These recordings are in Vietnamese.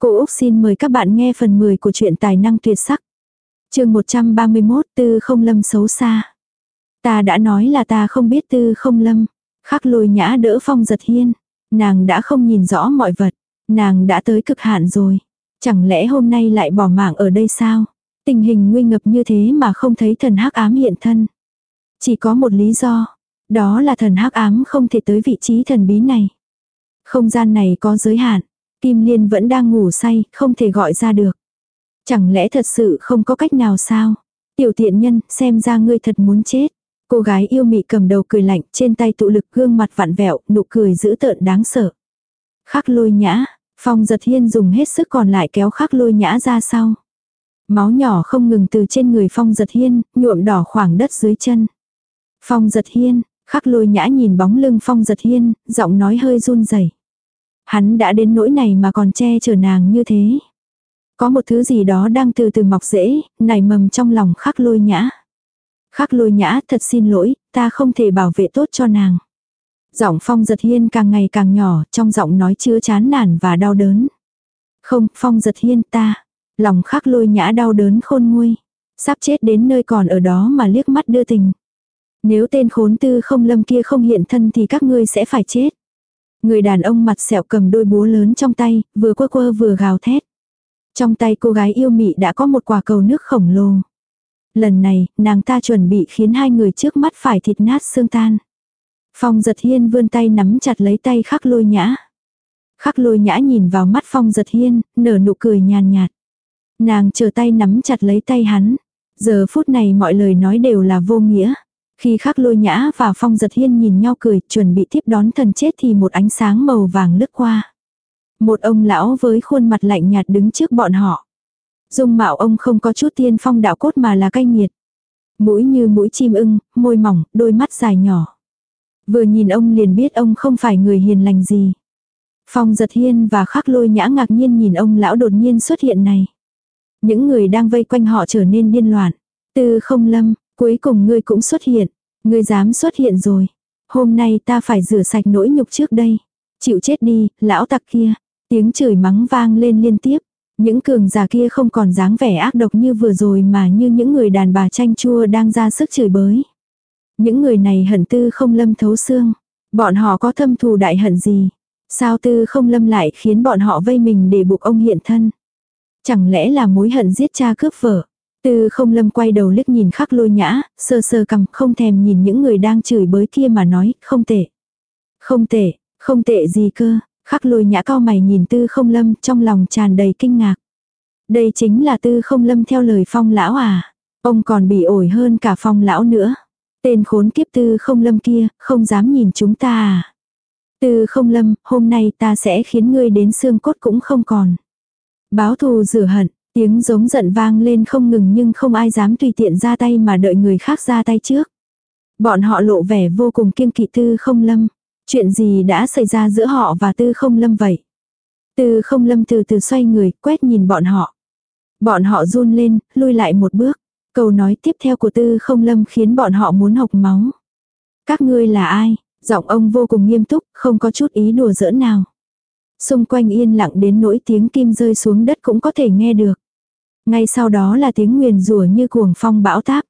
Cô Úc xin mời các bạn nghe phần 10 của truyện tài năng tuyệt sắc. chương 131 Tư không lâm xấu xa. Ta đã nói là ta không biết tư không lâm. Khắc lôi nhã đỡ phong giật hiên. Nàng đã không nhìn rõ mọi vật. Nàng đã tới cực hạn rồi. Chẳng lẽ hôm nay lại bỏ mạng ở đây sao? Tình hình nguy ngập như thế mà không thấy thần hắc ám hiện thân. Chỉ có một lý do. Đó là thần hắc ám không thể tới vị trí thần bí này. Không gian này có giới hạn. Kim Liên vẫn đang ngủ say, không thể gọi ra được. Chẳng lẽ thật sự không có cách nào sao? Tiểu tiện nhân, xem ra ngươi thật muốn chết. Cô gái yêu mị cầm đầu cười lạnh, trên tay tụ lực gương mặt vặn vẹo, nụ cười dữ tợn đáng sợ. Khắc lôi nhã, phong giật hiên dùng hết sức còn lại kéo khắc lôi nhã ra sau. Máu nhỏ không ngừng từ trên người phong giật hiên, nhuộm đỏ khoảng đất dưới chân. Phong giật hiên, khắc lôi nhã nhìn bóng lưng phong giật hiên, giọng nói hơi run rẩy Hắn đã đến nỗi này mà còn che chở nàng như thế. Có một thứ gì đó đang từ từ mọc rễ, nảy mầm trong lòng khắc lôi nhã. Khắc lôi nhã thật xin lỗi, ta không thể bảo vệ tốt cho nàng. Giọng phong giật hiên càng ngày càng nhỏ, trong giọng nói chứa chán nản và đau đớn. Không, phong giật hiên ta. Lòng khắc lôi nhã đau đớn khôn nguôi. Sắp chết đến nơi còn ở đó mà liếc mắt đưa tình. Nếu tên khốn tư không lâm kia không hiện thân thì các ngươi sẽ phải chết. Người đàn ông mặt sẹo cầm đôi búa lớn trong tay, vừa quơ quơ vừa gào thét. Trong tay cô gái yêu mị đã có một quả cầu nước khổng lồ. Lần này, nàng ta chuẩn bị khiến hai người trước mắt phải thịt nát xương tan. Phong giật hiên vươn tay nắm chặt lấy tay khắc lôi nhã. Khắc lôi nhã nhìn vào mắt phong giật hiên, nở nụ cười nhàn nhạt. Nàng chờ tay nắm chặt lấy tay hắn. Giờ phút này mọi lời nói đều là vô nghĩa. Khi khắc lôi nhã và phong giật hiên nhìn nhau cười, chuẩn bị tiếp đón thần chết thì một ánh sáng màu vàng lướt qua. Một ông lão với khuôn mặt lạnh nhạt đứng trước bọn họ. Dung mạo ông không có chút tiên phong đạo cốt mà là cay nghiệt. Mũi như mũi chim ưng, môi mỏng, đôi mắt dài nhỏ. Vừa nhìn ông liền biết ông không phải người hiền lành gì. Phong giật hiên và khắc lôi nhã ngạc nhiên nhìn ông lão đột nhiên xuất hiện này. Những người đang vây quanh họ trở nên điên loạn. Tư không lâm, Cuối cùng ngươi cũng xuất hiện. Ngươi dám xuất hiện rồi. Hôm nay ta phải rửa sạch nỗi nhục trước đây. Chịu chết đi, lão tặc kia. Tiếng chửi mắng vang lên liên tiếp. Những cường giả kia không còn dáng vẻ ác độc như vừa rồi mà như những người đàn bà chanh chua đang ra sức chửi bới. Những người này hận tư không lâm thấu xương. Bọn họ có thâm thù đại hận gì? Sao tư không lâm lại khiến bọn họ vây mình để buộc ông hiện thân? Chẳng lẽ là mối hận giết cha cướp vợ? Tư không lâm quay đầu liếc nhìn khắc lôi nhã, sơ sơ cầm không thèm nhìn những người đang chửi bới kia mà nói, không tệ. Không tệ, không tệ gì cơ, khắc lôi nhã cao mày nhìn tư không lâm trong lòng tràn đầy kinh ngạc. Đây chính là tư không lâm theo lời phong lão à. Ông còn bị ổi hơn cả phong lão nữa. Tên khốn kiếp tư không lâm kia, không dám nhìn chúng ta à. Tư không lâm, hôm nay ta sẽ khiến ngươi đến xương cốt cũng không còn. Báo thù rửa hận, Tiếng giống giận vang lên không ngừng nhưng không ai dám tùy tiện ra tay mà đợi người khác ra tay trước. Bọn họ lộ vẻ vô cùng kiêng kỵ tư không lâm. Chuyện gì đã xảy ra giữa họ và tư không lâm vậy? Tư không lâm từ từ xoay người, quét nhìn bọn họ. Bọn họ run lên, lui lại một bước. Câu nói tiếp theo của tư không lâm khiến bọn họ muốn học máu. Các ngươi là ai? Giọng ông vô cùng nghiêm túc, không có chút ý đùa giỡn nào. Xung quanh yên lặng đến nỗi tiếng kim rơi xuống đất cũng có thể nghe được. Ngay sau đó là tiếng nguyền rủa như cuồng phong bão táp.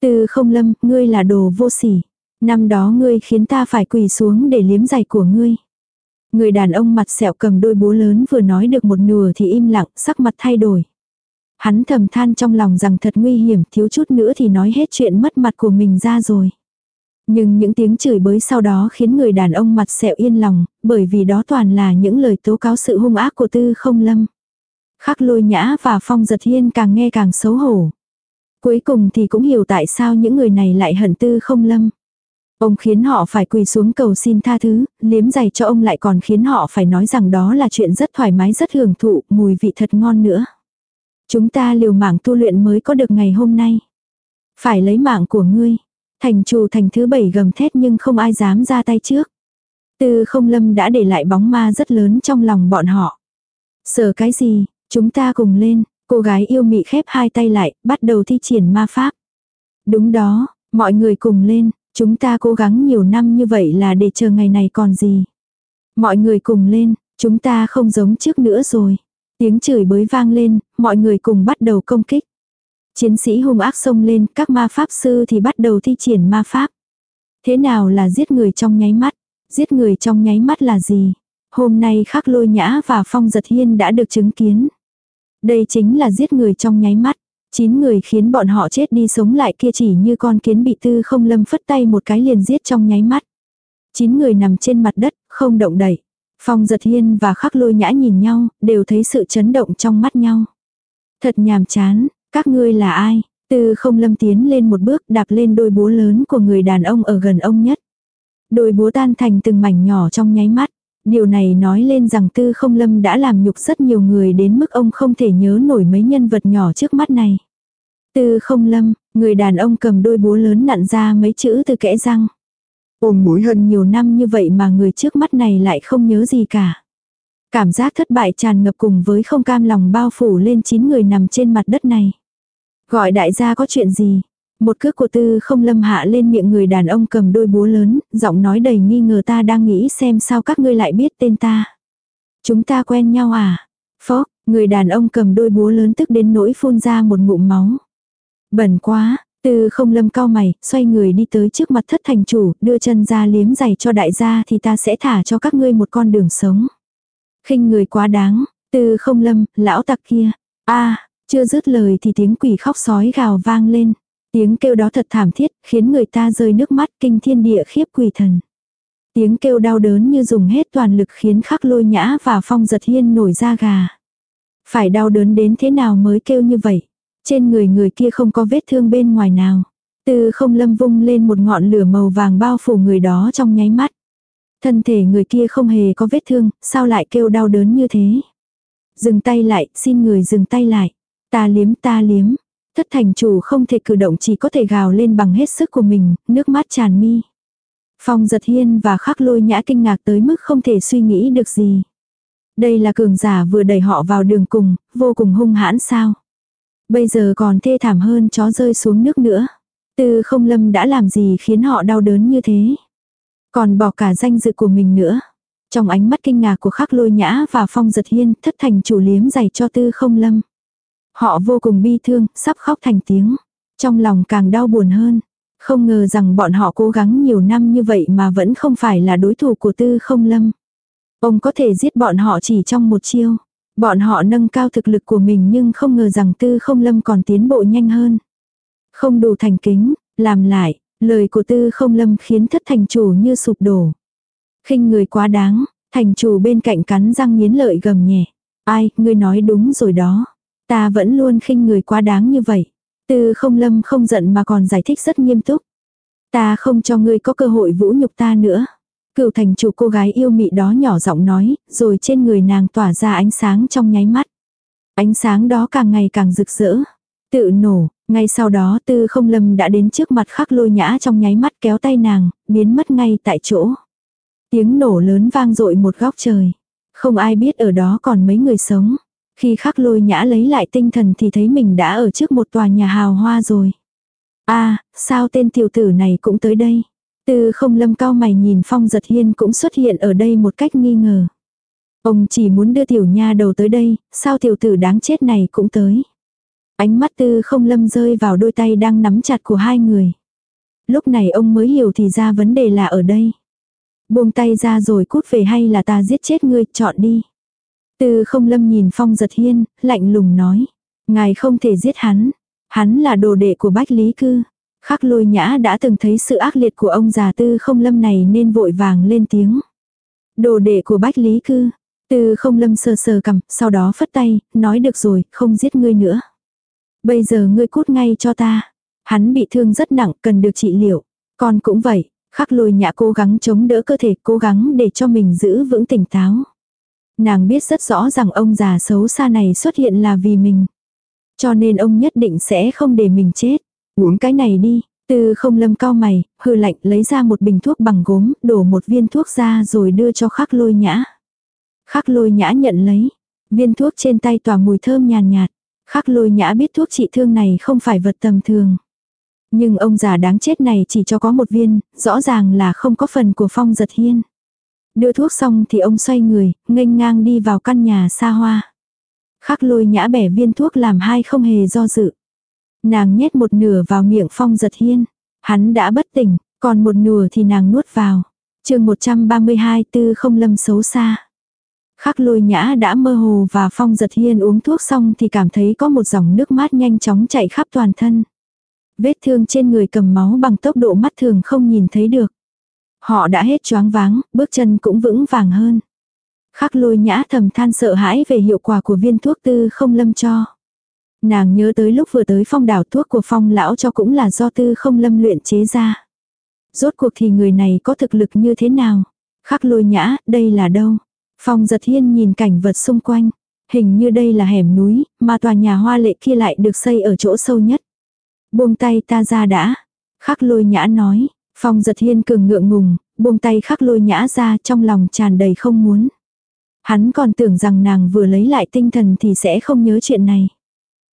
Từ không lâm, ngươi là đồ vô sỉ. Năm đó ngươi khiến ta phải quỳ xuống để liếm giày của ngươi. Người đàn ông mặt sẹo cầm đôi búa lớn vừa nói được một nửa thì im lặng, sắc mặt thay đổi. Hắn thầm than trong lòng rằng thật nguy hiểm, thiếu chút nữa thì nói hết chuyện mất mặt của mình ra rồi. Nhưng những tiếng chửi bới sau đó khiến người đàn ông mặt sẹo yên lòng, bởi vì đó toàn là những lời tố cáo sự hung ác của tư không lâm. Khắc lôi nhã và phong giật hiên càng nghe càng xấu hổ. Cuối cùng thì cũng hiểu tại sao những người này lại hận tư không lâm. Ông khiến họ phải quỳ xuống cầu xin tha thứ, liếm giày cho ông lại còn khiến họ phải nói rằng đó là chuyện rất thoải mái rất hưởng thụ, mùi vị thật ngon nữa. Chúng ta liều mạng tu luyện mới có được ngày hôm nay. Phải lấy mạng của ngươi. Thành chủ thành thứ bảy gầm thét nhưng không ai dám ra tay trước. Tư không lâm đã để lại bóng ma rất lớn trong lòng bọn họ. Sợ cái gì, Chúng ta cùng lên, cô gái yêu mị khép hai tay lại, bắt đầu thi triển ma pháp. Đúng đó, mọi người cùng lên, chúng ta cố gắng nhiều năm như vậy là để chờ ngày này còn gì. Mọi người cùng lên, chúng ta không giống trước nữa rồi. Tiếng chửi bới vang lên, mọi người cùng bắt đầu công kích. Chiến sĩ hung ác xông lên, các ma pháp sư thì bắt đầu thi triển ma pháp. Thế nào là giết người trong nháy mắt? Giết người trong nháy mắt là gì? Hôm nay khắc lôi nhã và phong giật hiên đã được chứng kiến. Đây chính là giết người trong nháy mắt. Chín người khiến bọn họ chết đi sống lại kia chỉ như con kiến bị tư không lâm phất tay một cái liền giết trong nháy mắt. Chín người nằm trên mặt đất, không động đậy. Phong giật hiên và khắc lôi nhã nhìn nhau, đều thấy sự chấn động trong mắt nhau. Thật nhàm chán, các ngươi là ai? Tư không lâm tiến lên một bước đạp lên đôi búa lớn của người đàn ông ở gần ông nhất. Đôi búa tan thành từng mảnh nhỏ trong nháy mắt. Điều này nói lên rằng tư không lâm đã làm nhục rất nhiều người đến mức ông không thể nhớ nổi mấy nhân vật nhỏ trước mắt này. Tư không lâm, người đàn ông cầm đôi búa lớn nặn ra mấy chữ từ kẽ răng. Ôm mối hận nhiều năm như vậy mà người trước mắt này lại không nhớ gì cả. Cảm giác thất bại tràn ngập cùng với không cam lòng bao phủ lên chín người nằm trên mặt đất này. Gọi đại gia có chuyện gì? Một cước của tư không lâm hạ lên miệng người đàn ông cầm đôi búa lớn, giọng nói đầy nghi ngờ ta đang nghĩ xem sao các ngươi lại biết tên ta. Chúng ta quen nhau à? Phó, người đàn ông cầm đôi búa lớn tức đến nỗi phun ra một ngụm máu. Bẩn quá, tư không lâm cao mày, xoay người đi tới trước mặt thất thành chủ, đưa chân ra liếm giày cho đại gia thì ta sẽ thả cho các ngươi một con đường sống. khinh người quá đáng, tư không lâm, lão tặc kia. a chưa dứt lời thì tiếng quỷ khóc sói gào vang lên. Tiếng kêu đó thật thảm thiết, khiến người ta rơi nước mắt kinh thiên địa khiếp quỷ thần. Tiếng kêu đau đớn như dùng hết toàn lực khiến khắc lôi nhã và phong giật hiên nổi da gà. Phải đau đớn đến thế nào mới kêu như vậy? Trên người người kia không có vết thương bên ngoài nào. Từ không lâm vung lên một ngọn lửa màu vàng bao phủ người đó trong nháy mắt. Thân thể người kia không hề có vết thương, sao lại kêu đau đớn như thế? Dừng tay lại, xin người dừng tay lại. Ta liếm ta liếm. Thất thành chủ không thể cử động chỉ có thể gào lên bằng hết sức của mình, nước mắt tràn mi. Phong giật hiên và khắc lôi nhã kinh ngạc tới mức không thể suy nghĩ được gì. Đây là cường giả vừa đẩy họ vào đường cùng, vô cùng hung hãn sao. Bây giờ còn thê thảm hơn chó rơi xuống nước nữa. Tư không lâm đã làm gì khiến họ đau đớn như thế. Còn bỏ cả danh dự của mình nữa. Trong ánh mắt kinh ngạc của khắc lôi nhã và phong giật hiên thất thành chủ liếm giày cho tư không lâm. Họ vô cùng bi thương, sắp khóc thành tiếng. Trong lòng càng đau buồn hơn. Không ngờ rằng bọn họ cố gắng nhiều năm như vậy mà vẫn không phải là đối thủ của tư không lâm. Ông có thể giết bọn họ chỉ trong một chiêu. Bọn họ nâng cao thực lực của mình nhưng không ngờ rằng tư không lâm còn tiến bộ nhanh hơn. Không đủ thành kính, làm lại, lời của tư không lâm khiến thất thành chủ như sụp đổ. khinh người quá đáng, thành chủ bên cạnh cắn răng nghiến lợi gầm nhẹ. Ai, ngươi nói đúng rồi đó. Ta vẫn luôn khinh người quá đáng như vậy. Tư không lâm không giận mà còn giải thích rất nghiêm túc. Ta không cho ngươi có cơ hội vũ nhục ta nữa. Cựu thành chủ cô gái yêu mị đó nhỏ giọng nói, rồi trên người nàng tỏa ra ánh sáng trong nháy mắt. Ánh sáng đó càng ngày càng rực rỡ. Tự nổ, ngay sau đó tư không lâm đã đến trước mặt khắc lôi nhã trong nháy mắt kéo tay nàng, biến mất ngay tại chỗ. Tiếng nổ lớn vang dội một góc trời. Không ai biết ở đó còn mấy người sống. Khi khắc lôi nhã lấy lại tinh thần thì thấy mình đã ở trước một tòa nhà hào hoa rồi. a à, sao tên tiểu tử này cũng tới đây? Tư không lâm cao mày nhìn phong giật hiên cũng xuất hiện ở đây một cách nghi ngờ. Ông chỉ muốn đưa tiểu nha đầu tới đây, sao tiểu tử đáng chết này cũng tới. Ánh mắt tư không lâm rơi vào đôi tay đang nắm chặt của hai người. Lúc này ông mới hiểu thì ra vấn đề là ở đây. Buông tay ra rồi cút về hay là ta giết chết ngươi, chọn đi. Tư không lâm nhìn phong giật hiên, lạnh lùng nói. Ngài không thể giết hắn. Hắn là đồ đệ của bách lý cư. Khắc lôi nhã đã từng thấy sự ác liệt của ông già tư không lâm này nên vội vàng lên tiếng. Đồ đệ của bách lý cư. Tư không lâm sờ sờ cầm, sau đó phất tay, nói được rồi, không giết ngươi nữa. Bây giờ ngươi cút ngay cho ta. Hắn bị thương rất nặng, cần được trị liệu. Con cũng vậy, khắc lôi nhã cố gắng chống đỡ cơ thể, cố gắng để cho mình giữ vững tỉnh táo. Nàng biết rất rõ rằng ông già xấu xa này xuất hiện là vì mình. Cho nên ông nhất định sẽ không để mình chết. Uống cái này đi. Tư không lâm cao mày, hư lạnh lấy ra một bình thuốc bằng gốm, đổ một viên thuốc ra rồi đưa cho khắc lôi nhã. Khắc lôi nhã nhận lấy. Viên thuốc trên tay tỏa mùi thơm nhàn nhạt, Khắc lôi nhã biết thuốc trị thương này không phải vật tầm thường. Nhưng ông già đáng chết này chỉ cho có một viên, rõ ràng là không có phần của phong giật hiên. Đưa thuốc xong thì ông xoay người, nghênh ngang đi vào căn nhà xa hoa. Khắc lôi nhã bẻ viên thuốc làm hai không hề do dự. Nàng nhét một nửa vào miệng phong giật hiên. Hắn đã bất tỉnh, còn một nửa thì nàng nuốt vào. chương 132 tư không lâm xấu xa. Khắc lôi nhã đã mơ hồ và phong giật hiên uống thuốc xong thì cảm thấy có một dòng nước mát nhanh chóng chạy khắp toàn thân. Vết thương trên người cầm máu bằng tốc độ mắt thường không nhìn thấy được. Họ đã hết choáng váng, bước chân cũng vững vàng hơn. Khắc lôi nhã thầm than sợ hãi về hiệu quả của viên thuốc tư không lâm cho. Nàng nhớ tới lúc vừa tới phong đảo thuốc của phong lão cho cũng là do tư không lâm luyện chế ra. Rốt cuộc thì người này có thực lực như thế nào? Khắc lôi nhã, đây là đâu? Phong giật hiên nhìn cảnh vật xung quanh. Hình như đây là hẻm núi, mà tòa nhà hoa lệ kia lại được xây ở chỗ sâu nhất. Buông tay ta ra đã. Khắc lôi nhã nói. Phong giật hiên cường ngượng ngùng, buông tay khắc lôi nhã ra trong lòng tràn đầy không muốn. Hắn còn tưởng rằng nàng vừa lấy lại tinh thần thì sẽ không nhớ chuyện này.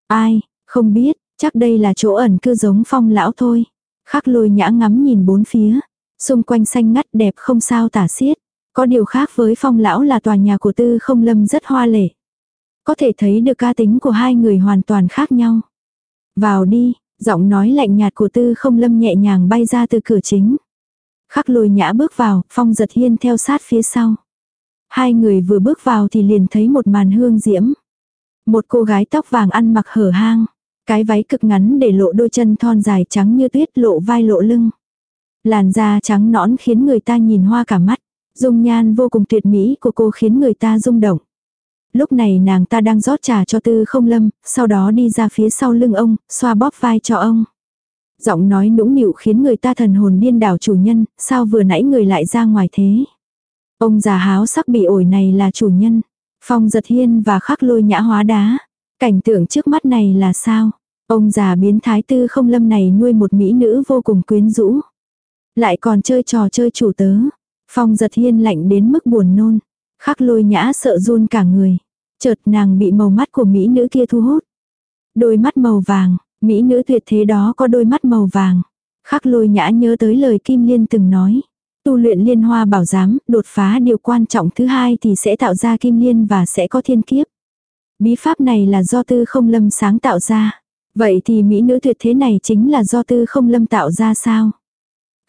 Ai, không biết, chắc đây là chỗ ẩn cư giống phong lão thôi. Khắc lôi nhã ngắm nhìn bốn phía. Xung quanh xanh ngắt đẹp không sao tả xiết. Có điều khác với phong lão là tòa nhà của tư không lâm rất hoa lệ. Có thể thấy được ca tính của hai người hoàn toàn khác nhau. Vào đi, giọng nói lạnh nhạt của tư không lâm nhẹ nhàng bay ra từ cửa chính. Khắc lôi nhã bước vào, phong giật hiên theo sát phía sau. Hai người vừa bước vào thì liền thấy một màn hương diễm. Một cô gái tóc vàng ăn mặc hở hang. Cái váy cực ngắn để lộ đôi chân thon dài trắng như tuyết lộ vai lộ lưng. Làn da trắng nõn khiến người ta nhìn hoa cả mắt. Dung nhan vô cùng tuyệt mỹ của cô khiến người ta rung động. Lúc này nàng ta đang rót trà cho tư không lâm, sau đó đi ra phía sau lưng ông, xoa bóp vai cho ông. Giọng nói nũng nịu khiến người ta thần hồn điên đảo chủ nhân, sao vừa nãy người lại ra ngoài thế. Ông già háo sắc bị ổi này là chủ nhân. Phong giật hiên và khắc lôi nhã hóa đá. Cảnh tượng trước mắt này là sao? Ông già biến thái tư không lâm này nuôi một mỹ nữ vô cùng quyến rũ. Lại còn chơi trò chơi chủ tớ. Phong giật hiên lạnh đến mức buồn nôn. Khắc lôi nhã sợ run cả người. Chợt nàng bị màu mắt của mỹ nữ kia thu hút. Đôi mắt màu vàng, mỹ nữ tuyệt thế đó có đôi mắt màu vàng. Khắc lôi nhã nhớ tới lời Kim Liên từng nói. Tu luyện liên hoa bảo giám, đột phá điều quan trọng thứ hai thì sẽ tạo ra kim liên và sẽ có thiên kiếp. Bí pháp này là do tư không lâm sáng tạo ra. Vậy thì mỹ nữ tuyệt thế này chính là do tư không lâm tạo ra sao?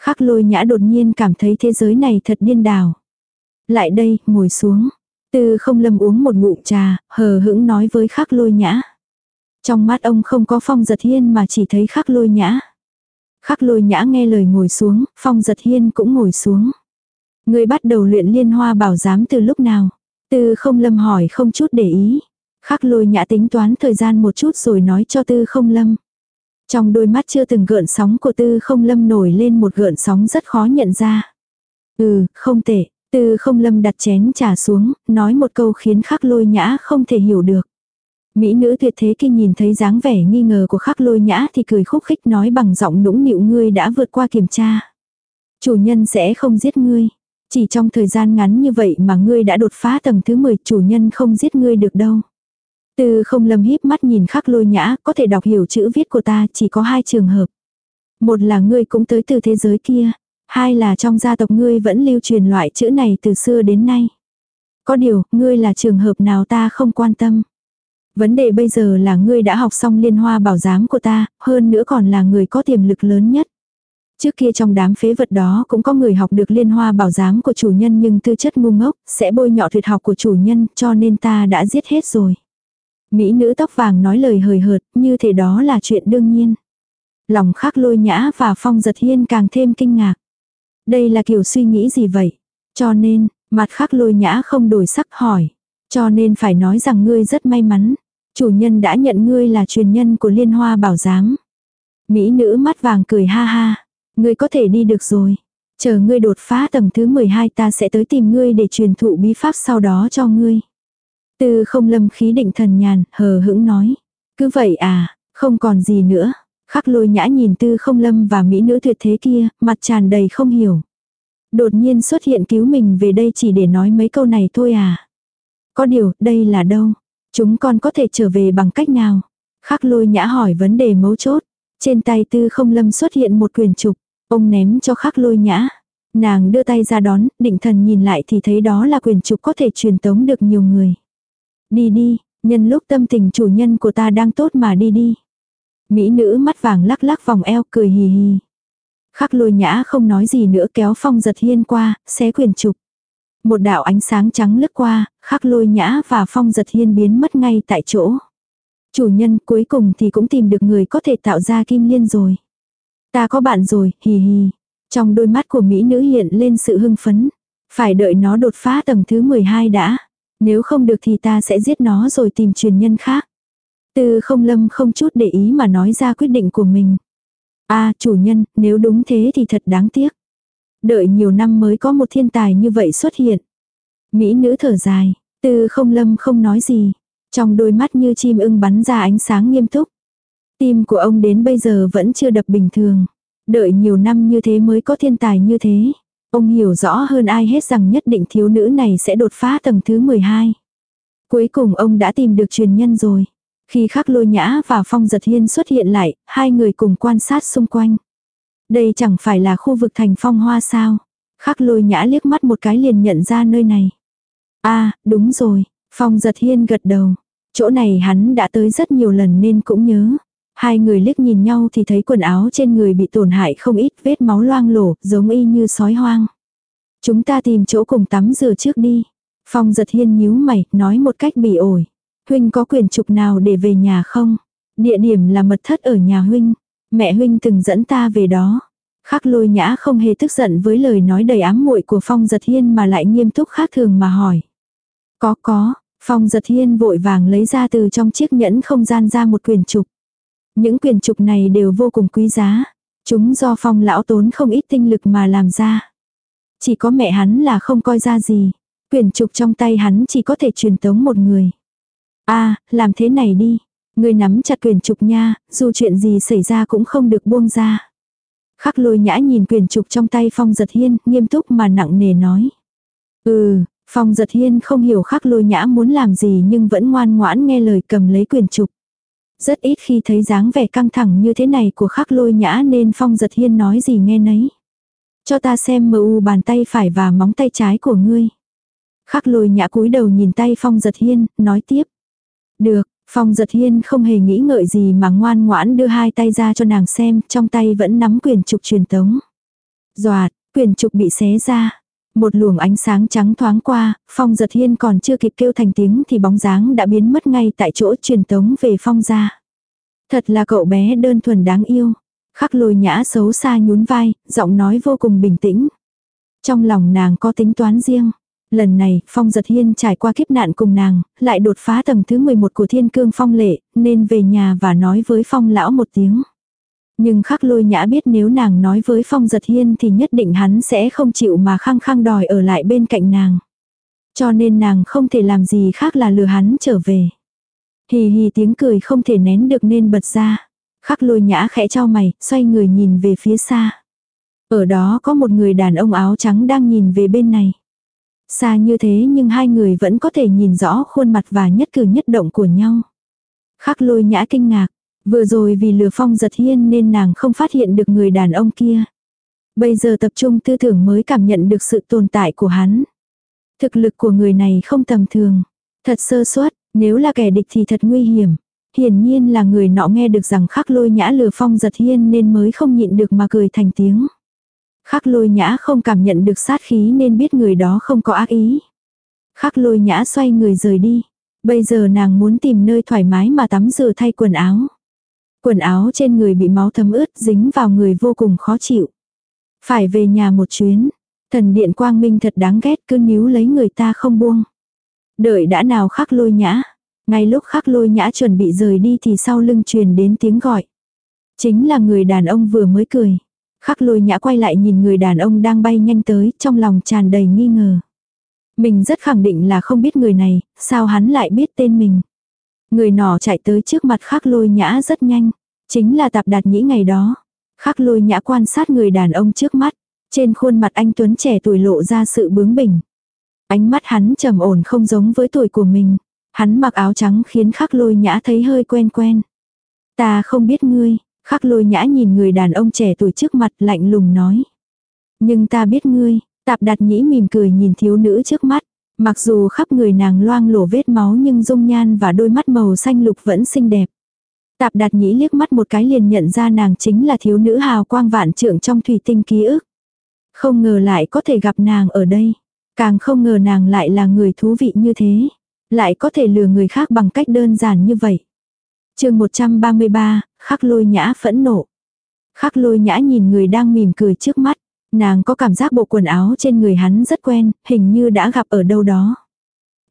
Khắc lôi nhã đột nhiên cảm thấy thế giới này thật điên đảo. Lại đây, ngồi xuống. Tư không lâm uống một ngụm trà, hờ hững nói với khắc lôi nhã. Trong mắt ông không có phong giật hiên mà chỉ thấy khắc lôi nhã. Khắc lôi nhã nghe lời ngồi xuống, phong giật hiên cũng ngồi xuống. Người bắt đầu luyện liên hoa bảo giám từ lúc nào? Tư không lâm hỏi không chút để ý. Khắc lôi nhã tính toán thời gian một chút rồi nói cho tư không lâm. Trong đôi mắt chưa từng gợn sóng của tư không lâm nổi lên một gợn sóng rất khó nhận ra. Ừ, không tệ. Từ không lâm đặt chén trà xuống, nói một câu khiến khắc lôi nhã không thể hiểu được. Mỹ nữ tuyệt thế khi nhìn thấy dáng vẻ nghi ngờ của khắc lôi nhã thì cười khúc khích nói bằng giọng nũng nịu ngươi đã vượt qua kiểm tra. Chủ nhân sẽ không giết ngươi. Chỉ trong thời gian ngắn như vậy mà ngươi đã đột phá tầng thứ 10 chủ nhân không giết ngươi được đâu. Từ không lâm híp mắt nhìn khắc lôi nhã có thể đọc hiểu chữ viết của ta chỉ có hai trường hợp. Một là ngươi cũng tới từ thế giới kia. Hai là trong gia tộc ngươi vẫn lưu truyền loại chữ này từ xưa đến nay. Có điều, ngươi là trường hợp nào ta không quan tâm. Vấn đề bây giờ là ngươi đã học xong liên hoa bảo giám của ta, hơn nữa còn là người có tiềm lực lớn nhất. Trước kia trong đám phế vật đó cũng có người học được liên hoa bảo giám của chủ nhân nhưng tư chất ngu ngốc, sẽ bôi nhọ tuyệt học của chủ nhân cho nên ta đã giết hết rồi. Mỹ nữ tóc vàng nói lời hời hợt, như thế đó là chuyện đương nhiên. Lòng khắc lôi nhã và phong giật hiên càng thêm kinh ngạc. Đây là kiểu suy nghĩ gì vậy? Cho nên, mặt khắc lôi nhã không đổi sắc hỏi. Cho nên phải nói rằng ngươi rất may mắn. Chủ nhân đã nhận ngươi là truyền nhân của liên hoa bảo giám. Mỹ nữ mắt vàng cười ha ha. Ngươi có thể đi được rồi. Chờ ngươi đột phá tầng thứ 12 ta sẽ tới tìm ngươi để truyền thụ bí pháp sau đó cho ngươi. Từ không lâm khí định thần nhàn, hờ hững nói. Cứ vậy à, không còn gì nữa. Khắc lôi nhã nhìn tư không lâm và mỹ nữ tuyệt thế kia, mặt tràn đầy không hiểu. Đột nhiên xuất hiện cứu mình về đây chỉ để nói mấy câu này thôi à. Có điều, đây là đâu? Chúng con có thể trở về bằng cách nào? Khắc lôi nhã hỏi vấn đề mấu chốt. Trên tay tư không lâm xuất hiện một quyền trục. Ông ném cho khắc lôi nhã. Nàng đưa tay ra đón, định thần nhìn lại thì thấy đó là quyền trục có thể truyền tống được nhiều người. Đi đi, Nhân lúc tâm tình chủ nhân của ta đang tốt mà đi đi. Mỹ nữ mắt vàng lắc lắc vòng eo cười hì hì. Khắc lôi nhã không nói gì nữa kéo phong giật hiên qua, xé quyền trục. Một đạo ánh sáng trắng lướt qua, khắc lôi nhã và phong giật hiên biến mất ngay tại chỗ. Chủ nhân cuối cùng thì cũng tìm được người có thể tạo ra kim liên rồi. Ta có bạn rồi, hì hì. Trong đôi mắt của Mỹ nữ hiện lên sự hưng phấn. Phải đợi nó đột phá tầng thứ 12 đã. Nếu không được thì ta sẽ giết nó rồi tìm truyền nhân khác. Tư không lâm không chút để ý mà nói ra quyết định của mình. a chủ nhân, nếu đúng thế thì thật đáng tiếc. Đợi nhiều năm mới có một thiên tài như vậy xuất hiện. Mỹ nữ thở dài, tư không lâm không nói gì. Trong đôi mắt như chim ưng bắn ra ánh sáng nghiêm túc. Tim của ông đến bây giờ vẫn chưa đập bình thường. Đợi nhiều năm như thế mới có thiên tài như thế. Ông hiểu rõ hơn ai hết rằng nhất định thiếu nữ này sẽ đột phá tầng thứ 12. Cuối cùng ông đã tìm được truyền nhân rồi. Khi khắc lôi nhã và phong giật hiên xuất hiện lại, hai người cùng quan sát xung quanh. Đây chẳng phải là khu vực thành phong hoa sao. Khắc lôi nhã liếc mắt một cái liền nhận ra nơi này. a à, đúng rồi, phong giật hiên gật đầu. Chỗ này hắn đã tới rất nhiều lần nên cũng nhớ. Hai người liếc nhìn nhau thì thấy quần áo trên người bị tổn hại không ít vết máu loang lổ, giống y như sói hoang. Chúng ta tìm chỗ cùng tắm rửa trước đi. Phong giật hiên nhíu mày, nói một cách bị ổi. Huynh có quyền trục nào để về nhà không? Địa điểm là mật thất ở nhà Huynh. Mẹ Huynh từng dẫn ta về đó. Khắc lôi nhã không hề tức giận với lời nói đầy ám muội của Phong giật hiên mà lại nghiêm túc khác thường mà hỏi. Có có, Phong giật hiên vội vàng lấy ra từ trong chiếc nhẫn không gian ra một quyền trục. Những quyền trục này đều vô cùng quý giá. Chúng do phong lão tốn không ít tinh lực mà làm ra. Chỉ có mẹ hắn là không coi ra gì. Quyền trục trong tay hắn chỉ có thể truyền tống một người a làm thế này đi. Người nắm chặt quyền trục nha, dù chuyện gì xảy ra cũng không được buông ra. Khắc lôi nhã nhìn quyền trục trong tay phong giật hiên, nghiêm túc mà nặng nề nói. Ừ, phong giật hiên không hiểu khắc lôi nhã muốn làm gì nhưng vẫn ngoan ngoãn nghe lời cầm lấy quyền trục. Rất ít khi thấy dáng vẻ căng thẳng như thế này của khắc lôi nhã nên phong giật hiên nói gì nghe nấy. Cho ta xem mu bàn tay phải và móng tay trái của ngươi. Khắc lôi nhã cúi đầu nhìn tay phong giật hiên, nói tiếp. Được, phong giật hiên không hề nghĩ ngợi gì mà ngoan ngoãn đưa hai tay ra cho nàng xem, trong tay vẫn nắm quyền trục truyền tống. Doạt, quyền trục bị xé ra. Một luồng ánh sáng trắng thoáng qua, phong giật hiên còn chưa kịp kêu thành tiếng thì bóng dáng đã biến mất ngay tại chỗ truyền tống về phong ra. Thật là cậu bé đơn thuần đáng yêu. Khắc lôi nhã xấu xa nhún vai, giọng nói vô cùng bình tĩnh. Trong lòng nàng có tính toán riêng. Lần này, Phong Giật Hiên trải qua kiếp nạn cùng nàng, lại đột phá tầng thứ 11 của thiên cương phong lệ, nên về nhà và nói với Phong lão một tiếng. Nhưng khắc lôi nhã biết nếu nàng nói với Phong Giật Hiên thì nhất định hắn sẽ không chịu mà khăng khăng đòi ở lại bên cạnh nàng. Cho nên nàng không thể làm gì khác là lừa hắn trở về. Hì hì tiếng cười không thể nén được nên bật ra. Khắc lôi nhã khẽ cho mày, xoay người nhìn về phía xa. Ở đó có một người đàn ông áo trắng đang nhìn về bên này. Xa như thế nhưng hai người vẫn có thể nhìn rõ khuôn mặt và nhất cử nhất động của nhau. Khắc lôi nhã kinh ngạc, Vừa rồi vì lừa phong giật hiên nên nàng không phát hiện được người đàn ông kia. Bây giờ tập trung tư tưởng mới cảm nhận được sự tồn tại của hắn. Thực lực của người này không tầm thường. Thật sơ suất, nếu là kẻ địch thì thật nguy hiểm. Hiển nhiên là người nọ nghe được rằng khắc lôi nhã lừa phong giật hiên nên mới không nhịn được mà cười thành tiếng. Khắc lôi nhã không cảm nhận được sát khí nên biết người đó không có ác ý. Khắc lôi nhã xoay người rời đi. Bây giờ nàng muốn tìm nơi thoải mái mà tắm rửa thay quần áo. Quần áo trên người bị máu thấm ướt, dính vào người vô cùng khó chịu. Phải về nhà một chuyến. Thần điện quang minh thật đáng ghét, cứ níu lấy người ta không buông. Đợi đã nào khắc lôi nhã. Ngay lúc khắc lôi nhã chuẩn bị rời đi thì sau lưng truyền đến tiếng gọi. Chính là người đàn ông vừa mới cười. Khắc lôi nhã quay lại nhìn người đàn ông đang bay nhanh tới trong lòng tràn đầy nghi ngờ. Mình rất khẳng định là không biết người này, sao hắn lại biết tên mình. Người nọ chạy tới trước mặt khắc lôi nhã rất nhanh. Chính là tạp đạt nhĩ ngày đó. Khắc lôi nhã quan sát người đàn ông trước mắt. Trên khuôn mặt anh Tuấn trẻ tuổi lộ ra sự bướng bỉnh. Ánh mắt hắn trầm ổn không giống với tuổi của mình. Hắn mặc áo trắng khiến khắc lôi nhã thấy hơi quen quen. Ta không biết ngươi, khắc lôi nhã nhìn người đàn ông trẻ tuổi trước mặt lạnh lùng nói. Nhưng ta biết ngươi, tạp đạt nhĩ mỉm cười nhìn thiếu nữ trước mắt. Mặc dù khắp người nàng loang lổ vết máu nhưng dung nhan và đôi mắt màu xanh lục vẫn xinh đẹp. Tạp đạt nhĩ liếc mắt một cái liền nhận ra nàng chính là thiếu nữ hào quang vạn trượng trong thủy tinh ký ức. Không ngờ lại có thể gặp nàng ở đây. Càng không ngờ nàng lại là người thú vị như thế. Lại có thể lừa người khác bằng cách đơn giản như vậy. chương 133, khắc lôi nhã phẫn nộ. Khắc lôi nhã nhìn người đang mỉm cười trước mắt. Nàng có cảm giác bộ quần áo trên người hắn rất quen, hình như đã gặp ở đâu đó.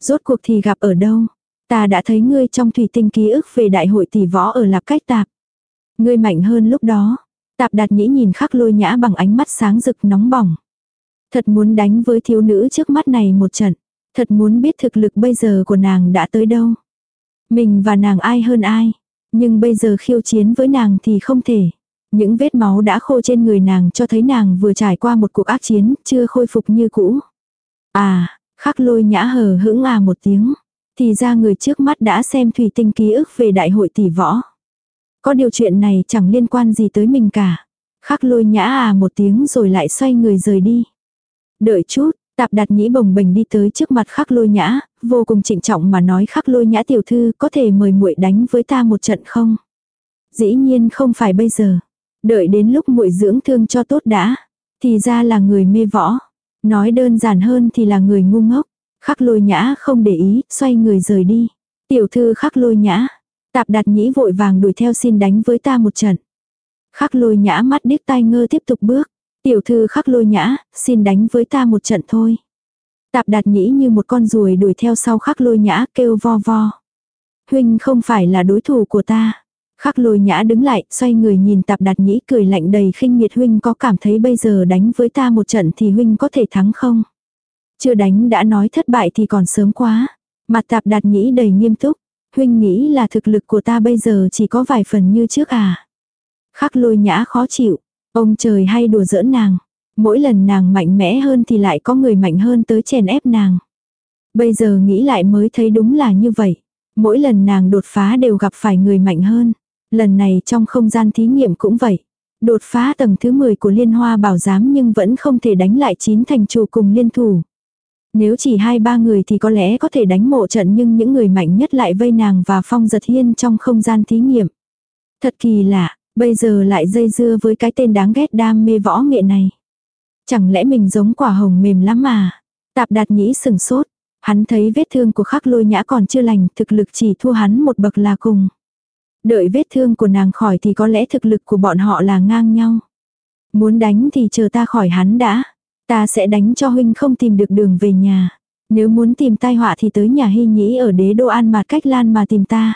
Rốt cuộc thì gặp ở đâu? Ta đã thấy ngươi trong thủy tinh ký ức về đại hội tỷ võ ở Lạp Cách Tạp. Ngươi mạnh hơn lúc đó. Tạp đạt nhĩ nhìn khắc lôi nhã bằng ánh mắt sáng rực nóng bỏng. Thật muốn đánh với thiếu nữ trước mắt này một trận. Thật muốn biết thực lực bây giờ của nàng đã tới đâu. Mình và nàng ai hơn ai. Nhưng bây giờ khiêu chiến với nàng thì không thể. Những vết máu đã khô trên người nàng cho thấy nàng vừa trải qua một cuộc ác chiến, chưa khôi phục như cũ. À, khắc lôi nhã hờ hững à một tiếng. Thì ra người trước mắt đã xem thủy tinh ký ức về đại hội tỷ võ. Có điều chuyện này chẳng liên quan gì tới mình cả. Khắc lôi nhã à một tiếng rồi lại xoay người rời đi. Đợi chút, tạp đặt nhĩ bồng bềnh đi tới trước mặt khắc lôi nhã, vô cùng trịnh trọng mà nói khắc lôi nhã tiểu thư có thể mời muội đánh với ta một trận không? Dĩ nhiên không phải bây giờ. Đợi đến lúc muội dưỡng thương cho tốt đã. Thì ra là người mê võ. Nói đơn giản hơn thì là người ngu ngốc. Khắc lôi nhã không để ý, xoay người rời đi. Tiểu thư khắc lôi nhã. Tạp đặt nhĩ vội vàng đuổi theo xin đánh với ta một trận. Khắc lôi nhã mắt điếc tai ngơ tiếp tục bước. Tiểu thư khắc lôi nhã, xin đánh với ta một trận thôi. Tạp đạt nhĩ như một con ruồi đuổi theo sau khắc lôi nhã kêu vo vo. Huynh không phải là đối thủ của ta. Khắc lôi nhã đứng lại, xoay người nhìn tạp đạt nhĩ cười lạnh đầy khinh miệt huynh có cảm thấy bây giờ đánh với ta một trận thì huynh có thể thắng không? Chưa đánh đã nói thất bại thì còn sớm quá. Mặt tạp đạt nhĩ đầy nghiêm túc. Huynh nghĩ là thực lực của ta bây giờ chỉ có vài phần như trước à? Khắc lôi nhã khó chịu. Ông trời hay đùa giỡn nàng. Mỗi lần nàng mạnh mẽ hơn thì lại có người mạnh hơn tới chèn ép nàng. Bây giờ nghĩ lại mới thấy đúng là như vậy. Mỗi lần nàng đột phá đều gặp phải người mạnh hơn. Lần này trong không gian thí nghiệm cũng vậy. Đột phá tầng thứ 10 của liên hoa bảo giám nhưng vẫn không thể đánh lại chín thành chủ cùng liên thủ. Nếu chỉ hai ba người thì có lẽ có thể đánh mộ trận nhưng những người mạnh nhất lại vây nàng và phong giật hiên trong không gian thí nghiệm. Thật kỳ lạ, bây giờ lại dây dưa với cái tên đáng ghét đam mê võ nghệ này. Chẳng lẽ mình giống quả hồng mềm lắm mà. Tạp đạt nhĩ sừng sốt. Hắn thấy vết thương của khắc lôi nhã còn chưa lành, thực lực chỉ thua hắn một bậc là cùng. Đợi vết thương của nàng khỏi thì có lẽ thực lực của bọn họ là ngang nhau. Muốn đánh thì chờ ta khỏi hắn đã. Ta sẽ đánh cho huynh không tìm được đường về nhà. Nếu muốn tìm tai họa thì tới nhà hy nhĩ ở đế đô an mà cách lan mà tìm ta.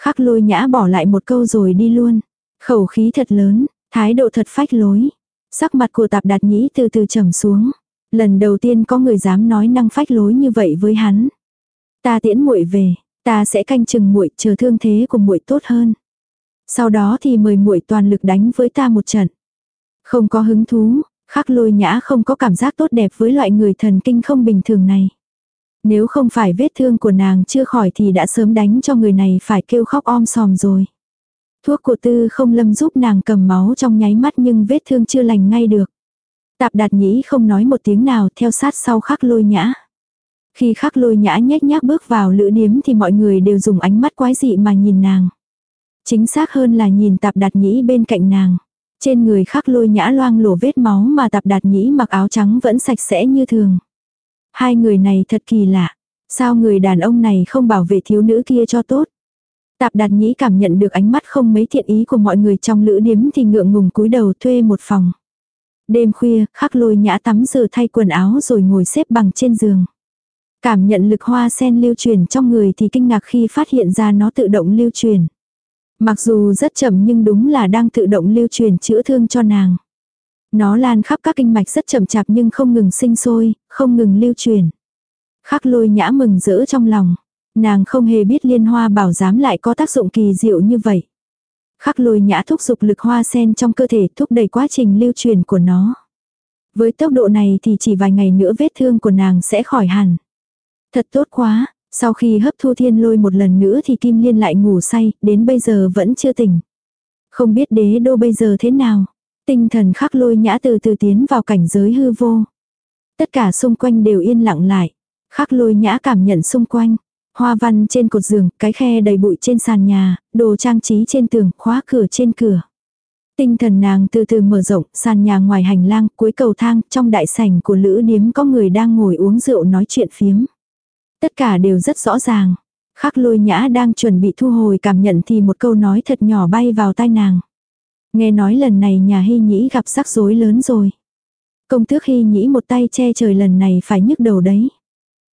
Khắc lôi nhã bỏ lại một câu rồi đi luôn. Khẩu khí thật lớn, thái độ thật phách lối. Sắc mặt của tạp đạt nhĩ từ từ trầm xuống. Lần đầu tiên có người dám nói năng phách lối như vậy với hắn. Ta tiễn muội về, ta sẽ canh chừng muội chờ thương thế của muội tốt hơn. Sau đó thì mời muội toàn lực đánh với ta một trận. Không có hứng thú, khắc lôi nhã không có cảm giác tốt đẹp với loại người thần kinh không bình thường này. Nếu không phải vết thương của nàng chưa khỏi thì đã sớm đánh cho người này phải kêu khóc om sòm rồi. Thuốc của tư không lâm giúp nàng cầm máu trong nháy mắt nhưng vết thương chưa lành ngay được. Tạp đạt nhĩ không nói một tiếng nào, theo sát sau khắc lôi nhã. Khi khắc lôi nhã nhét nhác bước vào lữ điếm thì mọi người đều dùng ánh mắt quái dị mà nhìn nàng. Chính xác hơn là nhìn tạp đạt nhĩ bên cạnh nàng. Trên người khắc lôi nhã loang lổ vết máu mà tạp đạt nhĩ mặc áo trắng vẫn sạch sẽ như thường. Hai người này thật kỳ lạ. Sao người đàn ông này không bảo vệ thiếu nữ kia cho tốt? Tạp đạt nhĩ cảm nhận được ánh mắt không mấy thiện ý của mọi người trong lữ điếm thì ngượng ngùng cúi đầu thuê một phòng. Đêm khuya, khắc lôi nhã tắm rửa thay quần áo rồi ngồi xếp bằng trên giường. Cảm nhận lực hoa sen lưu truyền trong người thì kinh ngạc khi phát hiện ra nó tự động lưu truyền. Mặc dù rất chậm nhưng đúng là đang tự động lưu truyền chữa thương cho nàng. Nó lan khắp các kinh mạch rất chậm chạp nhưng không ngừng sinh sôi, không ngừng lưu truyền. Khắc lôi nhã mừng rỡ trong lòng. Nàng không hề biết liên hoa bảo giám lại có tác dụng kỳ diệu như vậy. Khắc lôi nhã thúc dục lực hoa sen trong cơ thể thúc đẩy quá trình lưu truyền của nó. Với tốc độ này thì chỉ vài ngày nữa vết thương của nàng sẽ khỏi hẳn. Thật tốt quá, sau khi hấp thu thiên lôi một lần nữa thì Kim Liên lại ngủ say, đến bây giờ vẫn chưa tỉnh. Không biết đế đô bây giờ thế nào. Tinh thần khắc lôi nhã từ từ tiến vào cảnh giới hư vô. Tất cả xung quanh đều yên lặng lại. Khắc lôi nhã cảm nhận xung quanh. Hoa văn trên cột giường, cái khe đầy bụi trên sàn nhà, đồ trang trí trên tường, khóa cửa trên cửa. Tinh thần nàng từ từ mở rộng, sàn nhà ngoài hành lang, cuối cầu thang, trong đại sảnh của lữ điếm có người đang ngồi uống rượu nói chuyện phiếm. Tất cả đều rất rõ ràng. Khắc lôi nhã đang chuẩn bị thu hồi cảm nhận thì một câu nói thật nhỏ bay vào tai nàng. Nghe nói lần này nhà hy nhĩ gặp rắc rối lớn rồi. Công tước hy nhĩ một tay che trời lần này phải nhức đầu đấy.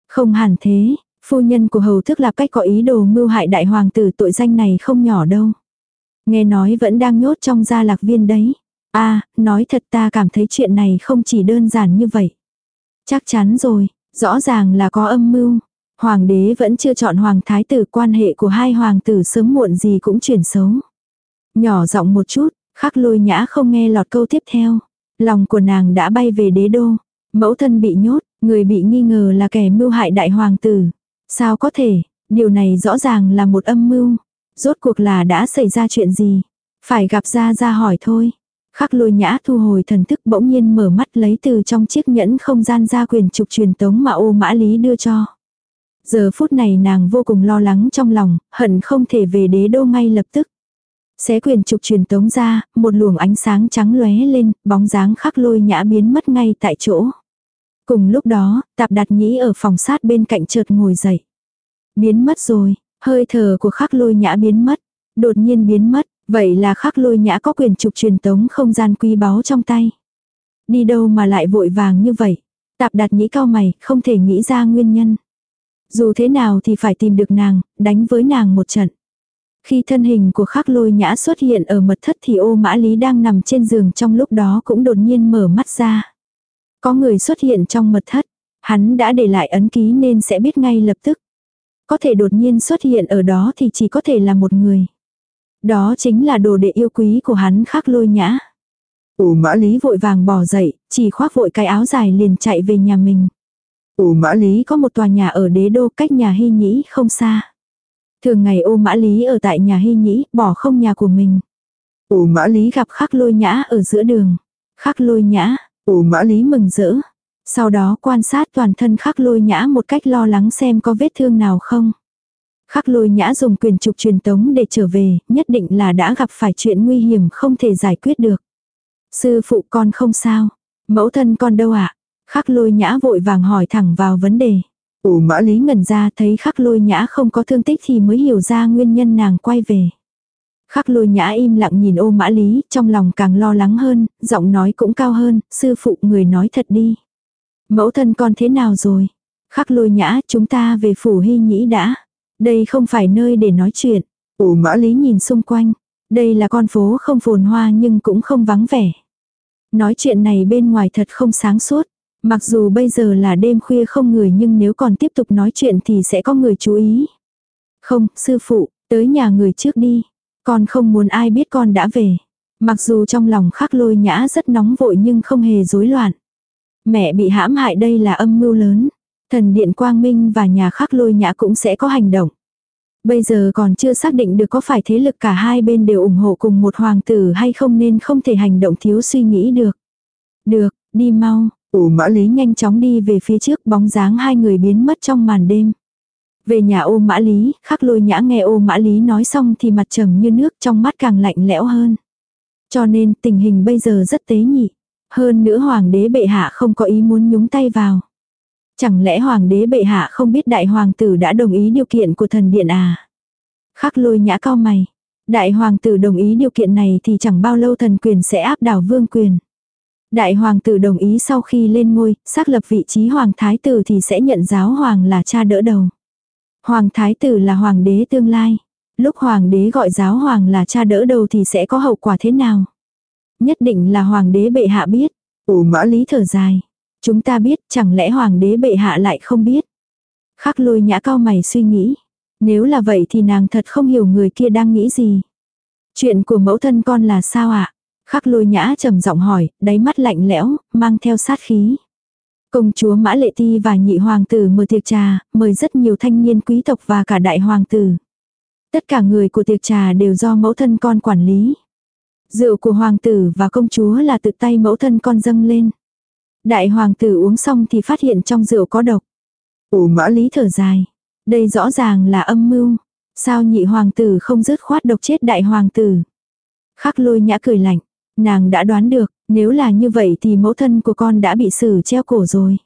Không hẳn thế, phu nhân của hầu thức lạp cách có ý đồ mưu hại đại hoàng tử tội danh này không nhỏ đâu. Nghe nói vẫn đang nhốt trong gia lạc viên đấy. a à, nói thật ta cảm thấy chuyện này không chỉ đơn giản như vậy. Chắc chắn rồi, rõ ràng là có âm mưu. Hoàng đế vẫn chưa chọn hoàng thái tử quan hệ của hai hoàng tử sớm muộn gì cũng chuyển xấu. Nhỏ giọng một chút, khắc lôi nhã không nghe lọt câu tiếp theo. Lòng của nàng đã bay về đế đô. Mẫu thân bị nhốt, người bị nghi ngờ là kẻ mưu hại đại hoàng tử. Sao có thể, điều này rõ ràng là một âm mưu. Rốt cuộc là đã xảy ra chuyện gì? Phải gặp ra ra hỏi thôi. Khắc lôi nhã thu hồi thần thức bỗng nhiên mở mắt lấy từ trong chiếc nhẫn không gian ra quyền trục truyền tống mà ô mã lý đưa cho. Giờ phút này nàng vô cùng lo lắng trong lòng, hận không thể về đế đô ngay lập tức. Xé quyền trục truyền tống ra, một luồng ánh sáng trắng lóe lên, bóng dáng khắc lôi nhã biến mất ngay tại chỗ. Cùng lúc đó, tạp đạt nhĩ ở phòng sát bên cạnh chợt ngồi dậy. Biến mất rồi, hơi thở của khắc lôi nhã biến mất, đột nhiên biến mất, vậy là khắc lôi nhã có quyền trục truyền tống không gian quý báu trong tay. Đi đâu mà lại vội vàng như vậy? Tạp đạt nhĩ cao mày, không thể nghĩ ra nguyên nhân. Dù thế nào thì phải tìm được nàng, đánh với nàng một trận. Khi thân hình của khắc lôi nhã xuất hiện ở mật thất thì ô mã lý đang nằm trên giường trong lúc đó cũng đột nhiên mở mắt ra. Có người xuất hiện trong mật thất, hắn đã để lại ấn ký nên sẽ biết ngay lập tức. Có thể đột nhiên xuất hiện ở đó thì chỉ có thể là một người. Đó chính là đồ đệ yêu quý của hắn khắc lôi nhã. Ô mã lý vội vàng bỏ dậy, chỉ khoác vội cái áo dài liền chạy về nhà mình. Ô mã lý có một tòa nhà ở đế đô cách nhà hy nhĩ không xa. Thường ngày ô mã lý ở tại nhà hy nhĩ, bỏ không nhà của mình. Ô mã lý gặp khắc lôi nhã ở giữa đường. Khắc lôi nhã, Ủ mã lý mừng rỡ. Sau đó quan sát toàn thân khắc lôi nhã một cách lo lắng xem có vết thương nào không. Khắc lôi nhã dùng quyền trục truyền tống để trở về, nhất định là đã gặp phải chuyện nguy hiểm không thể giải quyết được. Sư phụ con không sao. Mẫu thân con đâu ạ? À? Khắc lôi nhã vội vàng hỏi thẳng vào vấn đề. Ủ mã lý ngẩn ra thấy khắc lôi nhã không có thương tích thì mới hiểu ra nguyên nhân nàng quay về. Khắc lôi nhã im lặng nhìn ô mã lý, trong lòng càng lo lắng hơn, giọng nói cũng cao hơn, sư phụ người nói thật đi. Mẫu thân con thế nào rồi? Khắc lôi nhã, chúng ta về phủ hy nhĩ đã. Đây không phải nơi để nói chuyện. Ô mã lý nhìn xung quanh. Đây là con phố không phồn hoa nhưng cũng không vắng vẻ. Nói chuyện này bên ngoài thật không sáng suốt. Mặc dù bây giờ là đêm khuya không người nhưng nếu còn tiếp tục nói chuyện thì sẽ có người chú ý. Không, sư phụ, tới nhà người trước đi. Con không muốn ai biết con đã về. Mặc dù trong lòng khắc lôi nhã rất nóng vội nhưng không hề rối loạn. Mẹ bị hãm hại đây là âm mưu lớn. Thần điện quang minh và nhà khắc lôi nhã cũng sẽ có hành động. Bây giờ còn chưa xác định được có phải thế lực cả hai bên đều ủng hộ cùng một hoàng tử hay không nên không thể hành động thiếu suy nghĩ được. Được, đi mau, ủ mã lý nhanh chóng đi về phía trước bóng dáng hai người biến mất trong màn đêm. Về nhà ô mã lý, khắc lôi nhã nghe ô mã lý nói xong thì mặt trầm như nước trong mắt càng lạnh lẽo hơn. Cho nên tình hình bây giờ rất tế nhị. Hơn nữa hoàng đế bệ hạ không có ý muốn nhúng tay vào. Chẳng lẽ hoàng đế bệ hạ không biết đại hoàng tử đã đồng ý điều kiện của thần điện à? Khắc lôi nhã cao mày. Đại hoàng tử đồng ý điều kiện này thì chẳng bao lâu thần quyền sẽ áp đảo vương quyền. Đại hoàng tử đồng ý sau khi lên ngôi, xác lập vị trí hoàng thái tử thì sẽ nhận giáo hoàng là cha đỡ đầu. Hoàng thái tử là hoàng đế tương lai. Lúc hoàng đế gọi giáo hoàng là cha đỡ đầu thì sẽ có hậu quả thế nào? Nhất định là hoàng đế bệ hạ biết. Ồ mã lý thở dài. Chúng ta biết chẳng lẽ hoàng đế bệ hạ lại không biết. Khắc lôi nhã cao mày suy nghĩ. Nếu là vậy thì nàng thật không hiểu người kia đang nghĩ gì. Chuyện của mẫu thân con là sao ạ? À? Khắc lôi nhã trầm giọng hỏi, đáy mắt lạnh lẽo, mang theo sát khí. Công chúa Mã Lệ Ti và nhị hoàng tử mở tiệc trà, mời rất nhiều thanh niên quý tộc và cả đại hoàng tử. Tất cả người của tiệc trà đều do mẫu thân con quản lý. Rượu của hoàng tử và công chúa là tự tay mẫu thân con dâng lên. Đại hoàng tử uống xong thì phát hiện trong rượu có độc. Ồ mã lý thở dài. Đây rõ ràng là âm mưu. Sao nhị hoàng tử không dứt khoát độc chết đại hoàng tử. Khắc lôi nhã cười lạnh. Nàng đã đoán được, nếu là như vậy thì mẫu thân của con đã bị xử treo cổ rồi.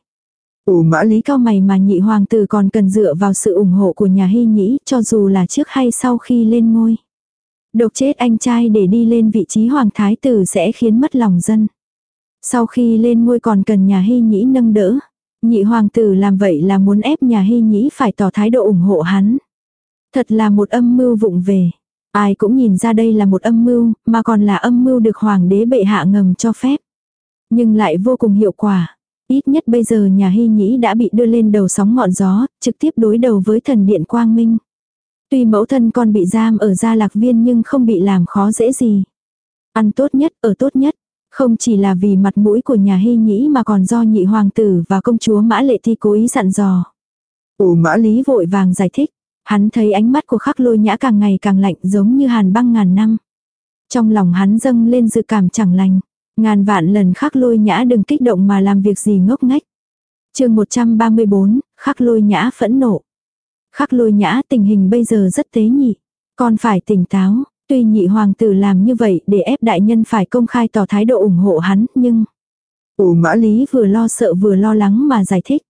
Ủ mã lý cao mày mà nhị hoàng tử còn cần dựa vào sự ủng hộ của nhà hy nhĩ cho dù là trước hay sau khi lên ngôi. Độc chết anh trai để đi lên vị trí hoàng thái tử sẽ khiến mất lòng dân. Sau khi lên ngôi còn cần nhà hy nhĩ nâng đỡ. Nhị hoàng tử làm vậy là muốn ép nhà hy nhĩ phải tỏ thái độ ủng hộ hắn. Thật là một âm mưu vụng về. Ai cũng nhìn ra đây là một âm mưu, mà còn là âm mưu được hoàng đế bệ hạ ngầm cho phép. Nhưng lại vô cùng hiệu quả. Ít nhất bây giờ nhà hy nhĩ đã bị đưa lên đầu sóng ngọn gió, trực tiếp đối đầu với thần điện quang minh. Tuy mẫu thân con bị giam ở gia lạc viên nhưng không bị làm khó dễ gì. Ăn tốt nhất, ở tốt nhất. Không chỉ là vì mặt mũi của nhà hy nhĩ mà còn do nhị hoàng tử và công chúa Mã Lệ Thi cố ý dặn dò. Ồ Mã Lý vội vàng giải thích. Hắn thấy ánh mắt của khắc lôi nhã càng ngày càng lạnh giống như hàn băng ngàn năm. Trong lòng hắn dâng lên dự cảm chẳng lành. Ngàn vạn lần khắc lôi nhã đừng kích động mà làm việc gì ngốc ngách. chương 134, khắc lôi nhã phẫn nộ. Khắc lôi nhã tình hình bây giờ rất tế nhị. Con phải tỉnh táo, tuy nhị hoàng tử làm như vậy để ép đại nhân phải công khai tỏ thái độ ủng hộ hắn, nhưng... Ồ mã lý vừa lo sợ vừa lo lắng mà giải thích.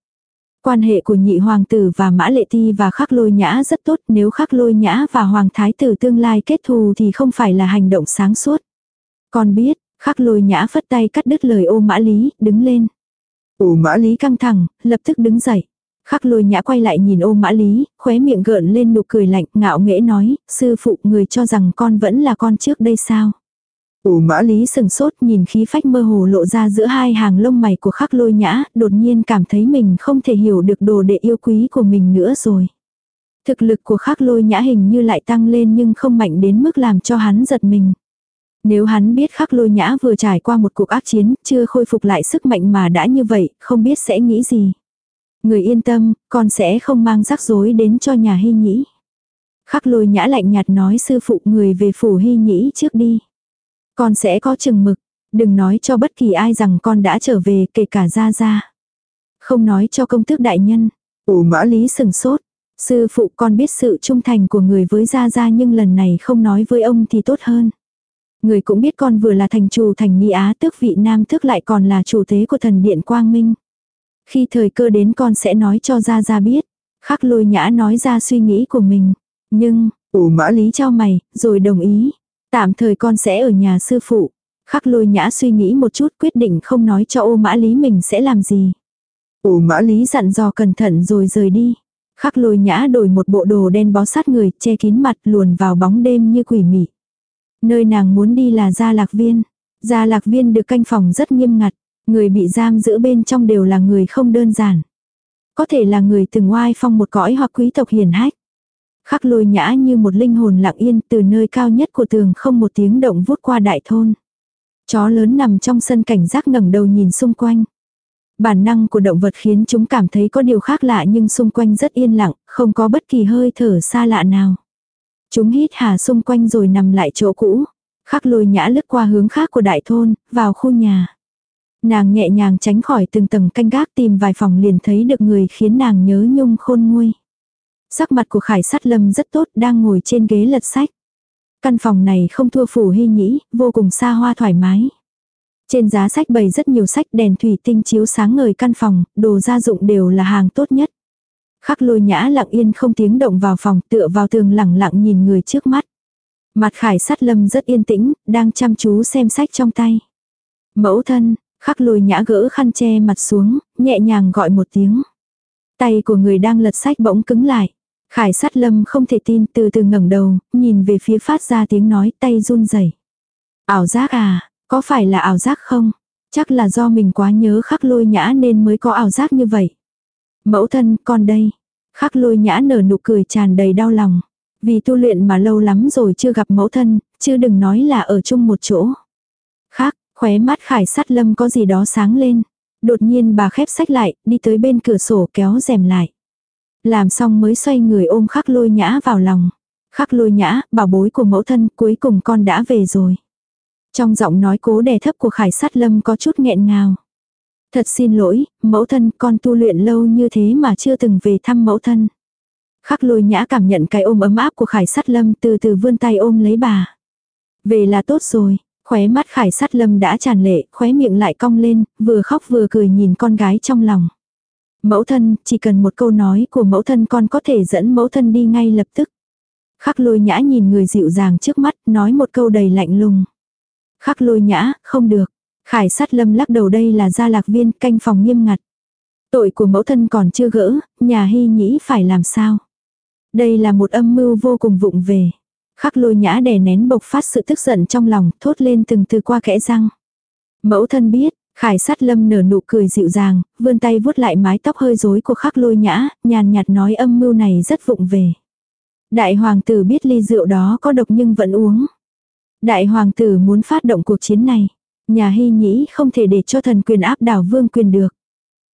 Quan hệ của nhị hoàng tử và mã lệ ti và khắc lôi nhã rất tốt nếu khắc lôi nhã và hoàng thái tử tương lai kết thù thì không phải là hành động sáng suốt. Con biết, khắc lôi nhã phất tay cắt đứt lời ô mã lý, đứng lên. Ô mã lý căng thẳng, lập tức đứng dậy. Khắc lôi nhã quay lại nhìn ô mã lý, khóe miệng gợn lên nụ cười lạnh, ngạo nghễ nói, sư phụ người cho rằng con vẫn là con trước đây sao. Ủ mã lý sừng sốt nhìn khí phách mơ hồ lộ ra giữa hai hàng lông mày của khắc lôi nhã, đột nhiên cảm thấy mình không thể hiểu được đồ đệ yêu quý của mình nữa rồi. Thực lực của khắc lôi nhã hình như lại tăng lên nhưng không mạnh đến mức làm cho hắn giật mình. Nếu hắn biết khắc lôi nhã vừa trải qua một cuộc ác chiến, chưa khôi phục lại sức mạnh mà đã như vậy, không biết sẽ nghĩ gì. Người yên tâm, con sẽ không mang rắc rối đến cho nhà hy nhĩ. Khắc lôi nhã lạnh nhạt nói sư phụ người về phủ hy nhĩ trước đi. Con sẽ có chừng mực, đừng nói cho bất kỳ ai rằng con đã trở về kể cả Gia Gia. Không nói cho công tước đại nhân. Ồ mã lý sừng sốt. Sư phụ con biết sự trung thành của người với Gia Gia nhưng lần này không nói với ông thì tốt hơn. Người cũng biết con vừa là thành chủ thành Ni Á tước vị nam tước lại còn là chủ tế của thần điện Quang Minh. Khi thời cơ đến con sẽ nói cho Gia Gia biết. Khắc lôi nhã nói ra suy nghĩ của mình. Nhưng, ồ mã lý trao mày, rồi đồng ý. Tạm thời con sẽ ở nhà sư phụ. Khắc lôi nhã suy nghĩ một chút quyết định không nói cho ô mã lý mình sẽ làm gì. Ô mã lý dặn dò cẩn thận rồi rời đi. Khắc lôi nhã đổi một bộ đồ đen bó sát người, che kín mặt luồn vào bóng đêm như quỷ mị. Nơi nàng muốn đi là gia lạc viên. Gia lạc viên được canh phòng rất nghiêm ngặt. Người bị giam giữ bên trong đều là người không đơn giản. Có thể là người từng oai phong một cõi hoặc quý tộc hiền hách. Khắc lôi nhã như một linh hồn lặng yên từ nơi cao nhất của tường không một tiếng động vút qua đại thôn. Chó lớn nằm trong sân cảnh giác ngẩng đầu nhìn xung quanh. Bản năng của động vật khiến chúng cảm thấy có điều khác lạ nhưng xung quanh rất yên lặng, không có bất kỳ hơi thở xa lạ nào. Chúng hít hà xung quanh rồi nằm lại chỗ cũ. Khắc lôi nhã lướt qua hướng khác của đại thôn, vào khu nhà. Nàng nhẹ nhàng tránh khỏi từng tầng canh gác tìm vài phòng liền thấy được người khiến nàng nhớ nhung khôn nguôi. Sắc mặt của Khải Sát Lâm rất tốt đang ngồi trên ghế lật sách. Căn phòng này không thua phủ hy nhĩ, vô cùng xa hoa thoải mái. Trên giá sách bày rất nhiều sách đèn thủy tinh chiếu sáng ngời căn phòng, đồ gia dụng đều là hàng tốt nhất. Khắc lôi nhã lặng yên không tiếng động vào phòng tựa vào tường lẳng lặng nhìn người trước mắt. Mặt khải sát lâm rất yên tĩnh, đang chăm chú xem sách trong tay. Mẫu thân, khắc lôi nhã gỡ khăn che mặt xuống, nhẹ nhàng gọi một tiếng. Tay của người đang lật sách bỗng cứng lại. Khải sát lâm không thể tin từ từ ngẩng đầu, nhìn về phía phát ra tiếng nói tay run rẩy. Ảo giác à, có phải là ảo giác không? Chắc là do mình quá nhớ khắc lôi nhã nên mới có ảo giác như vậy. Mẫu thân, con đây. Khắc lôi nhã nở nụ cười tràn đầy đau lòng. Vì tu luyện mà lâu lắm rồi chưa gặp mẫu thân, chứ đừng nói là ở chung một chỗ. Khác, khóe mắt khải sát lâm có gì đó sáng lên. Đột nhiên bà khép sách lại, đi tới bên cửa sổ kéo rèm lại. Làm xong mới xoay người ôm khắc lôi nhã vào lòng. Khắc lôi nhã, bảo bối của mẫu thân, cuối cùng con đã về rồi. Trong giọng nói cố đè thấp của khải sát lâm có chút nghẹn ngào. Thật xin lỗi, mẫu thân con tu luyện lâu như thế mà chưa từng về thăm mẫu thân. Khắc lôi nhã cảm nhận cái ôm ấm áp của khải sát lâm từ từ vươn tay ôm lấy bà. Về là tốt rồi, khóe mắt khải sát lâm đã tràn lệ, khóe miệng lại cong lên, vừa khóc vừa cười nhìn con gái trong lòng. Mẫu thân, chỉ cần một câu nói của mẫu thân con có thể dẫn mẫu thân đi ngay lập tức. Khắc lôi nhã nhìn người dịu dàng trước mắt, nói một câu đầy lạnh lùng. Khắc lôi nhã, không được. Khải sát lâm lắc đầu đây là gia lạc viên canh phòng nghiêm ngặt. Tội của mẫu thân còn chưa gỡ, nhà hy nhĩ phải làm sao. Đây là một âm mưu vô cùng vụng về. Khắc lôi nhã đè nén bộc phát sự tức giận trong lòng, thốt lên từng từ qua kẽ răng. Mẫu thân biết, khải sát lâm nở nụ cười dịu dàng, vươn tay vuốt lại mái tóc hơi rối của khắc lôi nhã, nhàn nhạt nói âm mưu này rất vụng về. Đại hoàng tử biết ly rượu đó có độc nhưng vẫn uống. Đại hoàng tử muốn phát động cuộc chiến này. Nhà hy nhĩ không thể để cho thần quyền áp đảo vương quyền được.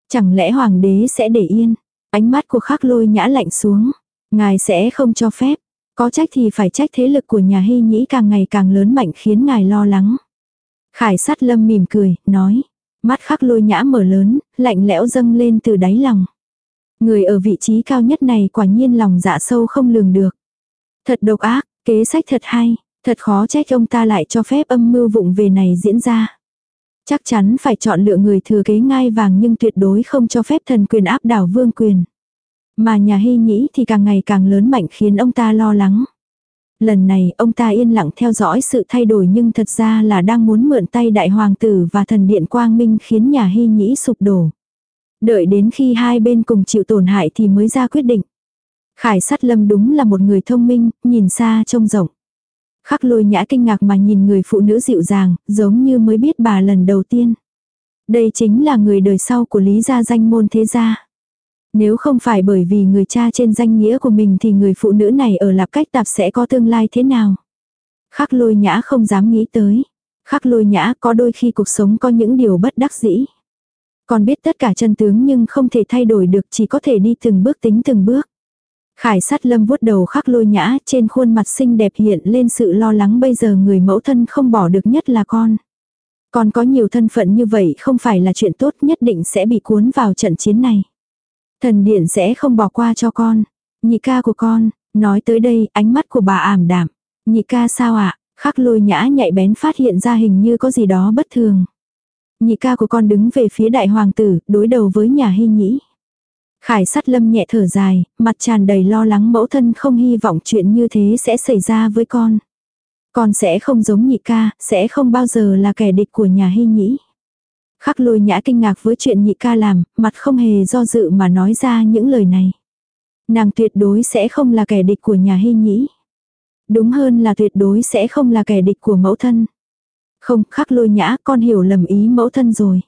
Chẳng lẽ hoàng đế sẽ để yên. Ánh mắt của khắc lôi nhã lạnh xuống. Ngài sẽ không cho phép. Có trách thì phải trách thế lực của nhà hy nhĩ càng ngày càng lớn mạnh khiến ngài lo lắng. Khải sát lâm mỉm cười, nói. Mắt khắc lôi nhã mở lớn, lạnh lẽo dâng lên từ đáy lòng. Người ở vị trí cao nhất này quả nhiên lòng dạ sâu không lường được. Thật độc ác, kế sách thật hay, thật khó trách ông ta lại cho phép âm mưu vụng về này diễn ra. Chắc chắn phải chọn lựa người thừa kế ngai vàng nhưng tuyệt đối không cho phép thần quyền áp đảo vương quyền. Mà nhà hy nhĩ thì càng ngày càng lớn mạnh khiến ông ta lo lắng. Lần này ông ta yên lặng theo dõi sự thay đổi nhưng thật ra là đang muốn mượn tay đại hoàng tử và thần điện quang minh khiến nhà hy nhĩ sụp đổ. Đợi đến khi hai bên cùng chịu tổn hại thì mới ra quyết định. Khải sát lâm đúng là một người thông minh, nhìn xa trông rộng. Khắc lôi nhã kinh ngạc mà nhìn người phụ nữ dịu dàng, giống như mới biết bà lần đầu tiên. Đây chính là người đời sau của Lý gia danh môn thế gia. Nếu không phải bởi vì người cha trên danh nghĩa của mình thì người phụ nữ này ở lạp cách tạp sẽ có tương lai thế nào. Khắc lôi nhã không dám nghĩ tới. Khắc lôi nhã có đôi khi cuộc sống có những điều bất đắc dĩ. Còn biết tất cả chân tướng nhưng không thể thay đổi được, chỉ có thể đi từng bước tính từng bước. Khải sát lâm vuốt đầu khắc lôi nhã, trên khuôn mặt xinh đẹp hiện lên sự lo lắng bây giờ người mẫu thân không bỏ được nhất là con. Con có nhiều thân phận như vậy không phải là chuyện tốt, nhất định sẽ bị cuốn vào trận chiến này. Thần điện sẽ không bỏ qua cho con. Nhị ca của con, nói tới đây ánh mắt của bà ảm đạm. Nhị ca sao ạ? Khắc lôi nhã nhạy bén phát hiện ra hình như có gì đó bất thường. Nhị ca của con đứng về phía đại hoàng tử, đối đầu với nhà hy nhĩ. Khải sát lâm nhẹ thở dài, mặt tràn đầy lo lắng mẫu thân không hy vọng chuyện như thế sẽ xảy ra với con. Con sẽ không giống nhị ca, sẽ không bao giờ là kẻ địch của nhà hy nhĩ. Khắc lôi nhã kinh ngạc với chuyện nhị ca làm, mặt không hề do dự mà nói ra những lời này. Nàng tuyệt đối sẽ không là kẻ địch của nhà hy nhĩ. Đúng hơn là tuyệt đối sẽ không là kẻ địch của mẫu thân. Không, khắc lôi nhã, con hiểu lầm ý mẫu thân rồi.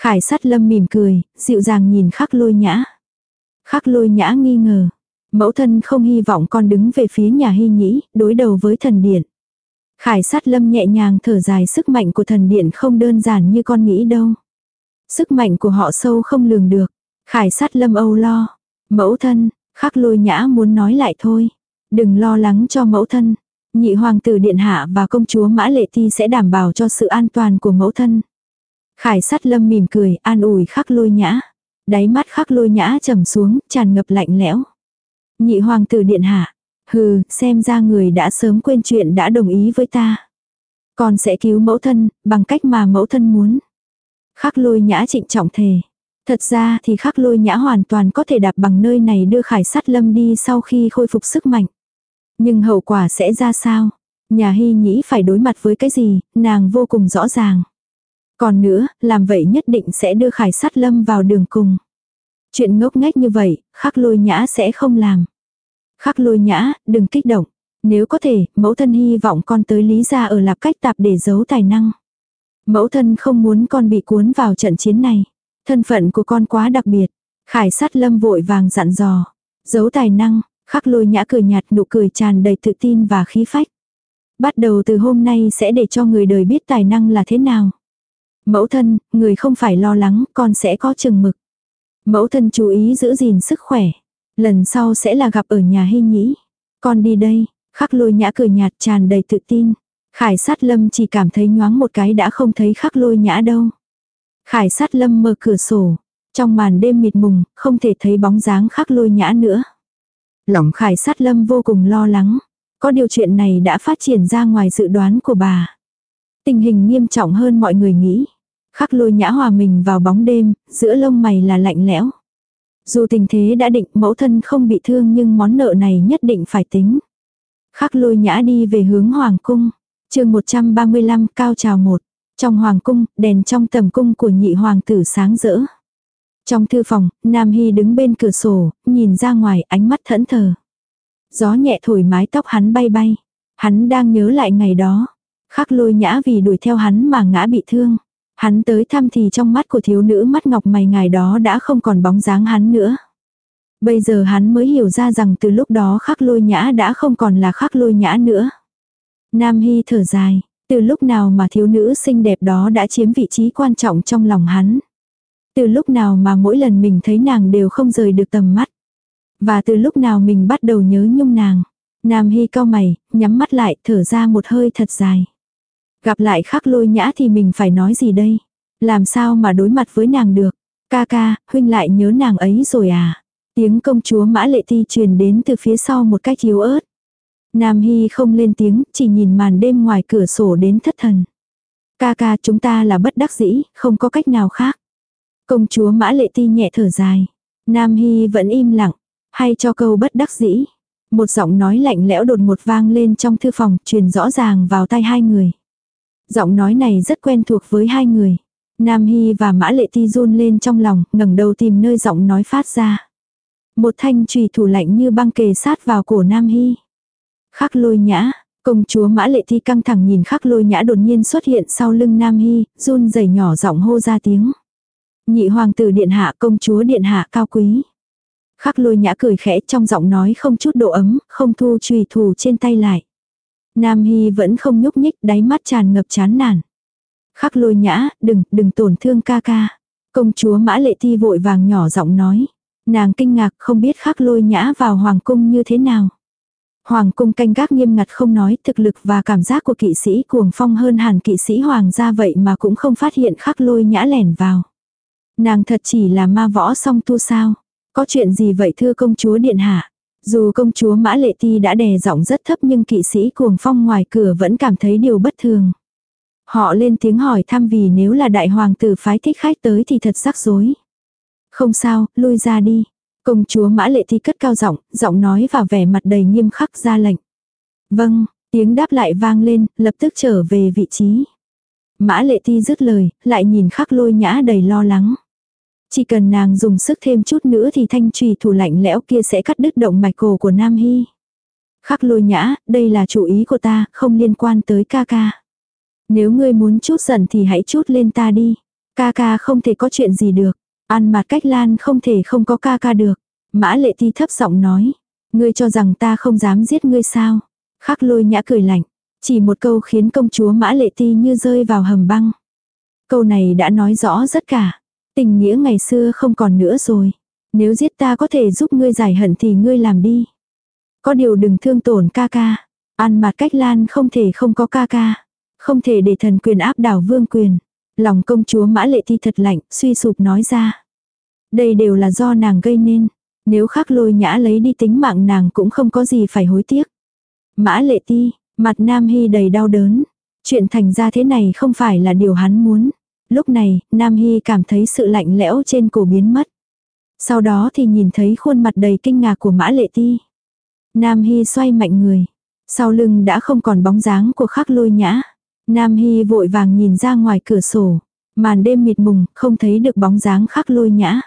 Khải sát lâm mỉm cười, dịu dàng nhìn khắc lôi nhã. Khắc lôi nhã nghi ngờ. Mẫu thân không hy vọng con đứng về phía nhà hy nhĩ, đối đầu với thần điện. Khải sát lâm nhẹ nhàng thở dài sức mạnh của thần điện không đơn giản như con nghĩ đâu. Sức mạnh của họ sâu không lường được. Khải sát lâm âu lo. Mẫu thân, khắc lôi nhã muốn nói lại thôi. Đừng lo lắng cho mẫu thân. Nhị hoàng tử điện hạ và công chúa Mã Lệ Thi sẽ đảm bảo cho sự an toàn của mẫu thân. Khải sát lâm mỉm cười, an ủi khắc lôi nhã. Đáy mắt khắc lôi nhã trầm xuống, tràn ngập lạnh lẽo. Nhị hoàng tử điện hạ. Hừ, xem ra người đã sớm quên chuyện đã đồng ý với ta. Con sẽ cứu mẫu thân, bằng cách mà mẫu thân muốn. Khắc lôi nhã trịnh trọng thề. Thật ra thì khắc lôi nhã hoàn toàn có thể đạp bằng nơi này đưa khải sát lâm đi sau khi khôi phục sức mạnh. Nhưng hậu quả sẽ ra sao? Nhà hy nhĩ phải đối mặt với cái gì, nàng vô cùng rõ ràng. Còn nữa, làm vậy nhất định sẽ đưa khải sát lâm vào đường cùng. Chuyện ngốc nghếch như vậy, khắc lôi nhã sẽ không làm. Khắc lôi nhã, đừng kích động. Nếu có thể, mẫu thân hy vọng con tới lý gia ở lạp cách tạp để giấu tài năng. Mẫu thân không muốn con bị cuốn vào trận chiến này. Thân phận của con quá đặc biệt. Khải sát lâm vội vàng dặn dò. Giấu tài năng, khắc lôi nhã cười nhạt nụ cười tràn đầy tự tin và khí phách. Bắt đầu từ hôm nay sẽ để cho người đời biết tài năng là thế nào. Mẫu thân, người không phải lo lắng, con sẽ có chừng mực. Mẫu thân chú ý giữ gìn sức khỏe. Lần sau sẽ là gặp ở nhà hy nhĩ. Con đi đây, khắc lôi nhã cười nhạt tràn đầy tự tin. Khải sát lâm chỉ cảm thấy nhoáng một cái đã không thấy khắc lôi nhã đâu. Khải sát lâm mở cửa sổ. Trong màn đêm mịt mùng, không thể thấy bóng dáng khắc lôi nhã nữa. Lòng khải sát lâm vô cùng lo lắng. Có điều chuyện này đã phát triển ra ngoài dự đoán của bà. Tình hình nghiêm trọng hơn mọi người nghĩ. Khắc lôi nhã hòa mình vào bóng đêm, giữa lông mày là lạnh lẽo. Dù tình thế đã định mẫu thân không bị thương nhưng món nợ này nhất định phải tính. Khắc lôi nhã đi về hướng hoàng cung. chương 135 cao trào một. Trong hoàng cung, đèn trong tầm cung của nhị hoàng tử sáng rỡ. Trong thư phòng, Nam Hy đứng bên cửa sổ, nhìn ra ngoài ánh mắt thẫn thờ. Gió nhẹ thổi mái tóc hắn bay bay. Hắn đang nhớ lại ngày đó. Khắc lôi nhã vì đuổi theo hắn mà ngã bị thương. Hắn tới thăm thì trong mắt của thiếu nữ mắt ngọc mày ngày đó đã không còn bóng dáng hắn nữa. Bây giờ hắn mới hiểu ra rằng từ lúc đó khắc lôi nhã đã không còn là khắc lôi nhã nữa. Nam Hy thở dài, từ lúc nào mà thiếu nữ xinh đẹp đó đã chiếm vị trí quan trọng trong lòng hắn. Từ lúc nào mà mỗi lần mình thấy nàng đều không rời được tầm mắt. Và từ lúc nào mình bắt đầu nhớ nhung nàng. Nam Hy cao mày, nhắm mắt lại, thở ra một hơi thật dài. Gặp lại khắc lôi nhã thì mình phải nói gì đây? Làm sao mà đối mặt với nàng được? Ca ca, huynh lại nhớ nàng ấy rồi à? Tiếng công chúa mã lệ ti truyền đến từ phía sau một cách yếu ớt. Nam Hy không lên tiếng, chỉ nhìn màn đêm ngoài cửa sổ đến thất thần. Ca ca chúng ta là bất đắc dĩ, không có cách nào khác. Công chúa mã lệ ti nhẹ thở dài. Nam Hy vẫn im lặng, hay cho câu bất đắc dĩ. Một giọng nói lạnh lẽo đột một vang lên trong thư phòng, truyền rõ ràng vào tai hai người. Giọng nói này rất quen thuộc với hai người. Nam Hy và Mã Lệ Ti run lên trong lòng, ngẩng đầu tìm nơi giọng nói phát ra. Một thanh trùy thủ lạnh như băng kề sát vào cổ Nam Hy. Khắc lôi nhã, công chúa Mã Lệ Ti căng thẳng nhìn khắc lôi nhã đột nhiên xuất hiện sau lưng Nam Hy, run rẩy nhỏ giọng hô ra tiếng. Nhị hoàng tử điện hạ công chúa điện hạ cao quý. Khắc lôi nhã cười khẽ trong giọng nói không chút độ ấm, không thu trùy thủ trên tay lại. Nam Hy vẫn không nhúc nhích, đáy mắt tràn ngập chán nản. Khắc lôi nhã, đừng, đừng tổn thương ca ca. Công chúa Mã Lệ Thi vội vàng nhỏ giọng nói. Nàng kinh ngạc không biết khắc lôi nhã vào hoàng cung như thế nào. Hoàng cung canh gác nghiêm ngặt không nói thực lực và cảm giác của kỵ sĩ cuồng phong hơn hẳn kỵ sĩ hoàng gia vậy mà cũng không phát hiện khắc lôi nhã lẻn vào. Nàng thật chỉ là ma võ song tu sao. Có chuyện gì vậy thưa công chúa điện hạ? Dù công chúa Mã Lệ Ti đã đè giọng rất thấp nhưng kỵ sĩ cuồng phong ngoài cửa vẫn cảm thấy điều bất thường. Họ lên tiếng hỏi thăm vì nếu là đại hoàng tử phái thích khách tới thì thật rắc rối. Không sao, lui ra đi. Công chúa Mã Lệ Ti cất cao giọng, giọng nói và vẻ mặt đầy nghiêm khắc ra lệnh. Vâng, tiếng đáp lại vang lên, lập tức trở về vị trí. Mã Lệ Ti dứt lời, lại nhìn khắc lôi nhã đầy lo lắng. Chỉ cần nàng dùng sức thêm chút nữa thì thanh trùy thủ lạnh lẽo kia sẽ cắt đứt động mạch cổ của Nam Hy. Khắc lôi nhã, đây là chủ ý của ta, không liên quan tới ca ca. Nếu ngươi muốn chút giận thì hãy chút lên ta đi. Ca ca không thể có chuyện gì được. Ăn mặt cách lan không thể không có ca ca được. Mã lệ ti thấp giọng nói. Ngươi cho rằng ta không dám giết ngươi sao. Khắc lôi nhã cười lạnh. Chỉ một câu khiến công chúa mã lệ ti như rơi vào hầm băng. Câu này đã nói rõ rất cả. Tình nghĩa ngày xưa không còn nữa rồi. Nếu giết ta có thể giúp ngươi giải hận thì ngươi làm đi. Có điều đừng thương tổn ca ca. An mặt cách lan không thể không có ca ca. Không thể để thần quyền áp đảo vương quyền. Lòng công chúa mã lệ thi thật lạnh, suy sụp nói ra. Đây đều là do nàng gây nên. Nếu khắc lôi nhã lấy đi tính mạng nàng cũng không có gì phải hối tiếc. Mã lệ ti, mặt Nam Hy đầy đau đớn. Chuyện thành ra thế này không phải là điều hắn muốn. Lúc này, Nam Hy cảm thấy sự lạnh lẽo trên cổ biến mất. Sau đó thì nhìn thấy khuôn mặt đầy kinh ngạc của Mã Lệ Ti. Nam Hy xoay mạnh người. Sau lưng đã không còn bóng dáng của khắc lôi nhã. Nam Hy vội vàng nhìn ra ngoài cửa sổ. Màn đêm mịt mùng, không thấy được bóng dáng khắc lôi nhã.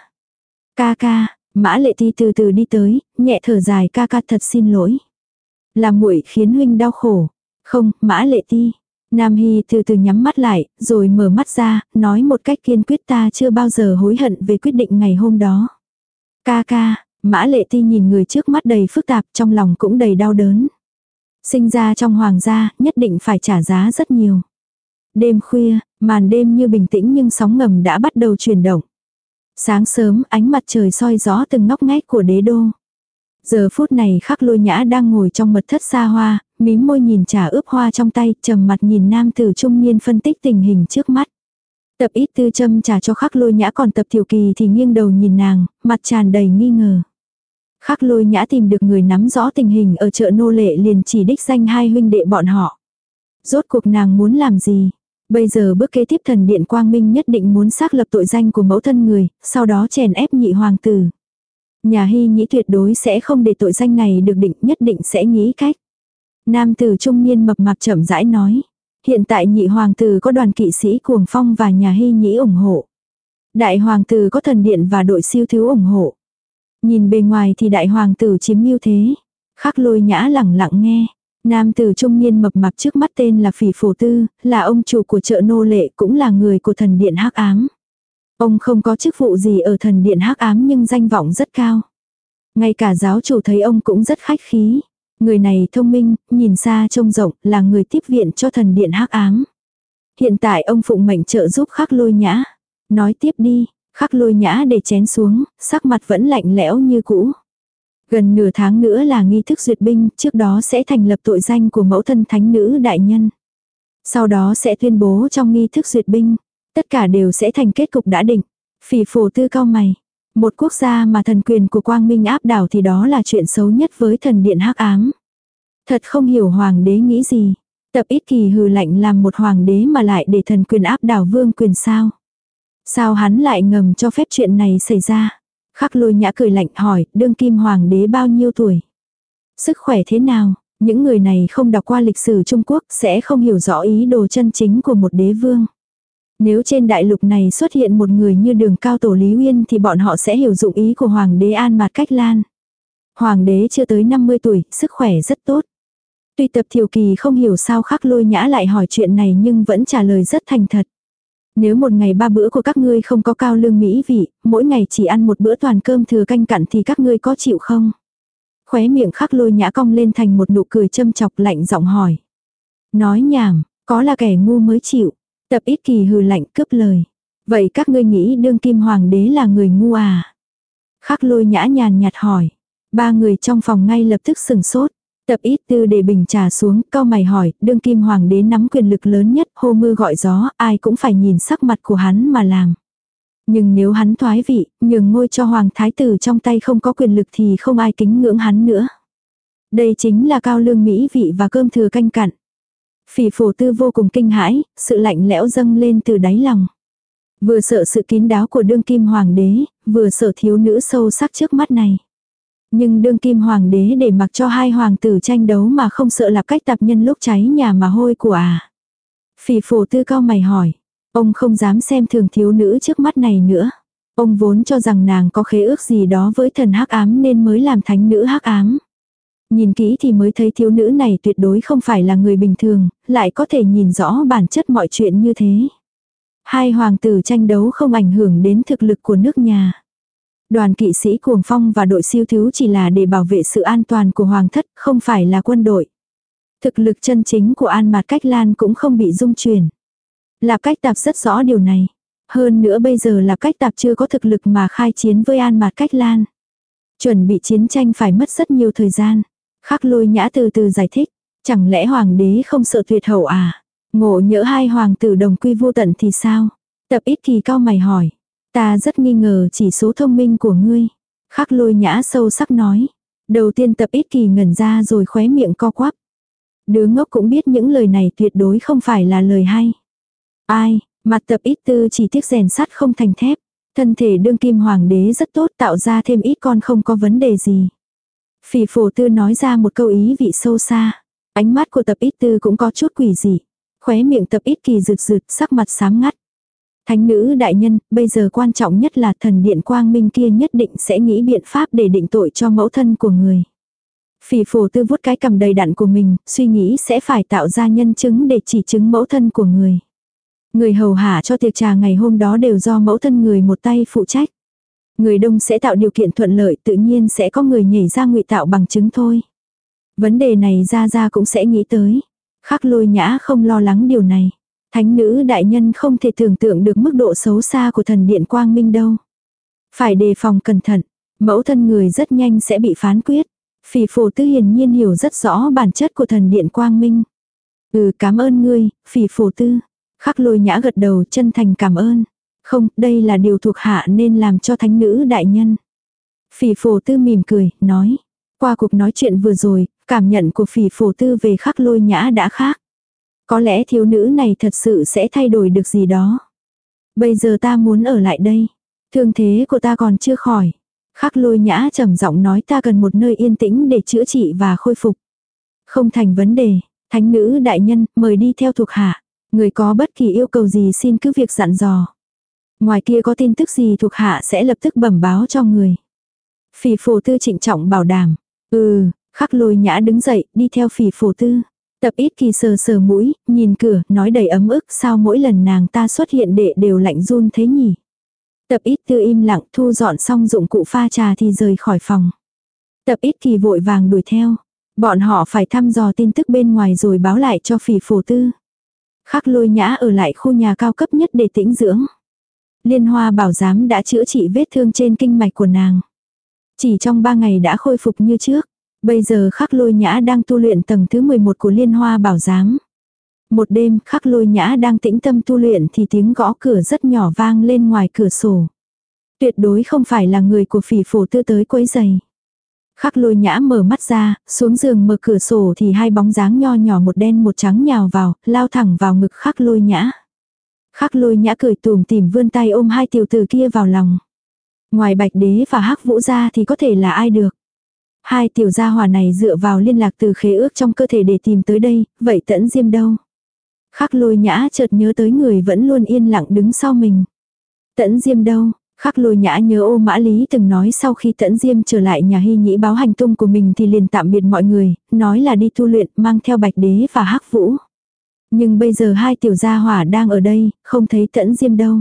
Ca ca, Mã Lệ Ti từ từ đi tới, nhẹ thở dài ca ca thật xin lỗi. Làm muội khiến huynh đau khổ. Không, Mã Lệ Ti, Nam Hy từ từ nhắm mắt lại, rồi mở mắt ra, nói một cách kiên quyết ta chưa bao giờ hối hận về quyết định ngày hôm đó. Ca ca, Mã Lệ Ti nhìn người trước mắt đầy phức tạp trong lòng cũng đầy đau đớn. Sinh ra trong hoàng gia, nhất định phải trả giá rất nhiều. Đêm khuya, màn đêm như bình tĩnh nhưng sóng ngầm đã bắt đầu chuyển động. Sáng sớm ánh mặt trời soi rõ từng ngóc ngách của đế đô. Giờ phút này khắc lôi nhã đang ngồi trong mật thất xa hoa, mím môi nhìn trà ướp hoa trong tay, trầm mặt nhìn nam tử trung niên phân tích tình hình trước mắt. Tập ít tư châm trà cho khắc lôi nhã còn tập tiểu kỳ thì nghiêng đầu nhìn nàng, mặt tràn đầy nghi ngờ. Khắc lôi nhã tìm được người nắm rõ tình hình ở chợ nô lệ liền chỉ đích danh hai huynh đệ bọn họ. Rốt cuộc nàng muốn làm gì? Bây giờ bước kế tiếp thần điện quang minh nhất định muốn xác lập tội danh của mẫu thân người, sau đó chèn ép nhị hoàng tử. Nhà hy nhĩ tuyệt đối sẽ không để tội danh này được định nhất định sẽ nghĩ cách. Nam tử trung niên mập mạp chậm rãi nói. Hiện tại nhị hoàng tử có đoàn kỵ sĩ cuồng phong và nhà hy nhĩ ủng hộ. Đại hoàng tử có thần điện và đội siêu thiếu ủng hộ. Nhìn bề ngoài thì đại hoàng tử chiếm ưu thế. Khắc lôi nhã lẳng lặng nghe. Nam tử trung niên mập mạp trước mắt tên là Phỉ Phổ Tư, là ông chủ của chợ nô lệ cũng là người của thần điện hắc ám. Ông không có chức vụ gì ở thần điện hắc ám nhưng danh vọng rất cao. Ngay cả giáo chủ thấy ông cũng rất khách khí. Người này thông minh, nhìn xa trông rộng, là người tiếp viện cho thần điện hắc ám. Hiện tại ông phụng mệnh trợ giúp khắc lôi nhã. Nói tiếp đi, khắc lôi nhã để chén xuống, sắc mặt vẫn lạnh lẽo như cũ. Gần nửa tháng nữa là nghi thức duyệt binh, trước đó sẽ thành lập tội danh của mẫu thân thánh nữ đại nhân. Sau đó sẽ tuyên bố trong nghi thức duyệt binh, tất cả đều sẽ thành kết cục đã định. Phỉ phổ tư cao mày. Một quốc gia mà thần quyền của quang minh áp đảo thì đó là chuyện xấu nhất với thần điện hắc ám. Thật không hiểu hoàng đế nghĩ gì. Tập ít kỳ hừ lạnh làm một hoàng đế mà lại để thần quyền áp đảo vương quyền sao. Sao hắn lại ngầm cho phép chuyện này xảy ra. Khắc lôi nhã cười lạnh hỏi, đương kim hoàng đế bao nhiêu tuổi? Sức khỏe thế nào? Những người này không đọc qua lịch sử Trung Quốc sẽ không hiểu rõ ý đồ chân chính của một đế vương. Nếu trên đại lục này xuất hiện một người như đường cao tổ Lý Uyên thì bọn họ sẽ hiểu dụng ý của Hoàng đế An Mạt Cách Lan. Hoàng đế chưa tới 50 tuổi, sức khỏe rất tốt. Tuy tập thiểu kỳ không hiểu sao khắc lôi nhã lại hỏi chuyện này nhưng vẫn trả lời rất thành thật. Nếu một ngày ba bữa của các ngươi không có cao lương mỹ vị, mỗi ngày chỉ ăn một bữa toàn cơm thừa canh cặn thì các ngươi có chịu không? Khóe miệng khắc lôi nhã cong lên thành một nụ cười châm chọc lạnh giọng hỏi. Nói nhảm, có là kẻ ngu mới chịu. Tập ít kỳ hừ lạnh cướp lời. Vậy các ngươi nghĩ đương kim hoàng đế là người ngu à? Khắc lôi nhã nhàn nhạt hỏi. Ba người trong phòng ngay lập tức sừng sốt. Tập ít tư để bình trà xuống, cao mày hỏi, đương kim hoàng đế nắm quyền lực lớn nhất, hô mưa gọi gió, ai cũng phải nhìn sắc mặt của hắn mà làm. Nhưng nếu hắn thoái vị, nhường ngôi cho hoàng thái tử trong tay không có quyền lực thì không ai kính ngưỡng hắn nữa. Đây chính là cao lương mỹ vị và cơm thừa canh cặn. Phỉ phổ tư vô cùng kinh hãi, sự lạnh lẽo dâng lên từ đáy lòng. Vừa sợ sự kín đáo của đương kim hoàng đế, vừa sợ thiếu nữ sâu sắc trước mắt này. Nhưng đương kim hoàng đế để mặc cho hai hoàng tử tranh đấu mà không sợ là cách tạp nhân lúc cháy nhà mà hôi của à. Phỉ phổ tư cao mày hỏi. Ông không dám xem thường thiếu nữ trước mắt này nữa. Ông vốn cho rằng nàng có khế ước gì đó với thần hắc ám nên mới làm thánh nữ hắc ám. Nhìn kỹ thì mới thấy thiếu nữ này tuyệt đối không phải là người bình thường, lại có thể nhìn rõ bản chất mọi chuyện như thế. Hai hoàng tử tranh đấu không ảnh hưởng đến thực lực của nước nhà. Đoàn kỵ sĩ cuồng phong và đội siêu thiếu chỉ là để bảo vệ sự an toàn của hoàng thất, không phải là quân đội. Thực lực chân chính của An Mạt Cách Lan cũng không bị dung chuyển. Lạp Cách Tạp rất rõ điều này. Hơn nữa bây giờ Lạp Cách Tạp chưa có thực lực mà khai chiến với An Mạt Cách Lan. Chuẩn bị chiến tranh phải mất rất nhiều thời gian. Khắc lôi nhã từ từ giải thích. Chẳng lẽ hoàng đế không sợ tuyệt hậu à? Ngộ nhỡ hai hoàng tử đồng quy vô tận thì sao? Tập ít kỳ cao mày hỏi. Ta rất nghi ngờ chỉ số thông minh của ngươi. Khắc lôi nhã sâu sắc nói. Đầu tiên tập ít kỳ ngẩn ra rồi khóe miệng co quắp. Đứa ngốc cũng biết những lời này tuyệt đối không phải là lời hay. Ai, mặt tập ít tư chỉ tiếc rèn sắt không thành thép. Thân thể đương kim hoàng đế rất tốt tạo ra thêm ít con không có vấn đề gì. Phỉ phổ tư nói ra một câu ý vị sâu xa. Ánh mắt của tập ít tư cũng có chút quỷ dị. Khóe miệng tập ít kỳ rực rực sắc mặt sám ngắt. Thánh nữ đại nhân, bây giờ quan trọng nhất là thần điện quang minh kia nhất định sẽ nghĩ biện pháp để định tội cho mẫu thân của người. Phỉ phổ tư vuốt cái cầm đầy đặn của mình, suy nghĩ sẽ phải tạo ra nhân chứng để chỉ chứng mẫu thân của người. Người hầu hạ cho tiệc trà ngày hôm đó đều do mẫu thân người một tay phụ trách. Người đông sẽ tạo điều kiện thuận lợi tự nhiên sẽ có người nhảy ra ngụy tạo bằng chứng thôi. Vấn đề này ra ra cũng sẽ nghĩ tới. Khắc lôi nhã không lo lắng điều này. Thánh nữ đại nhân không thể tưởng tượng được mức độ xấu xa của thần điện quang minh đâu. Phải đề phòng cẩn thận, mẫu thân người rất nhanh sẽ bị phán quyết. Phỉ phổ tư hiển nhiên hiểu rất rõ bản chất của thần điện quang minh. Ừ cảm ơn ngươi, phỉ phổ tư. Khắc lôi nhã gật đầu chân thành cảm ơn. Không, đây là điều thuộc hạ nên làm cho thánh nữ đại nhân. Phỉ phổ tư mỉm cười, nói. Qua cuộc nói chuyện vừa rồi, cảm nhận của phỉ phổ tư về khắc lôi nhã đã khác. Có lẽ thiếu nữ này thật sự sẽ thay đổi được gì đó. Bây giờ ta muốn ở lại đây. Thương thế của ta còn chưa khỏi. Khắc lôi nhã trầm giọng nói ta cần một nơi yên tĩnh để chữa trị và khôi phục. Không thành vấn đề, thánh nữ đại nhân mời đi theo thuộc hạ. Người có bất kỳ yêu cầu gì xin cứ việc dặn dò. Ngoài kia có tin tức gì thuộc hạ sẽ lập tức bẩm báo cho người. Phỉ phổ tư trịnh trọng bảo đảm. Ừ, khắc lôi nhã đứng dậy, đi theo phỉ phổ tư. Tập ít kỳ sờ sờ mũi, nhìn cửa, nói đầy ấm ức sao mỗi lần nàng ta xuất hiện đệ đều lạnh run thế nhỉ. Tập ít tư im lặng thu dọn xong dụng cụ pha trà thì rời khỏi phòng. Tập ít kỳ vội vàng đuổi theo. Bọn họ phải thăm dò tin tức bên ngoài rồi báo lại cho phỉ phổ tư. Khắc lôi nhã ở lại khu nhà cao cấp nhất để tĩnh dưỡng. Liên hoa bảo giám đã chữa trị vết thương trên kinh mạch của nàng. Chỉ trong ba ngày đã khôi phục như trước. Bây giờ khắc lôi nhã đang tu luyện tầng thứ 11 của liên hoa bảo giám. Một đêm khắc lôi nhã đang tĩnh tâm tu luyện thì tiếng gõ cửa rất nhỏ vang lên ngoài cửa sổ. Tuyệt đối không phải là người của phỉ phổ tư tới quấy giày. Khắc lôi nhã mở mắt ra, xuống giường mở cửa sổ thì hai bóng dáng nho nhỏ một đen một trắng nhào vào, lao thẳng vào ngực khắc lôi nhã. Khắc lôi nhã cười tùm tìm vươn tay ôm hai tiểu tử kia vào lòng. Ngoài bạch đế và hắc vũ ra thì có thể là ai được. Hai tiểu gia hòa này dựa vào liên lạc từ khế ước trong cơ thể để tìm tới đây, vậy tẫn diêm đâu? Khắc lôi nhã chợt nhớ tới người vẫn luôn yên lặng đứng sau mình. Tẫn diêm đâu? Khắc lôi nhã nhớ ô mã lý từng nói sau khi tẫn diêm trở lại nhà hy nhĩ báo hành tung của mình thì liền tạm biệt mọi người, nói là đi tu luyện mang theo bạch đế và hắc vũ. Nhưng bây giờ hai tiểu gia hỏa đang ở đây, không thấy tẫn diêm đâu.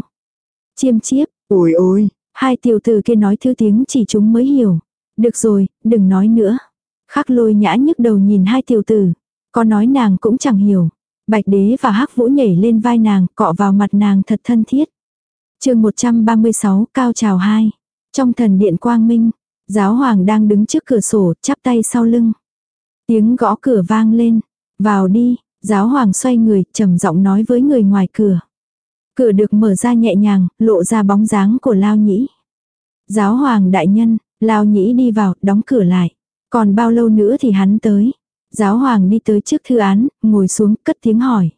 Chiêm chiếp, Ôi ôi, hai tiểu tử kia nói thứ tiếng chỉ chúng mới hiểu. Được rồi, đừng nói nữa. Khắc lôi nhã nhức đầu nhìn hai tiểu tử. Có nói nàng cũng chẳng hiểu. Bạch đế và hắc vũ nhảy lên vai nàng, cọ vào mặt nàng thật thân thiết. chương 136, cao trào 2. Trong thần điện quang minh, giáo hoàng đang đứng trước cửa sổ, chắp tay sau lưng. Tiếng gõ cửa vang lên. Vào đi, giáo hoàng xoay người, trầm giọng nói với người ngoài cửa. Cửa được mở ra nhẹ nhàng, lộ ra bóng dáng của Lao Nhĩ. Giáo hoàng đại nhân, Lao Nhĩ đi vào, đóng cửa lại. Còn bao lâu nữa thì hắn tới. Giáo hoàng đi tới trước thư án, ngồi xuống, cất tiếng hỏi.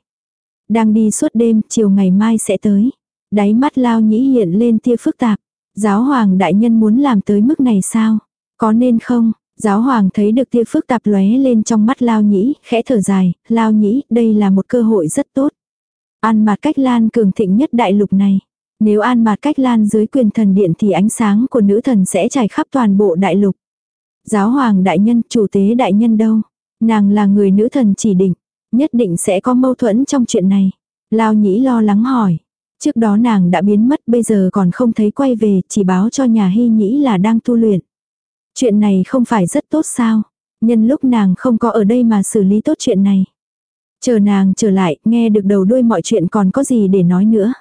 Đang đi suốt đêm, chiều ngày mai sẽ tới. Đáy mắt Lao Nhĩ hiện lên tia phức tạp. Giáo hoàng đại nhân muốn làm tới mức này sao? Có nên không? Giáo hoàng thấy được tia phức tạp lóe lên trong mắt Lao Nhĩ, khẽ thở dài, Lao Nhĩ, đây là một cơ hội rất tốt. An mặt cách lan cường thịnh nhất đại lục này. Nếu an mặt cách lan dưới quyền thần điện thì ánh sáng của nữ thần sẽ trải khắp toàn bộ đại lục. Giáo hoàng đại nhân, chủ tế đại nhân đâu? Nàng là người nữ thần chỉ định, nhất định sẽ có mâu thuẫn trong chuyện này. Lao nhĩ lo lắng hỏi. Trước đó nàng đã biến mất bây giờ còn không thấy quay về, chỉ báo cho nhà hy nhĩ là đang tu luyện. Chuyện này không phải rất tốt sao? Nhân lúc nàng không có ở đây mà xử lý tốt chuyện này. Chờ nàng trở lại, nghe được đầu đuôi mọi chuyện còn có gì để nói nữa.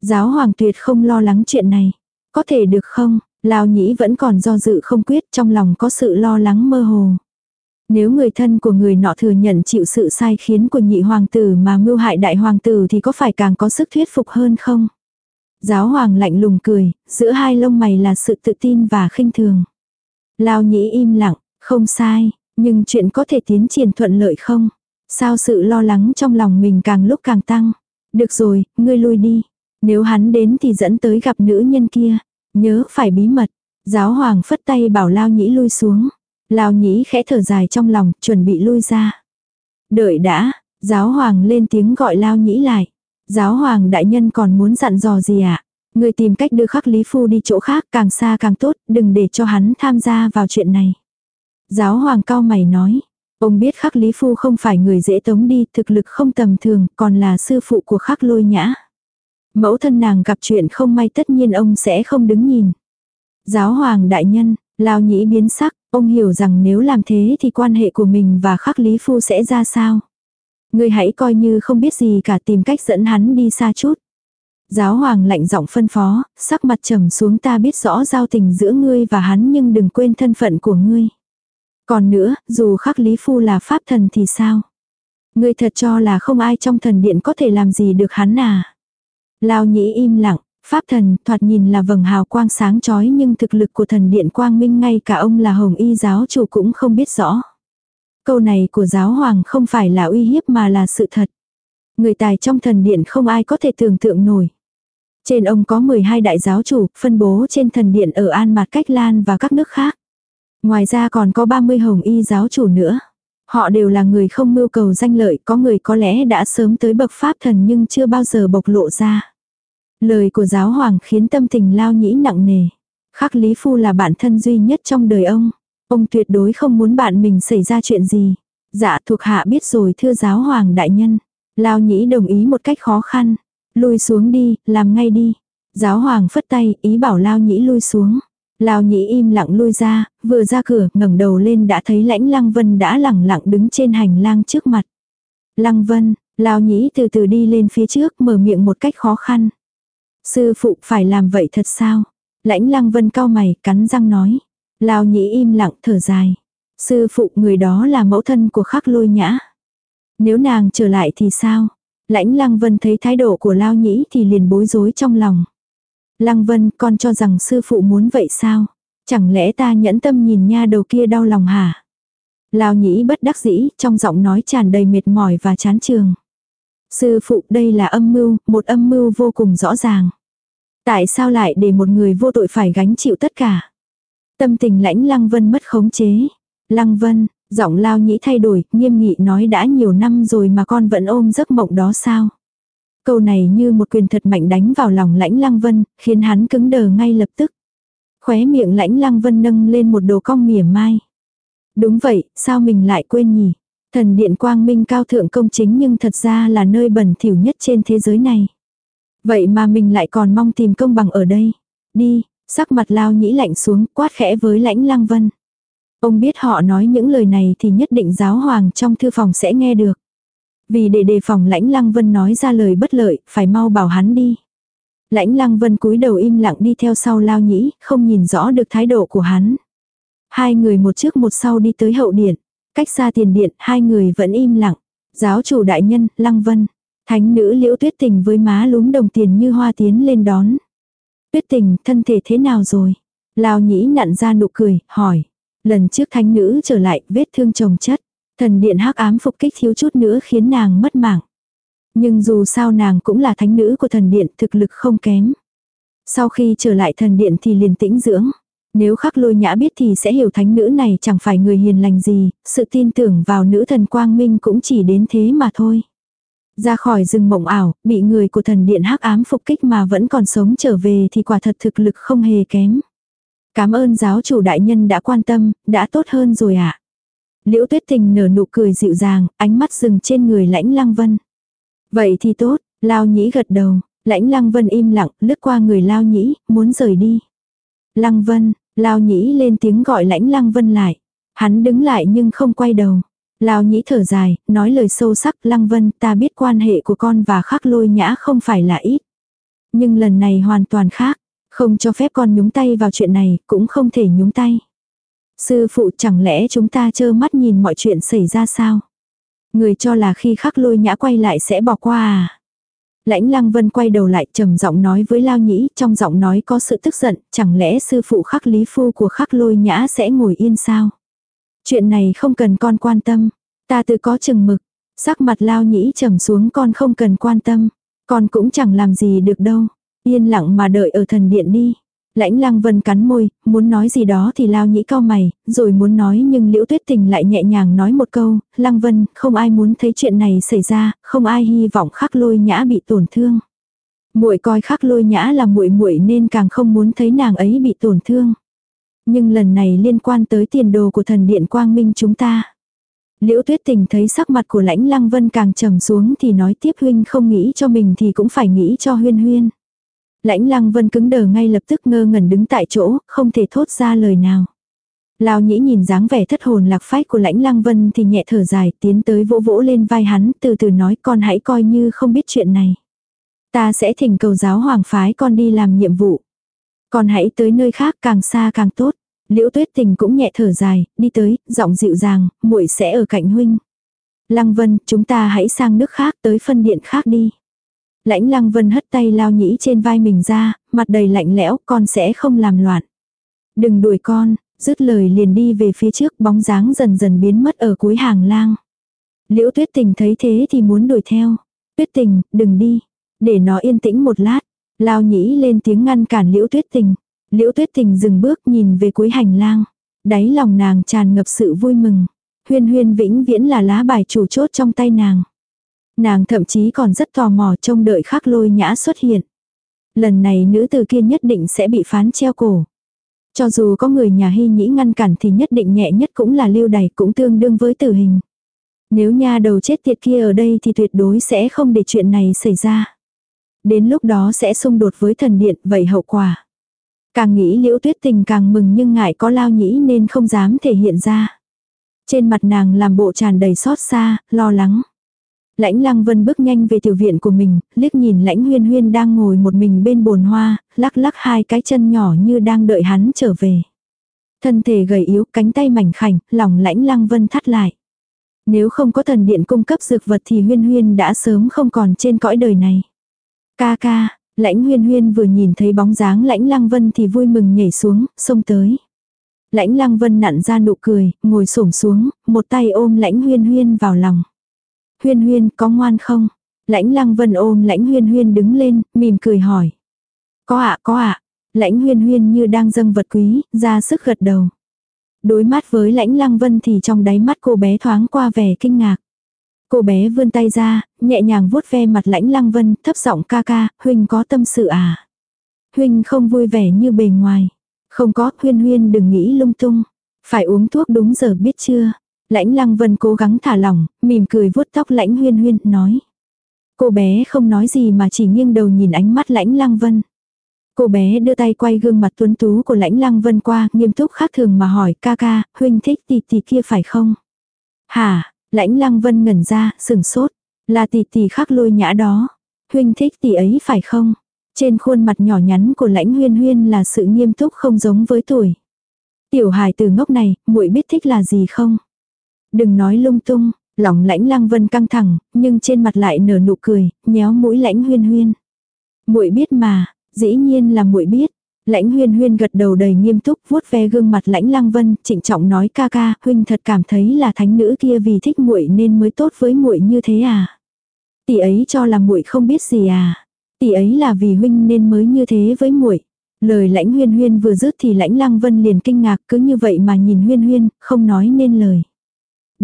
Giáo hoàng tuyệt không lo lắng chuyện này. Có thể được không? Lao nhĩ vẫn còn do dự không quyết trong lòng có sự lo lắng mơ hồ. Nếu người thân của người nọ thừa nhận chịu sự sai khiến của nhị hoàng tử mà mưu hại đại hoàng tử thì có phải càng có sức thuyết phục hơn không? Giáo hoàng lạnh lùng cười, giữa hai lông mày là sự tự tin và khinh thường. Lao nhĩ im lặng, không sai, nhưng chuyện có thể tiến triển thuận lợi không? Sao sự lo lắng trong lòng mình càng lúc càng tăng? Được rồi, ngươi lui đi. Nếu hắn đến thì dẫn tới gặp nữ nhân kia. Nhớ phải bí mật. Giáo hoàng phất tay bảo Lao Nhĩ lui xuống. Lao Nhĩ khẽ thở dài trong lòng, chuẩn bị lui ra. Đợi đã, giáo hoàng lên tiếng gọi Lao Nhĩ lại. Giáo hoàng đại nhân còn muốn dặn dò gì ạ? À? Người tìm cách đưa khắc Lý Phu đi chỗ khác càng xa càng tốt, đừng để cho hắn tham gia vào chuyện này. Giáo hoàng cao mày nói. Ông biết khắc Lý Phu không phải người dễ tống đi, thực lực không tầm thường, còn là sư phụ của khắc lôi nhã. Mẫu thân nàng gặp chuyện không may tất nhiên ông sẽ không đứng nhìn. Giáo hoàng đại nhân, lao nhĩ biến sắc, ông hiểu rằng nếu làm thế thì quan hệ của mình và khắc lý phu sẽ ra sao. người hãy coi như không biết gì cả tìm cách dẫn hắn đi xa chút. Giáo hoàng lạnh giọng phân phó, sắc mặt trầm xuống ta biết rõ giao tình giữa ngươi và hắn nhưng đừng quên thân phận của ngươi. Còn nữa, dù khắc lý phu là pháp thần thì sao? Ngươi thật cho là không ai trong thần điện có thể làm gì được hắn à. Lao nhĩ im lặng, pháp thần thoạt nhìn là vầng hào quang sáng chói nhưng thực lực của thần điện quang minh ngay cả ông là hồng y giáo chủ cũng không biết rõ. Câu này của giáo hoàng không phải là uy hiếp mà là sự thật. Người tài trong thần điện không ai có thể tưởng tượng nổi. Trên ông có 12 đại giáo chủ, phân bố trên thần điện ở An Mạt Cách Lan và các nước khác. Ngoài ra còn có 30 hồng y giáo chủ nữa. Họ đều là người không mưu cầu danh lợi, có người có lẽ đã sớm tới bậc pháp thần nhưng chưa bao giờ bộc lộ ra. Lời của giáo hoàng khiến tâm tình lao nhĩ nặng nề. Khắc Lý Phu là bạn thân duy nhất trong đời ông. Ông tuyệt đối không muốn bạn mình xảy ra chuyện gì. Dạ thuộc hạ biết rồi thưa giáo hoàng đại nhân. Lao nhĩ đồng ý một cách khó khăn. Lui xuống đi, làm ngay đi. Giáo hoàng phất tay, ý bảo Lao nhĩ lui xuống. Lao nhĩ im lặng lui ra, vừa ra cửa, ngẩng đầu lên đã thấy lãnh lăng vân đã lẳng lặng đứng trên hành lang trước mặt. Lăng vân, Lao nhĩ từ từ đi lên phía trước, mở miệng một cách khó khăn. Sư phụ phải làm vậy thật sao? Lãnh lăng vân cao mày, cắn răng nói. Lao nhĩ im lặng thở dài. Sư phụ người đó là mẫu thân của khắc lôi nhã. Nếu nàng trở lại thì sao? Lãnh lăng vân thấy thái độ của Lao nhĩ thì liền bối rối trong lòng. Lăng vân con cho rằng sư phụ muốn vậy sao? Chẳng lẽ ta nhẫn tâm nhìn nha đầu kia đau lòng hả? Lao nhĩ bất đắc dĩ, trong giọng nói tràn đầy mệt mỏi và chán trường. Sư phụ đây là âm mưu, một âm mưu vô cùng rõ ràng. Tại sao lại để một người vô tội phải gánh chịu tất cả? Tâm tình lãnh Lăng Vân mất khống chế. Lăng Vân, giọng lao nhĩ thay đổi, nghiêm nghị nói đã nhiều năm rồi mà con vẫn ôm giấc mộng đó sao? Câu này như một quyền thật mạnh đánh vào lòng lãnh Lăng Vân, khiến hắn cứng đờ ngay lập tức. Khóe miệng lãnh Lăng Vân nâng lên một đồ cong mỉa mai. Đúng vậy, sao mình lại quên nhỉ? Thần điện quang minh cao thượng công chính nhưng thật ra là nơi bẩn thỉu nhất trên thế giới này. Vậy mà mình lại còn mong tìm công bằng ở đây. Đi, sắc mặt lao nhĩ lạnh xuống quát khẽ với lãnh lăng vân. Ông biết họ nói những lời này thì nhất định giáo hoàng trong thư phòng sẽ nghe được. Vì để đề phòng lãnh lăng vân nói ra lời bất lợi, phải mau bảo hắn đi. Lãnh lăng vân cúi đầu im lặng đi theo sau lao nhĩ, không nhìn rõ được thái độ của hắn. Hai người một trước một sau đi tới hậu điện. Cách xa tiền điện, hai người vẫn im lặng. Giáo chủ đại nhân, lăng vân. Thánh nữ liễu tuyết tình với má lúm đồng tiền như hoa tiến lên đón. Tuyết tình, thân thể thế nào rồi? Lao nhĩ nặn ra nụ cười, hỏi. Lần trước thánh nữ trở lại, vết thương chồng chất. Thần điện hắc ám phục kích thiếu chút nữa khiến nàng mất mạng. Nhưng dù sao nàng cũng là thánh nữ của thần điện, thực lực không kém. Sau khi trở lại thần điện thì liền tĩnh dưỡng. Nếu khắc lôi nhã biết thì sẽ hiểu thánh nữ này chẳng phải người hiền lành gì, sự tin tưởng vào nữ thần quang minh cũng chỉ đến thế mà thôi. Ra khỏi rừng mộng ảo, bị người của thần điện hắc ám phục kích mà vẫn còn sống trở về thì quả thật thực lực không hề kém. Cảm ơn giáo chủ đại nhân đã quan tâm, đã tốt hơn rồi ạ. À. Liễu tuyết tình nở nụ cười dịu dàng, ánh mắt dừng trên người lãnh lăng vân. Vậy thì tốt, lao nhĩ gật đầu, lãnh lăng vân im lặng, lướt qua người lao nhĩ, muốn rời đi. Lăng vân, lao nhĩ lên tiếng gọi lãnh lăng vân lại. Hắn đứng lại nhưng không quay đầu. Lao nhĩ thở dài, nói lời sâu sắc, Lăng Vân, ta biết quan hệ của con và khắc lôi nhã không phải là ít. Nhưng lần này hoàn toàn khác, không cho phép con nhúng tay vào chuyện này, cũng không thể nhúng tay. Sư phụ chẳng lẽ chúng ta trơ mắt nhìn mọi chuyện xảy ra sao? Người cho là khi khắc lôi nhã quay lại sẽ bỏ qua à? Lãnh Lăng Vân quay đầu lại trầm giọng nói với Lao Nhĩ, trong giọng nói có sự tức giận, chẳng lẽ sư phụ khắc lý phu của khắc lôi nhã sẽ ngồi yên sao? Chuyện này không cần con quan tâm. Ta tự có chừng mực. Sắc mặt lao nhĩ trầm xuống con không cần quan tâm. Con cũng chẳng làm gì được đâu. Yên lặng mà đợi ở thần điện đi. Lãnh lăng vân cắn môi, muốn nói gì đó thì lao nhĩ cao mày, rồi muốn nói nhưng liễu tuyết tình lại nhẹ nhàng nói một câu, lăng vân, không ai muốn thấy chuyện này xảy ra, không ai hy vọng khắc lôi nhã bị tổn thương. muội coi khắc lôi nhã là muội muội nên càng không muốn thấy nàng ấy bị tổn thương. Nhưng lần này liên quan tới tiền đồ của thần điện quang minh chúng ta. Liễu tuyết tình thấy sắc mặt của lãnh lăng vân càng trầm xuống thì nói tiếp huynh không nghĩ cho mình thì cũng phải nghĩ cho huyên huyên. Lãnh lăng vân cứng đờ ngay lập tức ngơ ngẩn đứng tại chỗ, không thể thốt ra lời nào. Lao nhĩ nhìn dáng vẻ thất hồn lạc phách của lãnh lăng vân thì nhẹ thở dài tiến tới vỗ vỗ lên vai hắn từ từ nói con hãy coi như không biết chuyện này. Ta sẽ thỉnh cầu giáo hoàng phái con đi làm nhiệm vụ. con hãy tới nơi khác càng xa càng tốt. Liễu tuyết tình cũng nhẹ thở dài, đi tới, giọng dịu dàng, muội sẽ ở cạnh huynh. Lăng Vân, chúng ta hãy sang nước khác tới phân điện khác đi. Lãnh Lăng Vân hất tay lao nhĩ trên vai mình ra, mặt đầy lạnh lẽo, con sẽ không làm loạn. Đừng đuổi con, dứt lời liền đi về phía trước bóng dáng dần dần biến mất ở cuối hàng lang. Liễu tuyết tình thấy thế thì muốn đuổi theo. Tuyết tình, đừng đi. Để nó yên tĩnh một lát. Lao nhĩ lên tiếng ngăn cản liễu tuyết tình. Liễu tuyết tình dừng bước nhìn về cuối hành lang. Đáy lòng nàng tràn ngập sự vui mừng. Huyên huyên vĩnh viễn là lá bài chủ chốt trong tay nàng. Nàng thậm chí còn rất tò mò trông đợi khắc lôi nhã xuất hiện. Lần này nữ từ kia nhất định sẽ bị phán treo cổ. Cho dù có người nhà hy nhĩ ngăn cản thì nhất định nhẹ nhất cũng là lưu đày cũng tương đương với tử hình. Nếu nha đầu chết tiệt kia ở đây thì tuyệt đối sẽ không để chuyện này xảy ra. Đến lúc đó sẽ xung đột với thần điện vậy hậu quả. Càng nghĩ liễu tuyết tình càng mừng nhưng ngại có lao nhĩ nên không dám thể hiện ra. Trên mặt nàng làm bộ tràn đầy xót xa, lo lắng. Lãnh lăng vân bước nhanh về tiểu viện của mình, liếc nhìn lãnh huyên huyên đang ngồi một mình bên bồn hoa, lắc lắc hai cái chân nhỏ như đang đợi hắn trở về. Thân thể gầy yếu, cánh tay mảnh khảnh, lòng lãnh lăng vân thắt lại. Nếu không có thần điện cung cấp dược vật thì huyên huyên đã sớm không còn trên cõi đời này. Ca ca, lãnh huyên huyên vừa nhìn thấy bóng dáng lãnh lăng vân thì vui mừng nhảy xuống, xông tới. Lãnh lăng vân nặn ra nụ cười, ngồi xổm xuống, một tay ôm lãnh huyên huyên vào lòng. Huyên huyên có ngoan không? Lãnh lăng vân ôm lãnh huyên huyên đứng lên, mỉm cười hỏi. Có ạ có ạ. Lãnh huyên huyên như đang dâng vật quý, ra sức gật đầu. Đối mắt với lãnh lăng vân thì trong đáy mắt cô bé thoáng qua vẻ kinh ngạc. Cô bé vươn tay ra, nhẹ nhàng vuốt ve mặt lãnh lăng vân, thấp giọng ca ca, huynh có tâm sự à? Huynh không vui vẻ như bề ngoài. Không có, huyên huyên đừng nghĩ lung tung. Phải uống thuốc đúng giờ biết chưa? Lãnh lăng vân cố gắng thả lỏng, mỉm cười vuốt tóc lãnh huyên huyên, nói. Cô bé không nói gì mà chỉ nghiêng đầu nhìn ánh mắt lãnh lăng vân. Cô bé đưa tay quay gương mặt tuấn tú của lãnh lăng vân qua, nghiêm túc khác thường mà hỏi ca ca, huynh thích tỷ tỷ kia phải không? Hả, lãnh lăng vân ngẩn ra, sừng sốt. Là tỷ tỷ khắc lôi nhã đó. Huynh thích tỷ ấy phải không? Trên khuôn mặt nhỏ nhắn của lãnh huyên huyên là sự nghiêm túc không giống với tuổi. Tiểu hài từ ngốc này, muội biết thích là gì không? Đừng nói lung tung, lòng lãnh lăng vân căng thẳng, nhưng trên mặt lại nở nụ cười, nhéo mũi lãnh huyên huyên. muội biết mà, dĩ nhiên là muội biết. Lãnh huyên huyên gật đầu đầy nghiêm túc vuốt ve gương mặt lãnh lăng vân, trịnh trọng nói ca ca, huynh thật cảm thấy là thánh nữ kia vì thích muội nên mới tốt với muội như thế à. Tỷ ấy cho là muội không biết gì à. Tỷ ấy là vì huynh nên mới như thế với muội. Lời lãnh huyên huyên vừa dứt thì lãnh lăng vân liền kinh ngạc cứ như vậy mà nhìn huyên huyên, không nói nên lời.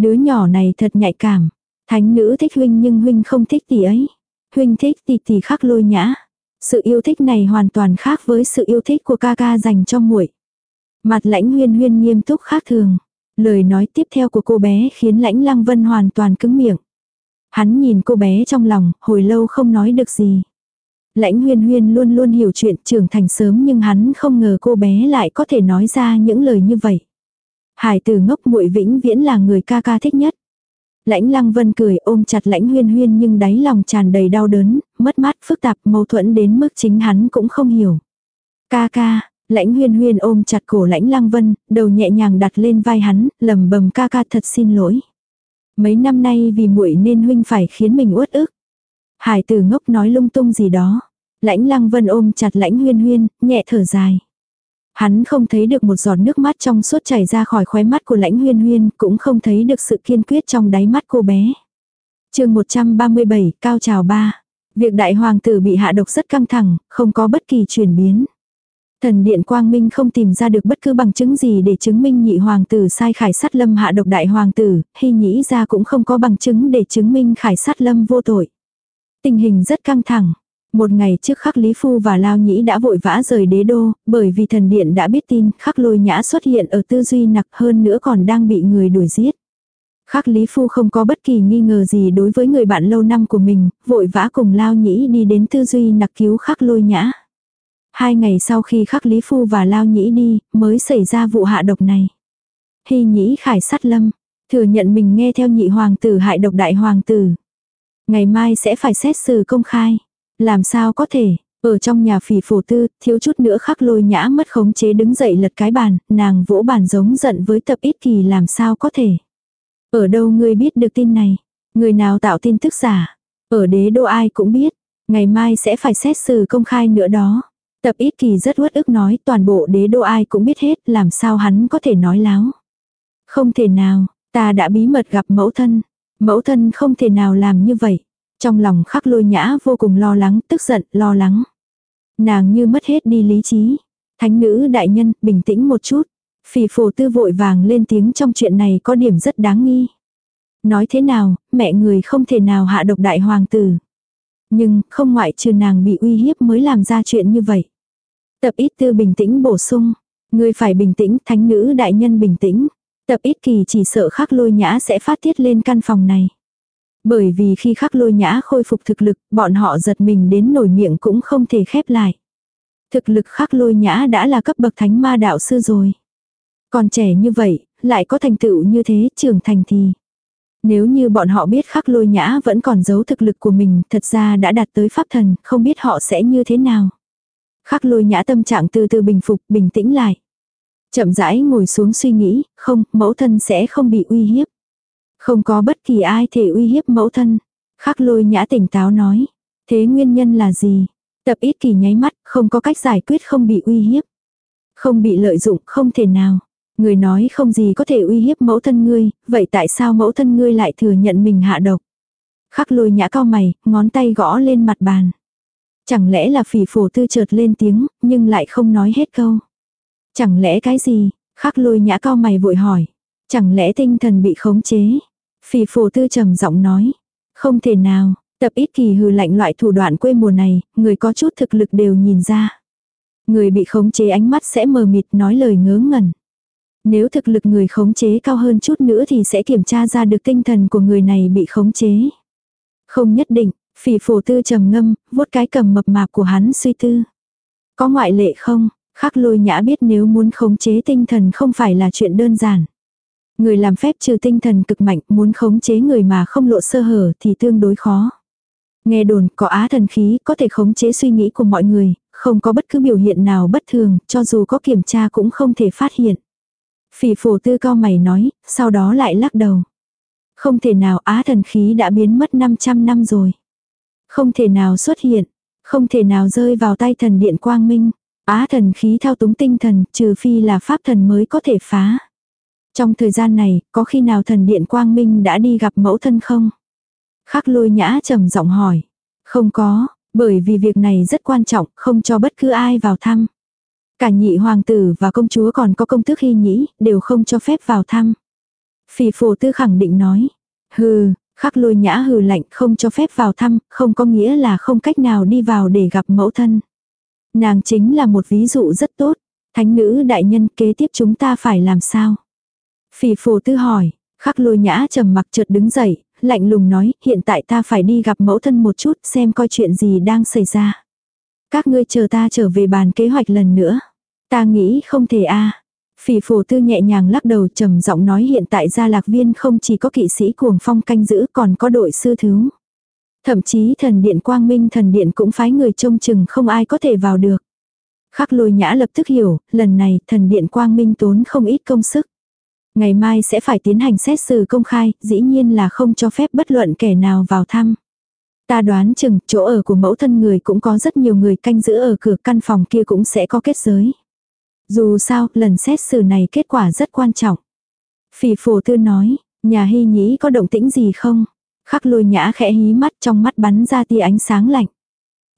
Đứa nhỏ này thật nhạy cảm. Thánh nữ thích huynh nhưng huynh không thích tỷ ấy. Huynh thích tỷ tỷ khắc lôi nhã. Sự yêu thích này hoàn toàn khác với sự yêu thích của ca ca dành cho muội. Mặt lãnh huyên huyên nghiêm túc khác thường. Lời nói tiếp theo của cô bé khiến lãnh lăng vân hoàn toàn cứng miệng. Hắn nhìn cô bé trong lòng, hồi lâu không nói được gì. Lãnh huyên huyên luôn luôn hiểu chuyện trưởng thành sớm nhưng hắn không ngờ cô bé lại có thể nói ra những lời như vậy. Hải tử ngốc muội vĩnh viễn là người ca ca thích nhất. Lãnh lăng vân cười ôm chặt lãnh huyên huyên nhưng đáy lòng tràn đầy đau đớn, mất mát phức tạp mâu thuẫn đến mức chính hắn cũng không hiểu. Ca ca, lãnh huyên huyên ôm chặt cổ lãnh lăng vân, đầu nhẹ nhàng đặt lên vai hắn, lầm bầm ca ca thật xin lỗi. Mấy năm nay vì muội nên huynh phải khiến mình uất ức. Hải tử ngốc nói lung tung gì đó. Lãnh lăng vân ôm chặt lãnh huyên huyên, nhẹ thở dài. Hắn không thấy được một giọt nước mắt trong suốt chảy ra khỏi khóe mắt của lãnh huyên huyên, cũng không thấy được sự kiên quyết trong đáy mắt cô bé. chương 137, Cao Trào ba Việc đại hoàng tử bị hạ độc rất căng thẳng, không có bất kỳ chuyển biến. Thần điện Quang Minh không tìm ra được bất cứ bằng chứng gì để chứng minh nhị hoàng tử sai khải sát lâm hạ độc đại hoàng tử, hy nhĩ ra cũng không có bằng chứng để chứng minh khải sát lâm vô tội. Tình hình rất căng thẳng, một ngày trước khắc Lý Phu và Lao Nhĩ đã vội vã rời đế đô, bởi vì thần điện đã biết tin khắc lôi nhã xuất hiện ở tư duy nặc hơn nữa còn đang bị người đuổi giết. Khắc Lý Phu không có bất kỳ nghi ngờ gì đối với người bạn lâu năm của mình, vội vã cùng Lao Nhĩ đi đến tư duy nặc cứu khắc lôi nhã. Hai ngày sau khi khắc Lý Phu và Lao Nhĩ đi, mới xảy ra vụ hạ độc này. Hy Nhĩ khải sát lâm, thừa nhận mình nghe theo nhị hoàng tử hại độc đại hoàng tử. Ngày mai sẽ phải xét xử công khai. Làm sao có thể, ở trong nhà phỉ phổ tư, thiếu chút nữa khắc lôi nhã mất khống chế đứng dậy lật cái bàn, nàng vỗ bàn giống giận với tập ít kỳ làm sao có thể. Ở đâu ngươi biết được tin này? Người nào tạo tin tức giả, ở đế đô ai cũng biết, ngày mai sẽ phải xét xử công khai nữa đó. Tập ít kỳ rất uất ức nói toàn bộ đế đô ai cũng biết hết làm sao hắn có thể nói láo. Không thể nào, ta đã bí mật gặp mẫu thân. Mẫu thân không thể nào làm như vậy. Trong lòng khắc lôi nhã vô cùng lo lắng, tức giận, lo lắng. Nàng như mất hết đi lý trí. Thánh nữ đại nhân, bình tĩnh một chút. Phì phổ tư vội vàng lên tiếng trong chuyện này có điểm rất đáng nghi. Nói thế nào, mẹ người không thể nào hạ độc đại hoàng tử. Nhưng, không ngoại trừ nàng bị uy hiếp mới làm ra chuyện như vậy. Tập ít tư bình tĩnh bổ sung. Người phải bình tĩnh, thánh nữ đại nhân bình tĩnh. Tập ít kỳ chỉ sợ khắc lôi nhã sẽ phát tiết lên căn phòng này. Bởi vì khi khắc lôi nhã khôi phục thực lực, bọn họ giật mình đến nổi miệng cũng không thể khép lại. Thực lực khắc lôi nhã đã là cấp bậc thánh ma đạo sư rồi. Còn trẻ như vậy, lại có thành tựu như thế, trưởng thành thì. Nếu như bọn họ biết khắc lôi nhã vẫn còn giấu thực lực của mình, thật ra đã đạt tới pháp thần, không biết họ sẽ như thế nào. Khắc lôi nhã tâm trạng từ từ bình phục, bình tĩnh lại. Chậm rãi ngồi xuống suy nghĩ, không, mẫu thân sẽ không bị uy hiếp. Không có bất kỳ ai thể uy hiếp mẫu thân. Khắc lôi nhã tỉnh táo nói. Thế nguyên nhân là gì? Tập ít kỳ nháy mắt, không có cách giải quyết không bị uy hiếp. Không bị lợi dụng, không thể nào. Người nói không gì có thể uy hiếp mẫu thân ngươi, vậy tại sao mẫu thân ngươi lại thừa nhận mình hạ độc? Khắc lôi nhã cao mày, ngón tay gõ lên mặt bàn. Chẳng lẽ là phỉ phổ tư chợt lên tiếng, nhưng lại không nói hết câu. Chẳng lẽ cái gì? Khắc lôi nhã cao mày vội hỏi. Chẳng lẽ tinh thần bị khống chế? Phỉ phổ tư trầm giọng nói. Không thể nào, tập ít kỳ hừ lạnh loại thủ đoạn quê mùa này, người có chút thực lực đều nhìn ra. Người bị khống chế ánh mắt sẽ mờ mịt nói lời ngớ ngẩn. Nếu thực lực người khống chế cao hơn chút nữa thì sẽ kiểm tra ra được tinh thần của người này bị khống chế. Không nhất định, phỉ phổ tư trầm ngâm, vuốt cái cầm mập mạp của hắn suy tư. Có ngoại lệ không? Khắc lôi nhã biết nếu muốn khống chế tinh thần không phải là chuyện đơn giản. Người làm phép trừ tinh thần cực mạnh muốn khống chế người mà không lộ sơ hở thì tương đối khó. Nghe đồn có á thần khí có thể khống chế suy nghĩ của mọi người, không có bất cứ biểu hiện nào bất thường, cho dù có kiểm tra cũng không thể phát hiện. Phỉ phổ tư cao mày nói, sau đó lại lắc đầu. Không thể nào á thần khí đã biến mất 500 năm rồi. Không thể nào xuất hiện, không thể nào rơi vào tay thần điện quang minh. Á thần khí thao túng tinh thần, trừ phi là pháp thần mới có thể phá. Trong thời gian này, có khi nào thần điện quang minh đã đi gặp mẫu thân không? Khắc lôi nhã trầm giọng hỏi. Không có, bởi vì việc này rất quan trọng, không cho bất cứ ai vào thăm. Cả nhị hoàng tử và công chúa còn có công tước hy nhĩ, đều không cho phép vào thăm. Phỉ phổ tư khẳng định nói. Hừ, khắc lôi nhã hừ lạnh không cho phép vào thăm, không có nghĩa là không cách nào đi vào để gặp mẫu thân. Nàng chính là một ví dụ rất tốt. Thánh nữ đại nhân kế tiếp chúng ta phải làm sao? Phỉ phổ tư hỏi, khắc lôi nhã trầm mặc chợt đứng dậy, lạnh lùng nói, hiện tại ta phải đi gặp mẫu thân một chút xem coi chuyện gì đang xảy ra. Các ngươi chờ ta trở về bàn kế hoạch lần nữa. Ta nghĩ không thể a. Phỉ phổ tư nhẹ nhàng lắc đầu trầm giọng nói hiện tại gia lạc viên không chỉ có kỵ sĩ cuồng phong canh giữ còn có đội sư thứ. Thậm chí thần điện quang minh thần điện cũng phái người trông chừng không ai có thể vào được. Khắc lôi nhã lập tức hiểu, lần này thần điện quang minh tốn không ít công sức. Ngày mai sẽ phải tiến hành xét xử công khai, dĩ nhiên là không cho phép bất luận kẻ nào vào thăm. Ta đoán chừng, chỗ ở của mẫu thân người cũng có rất nhiều người canh giữ ở cửa căn phòng kia cũng sẽ có kết giới. Dù sao, lần xét xử này kết quả rất quan trọng. Phỉ phổ tư nói, nhà hy nhĩ có động tĩnh gì không? Khắc lôi nhã khẽ hí mắt trong mắt bắn ra tia ánh sáng lạnh.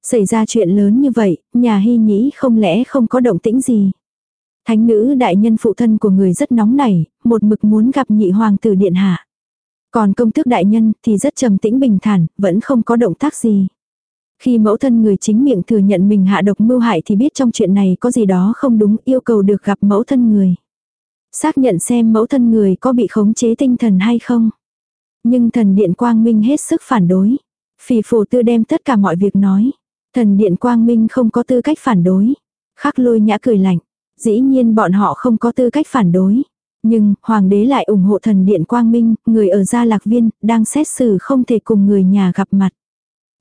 Xảy ra chuyện lớn như vậy, nhà hy nhĩ không lẽ không có động tĩnh gì? Thánh nữ đại nhân phụ thân của người rất nóng nảy, một mực muốn gặp nhị hoàng tử điện hạ. Còn công tước đại nhân thì rất trầm tĩnh bình thản, vẫn không có động tác gì. Khi mẫu thân người chính miệng thừa nhận mình hạ độc mưu hại thì biết trong chuyện này có gì đó không đúng yêu cầu được gặp mẫu thân người. Xác nhận xem mẫu thân người có bị khống chế tinh thần hay không. Nhưng thần điện quang minh hết sức phản đối. Phỉ phổ tư đem tất cả mọi việc nói. Thần điện quang minh không có tư cách phản đối. Khắc lôi nhã cười lạnh. Dĩ nhiên bọn họ không có tư cách phản đối. Nhưng, hoàng đế lại ủng hộ thần điện quang minh, người ở gia lạc viên, đang xét xử không thể cùng người nhà gặp mặt.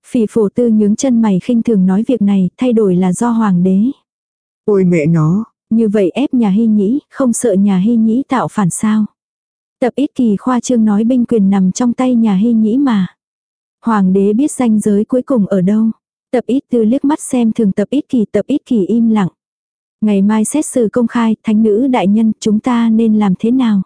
Phỉ phổ tư nhướng chân mày khinh thường nói việc này, thay đổi là do hoàng đế. Ôi mẹ nó, Như vậy ép nhà hy nhĩ, không sợ nhà hy nhĩ tạo phản sao. Tập ít kỳ khoa trương nói binh quyền nằm trong tay nhà hy nhĩ mà. Hoàng đế biết danh giới cuối cùng ở đâu. Tập ít tư liếc mắt xem thường tập ít kỳ tập ít kỳ im lặng. Ngày mai xét xử công khai, thánh nữ đại nhân, chúng ta nên làm thế nào?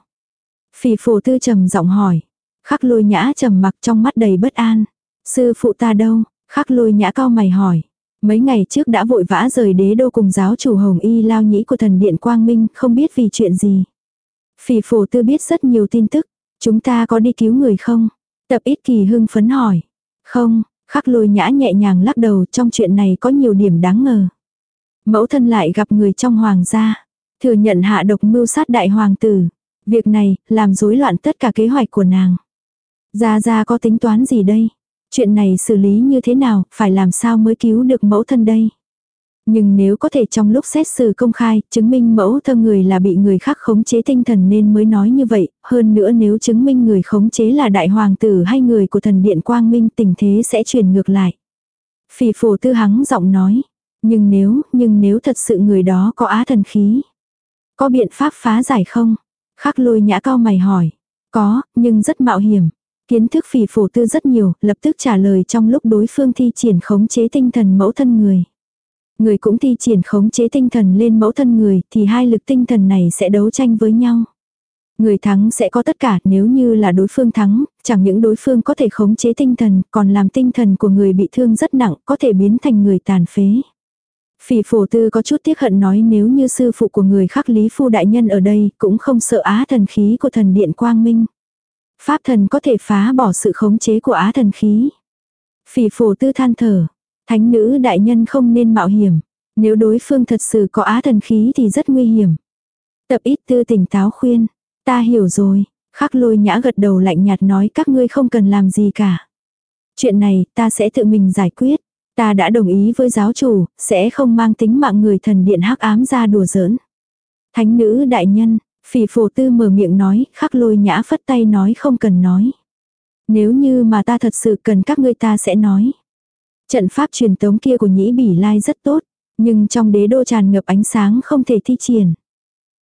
Phỉ phổ tư trầm giọng hỏi. Khắc lôi nhã trầm mặc trong mắt đầy bất an. Sư phụ ta đâu? Khắc lôi nhã cao mày hỏi. Mấy ngày trước đã vội vã rời đế đô cùng giáo chủ hồng y lao nhĩ của thần điện Quang Minh, không biết vì chuyện gì. Phỉ phổ tư biết rất nhiều tin tức. Chúng ta có đi cứu người không? Tập ít kỳ hưng phấn hỏi. Không, khắc lôi nhã nhẹ nhàng lắc đầu trong chuyện này có nhiều điểm đáng ngờ. Mẫu thân lại gặp người trong hoàng gia. Thừa nhận hạ độc mưu sát đại hoàng tử. Việc này làm rối loạn tất cả kế hoạch của nàng. Gia Gia có tính toán gì đây? Chuyện này xử lý như thế nào, phải làm sao mới cứu được mẫu thân đây? Nhưng nếu có thể trong lúc xét xử công khai, chứng minh mẫu thân người là bị người khác khống chế tinh thần nên mới nói như vậy, hơn nữa nếu chứng minh người khống chế là đại hoàng tử hay người của thần điện quang minh tình thế sẽ chuyển ngược lại. Phì phổ tư hắng giọng nói, nhưng nếu, nhưng nếu thật sự người đó có á thần khí, có biện pháp phá giải không? Khắc lôi nhã cao mày hỏi, có, nhưng rất mạo hiểm. Kiến thức phỉ phổ tư rất nhiều, lập tức trả lời trong lúc đối phương thi triển khống chế tinh thần mẫu thân người. Người cũng thi triển khống chế tinh thần lên mẫu thân người thì hai lực tinh thần này sẽ đấu tranh với nhau. Người thắng sẽ có tất cả nếu như là đối phương thắng, chẳng những đối phương có thể khống chế tinh thần còn làm tinh thần của người bị thương rất nặng có thể biến thành người tàn phế. Phỉ phổ tư có chút tiếc hận nói nếu như sư phụ của người khắc lý phu đại nhân ở đây cũng không sợ á thần khí của thần điện quang minh. Pháp thần có thể phá bỏ sự khống chế của á thần khí. Phỉ phổ tư than thở. Thánh nữ đại nhân không nên mạo hiểm. Nếu đối phương thật sự có á thần khí thì rất nguy hiểm. Tập ít tư tỉnh táo khuyên. Ta hiểu rồi. Khắc lôi nhã gật đầu lạnh nhạt nói, các ngươi không cần làm gì cả. Chuyện này ta sẽ tự mình giải quyết. Ta đã đồng ý với giáo chủ, sẽ không mang tính mạng người thần điện hắc ám ra đùa giỡn. Thánh nữ đại nhân, Phỉ phổ tư mở miệng nói, khắc lôi nhã phất tay nói không cần nói. Nếu như mà ta thật sự cần các ngươi ta sẽ nói. Trận pháp truyền tống kia của nhĩ bỉ lai rất tốt, nhưng trong đế đô tràn ngập ánh sáng không thể thi triển.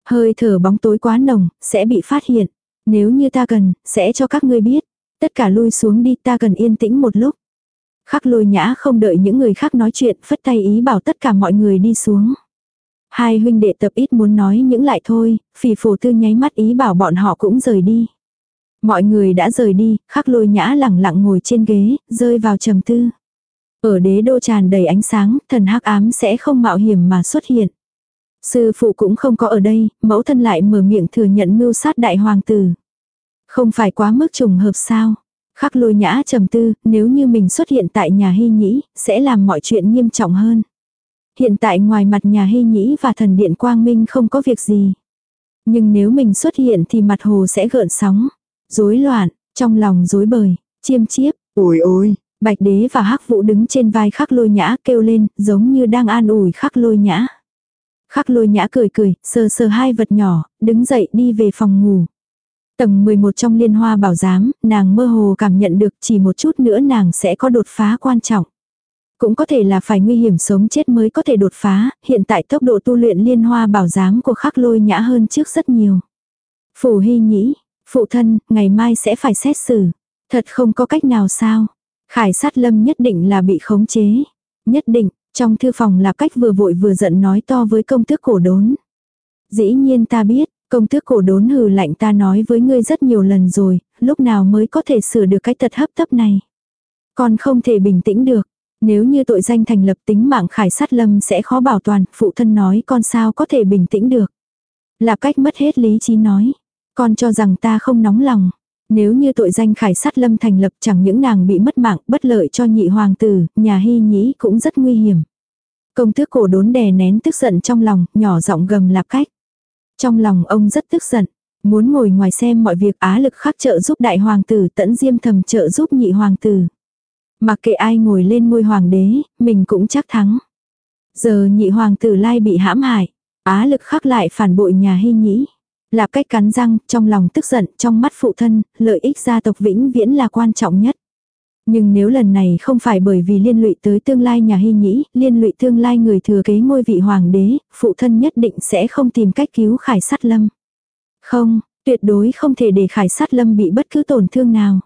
Hơi thở bóng tối quá nồng, sẽ bị phát hiện. Nếu như ta cần, sẽ cho các ngươi biết. Tất cả lui xuống đi ta cần yên tĩnh một lúc. Khắc lôi nhã không đợi những người khác nói chuyện, phất tay ý bảo tất cả mọi người đi xuống. Hai huynh đệ tập ít muốn nói những lại thôi, phỉ phổ tư nháy mắt ý bảo bọn họ cũng rời đi. Mọi người đã rời đi, khắc lôi nhã lẳng lặng ngồi trên ghế, rơi vào trầm tư. Ở đế đô tràn đầy ánh sáng, thần hắc ám sẽ không mạo hiểm mà xuất hiện. Sư phụ cũng không có ở đây, mẫu thân lại mở miệng thừa nhận mưu sát đại hoàng tử. Không phải quá mức trùng hợp sao. Khắc lôi nhã trầm tư, nếu như mình xuất hiện tại nhà hy nhĩ, sẽ làm mọi chuyện nghiêm trọng hơn. Hiện tại ngoài mặt nhà hy nhĩ và thần điện quang minh không có việc gì. Nhưng nếu mình xuất hiện thì mặt hồ sẽ gợn sóng. Rối loạn, trong lòng rối bời, chiêm chiếp. Ôi ôi, Bạch đế và hắc vũ đứng trên vai khắc lôi nhã kêu lên giống như đang an ủi khắc lôi nhã. Khắc lôi nhã cười cười, sờ sờ hai vật nhỏ, đứng dậy đi về phòng ngủ. Tầng 11 trong liên hoa bảo giám, nàng mơ hồ cảm nhận được chỉ một chút nữa nàng sẽ có đột phá quan trọng. Cũng có thể là phải nguy hiểm sống chết mới có thể đột phá, hiện tại tốc độ tu luyện liên hoa bảo giám của khắc lôi nhã hơn trước rất nhiều. Phủ hy nhĩ, phụ thân, ngày mai sẽ phải xét xử. Thật không có cách nào sao. Khải sát lâm nhất định là bị khống chế. Nhất định, trong thư phòng là cách vừa vội vừa giận nói to với công tước cổ đốn. Dĩ nhiên ta biết, công tước cổ đốn hừ lạnh ta nói với ngươi rất nhiều lần rồi, lúc nào mới có thể sửa được cái tật hấp tấp này. Còn không thể bình tĩnh được, nếu như tội danh thành lập tính mạng khải sát lâm sẽ khó bảo toàn, phụ thân nói con sao có thể bình tĩnh được. Là cách mất hết lý trí nói. Con cho rằng ta không nóng lòng. Nếu như tội danh khải sát lâm thành lập chẳng những nàng bị mất mạng bất lợi cho nhị hoàng tử, nhà hy nhĩ cũng rất nguy hiểm. Công tước cổ đốn đè nén tức giận trong lòng, nhỏ giọng gầm lạp cách. Trong lòng ông rất tức giận, muốn ngồi ngoài xem mọi việc á lực khắc trợ giúp đại hoàng tử tẫn diêm thầm trợ giúp nhị hoàng tử. Mặc kệ ai ngồi lên ngôi hoàng đế, mình cũng chắc thắng. Giờ nhị hoàng tử lai bị hãm hại. Á lực khắc lại phản bội nhà hy nhĩ. Lạp cách cắn răng, trong lòng tức giận, trong mắt phụ thân, lợi ích gia tộc vĩnh viễn là quan trọng nhất. Nhưng nếu lần này không phải bởi vì liên lụy tới tương lai nhà hy nhĩ, liên lụy tương lai người thừa kế ngôi vị hoàng đế, phụ thân nhất định sẽ không tìm cách cứu khải sát lâm. Không, Tuyệt đối không thể để khải sát lâm bị bất cứ tổn thương nào.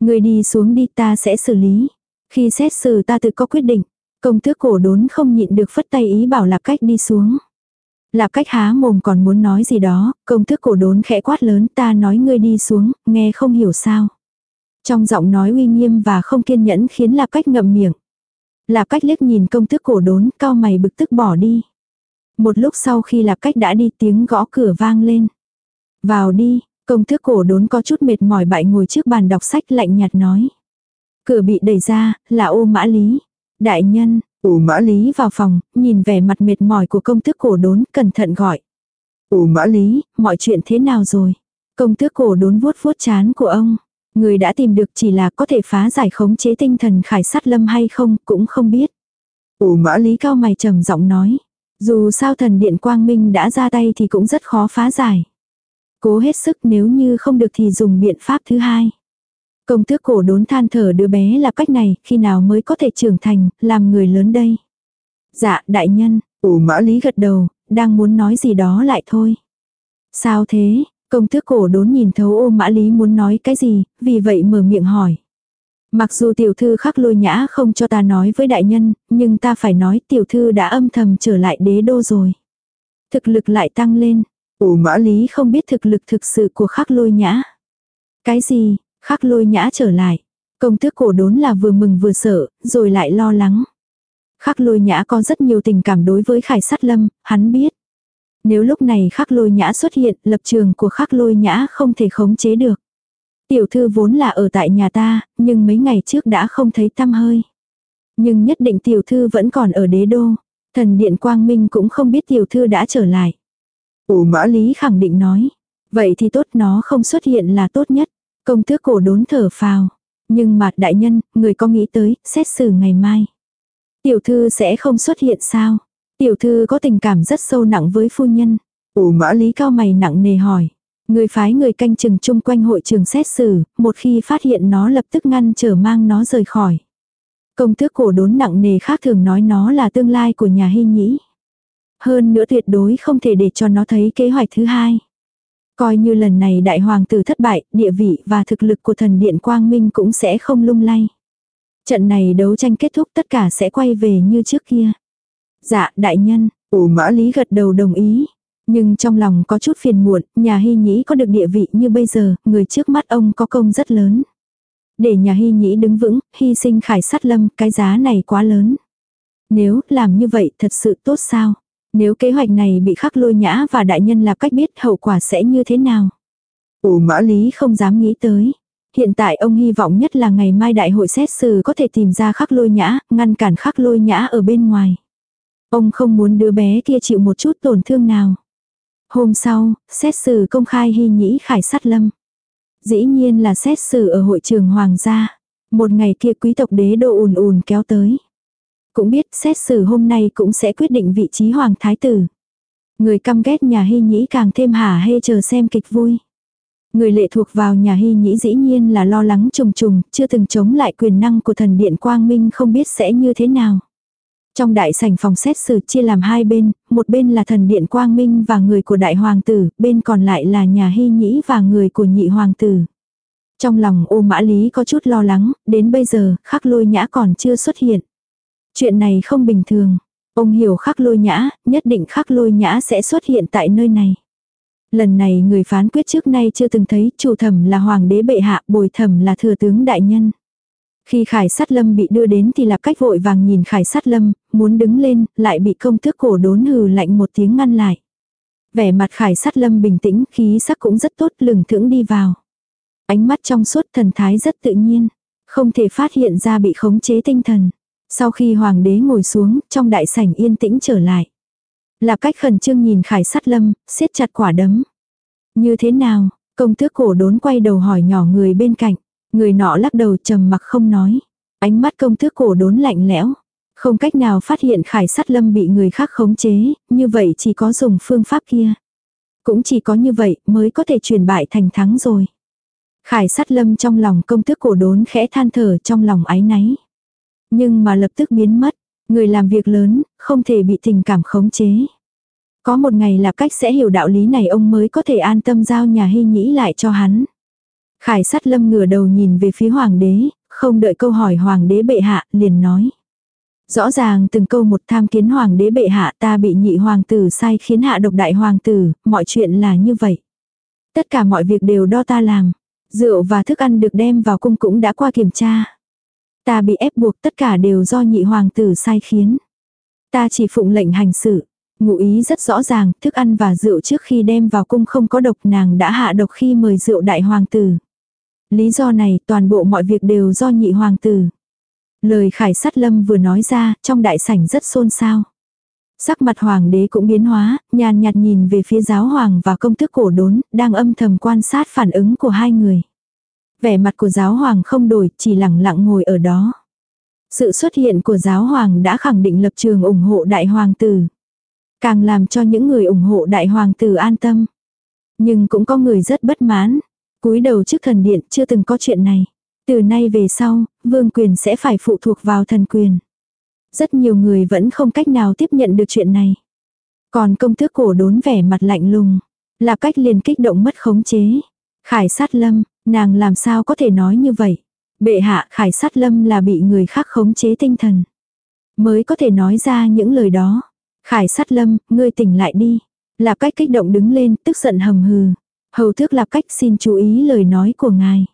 Người đi xuống đi ta sẽ xử lý. Khi xét xử ta tự có quyết định. Công tước cổ đốn không nhịn được phất tay ý bảo lạp cách đi xuống. Lạp cách há mồm còn muốn nói gì đó, công tước cổ đốn khẽ quát lớn ta nói ngươi đi xuống, nghe không hiểu sao. Trong giọng nói uy nghiêm và không kiên nhẫn khiến lạp cách ngậm miệng. Lạp cách liếc nhìn công tước cổ đốn, cao mày bực tức bỏ đi. Một lúc sau khi lạp cách đã đi tiếng gõ cửa vang lên. Vào đi, công tước cổ đốn có chút mệt mỏi bại ngồi trước bàn đọc sách lạnh nhạt nói. Cửa bị đẩy ra, là ô mã lý. Đại nhân, ô mã lý. vào phòng, nhìn vẻ mặt mệt mỏi của công tước cổ đốn, cẩn thận gọi. ô mã lý. Mọi chuyện thế nào rồi? Công tước cổ đốn vuốt vuốt chán của ông. Người đã tìm được chỉ là có thể phá giải khống chế tinh thần khải sát lâm hay không, cũng không biết. Ủ mã lý. Cao mày trầm giọng nói. Dù sao thần điện quang minh đã ra tay thì cũng rất khó phá giải. Cố hết sức nếu như không được thì dùng biện pháp thứ hai. Công tước cổ đốn than thở đứa bé là cách này, khi nào mới có thể trưởng thành, làm người lớn đây. Dạ, đại nhân, Ủ mã. Lý gật đầu, đang muốn nói gì đó lại thôi. Sao thế, công tước cổ đốn nhìn thấu ô mã lý muốn nói cái gì, vì vậy mở miệng hỏi. Mặc dù tiểu thư khắc lôi nhã không cho ta nói với đại nhân, nhưng ta phải nói tiểu thư đã âm thầm trở lại đế đô rồi. Thực lực lại tăng lên, ô mã lý. Lý không biết thực lực thực sự của khắc lôi nhã. Cái gì, khắc lôi nhã trở lại. Công tước cổ đốn là vừa mừng vừa sợ, rồi lại lo lắng. Khắc lôi nhã có rất nhiều tình cảm đối với khải sát lâm, hắn biết. Nếu lúc này khắc lôi nhã xuất hiện, lập trường của khắc lôi nhã không thể khống chế được. Tiểu thư vốn là ở tại nhà ta, nhưng mấy ngày trước đã không thấy tăm hơi. Nhưng nhất định tiểu thư vẫn còn ở đế đô. Thần điện quang minh cũng không biết tiểu thư đã trở lại. Ủ mã lý. Khẳng định nói. Vậy thì tốt nó không xuất hiện là tốt nhất. Công tước cổ đốn thở phào. Nhưng mà đại nhân, người có nghĩ tới, xét xử ngày mai. Tiểu thư sẽ không xuất hiện sao? Tiểu thư có tình cảm rất sâu nặng với phu nhân. Ủ mã lý. Lý cao mày nặng nề hỏi. Người phái người canh chừng chung quanh hội trường xét xử, một khi phát hiện nó lập tức ngăn trở mang nó rời khỏi. Công tước cổ đốn nặng nề khác thường nói nó là tương lai của nhà hy nhĩ. Hơn nữa tuyệt đối không thể để cho nó thấy kế hoạch thứ hai. Coi như lần này đại hoàng tử thất bại, địa vị và thực lực của thần điện quang minh cũng sẽ không lung lay. Trận này đấu tranh kết thúc tất cả sẽ quay về như trước kia. Dạ, đại nhân, Ủ mã lý. Gật đầu đồng ý. Nhưng trong lòng có chút phiền muộn, nhà hy nhĩ có được địa vị như bây giờ, người trước mắt ông có công rất lớn. Để nhà hy nhĩ đứng vững, hy sinh khải sát lâm, cái giá này quá lớn. Nếu làm như vậy thật sự tốt sao? Nếu kế hoạch này bị khắc lôi nhã và đại nhân là cách biết hậu quả sẽ như thế nào? Ủ mã. Lý không dám nghĩ tới. Hiện tại ông hy vọng nhất là ngày mai đại hội xét xử có thể tìm ra khắc lôi nhã, ngăn cản khắc lôi nhã ở bên ngoài. Ông không muốn đứa bé kia chịu một chút tổn thương nào. Hôm sau, xét xử công khai hy nhĩ khải sát lâm. Dĩ nhiên là xét xử ở hội trường hoàng gia. Một ngày kia quý tộc đế đô ùn ùn kéo tới. Cũng biết xét xử hôm nay cũng sẽ quyết định vị trí hoàng thái tử. Người căm ghét nhà hy nhĩ càng thêm hả hê chờ xem kịch vui. Người lệ thuộc vào nhà hy nhĩ dĩ nhiên là lo lắng trùng trùng, chưa từng chống lại quyền năng của thần điện quang minh không biết sẽ như thế nào. Trong đại sảnh phòng xét xử chia làm hai bên, một bên là thần điện quang minh và người của đại hoàng tử, bên còn lại là nhà hy nhĩ và người của nhị hoàng tử. Trong lòng ô mã lý có chút lo lắng, đến bây giờ, khắc lôi nhã còn chưa xuất hiện. Chuyện này không bình thường. Ông hiểu khắc lôi nhã, nhất định khắc lôi nhã sẽ xuất hiện tại nơi này. Lần này người phán quyết trước nay chưa từng thấy chủ thẩm là hoàng đế bệ hạ, bồi thẩm là thừa tướng đại nhân. Khi khải sát lâm bị đưa đến thì lạp cách vội vàng nhìn khải sát lâm, muốn đứng lên, lại bị công tước cổ đốn hừ lạnh một tiếng ngăn lại. Vẻ mặt khải sát lâm bình tĩnh, khí sắc cũng rất tốt, lừng thưởng đi vào. Ánh mắt trong suốt thần thái rất tự nhiên, không thể phát hiện ra bị khống chế tinh thần. Sau khi hoàng đế ngồi xuống, trong đại sảnh yên tĩnh trở lại. là cách khẩn trương nhìn khải sát lâm, siết chặt quả đấm. Như thế nào, công tước cổ đốn quay đầu hỏi nhỏ người bên cạnh. Người nọ lắc đầu trầm mặc không nói. Ánh mắt công tước cổ đốn lạnh lẽo. Không cách nào phát hiện khải sát lâm bị người khác khống chế, như vậy chỉ có dùng phương pháp kia. Cũng chỉ có như vậy mới có thể chuyển bại thành thắng rồi. Khải sát lâm trong lòng công tước cổ đốn khẽ than thở trong lòng ái náy. Nhưng mà lập tức biến mất. Người làm việc lớn, không thể bị tình cảm khống chế. Có một ngày là cách sẽ hiểu đạo lý này ông mới có thể an tâm giao nhà hy nhĩ lại cho hắn. Khải sát lâm ngửa đầu nhìn về phía hoàng đế, không đợi câu hỏi hoàng đế bệ hạ, liền nói. Rõ ràng từng câu một tham kiến hoàng đế bệ hạ ta bị nhị hoàng tử sai khiến hạ độc đại hoàng tử, mọi chuyện là như vậy. Tất cả mọi việc đều do ta làm. Rượu và thức ăn được đem vào cung cũng đã qua kiểm tra. Ta bị ép buộc tất cả đều do nhị hoàng tử sai khiến. Ta chỉ phụng lệnh hành sự. Ngụ ý rất rõ ràng, thức ăn và rượu trước khi đem vào cung không có độc nàng đã hạ độc khi mời rượu đại hoàng tử. Lý do này toàn bộ mọi việc đều do nhị hoàng tử. Lời khải sát lâm vừa nói ra, trong đại sảnh rất xôn xao. Sắc mặt hoàng đế cũng biến hóa, nhàn nhạt nhìn về phía giáo hoàng và công tước cổ đốn, đang âm thầm quan sát phản ứng của hai người. Vẻ mặt của giáo hoàng không đổi, chỉ lặng lặng ngồi ở đó. Sự xuất hiện của giáo hoàng đã khẳng định lập trường ủng hộ đại hoàng tử. Càng làm cho những người ủng hộ đại hoàng tử an tâm. Nhưng cũng có người rất bất mãn. cúi đầu trước thần điện chưa từng có chuyện này. Từ nay về sau, vương quyền sẽ phải phụ thuộc vào thần quyền. Rất nhiều người vẫn không cách nào tiếp nhận được chuyện này. Còn công tước cổ đốn vẻ mặt lạnh lùng. Là cách liền kích động mất khống chế. Khải sát lâm, nàng làm sao có thể nói như vậy. Bệ hạ khải sát lâm là bị người khác khống chế tinh thần. Mới có thể nói ra những lời đó. Khải sát lâm, ngươi tỉnh lại đi. Lạp cách kích động đứng lên, tức giận hầm hừ. Hầu thước lạp cách xin chú ý lời nói của ngài.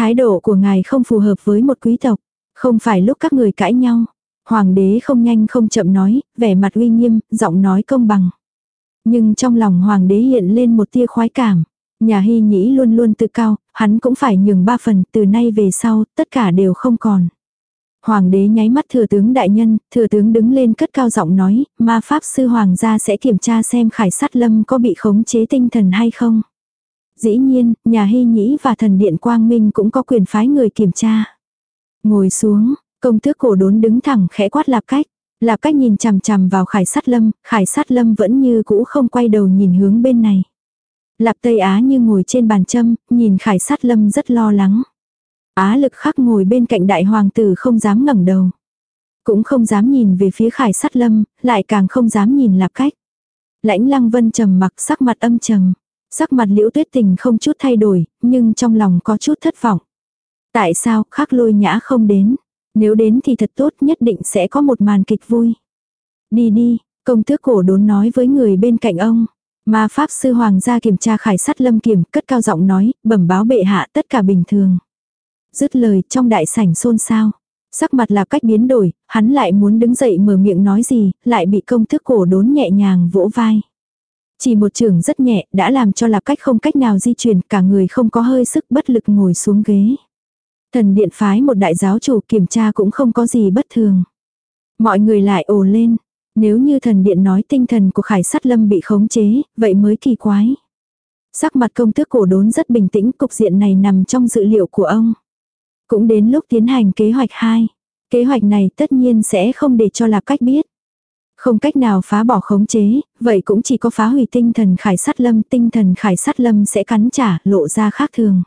Thái độ của ngài không phù hợp với một quý tộc. Không phải lúc các người cãi nhau. Hoàng đế không nhanh không chậm nói, vẻ mặt uy nghiêm, giọng nói công bằng. Nhưng trong lòng hoàng đế hiện lên một tia khoái cảm. Nhà hy nhĩ luôn luôn tự cao, hắn cũng phải nhường ba phần, từ nay về sau, tất cả đều không còn. Hoàng đế nháy mắt thừa tướng đại nhân, thừa tướng đứng lên cất cao giọng nói, ma pháp sư hoàng gia sẽ kiểm tra xem khải sát lâm có bị khống chế tinh thần hay không. Dĩ nhiên, nhà hy nhĩ và thần điện quang minh cũng có quyền phái người kiểm tra. Ngồi xuống, công tước cổ đốn đứng thẳng khẽ quát lạp cách. Lạp cách nhìn chằm chằm vào khải sát lâm, khải sát lâm vẫn như cũ không quay đầu nhìn hướng bên này. Lạp Tây Á như ngồi trên bàn châm, nhìn khải sát lâm rất lo lắng. Á lực khắc ngồi bên cạnh đại hoàng tử không dám ngẩng đầu. Cũng không dám nhìn về phía khải sát lâm, lại càng không dám nhìn lạp cách. Lãnh lăng vân trầm mặc sắc mặt âm trầm. Sắc mặt liễu tuyết tình không chút thay đổi, nhưng trong lòng có chút thất vọng. Tại sao khắc lôi nhã không đến? Nếu đến thì thật tốt nhất định sẽ có một màn kịch vui. Đi đi, công tước cổ đốn nói với người bên cạnh ông. Ma pháp sư hoàng gia kiểm tra khải sắt lâm kiểm, cất cao giọng nói, bẩm báo bệ hạ tất cả bình thường. Dứt lời trong đại sảnh xôn xao. Sắc mặt là cách biến đổi, hắn lại muốn đứng dậy mở miệng nói gì, lại bị công thức cổ đốn nhẹ nhàng vỗ vai. Chỉ một trường rất nhẹ đã làm cho lạp cách không cách nào di chuyển cả người không có hơi sức bất lực ngồi xuống ghế. Thần điện phái một đại giáo chủ kiểm tra cũng không có gì bất thường. Mọi người lại ồ lên. Nếu như thần điện nói tinh thần của khải sát lâm bị khống chế, vậy mới kỳ quái. Sắc mặt công tước cổ đốn rất bình tĩnh, cục diện này nằm trong dự liệu của ông. Cũng đến lúc tiến hành kế hoạch 2. Kế hoạch này tất nhiên sẽ không để cho lạp cách biết. Không cách nào phá bỏ khống chế, vậy cũng chỉ có phá hủy tinh thần khải sát lâm, tinh thần khải sát lâm sẽ cắn trả, lộ ra khác thường.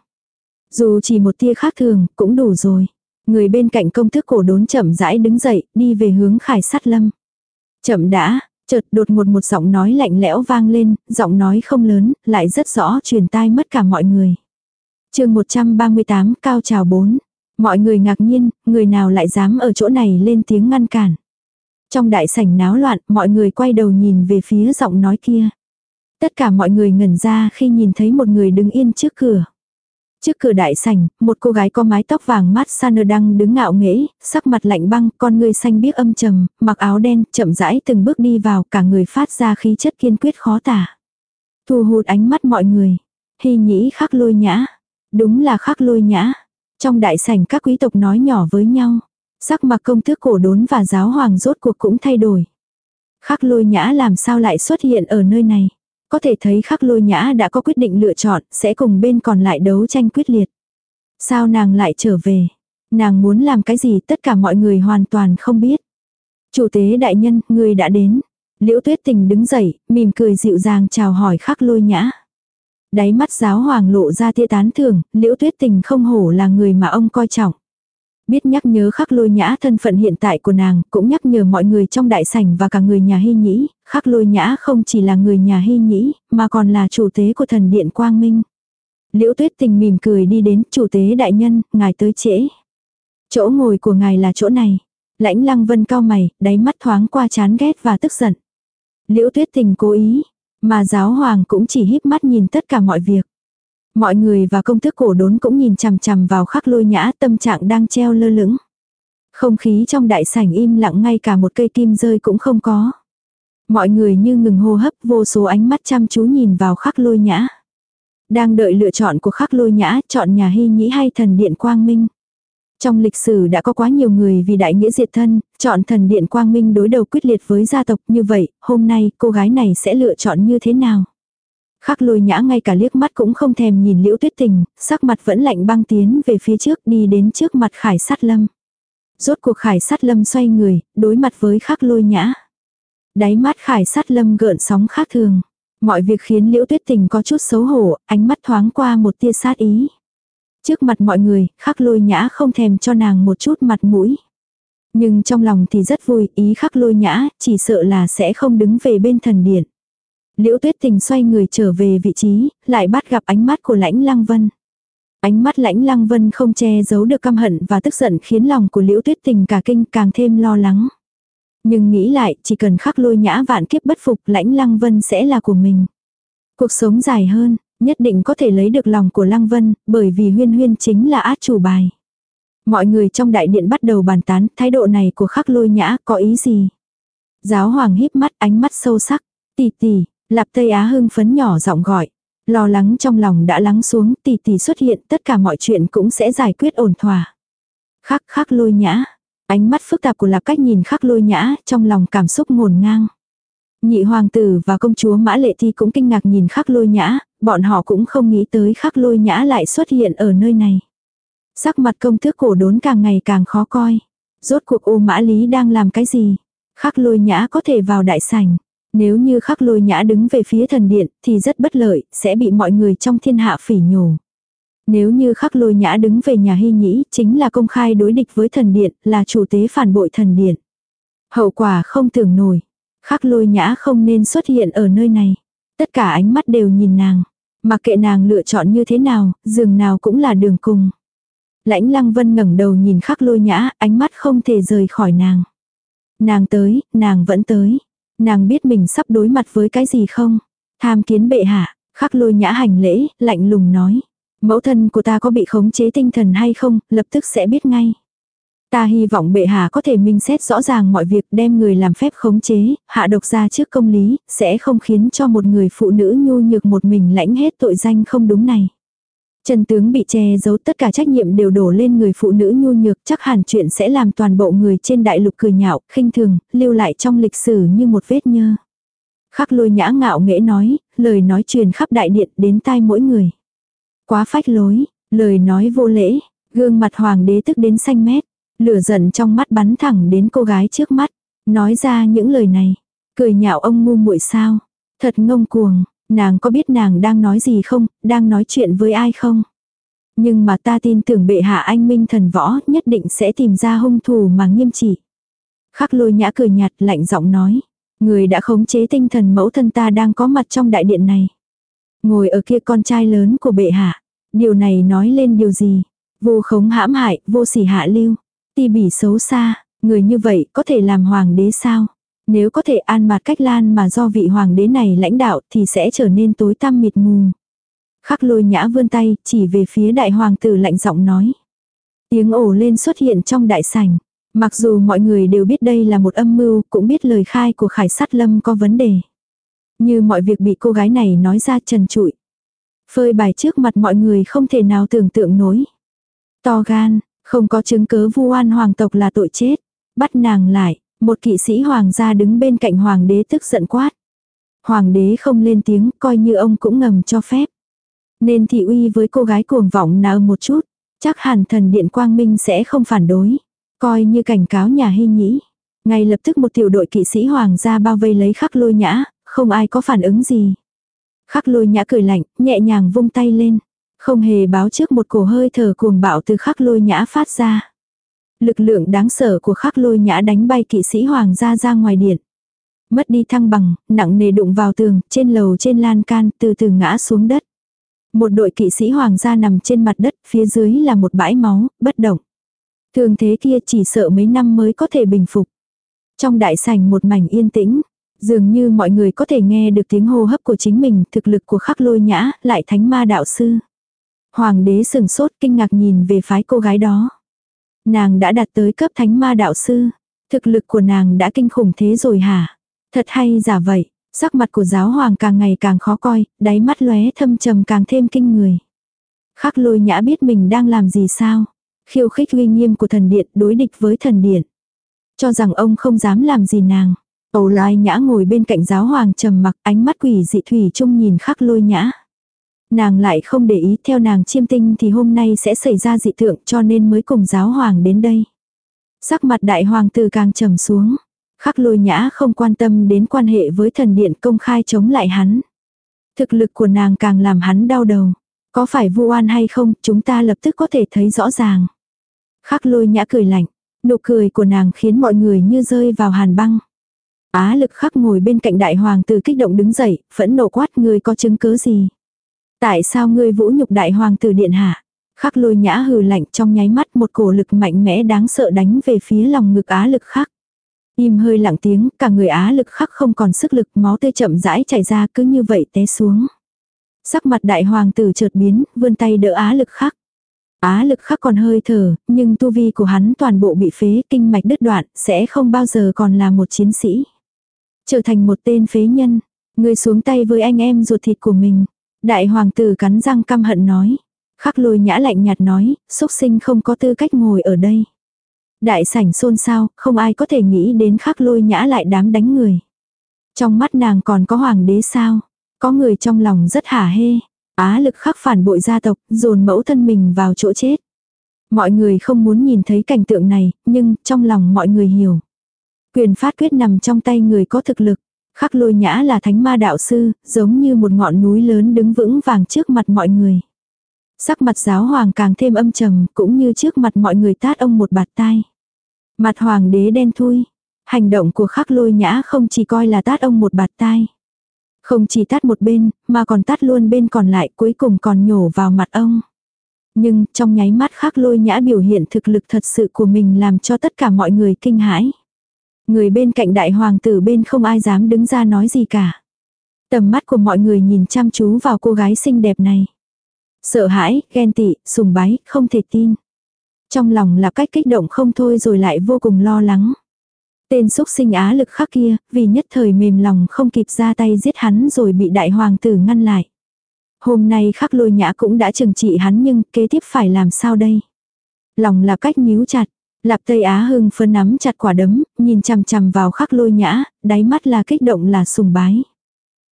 Dù chỉ một tia khác thường, cũng đủ rồi. Người bên cạnh công thức cổ đốn chậm rãi đứng dậy, đi về hướng khải sát lâm. Chậm đã, chợt đột ngột một giọng nói lạnh lẽo vang lên, giọng nói không lớn, lại rất rõ truyền tai mất cả mọi người. chương 138 cao trào 4. Mọi người ngạc nhiên, người nào lại dám ở chỗ này lên tiếng ngăn cản. Trong đại sảnh náo loạn, mọi người quay đầu nhìn về phía giọng nói kia. Tất cả mọi người ngẩn ra khi nhìn thấy một người đứng yên trước cửa. Trước cửa đại sảnh, một cô gái có mái tóc vàng mát Sanner đang đứng ngạo nghễ, sắc mặt lạnh băng, con người xanh biếc âm trầm, mặc áo đen, chậm rãi từng bước đi vào, cả người phát ra khí chất kiên quyết khó tả. Thu hút ánh mắt mọi người. Hy nhĩ khắc lôi nhã. Đúng là khắc lôi nhã. Trong đại sảnh các quý tộc nói nhỏ với nhau. Sắc mặt công tước cổ đốn và giáo hoàng rốt cuộc cũng thay đổi. Khắc lôi nhã làm sao lại xuất hiện ở nơi này. Có thể thấy khắc lôi nhã đã có quyết định lựa chọn, sẽ cùng bên còn lại đấu tranh quyết liệt. Sao nàng lại trở về? Nàng muốn làm cái gì tất cả mọi người hoàn toàn không biết. Chủ tế đại nhân, người đã đến. Liễu tuyết tình đứng dậy, mỉm cười dịu dàng chào hỏi khắc lôi nhã. Đáy mắt giáo hoàng lộ ra tia tán thưởng, liễu tuyết tình không hổ là người mà ông coi trọng. Biết nhắc nhớ khắc lôi nhã thân phận hiện tại của nàng, cũng nhắc nhở mọi người trong đại sảnh và cả người nhà hy nhĩ, khắc lôi nhã không chỉ là người nhà hy nhĩ, mà còn là chủ tế của thần điện Quang Minh. Liễu tuyết tình mỉm cười đi đến chủ tế đại nhân, ngài tới trễ. Chỗ ngồi của ngài là chỗ này. Lãnh lăng vân cao mày, đáy mắt thoáng qua chán ghét và tức giận. Liễu tuyết tình cố ý, mà giáo hoàng cũng chỉ híp mắt nhìn tất cả mọi việc. Mọi người và công thức cổ đốn cũng nhìn chằm chằm vào khắc lôi nhã tâm trạng đang treo lơ lửng. Không khí trong đại sảnh im lặng ngay cả một cây kim rơi cũng không có. Mọi người như ngừng hô hấp vô số ánh mắt chăm chú nhìn vào khắc lôi nhã. Đang đợi lựa chọn của khắc lôi nhã chọn nhà hy nhĩ hay thần điện quang minh. Trong lịch sử đã có quá nhiều người vì đại nghĩa diệt thân, chọn thần điện quang minh đối đầu quyết liệt với gia tộc như vậy, hôm nay cô gái này sẽ lựa chọn như thế nào? Khắc lôi nhã ngay cả liếc mắt cũng không thèm nhìn liễu tuyết tình, sắc mặt vẫn lạnh băng tiến về phía trước đi đến trước mặt khải sát lâm. Rốt cuộc khải sát lâm xoay người, đối mặt với khắc lôi nhã. Đáy mắt khải sát lâm gợn sóng khác thường. Mọi việc khiến liễu tuyết tình có chút xấu hổ, ánh mắt thoáng qua một tia sát ý. Trước mặt mọi người, khắc lôi nhã không thèm cho nàng một chút mặt mũi. Nhưng trong lòng thì rất vui, ý khắc lôi nhã, chỉ sợ là sẽ không đứng về bên thần điện. Liễu tuyết tình xoay người trở về vị trí, lại bắt gặp ánh mắt của lãnh lăng vân. Ánh mắt lãnh lăng vân không che giấu được căm hận và tức giận khiến lòng của liễu tuyết tình cả kinh càng thêm lo lắng. Nhưng nghĩ lại, chỉ cần khắc lôi nhã vạn kiếp bất phục lãnh lăng vân sẽ là của mình. Cuộc sống dài hơn, nhất định có thể lấy được lòng của lăng vân, bởi vì huyên huyên chính là át chủ bài. Mọi người trong đại điện bắt đầu bàn tán, thái độ này của khắc lôi nhã có ý gì? Giáo hoàng híp mắt ánh mắt sâu sắc, tỷ tỷ, lạp Tây Á hưng phấn nhỏ giọng gọi. Lo lắng trong lòng đã lắng xuống, tỷ tỷ xuất hiện, tất cả mọi chuyện cũng sẽ giải quyết ổn thỏa. Khắc khắc lôi nhã, Ánh mắt phức tạp của lạp cách nhìn khắc lôi nhã, trong lòng cảm xúc ngổn ngang. Nhị hoàng tử và công chúa Mã Lệ Thi cũng kinh ngạc nhìn khắc lôi nhã, bọn họ cũng không nghĩ tới khắc lôi nhã lại xuất hiện ở nơi này. Sắc mặt công tước cổ đốn càng ngày càng khó coi. Rốt cuộc ô mã lý đang làm cái gì? Khắc lôi nhã có thể vào đại sảnh. Nếu như khắc lôi nhã đứng về phía thần điện thì rất bất lợi, sẽ bị mọi người trong thiên hạ phỉ nhổ. Nếu như khắc lôi nhã đứng về nhà hy nhĩ, chính là công khai đối địch với thần điện, là chủ tế phản bội thần điện. Hậu quả không tưởng nổi. Khắc lôi nhã không nên xuất hiện ở nơi này. Tất cả ánh mắt đều nhìn nàng. Mặc kệ nàng lựa chọn như thế nào, giường nào cũng là đường cùng. Lãnh lăng vân ngẩng đầu nhìn khắc lôi nhã, ánh mắt không thể rời khỏi nàng. Nàng tới, nàng vẫn tới. Nàng biết mình sắp đối mặt với cái gì không? Tham kiến bệ hạ, khắc lôi nhã hành lễ, lạnh lùng nói. Mẫu thân của ta có bị khống chế tinh thần hay không, lập tức sẽ biết ngay. Ta hy vọng bệ hạ có thể minh xét rõ ràng mọi việc đem người làm phép khống chế, hạ độc ra trước công lý, sẽ không khiến cho một người phụ nữ nhu nhược một mình lãnh hết tội danh không đúng này. Trần tướng bị che giấu tất cả trách nhiệm đều đổ lên người phụ nữ nhu nhược chắc hẳn chuyện sẽ làm toàn bộ người trên đại lục cười nhạo, khinh thường, lưu lại trong lịch sử như một vết nhơ. Khắc lôi nhã ngạo nghễ nói, lời nói truyền khắp đại điện đến tai mỗi người. Quá phách lối, lời nói vô lễ, gương mặt hoàng đế tức đến xanh mét, lửa giận trong mắt bắn thẳng đến cô gái trước mắt, nói ra những lời này, cười nhạo ông ngu muội sao, thật ngông cuồng, nàng có biết nàng đang nói gì không, đang nói chuyện với ai không? Nhưng mà ta tin tưởng bệ hạ anh minh thần võ nhất định sẽ tìm ra hung thủ mà nghiêm trị. Khắc lôi nhã cười nhạt lạnh giọng nói. Người đã khống chế tinh thần mẫu thân ta đang có mặt trong đại điện này. Ngồi ở kia con trai lớn của bệ hạ. Điều này nói lên điều gì? Vô khống hãm hại, vô sỉ hạ lưu. Ti bỉ xấu xa, người như vậy có thể làm hoàng đế sao? Nếu có thể an mặt cách lan mà do vị hoàng đế này lãnh đạo thì sẽ trở nên tối tăm mịt mù. Khắc lôi nhã vươn tay, chỉ về phía đại hoàng tử lạnh giọng nói. Tiếng ổ lên xuất hiện trong đại sảnh. Mặc dù mọi người đều biết đây là một âm mưu, cũng biết lời khai của khải sát lâm có vấn đề. Như mọi việc bị cô gái này nói ra trần trụi. Phơi bài trước mặt mọi người không thể nào tưởng tượng nổi. To gan, không có chứng cớ vu oan hoàng tộc là tội chết. Bắt nàng lại, một kỵ sĩ hoàng gia đứng bên cạnh hoàng đế tức giận quát. Hoàng đế không lên tiếng, coi như ông cũng ngầm cho phép. Nên thị uy với cô gái cuồng vọng nào một chút, chắc hẳn thần điện quang minh sẽ không phản đối. Coi như cảnh cáo nhà hy nhĩ. Ngay lập tức một tiểu đội kỵ sĩ hoàng gia bao vây lấy khắc lôi nhã, không ai có phản ứng gì. Khắc lôi nhã cười lạnh, nhẹ nhàng vung tay lên. Không hề báo trước một cổ hơi thở cuồng bạo từ khắc lôi nhã phát ra. Lực lượng đáng sợ của khắc lôi nhã đánh bay kỵ sĩ hoàng gia ra ngoài điện. Mất đi thăng bằng, nặng nề đụng vào tường, trên lầu trên lan can, từ từ ngã xuống đất. Một đội kỵ sĩ hoàng gia nằm trên mặt đất, phía dưới là một bãi máu, bất động. Thường thế kia chỉ sợ mấy năm mới có thể bình phục. Trong đại sảnh một mảnh yên tĩnh, dường như mọi người có thể nghe được tiếng hô hấp của chính mình, thực lực của khắc lôi nhã, lại thánh ma đạo sư. Hoàng đế sừng sốt kinh ngạc nhìn về phái cô gái đó. Nàng đã đạt tới cấp thánh ma đạo sư. Thực lực của nàng đã kinh khủng thế rồi hả? Thật hay giả vậy, sắc mặt của giáo hoàng càng ngày càng khó coi, đáy mắt lóe thâm trầm càng thêm kinh người. Khắc lôi nhã biết mình đang làm gì sao? Khiêu khích uy nghiêm của thần điện đối địch với thần điện. Cho rằng ông không dám làm gì nàng. Âu lai nhã ngồi bên cạnh giáo hoàng trầm mặc ánh mắt quỷ dị thủy chung nhìn khắc lôi nhã. Nàng lại không để ý theo nàng chiêm tinh thì hôm nay sẽ xảy ra dị tượng cho nên mới cùng giáo hoàng đến đây. Sắc mặt đại hoàng tử càng trầm xuống. Khắc lôi nhã không quan tâm đến quan hệ với thần điện công khai chống lại hắn. Thực lực của nàng càng làm hắn đau đầu. Có phải vu oan hay không, chúng ta lập tức có thể thấy rõ ràng. Khắc lôi nhã cười lạnh. Nụ cười của nàng khiến mọi người như rơi vào hàn băng. Á lực khắc ngồi bên cạnh đại hoàng tử kích động đứng dậy, phẫn nộ quát người có chứng cứ gì. Tại sao ngươi vũ nhục đại hoàng tử điện hạ? Khắc lôi nhã hừ lạnh trong nháy mắt một cổ lực mạnh mẽ đáng sợ đánh về phía lòng ngực á lực khắc. Im hơi lặng tiếng, cả người á lực khắc không còn sức lực, máu tươi chậm rãi chảy ra cứ như vậy té xuống. Sắc mặt đại hoàng tử chợt biến, vươn tay đỡ á lực khắc. Á lực khắc còn hơi thở, nhưng tu vi của hắn toàn bộ bị phế, kinh mạch đứt đoạn, sẽ không bao giờ còn là một chiến sĩ. Trở thành một tên phế nhân, người xuống tay với anh em ruột thịt của mình. Đại hoàng tử cắn răng căm hận nói. Khắc lôi nhã lạnh nhạt nói, xúc sinh không có tư cách ngồi ở đây. Đại sảnh xôn xao, không ai có thể nghĩ đến khắc lôi nhã lại đám đánh người. Trong mắt nàng còn có hoàng đế sao? Có người trong lòng rất hả hê. Á lực khắc phản bội gia tộc, dồn mẫu thân mình vào chỗ chết. Mọi người không muốn nhìn thấy cảnh tượng này, nhưng trong lòng mọi người hiểu. Quyền phát quyết nằm trong tay người có thực lực. Khắc lôi nhã là thánh ma đạo sư, giống như một ngọn núi lớn đứng vững vàng trước mặt mọi người. Sắc mặt giáo hoàng càng thêm âm trầm, cũng như trước mặt mọi người tát ông một bạt tai. Mặt hoàng đế đen thui. Hành động của khắc lôi nhã không chỉ coi là tát ông một bạt tai. Không chỉ tát một bên, mà còn tát luôn bên còn lại cuối cùng còn nhổ vào mặt ông. Nhưng trong nháy mắt khắc lôi nhã biểu hiện thực lực thật sự của mình làm cho tất cả mọi người kinh hãi. Người bên cạnh đại hoàng tử bên không ai dám đứng ra nói gì cả. Tầm mắt của mọi người nhìn chăm chú vào cô gái xinh đẹp này. Sợ hãi, ghen tị, sùng bái, không thể tin. Trong lòng là cách kích động không thôi rồi lại vô cùng lo lắng. Tên xúc sinh á lực khắc kia, vì nhất thời mềm lòng không kịp ra tay giết hắn rồi bị đại hoàng tử ngăn lại. Hôm nay khắc lôi nhã cũng đã trừng trị hắn nhưng kế tiếp phải làm sao đây? Lòng là cách nhíu chặt, Lạp Tây Á hưng phấn nắm chặt quả đấm, nhìn chằm chằm vào khắc lôi nhã, đáy mắt là kích động là sùng bái.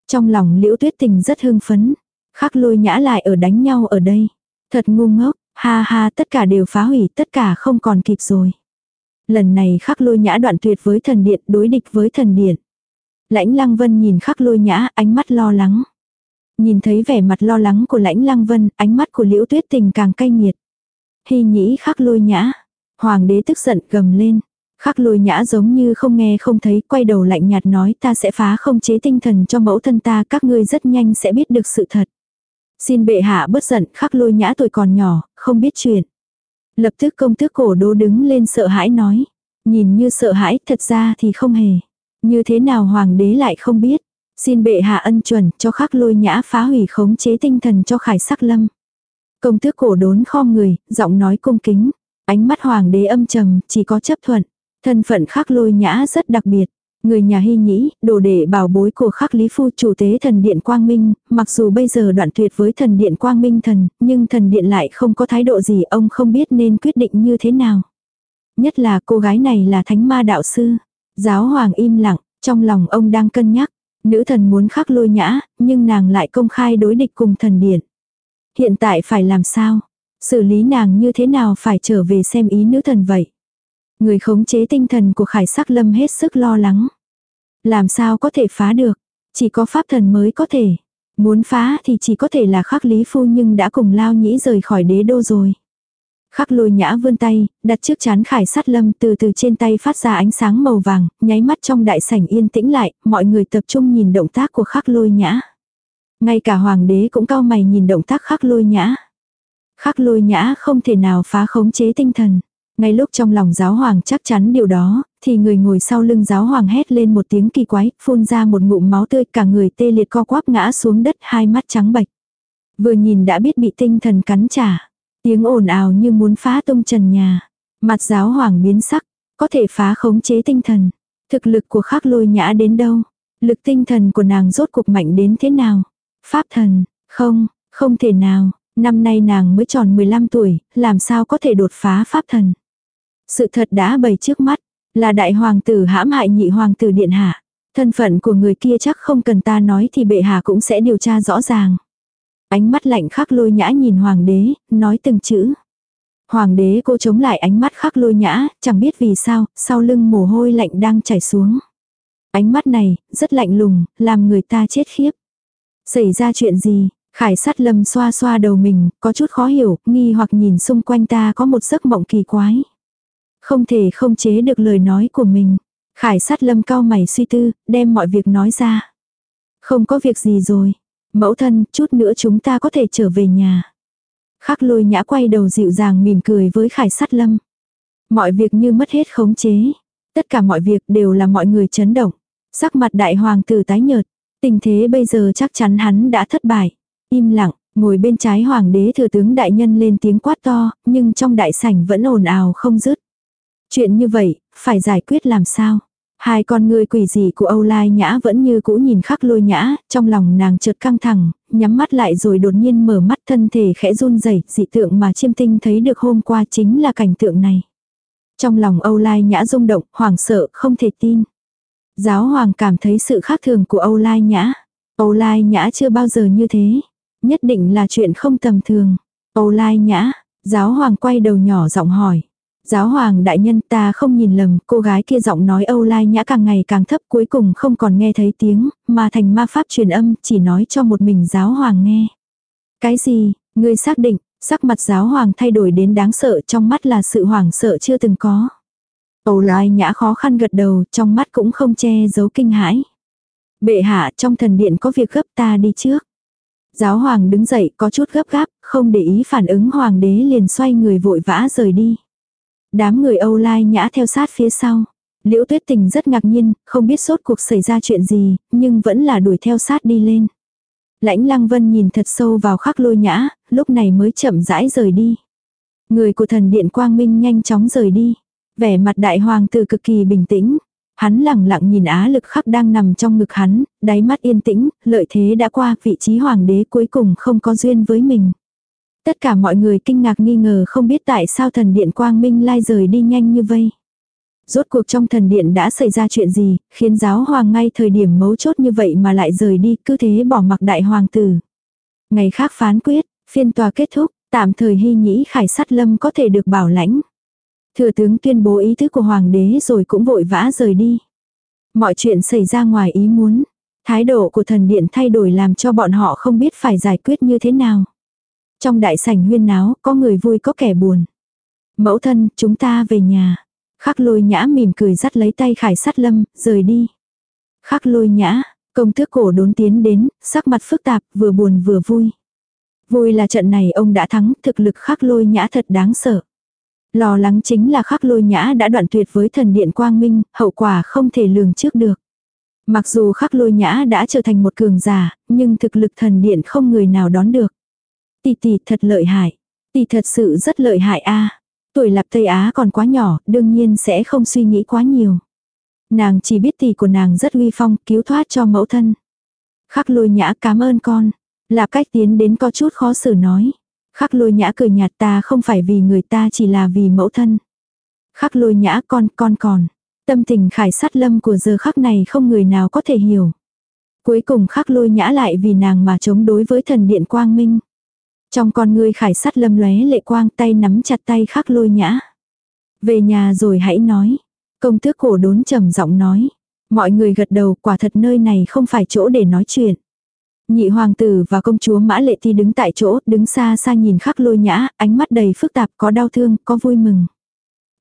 Trong lòng liễu tuyết tình rất hưng phấn. Khắc lôi nhã lại ở đánh nhau ở đây. Thật ngu ngốc, ha ha tất cả đều phá hủy, tất cả không còn kịp rồi. Lần này khắc lôi nhã đoạn tuyệt với thần điện, đối địch với thần điện. Lãnh lăng vân nhìn khắc lôi nhã, ánh mắt lo lắng. Nhìn thấy vẻ mặt lo lắng của lãnh lăng vân, ánh mắt của liễu tuyết tình càng cay nghiệt. Hy nhĩ khắc lôi nhã, Hoàng đế tức giận gầm lên. Khắc lôi nhã giống như không nghe không thấy, quay đầu lạnh nhạt nói ta sẽ phá không chế tinh thần cho mẫu thân ta, các ngươi rất nhanh sẽ biết được sự thật. Xin bệ hạ bớt giận, khắc lôi nhã tuổi còn nhỏ, không biết chuyện. Lập tức công tước cổ đô đứng lên sợ hãi nói. Nhìn như sợ hãi, thật ra thì không hề. Như thế nào hoàng đế lại không biết. Xin bệ hạ ân chuẩn cho khắc lôi nhã phá hủy khống chế tinh thần cho khải sắc lâm. Công tước cổ đốn kho người, giọng nói cung kính. Ánh mắt hoàng đế âm trầm, chỉ có chấp thuận. Thân phận khắc lôi nhã rất đặc biệt. Người nhà hy nhĩ, đồ đệ bảo bối của khắc lý phu chủ tế thần điện quang minh, mặc dù bây giờ đoạn tuyệt với thần điện quang minh thần, nhưng thần điện lại không có thái độ gì ông không biết nên quyết định như thế nào. Nhất là cô gái này là thánh ma đạo sư. Giáo hoàng im lặng, trong lòng ông đang cân nhắc. Nữ thần muốn khắc lôi nhã, nhưng nàng lại công khai đối địch cùng thần điện. Hiện tại phải làm sao? Xử lý nàng như thế nào phải trở về xem ý nữ thần vậy. Người khống chế tinh thần của khải sắc lâm hết sức lo lắng. Làm sao có thể phá được. Chỉ có pháp thần mới có thể. Muốn phá thì chỉ có thể là khắc lý phu nhưng đã cùng lao nhĩ rời khỏi đế đô rồi. Khắc lôi nhã vươn tay, đặt trước chán khải sát lâm từ từ trên tay phát ra ánh sáng màu vàng, nháy mắt trong đại sảnh yên tĩnh lại, mọi người tập trung nhìn động tác của khắc lôi nhã. Ngay cả hoàng đế cũng cao mày nhìn động tác khắc lôi nhã. Khắc lôi nhã không thể nào phá khống chế tinh thần. Ngay lúc trong lòng giáo hoàng chắc chắn điều đó, thì người ngồi sau lưng giáo hoàng hét lên một tiếng kỳ quái, phun ra một ngụm máu tươi cả người tê liệt co quắp ngã xuống đất hai mắt trắng bạch Vừa nhìn đã biết bị tinh thần cắn trả. Tiếng ồn ào như muốn phá tung trần nhà. Mặt giáo hoàng biến sắc, có thể phá khống chế tinh thần. Thực lực của khắc lôi nhã đến đâu? Lực tinh thần của nàng rốt cuộc mạnh đến thế nào? Pháp thần, không, không thể nào. Năm nay nàng mới tròn 15 tuổi, làm sao có thể đột phá pháp thần. Sự thật đã bày trước mắt, là đại hoàng tử hãm hại nhị hoàng tử điện hạ. Thân phận của người kia chắc không cần ta nói thì bệ hạ cũng sẽ điều tra rõ ràng. Ánh mắt lạnh khắc lôi nhã nhìn hoàng đế, nói từng chữ. Hoàng đế cô chống lại ánh mắt khắc lôi nhã, chẳng biết vì sao, sau lưng mồ hôi lạnh đang chảy xuống. Ánh mắt này, rất lạnh lùng, làm người ta chết khiếp. Xảy ra chuyện gì? Khải sát lâm xoa xoa đầu mình, có chút khó hiểu, nghi hoặc nhìn xung quanh ta có một giấc mộng kỳ quái. Không thể không chế được lời nói của mình. Khải sát lâm cao mày suy tư, đem mọi việc nói ra. Không có việc gì rồi. Mẫu thân, chút nữa chúng ta có thể trở về nhà. Khắc lôi nhã quay đầu dịu dàng mỉm cười với khải sát lâm. Mọi việc như mất hết khống chế. Tất cả mọi việc đều là mọi người chấn động. Sắc mặt đại hoàng tử tái nhợt. Tình thế bây giờ chắc chắn hắn đã thất bại. Im lặng, ngồi bên trái hoàng đế thừa tướng đại nhân lên tiếng quát to, nhưng trong đại sảnh vẫn ồn ào không dứt. Chuyện như vậy, phải giải quyết làm sao? Hai con người quỷ dị của Âu Lai Nhã vẫn như cũ nhìn khắc lôi nhã, trong lòng nàng chợt căng thẳng, nhắm mắt lại rồi đột nhiên mở mắt thân thể khẽ run rẩy dị tượng mà chiêm tinh thấy được hôm qua chính là cảnh tượng này. Trong lòng Âu Lai Nhã rung động, hoảng sợ, không thể tin. Giáo hoàng cảm thấy sự khác thường của Âu Lai Nhã. Âu Lai Nhã chưa bao giờ như thế. Nhất định là chuyện không tầm thường. Âu Lai Nhã, giáo hoàng quay đầu nhỏ giọng hỏi. Giáo hoàng đại nhân ta không nhìn lầm, cô gái kia giọng nói Âu Lai Nhã càng ngày càng thấp cuối cùng không còn nghe thấy tiếng, mà thành ma pháp truyền âm chỉ nói cho một mình giáo hoàng nghe. Cái gì, ngươi xác định, sắc mặt giáo hoàng thay đổi đến đáng sợ trong mắt là sự hoảng sợ chưa từng có. Âu Lai Nhã khó khăn gật đầu, trong mắt cũng không che giấu kinh hãi. Bệ hạ trong thần điện có việc gấp ta đi trước. Giáo hoàng đứng dậy có chút gấp gáp, không để ý phản ứng hoàng đế liền xoay người vội vã rời đi. Đám người Âu Lai nhã theo sát phía sau. Liễu tuyết tình rất ngạc nhiên, không biết sốt cuộc xảy ra chuyện gì, nhưng vẫn là đuổi theo sát đi lên. Lãnh lăng vân nhìn thật sâu vào khắc lôi nhã, lúc này mới chậm rãi rời đi. Người của thần điện quang minh nhanh chóng rời đi. Vẻ mặt đại hoàng tử cực kỳ bình tĩnh. Hắn lẳng lặng nhìn á lực khắc đang nằm trong ngực hắn, đáy mắt yên tĩnh, lợi thế đã qua vị trí hoàng đế cuối cùng không có duyên với mình. Tất cả mọi người kinh ngạc nghi ngờ không biết tại sao thần điện quang minh lai rời đi nhanh như vây. Rốt cuộc trong thần điện đã xảy ra chuyện gì, khiến giáo hoàng ngay thời điểm mấu chốt như vậy mà lại rời đi, cứ thế bỏ mặc đại hoàng tử. Ngày khác phán quyết, phiên tòa kết thúc, tạm thời hy nhĩ khải sát lâm có thể được bảo lãnh. Thừa tướng tuyên bố ý thức của hoàng đế rồi cũng vội vã rời đi. Mọi chuyện xảy ra ngoài ý muốn. Thái độ của thần điện thay đổi làm cho bọn họ không biết phải giải quyết như thế nào. Trong đại sảnh huyên náo, có người vui có kẻ buồn. Mẫu thân, chúng ta về nhà. Khắc lôi nhã mỉm cười dắt lấy tay khải sát lâm, rời đi. Khắc lôi nhã, công tước cổ đốn tiến đến, sắc mặt phức tạp, vừa buồn vừa vui. Vui là trận này ông đã thắng, thực lực khắc lôi nhã thật đáng sợ. Lo lắng chính là khắc lôi nhã đã đoạn tuyệt với thần điện quang minh, hậu quả không thể lường trước được. Mặc dù khắc lôi nhã đã trở thành một cường giả, nhưng thực lực thần điện không người nào đón được. Tỷ tỷ thật lợi hại. Tỷ thật sự rất lợi hại a. Tuổi lập Tây Á còn quá nhỏ, đương nhiên sẽ không suy nghĩ quá nhiều. Nàng chỉ biết tỷ của nàng rất uy phong, cứu thoát cho mẫu thân. Khắc lôi nhã cảm ơn con. Là cách tiến đến có chút khó xử nói. Khắc lôi nhã cười nhạt ta không phải vì người ta chỉ là vì mẫu thân. Khắc lôi nhã con con còn. Tâm tình khải sát lâm của giờ khắc này không người nào có thể hiểu. Cuối cùng khắc lôi nhã lại vì nàng mà chống đối với thần điện quang minh. Trong con ngươi khải sắt lâm lóe lệ quang tay nắm chặt tay khắc lôi nhã. Về nhà rồi hãy nói. Công tước cổ đốn trầm giọng nói. Mọi người gật đầu, quả thật nơi này không phải chỗ để nói chuyện. Nhị hoàng tử và công chúa Mã Lệ thi đứng tại chỗ, đứng xa xa nhìn khắc lôi nhã, ánh mắt đầy phức tạp, có đau thương, có vui mừng.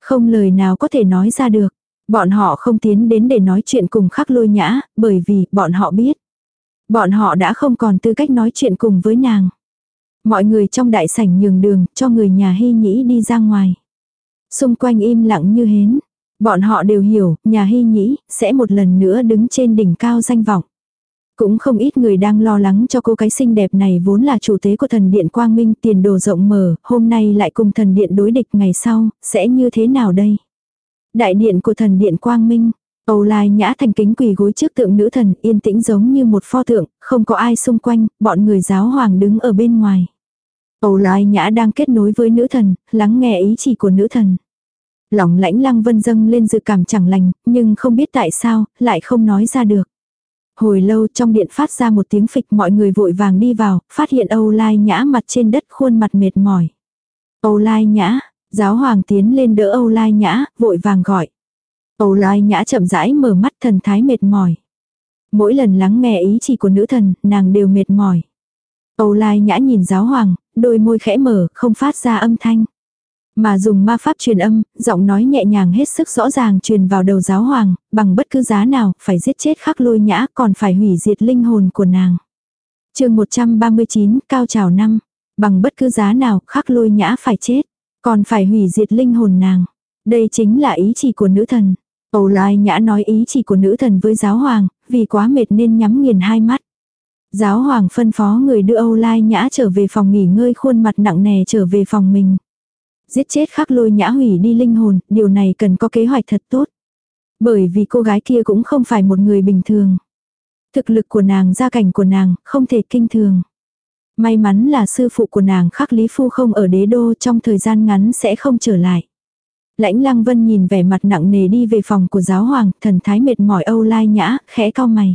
Không lời nào có thể nói ra được. Bọn họ không tiến đến để nói chuyện cùng khắc lôi nhã, bởi vì bọn họ biết. Bọn họ đã không còn tư cách nói chuyện cùng với nàng. Mọi người trong đại sảnh nhường đường cho người nhà hy nhĩ đi ra ngoài. Xung quanh im lặng như hến. Bọn họ đều hiểu, nhà hy nhĩ, sẽ một lần nữa đứng trên đỉnh cao danh vọng. Cũng không ít người đang lo lắng cho cô cái xinh đẹp này vốn là chủ tế của thần điện Quang Minh tiền đồ rộng mở, hôm nay lại cùng thần điện đối địch ngày sau, sẽ như thế nào đây? Đại điện của thần điện Quang Minh, Âu Lai Nhã thành kính quỳ gối trước tượng nữ thần yên tĩnh giống như một pho tượng, không có ai xung quanh, bọn người giáo hoàng đứng ở bên ngoài. Âu Lai Nhã đang kết nối với nữ thần, lắng nghe ý chỉ của nữ thần. Lòng lãnh lăng vân dâng lên dự cảm chẳng lành, nhưng không biết tại sao, lại không nói ra được. Hồi lâu trong điện phát ra một tiếng phịch mọi người vội vàng đi vào, phát hiện Âu Lai Nhã mặt trên đất khuôn mặt mệt mỏi. Âu Lai Nhã, giáo hoàng tiến lên đỡ Âu Lai Nhã, vội vàng gọi. Âu Lai Nhã chậm rãi mở mắt thần thái mệt mỏi. Mỗi lần lắng nghe ý chỉ của nữ thần, nàng đều mệt mỏi. Âu Lai Nhã nhìn giáo hoàng, đôi môi khẽ mở, không phát ra âm thanh. Mà dùng ma pháp truyền âm, giọng nói nhẹ nhàng hết sức rõ ràng truyền vào đầu giáo hoàng, bằng bất cứ giá nào, phải giết chết khắc lôi nhã còn phải hủy diệt linh hồn của nàng. chương 139, cao trào năm. Bằng bất cứ giá nào, khắc lôi nhã phải chết, còn phải hủy diệt linh hồn nàng. Đây chính là ý chỉ của nữ thần. Âu Lai Nhã nói ý chỉ của nữ thần với giáo hoàng, vì quá mệt nên nhắm nghiền hai mắt. Giáo hoàng phân phó người đưa Âu Lai Nhã trở về phòng nghỉ ngơi khuôn mặt nặng nề trở về phòng mình. Giết chết khắc lôi nhã hủy đi linh hồn, điều này cần có kế hoạch thật tốt. Bởi vì cô gái kia cũng không phải một người bình thường. Thực lực của nàng, gia cảnh của nàng, không thể kinh thường. May mắn là sư phụ của nàng khắc Lý Phu không ở đế đô trong thời gian ngắn sẽ không trở lại. Lãnh Lăng Vân nhìn vẻ mặt nặng nề đi về phòng của giáo hoàng, thần thái mệt mỏi âu lai nhã, khẽ cao mày.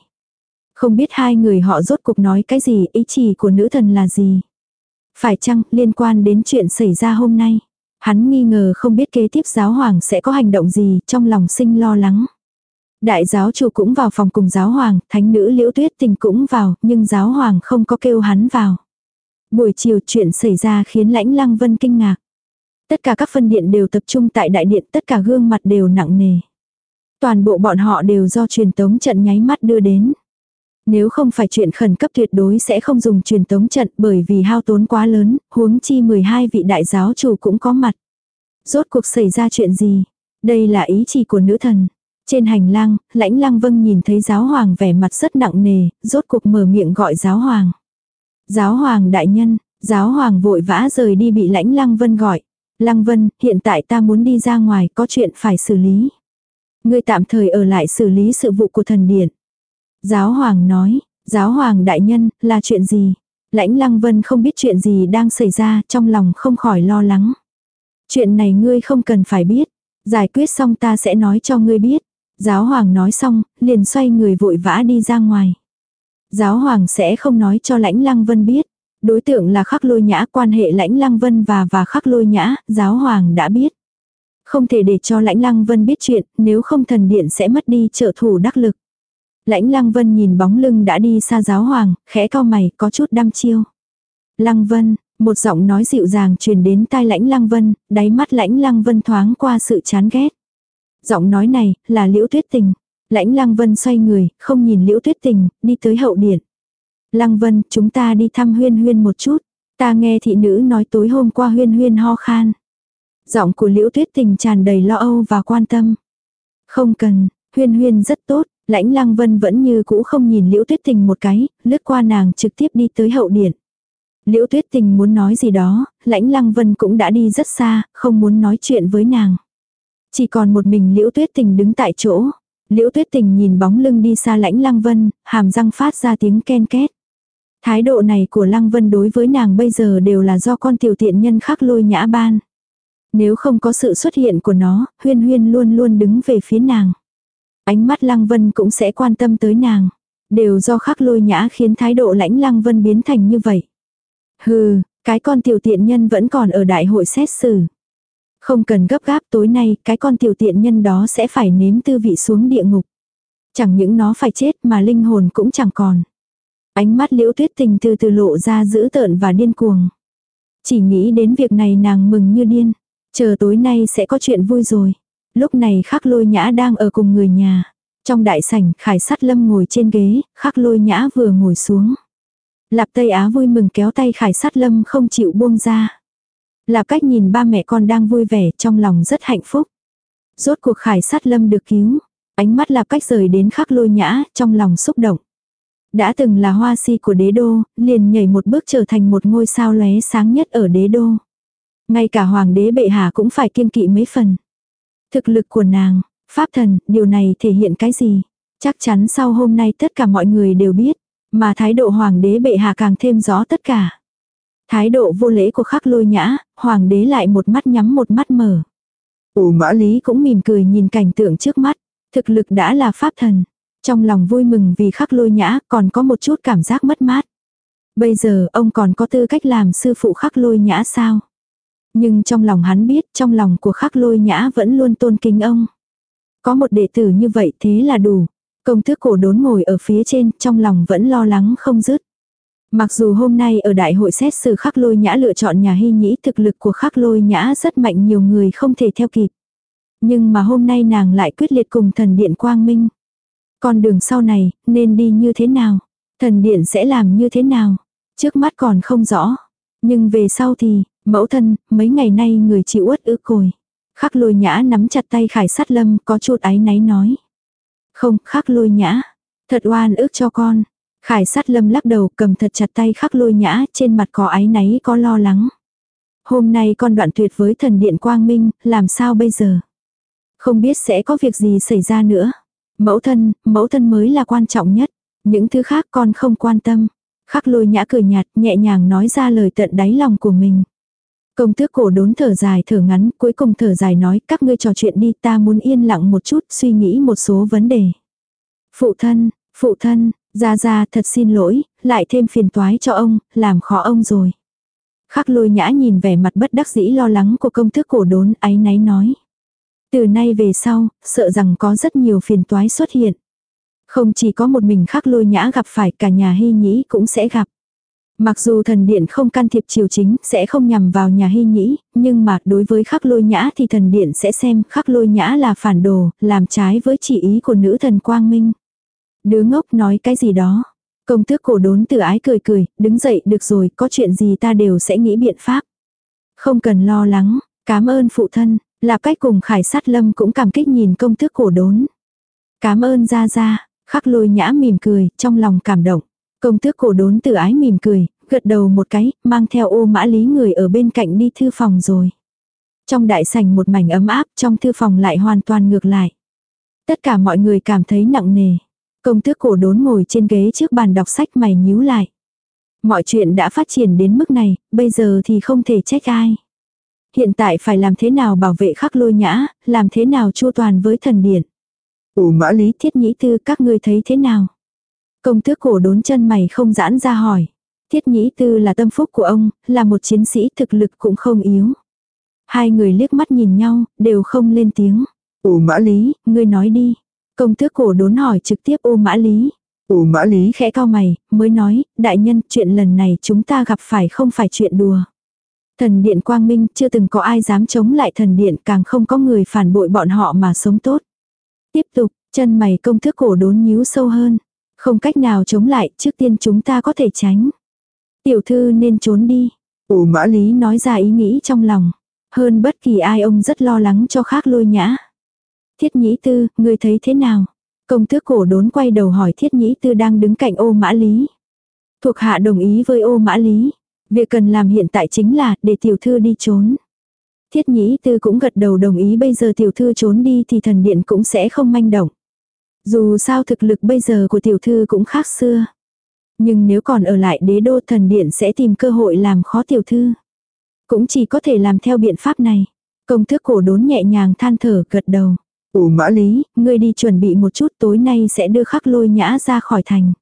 Không biết hai người họ rốt cuộc nói cái gì, ý chỉ của nữ thần là gì. Phải chăng liên quan đến chuyện xảy ra hôm nay. Hắn nghi ngờ không biết kế tiếp giáo hoàng sẽ có hành động gì, trong lòng sinh lo lắng. Đại giáo chủ cũng vào phòng cùng giáo hoàng, thánh nữ liễu tuyết tình cũng vào, nhưng giáo hoàng không có kêu hắn vào. Buổi chiều chuyện xảy ra khiến lãnh lăng vân kinh ngạc. Tất cả các phân điện đều tập trung tại đại điện, tất cả gương mặt đều nặng nề. Toàn bộ bọn họ đều do truyền tống trận nháy mắt đưa đến. Nếu không phải chuyện khẩn cấp tuyệt đối sẽ không dùng truyền tống trận bởi vì hao tốn quá lớn, huống chi 12 vị đại giáo chủ cũng có mặt. Rốt cuộc xảy ra chuyện gì? Đây là ý chỉ của nữ thần. Trên hành lang, lãnh lăng vâng nhìn thấy giáo hoàng vẻ mặt rất nặng nề, rốt cuộc mở miệng gọi giáo hoàng. Giáo hoàng đại nhân, giáo hoàng vội vã rời đi bị lãnh lăng vân gọi. Lăng vân, hiện tại ta muốn đi ra ngoài có chuyện phải xử lý. Ngươi tạm thời ở lại xử lý sự vụ của thần điện. Giáo hoàng nói, giáo hoàng đại nhân, là chuyện gì? Lãnh lăng vân không biết chuyện gì đang xảy ra, trong lòng không khỏi lo lắng. Chuyện này ngươi không cần phải biết. Giải quyết xong ta sẽ nói cho ngươi biết. Giáo hoàng nói xong, liền xoay người vội vã đi ra ngoài. Giáo hoàng sẽ không nói cho lãnh lăng vân biết. Đối tượng là khắc lôi nhã quan hệ lãnh lăng vân và và khắc lôi nhã, giáo hoàng đã biết. Không thể để cho lãnh lăng vân biết chuyện, nếu không thần điện sẽ mất đi trợ thủ đắc lực. Lãnh lăng vân nhìn bóng lưng đã đi xa giáo hoàng, khẽ cao mày, có chút đăm chiêu. Lăng vân, một giọng nói dịu dàng truyền đến tai lãnh lăng vân, đáy mắt lãnh lăng vân thoáng qua sự chán ghét. Giọng nói này, là liễu tuyết tình. Lãnh lăng vân xoay người, không nhìn liễu tuyết tình, đi tới hậu điện. Lăng vân, chúng ta đi thăm huyên huyên một chút. Ta nghe thị nữ nói tối hôm qua huyên huyên ho khan. Giọng của liễu tuyết tình tràn đầy lo âu và quan tâm. Không cần, huyên huyên rất tốt, lãnh lăng vân vẫn như cũ không nhìn liễu tuyết tình một cái, lướt qua nàng trực tiếp đi tới hậu điện. Liễu tuyết tình muốn nói gì đó, lãnh lăng vân cũng đã đi rất xa, không muốn nói chuyện với nàng. Chỉ còn một mình liễu tuyết tình đứng tại chỗ. Liễu tuyết tình nhìn bóng lưng đi xa lãnh lăng vân, hàm răng phát ra tiếng ken két. Thái độ này của lăng vân đối với nàng bây giờ đều là do con tiểu tiện nhân khắc lôi nhã ban. Nếu không có sự xuất hiện của nó, huyên huyên luôn luôn đứng về phía nàng. Ánh mắt lăng vân cũng sẽ quan tâm tới nàng. Đều do khắc lôi nhã khiến thái độ lãnh lăng vân biến thành như vậy. Hừ, cái con tiểu tiện nhân vẫn còn ở đại hội xét xử. Không cần gấp gáp tối nay, cái con tiểu tiện nhân đó sẽ phải nếm tư vị xuống địa ngục. Chẳng những nó phải chết mà linh hồn cũng chẳng còn. Ánh mắt liễu tuyết tình từ từ lộ ra dữ tợn và điên cuồng. Chỉ nghĩ đến việc này nàng mừng như điên. Chờ tối nay sẽ có chuyện vui rồi. Lúc này khắc lôi nhã đang ở cùng người nhà. Trong đại sảnh, khải sát lâm ngồi trên ghế, khắc lôi nhã vừa ngồi xuống. Lạp Tây Á vui mừng kéo tay khải sát lâm không chịu buông ra. Lạp cách nhìn ba mẹ con đang vui vẻ trong lòng rất hạnh phúc. Rốt cuộc khải sát lâm được cứu. Ánh mắt lạp cách rời đến khắc lôi nhã trong lòng xúc động. Đã từng là hoa si của đế đô, liền nhảy một bước trở thành một ngôi sao lóe sáng nhất ở đế đô. Ngay cả hoàng đế bệ hạ cũng phải kiêng kỵ mấy phần. Thực lực của nàng, pháp thần, điều này thể hiện cái gì? Chắc chắn sau hôm nay tất cả mọi người đều biết, mà thái độ hoàng đế bệ hạ càng thêm rõ tất cả. Thái độ vô lễ của khắc lôi nhã, hoàng đế lại một mắt nhắm một mắt mở. Ủ mã lý cũng mỉm cười nhìn cảnh tượng trước mắt, thực lực đã là pháp thần. Trong lòng vui mừng vì khắc lôi nhã còn có một chút cảm giác mất mát. Bây giờ ông còn có tư cách làm sư phụ khắc lôi nhã sao? Nhưng trong lòng hắn biết trong lòng của khắc lôi nhã vẫn luôn tôn kính ông. Có một đệ tử như vậy thế là đủ. Công thức cổ đốn ngồi ở phía trên trong lòng vẫn lo lắng không dứt. Mặc dù hôm nay ở đại hội xét xử khắc lôi nhã lựa chọn nhà hy nhĩ thực lực của khắc lôi nhã rất mạnh nhiều người không thể theo kịp. Nhưng mà hôm nay nàng lại quyết liệt cùng thần điện quang minh. Con đường sau này, nên đi như thế nào? Thần điện sẽ làm như thế nào? Trước mắt còn không rõ. Nhưng về sau thì, mẫu thân, mấy ngày nay người chịu uất ức cồi. Khắc lôi nhã nắm chặt tay khải sát lâm có chút áy náy nói. Không, khắc lôi nhã. Thật oan ức cho con. Khải sát lâm lắc đầu cầm thật chặt tay khắc lôi nhã trên mặt có áy náy có lo lắng. Hôm nay con đoạn tuyệt với thần điện quang minh, làm sao bây giờ? Không biết sẽ có việc gì xảy ra nữa. Mẫu thân, mẫu thân mới là quan trọng nhất. Những thứ khác con không quan tâm. Khắc lôi nhã cười nhạt nhẹ nhàng nói ra lời tận đáy lòng của mình. Công tước cổ đốn thở dài thở ngắn cuối cùng thở dài nói các ngươi trò chuyện đi ta muốn yên lặng một chút suy nghĩ một số vấn đề. Phụ thân, phụ thân, ra ra thật xin lỗi, lại thêm phiền toái cho ông, làm khó ông rồi. Khắc lôi nhã nhìn vẻ mặt bất đắc dĩ lo lắng của công tước cổ đốn áy náy nói. Từ nay về sau, sợ rằng có rất nhiều phiền toái xuất hiện. Không chỉ có một mình khắc lôi nhã gặp phải cả nhà hy nhĩ cũng sẽ gặp. Mặc dù thần điện không can thiệp triều chính, sẽ không nhằm vào nhà hy nhĩ, nhưng mà đối với khắc lôi nhã thì thần điện sẽ xem khắc lôi nhã là phản đồ, làm trái với chỉ ý của nữ thần Quang Minh. Đứa ngốc nói cái gì đó. Công tước cổ đốn từ ái cười cười, đứng dậy được rồi, có chuyện gì ta đều sẽ nghĩ biện pháp. Không cần lo lắng, cảm ơn phụ thân, là cách cùng khải sát lâm cũng cảm kích nhìn công tước cổ đốn. Cảm ơn ra ra, khắc lôi nhã mỉm cười, trong lòng cảm động. Công tước cổ đốn từ ái mỉm cười, gật đầu một cái, mang theo ô mã lý người ở bên cạnh đi thư phòng rồi. Trong đại sảnh một mảnh ấm áp, trong thư phòng lại hoàn toàn ngược lại. Tất cả mọi người cảm thấy nặng nề. Công tước cổ đốn ngồi trên ghế trước bàn đọc sách mày nhíu lại. Mọi chuyện đã phát triển đến mức này, bây giờ thì không thể trách ai. Hiện tại phải làm thế nào bảo vệ khắc lôi nhã, làm thế nào chu toàn với thần điện. Ồ mã lý thiết nhĩ tư các ngươi thấy thế nào? Công tước cổ đốn chân mày không giãn ra hỏi. Thiết nhĩ tư là tâm phúc của ông, là một chiến sĩ thực lực cũng không yếu. Hai người liếc mắt nhìn nhau, đều không lên tiếng. Ồ mã lý, ngươi nói đi. Công tước cổ đốn hỏi trực tiếp ô mã lý. Ồ mã lý khẽ cao mày, mới nói, đại nhân, chuyện lần này chúng ta gặp phải không phải chuyện đùa. Thần điện quang minh chưa từng có ai dám chống lại thần điện càng không có người phản bội bọn họ mà sống tốt. Tiếp tục, chân mày công thức cổ đốn nhíu sâu hơn. Không cách nào chống lại, trước tiên chúng ta có thể tránh. Tiểu thư nên trốn đi. Ồ mã lý nói ra ý nghĩ trong lòng. Hơn bất kỳ ai ông rất lo lắng cho khác lôi nhã. Thiết nhĩ tư, người thấy thế nào? Công tước cổ đốn quay đầu hỏi thiết nhĩ tư đang đứng cạnh ô mã lý. Thuộc hạ đồng ý với ô mã lý. Việc cần làm hiện tại chính là để tiểu thư đi trốn. Thiết nhĩ tư cũng gật đầu đồng ý bây giờ tiểu thư trốn đi thì thần điện cũng sẽ không manh động. Dù sao thực lực bây giờ của tiểu thư cũng khác xưa. Nhưng nếu còn ở lại đế đô thần điện sẽ tìm cơ hội làm khó tiểu thư. Cũng chỉ có thể làm theo biện pháp này. Công thức cổ đốn nhẹ nhàng than thở gật đầu. Ồ mã lý, ngươi đi chuẩn bị một chút tối nay sẽ đưa khắc lôi nhã ra khỏi thành.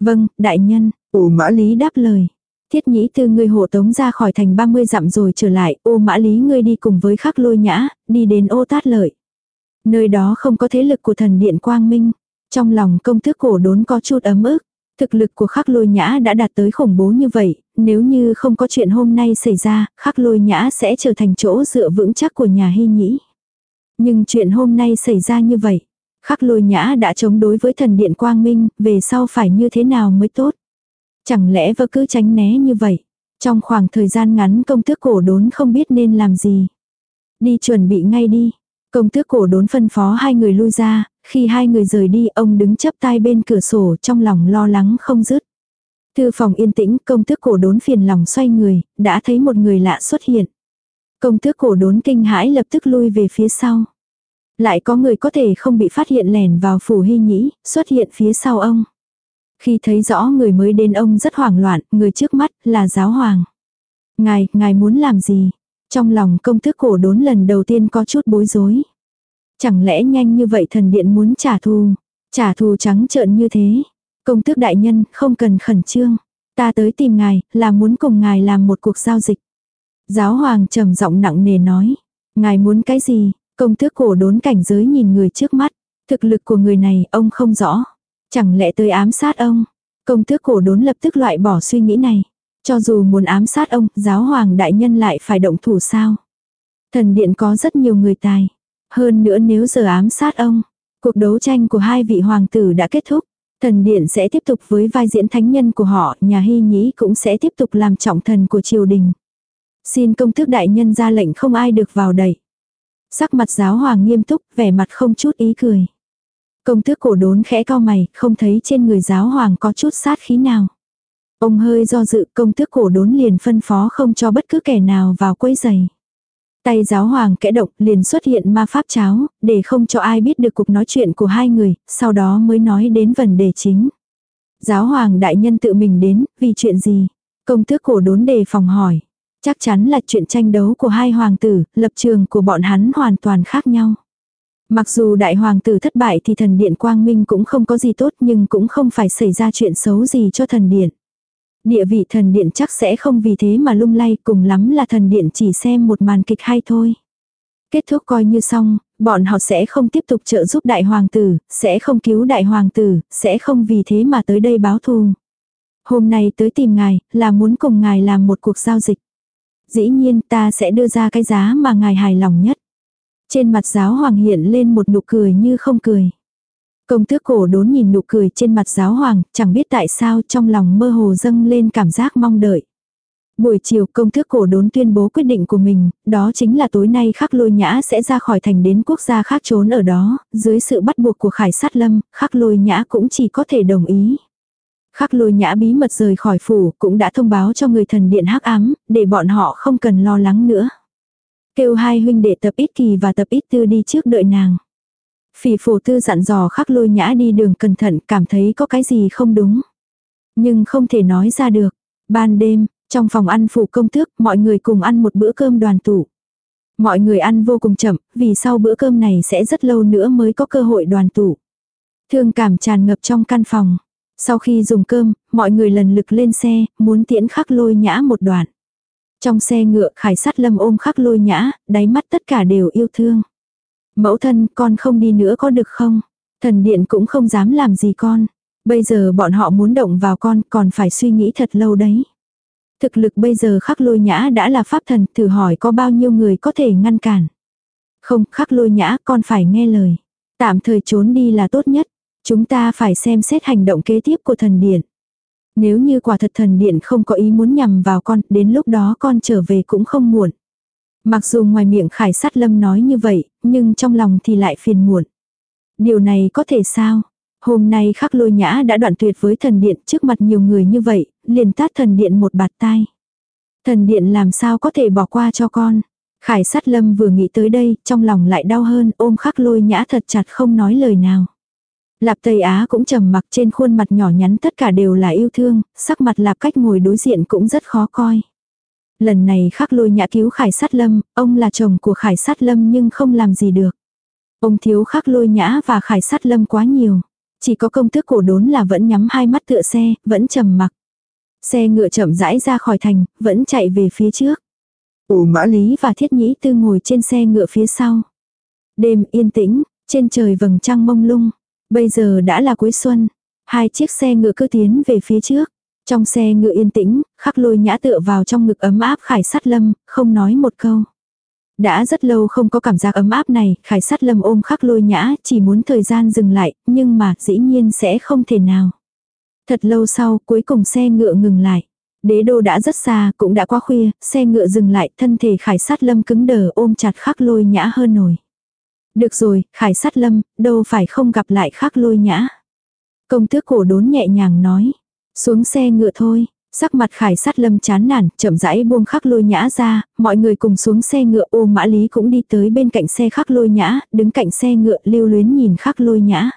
Vâng, đại nhân. Ồ mã lý đáp lời. Thiết nhĩ tư ngươi hộ tống ra khỏi thành 30 dặm rồi trở lại, ô mã lý ngươi đi cùng với khắc lôi nhã, đi đến ô tát lợi. Nơi đó không có thế lực của thần điện quang minh. Trong lòng công tước cổ đốn có chút ấm ức. Thực lực của khắc lôi nhã đã đạt tới khủng bố như vậy, nếu như không có chuyện hôm nay xảy ra, khắc lôi nhã sẽ trở thành chỗ dựa vững chắc của nhà hy nhĩ. Nhưng chuyện hôm nay xảy ra như vậy, khắc lôi nhã đã chống đối với thần điện quang minh, về sau phải như thế nào mới tốt. Chẳng lẽ vợ cứ tránh né như vậy. Trong khoảng thời gian ngắn công tước cổ đốn không biết nên làm gì. Đi chuẩn bị ngay đi. Công tước cổ đốn phân phó hai người lui ra, khi hai người rời đi ông đứng chấp tay bên cửa sổ trong lòng lo lắng không dứt. Thư phòng yên tĩnh công tước cổ đốn phiền lòng xoay người, đã thấy một người lạ xuất hiện. Công tước cổ đốn kinh hãi lập tức lui về phía sau. Lại có người có thể không bị phát hiện lẻn vào phủ hy nhĩ, xuất hiện phía sau ông. Khi thấy rõ người mới đến ông rất hoảng loạn, người trước mắt là giáo hoàng. Ngài, ngài muốn làm gì? Trong lòng công thức cổ đốn lần đầu tiên có chút bối rối. Chẳng lẽ nhanh như vậy thần điện muốn trả thù? Trả thù trắng trợn như thế. Công tước đại nhân, không cần khẩn trương. Ta tới tìm ngài, là muốn cùng ngài làm một cuộc giao dịch. Giáo hoàng trầm giọng nặng nề nói. Ngài muốn cái gì? Công tước cổ đốn cảnh giới nhìn người trước mắt. Thực lực của người này, ông không rõ. Chẳng lẽ tới ám sát ông? Công tước cổ đốn lập tức loại bỏ suy nghĩ này. Cho dù muốn ám sát ông, giáo hoàng đại nhân lại phải động thủ sao? Thần điện có rất nhiều người tài. Hơn nữa nếu giờ ám sát ông, cuộc đấu tranh của hai vị hoàng tử đã kết thúc. Thần điện sẽ tiếp tục với vai diễn thánh nhân của họ, nhà hy nhĩ cũng sẽ tiếp tục làm trọng thần của triều đình. Xin công tước đại nhân ra lệnh không ai được vào đẩy. Sắc mặt giáo hoàng nghiêm túc, vẻ mặt không chút ý cười. Công tước cổ đốn khẽ cao mày, không thấy trên người giáo hoàng có chút sát khí nào. Ông hơi do dự công tước cổ đốn liền phân phó không cho bất cứ kẻ nào vào quấy giày. Tay giáo hoàng kẽ động liền xuất hiện ma pháp cháo, để không cho ai biết được cuộc nói chuyện của hai người, sau đó mới nói đến vấn đề chính. Giáo hoàng đại nhân tự mình đến, vì chuyện gì? Công tước cổ đốn đề phòng hỏi. Chắc chắn là chuyện tranh đấu của hai hoàng tử, lập trường của bọn hắn hoàn toàn khác nhau. Mặc dù đại hoàng tử thất bại thì thần điện quang minh cũng không có gì tốt nhưng cũng không phải xảy ra chuyện xấu gì cho thần điện. Địa vị thần điện chắc sẽ không vì thế mà lung lay cùng lắm là thần điện chỉ xem một màn kịch hay thôi. Kết thúc coi như xong, bọn họ sẽ không tiếp tục trợ giúp đại hoàng tử, sẽ không cứu đại hoàng tử, sẽ không vì thế mà tới đây báo thù. Hôm nay tới tìm ngài, là muốn cùng ngài làm một cuộc giao dịch. Dĩ nhiên ta sẽ đưa ra cái giá mà ngài hài lòng nhất. Trên mặt giáo hoàng hiện lên một nụ cười như không cười. Công tước cổ đốn nhìn nụ cười trên mặt giáo hoàng, chẳng biết tại sao trong lòng mơ hồ dâng lên cảm giác mong đợi. Buổi chiều công tước cổ đốn tuyên bố quyết định của mình, đó chính là tối nay khắc lôi nhã sẽ ra khỏi thành đến quốc gia khác trốn ở đó, dưới sự bắt buộc của khải sát lâm, khắc lôi nhã cũng chỉ có thể đồng ý. Khắc lôi nhã bí mật rời khỏi phủ cũng đã thông báo cho người thần điện hắc ám, để bọn họ không cần lo lắng nữa. Kêu hai huynh đệ tập ít kỳ và tập ít tư đi trước đợi nàng. Phỉ phổ tư dặn dò khắc lôi nhã đi đường cẩn thận cảm thấy có cái gì không đúng. Nhưng không thể nói ra được. Ban đêm, trong phòng ăn phủ công tước, mọi người cùng ăn một bữa cơm đoàn tụ. Mọi người ăn vô cùng chậm, vì sau bữa cơm này sẽ rất lâu nữa mới có cơ hội đoàn tụ. Thương cảm tràn ngập trong căn phòng. Sau khi dùng cơm, mọi người lần lực lên xe, muốn tiễn khắc lôi nhã một đoạn. Trong xe ngựa khải sát lâm ôm khắc lôi nhã, đáy mắt tất cả đều yêu thương. Mẫu thân, con không đi nữa có được không? Thần điện cũng không dám làm gì con. Bây giờ bọn họ muốn động vào con còn phải suy nghĩ thật lâu đấy. Thực lực bây giờ khắc lôi nhã đã là pháp thần, thử hỏi có bao nhiêu người có thể ngăn cản. Không, khắc lôi nhã, con phải nghe lời. Tạm thời trốn đi là tốt nhất. Chúng ta phải xem xét hành động kế tiếp của thần điện. Nếu như quả thật thần điện không có ý muốn nhằm vào con, đến lúc đó con trở về cũng không muộn. Mặc dù ngoài miệng khải sát lâm nói như vậy, nhưng trong lòng thì lại phiền muộn. Điều này có thể sao? Hôm nay khắc lôi nhã đã đoạn tuyệt với thần điện trước mặt nhiều người như vậy, liền tát thần điện một bạt tai. Thần điện làm sao có thể bỏ qua cho con? Khải sát lâm vừa nghĩ tới đây, trong lòng lại đau hơn, ôm khắc lôi nhã thật chặt không nói lời nào. Lạp Tây Á cũng trầm mặc trên khuôn mặt nhỏ nhắn tất cả đều là yêu thương, sắc mặt lạp cách ngồi đối diện cũng rất khó coi. Lần này khắc lôi nhã cứu Khải sát lâm, ông là chồng của Khải sát lâm nhưng không làm gì được. Ông thiếu khắc lôi nhã và Khải sát lâm quá nhiều. Chỉ có công tước cổ đốn là vẫn nhắm hai mắt tựa xe, vẫn trầm mặc. Xe ngựa chậm rãi ra khỏi thành, vẫn chạy về phía trước. Ồ mã lý và thiết nhĩ tư ngồi trên xe ngựa phía sau. Đêm yên tĩnh, trên trời vầng trăng mông lung. Bây giờ đã là cuối xuân. Hai chiếc xe ngựa cứ tiến về phía trước. Trong xe ngựa yên tĩnh, khắc lôi nhã tựa vào trong ngực ấm áp khải sát lâm, không nói một câu. Đã rất lâu không có cảm giác ấm áp này, khải sát lâm ôm khắc lôi nhã, chỉ muốn thời gian dừng lại, nhưng mà dĩ nhiên sẽ không thể nào. Thật lâu sau, cuối cùng xe ngựa ngừng lại. Đế đô đã rất xa, cũng đã quá khuya, xe ngựa dừng lại, thân thể khải sát lâm cứng đờ ôm chặt khắc lôi nhã hơn nổi. Được rồi, khải sát lâm, đâu phải không gặp lại khắc lôi nhã. Công tước cổ đốn nhẹ nhàng nói. Xuống xe ngựa thôi. Sắc mặt khải sát lâm chán nản, chậm rãi buông khắc lôi nhã ra, mọi người cùng xuống xe ngựa ô mã lý cũng đi tới bên cạnh xe khắc lôi nhã, đứng cạnh xe ngựa lưu luyến nhìn khắc lôi nhã.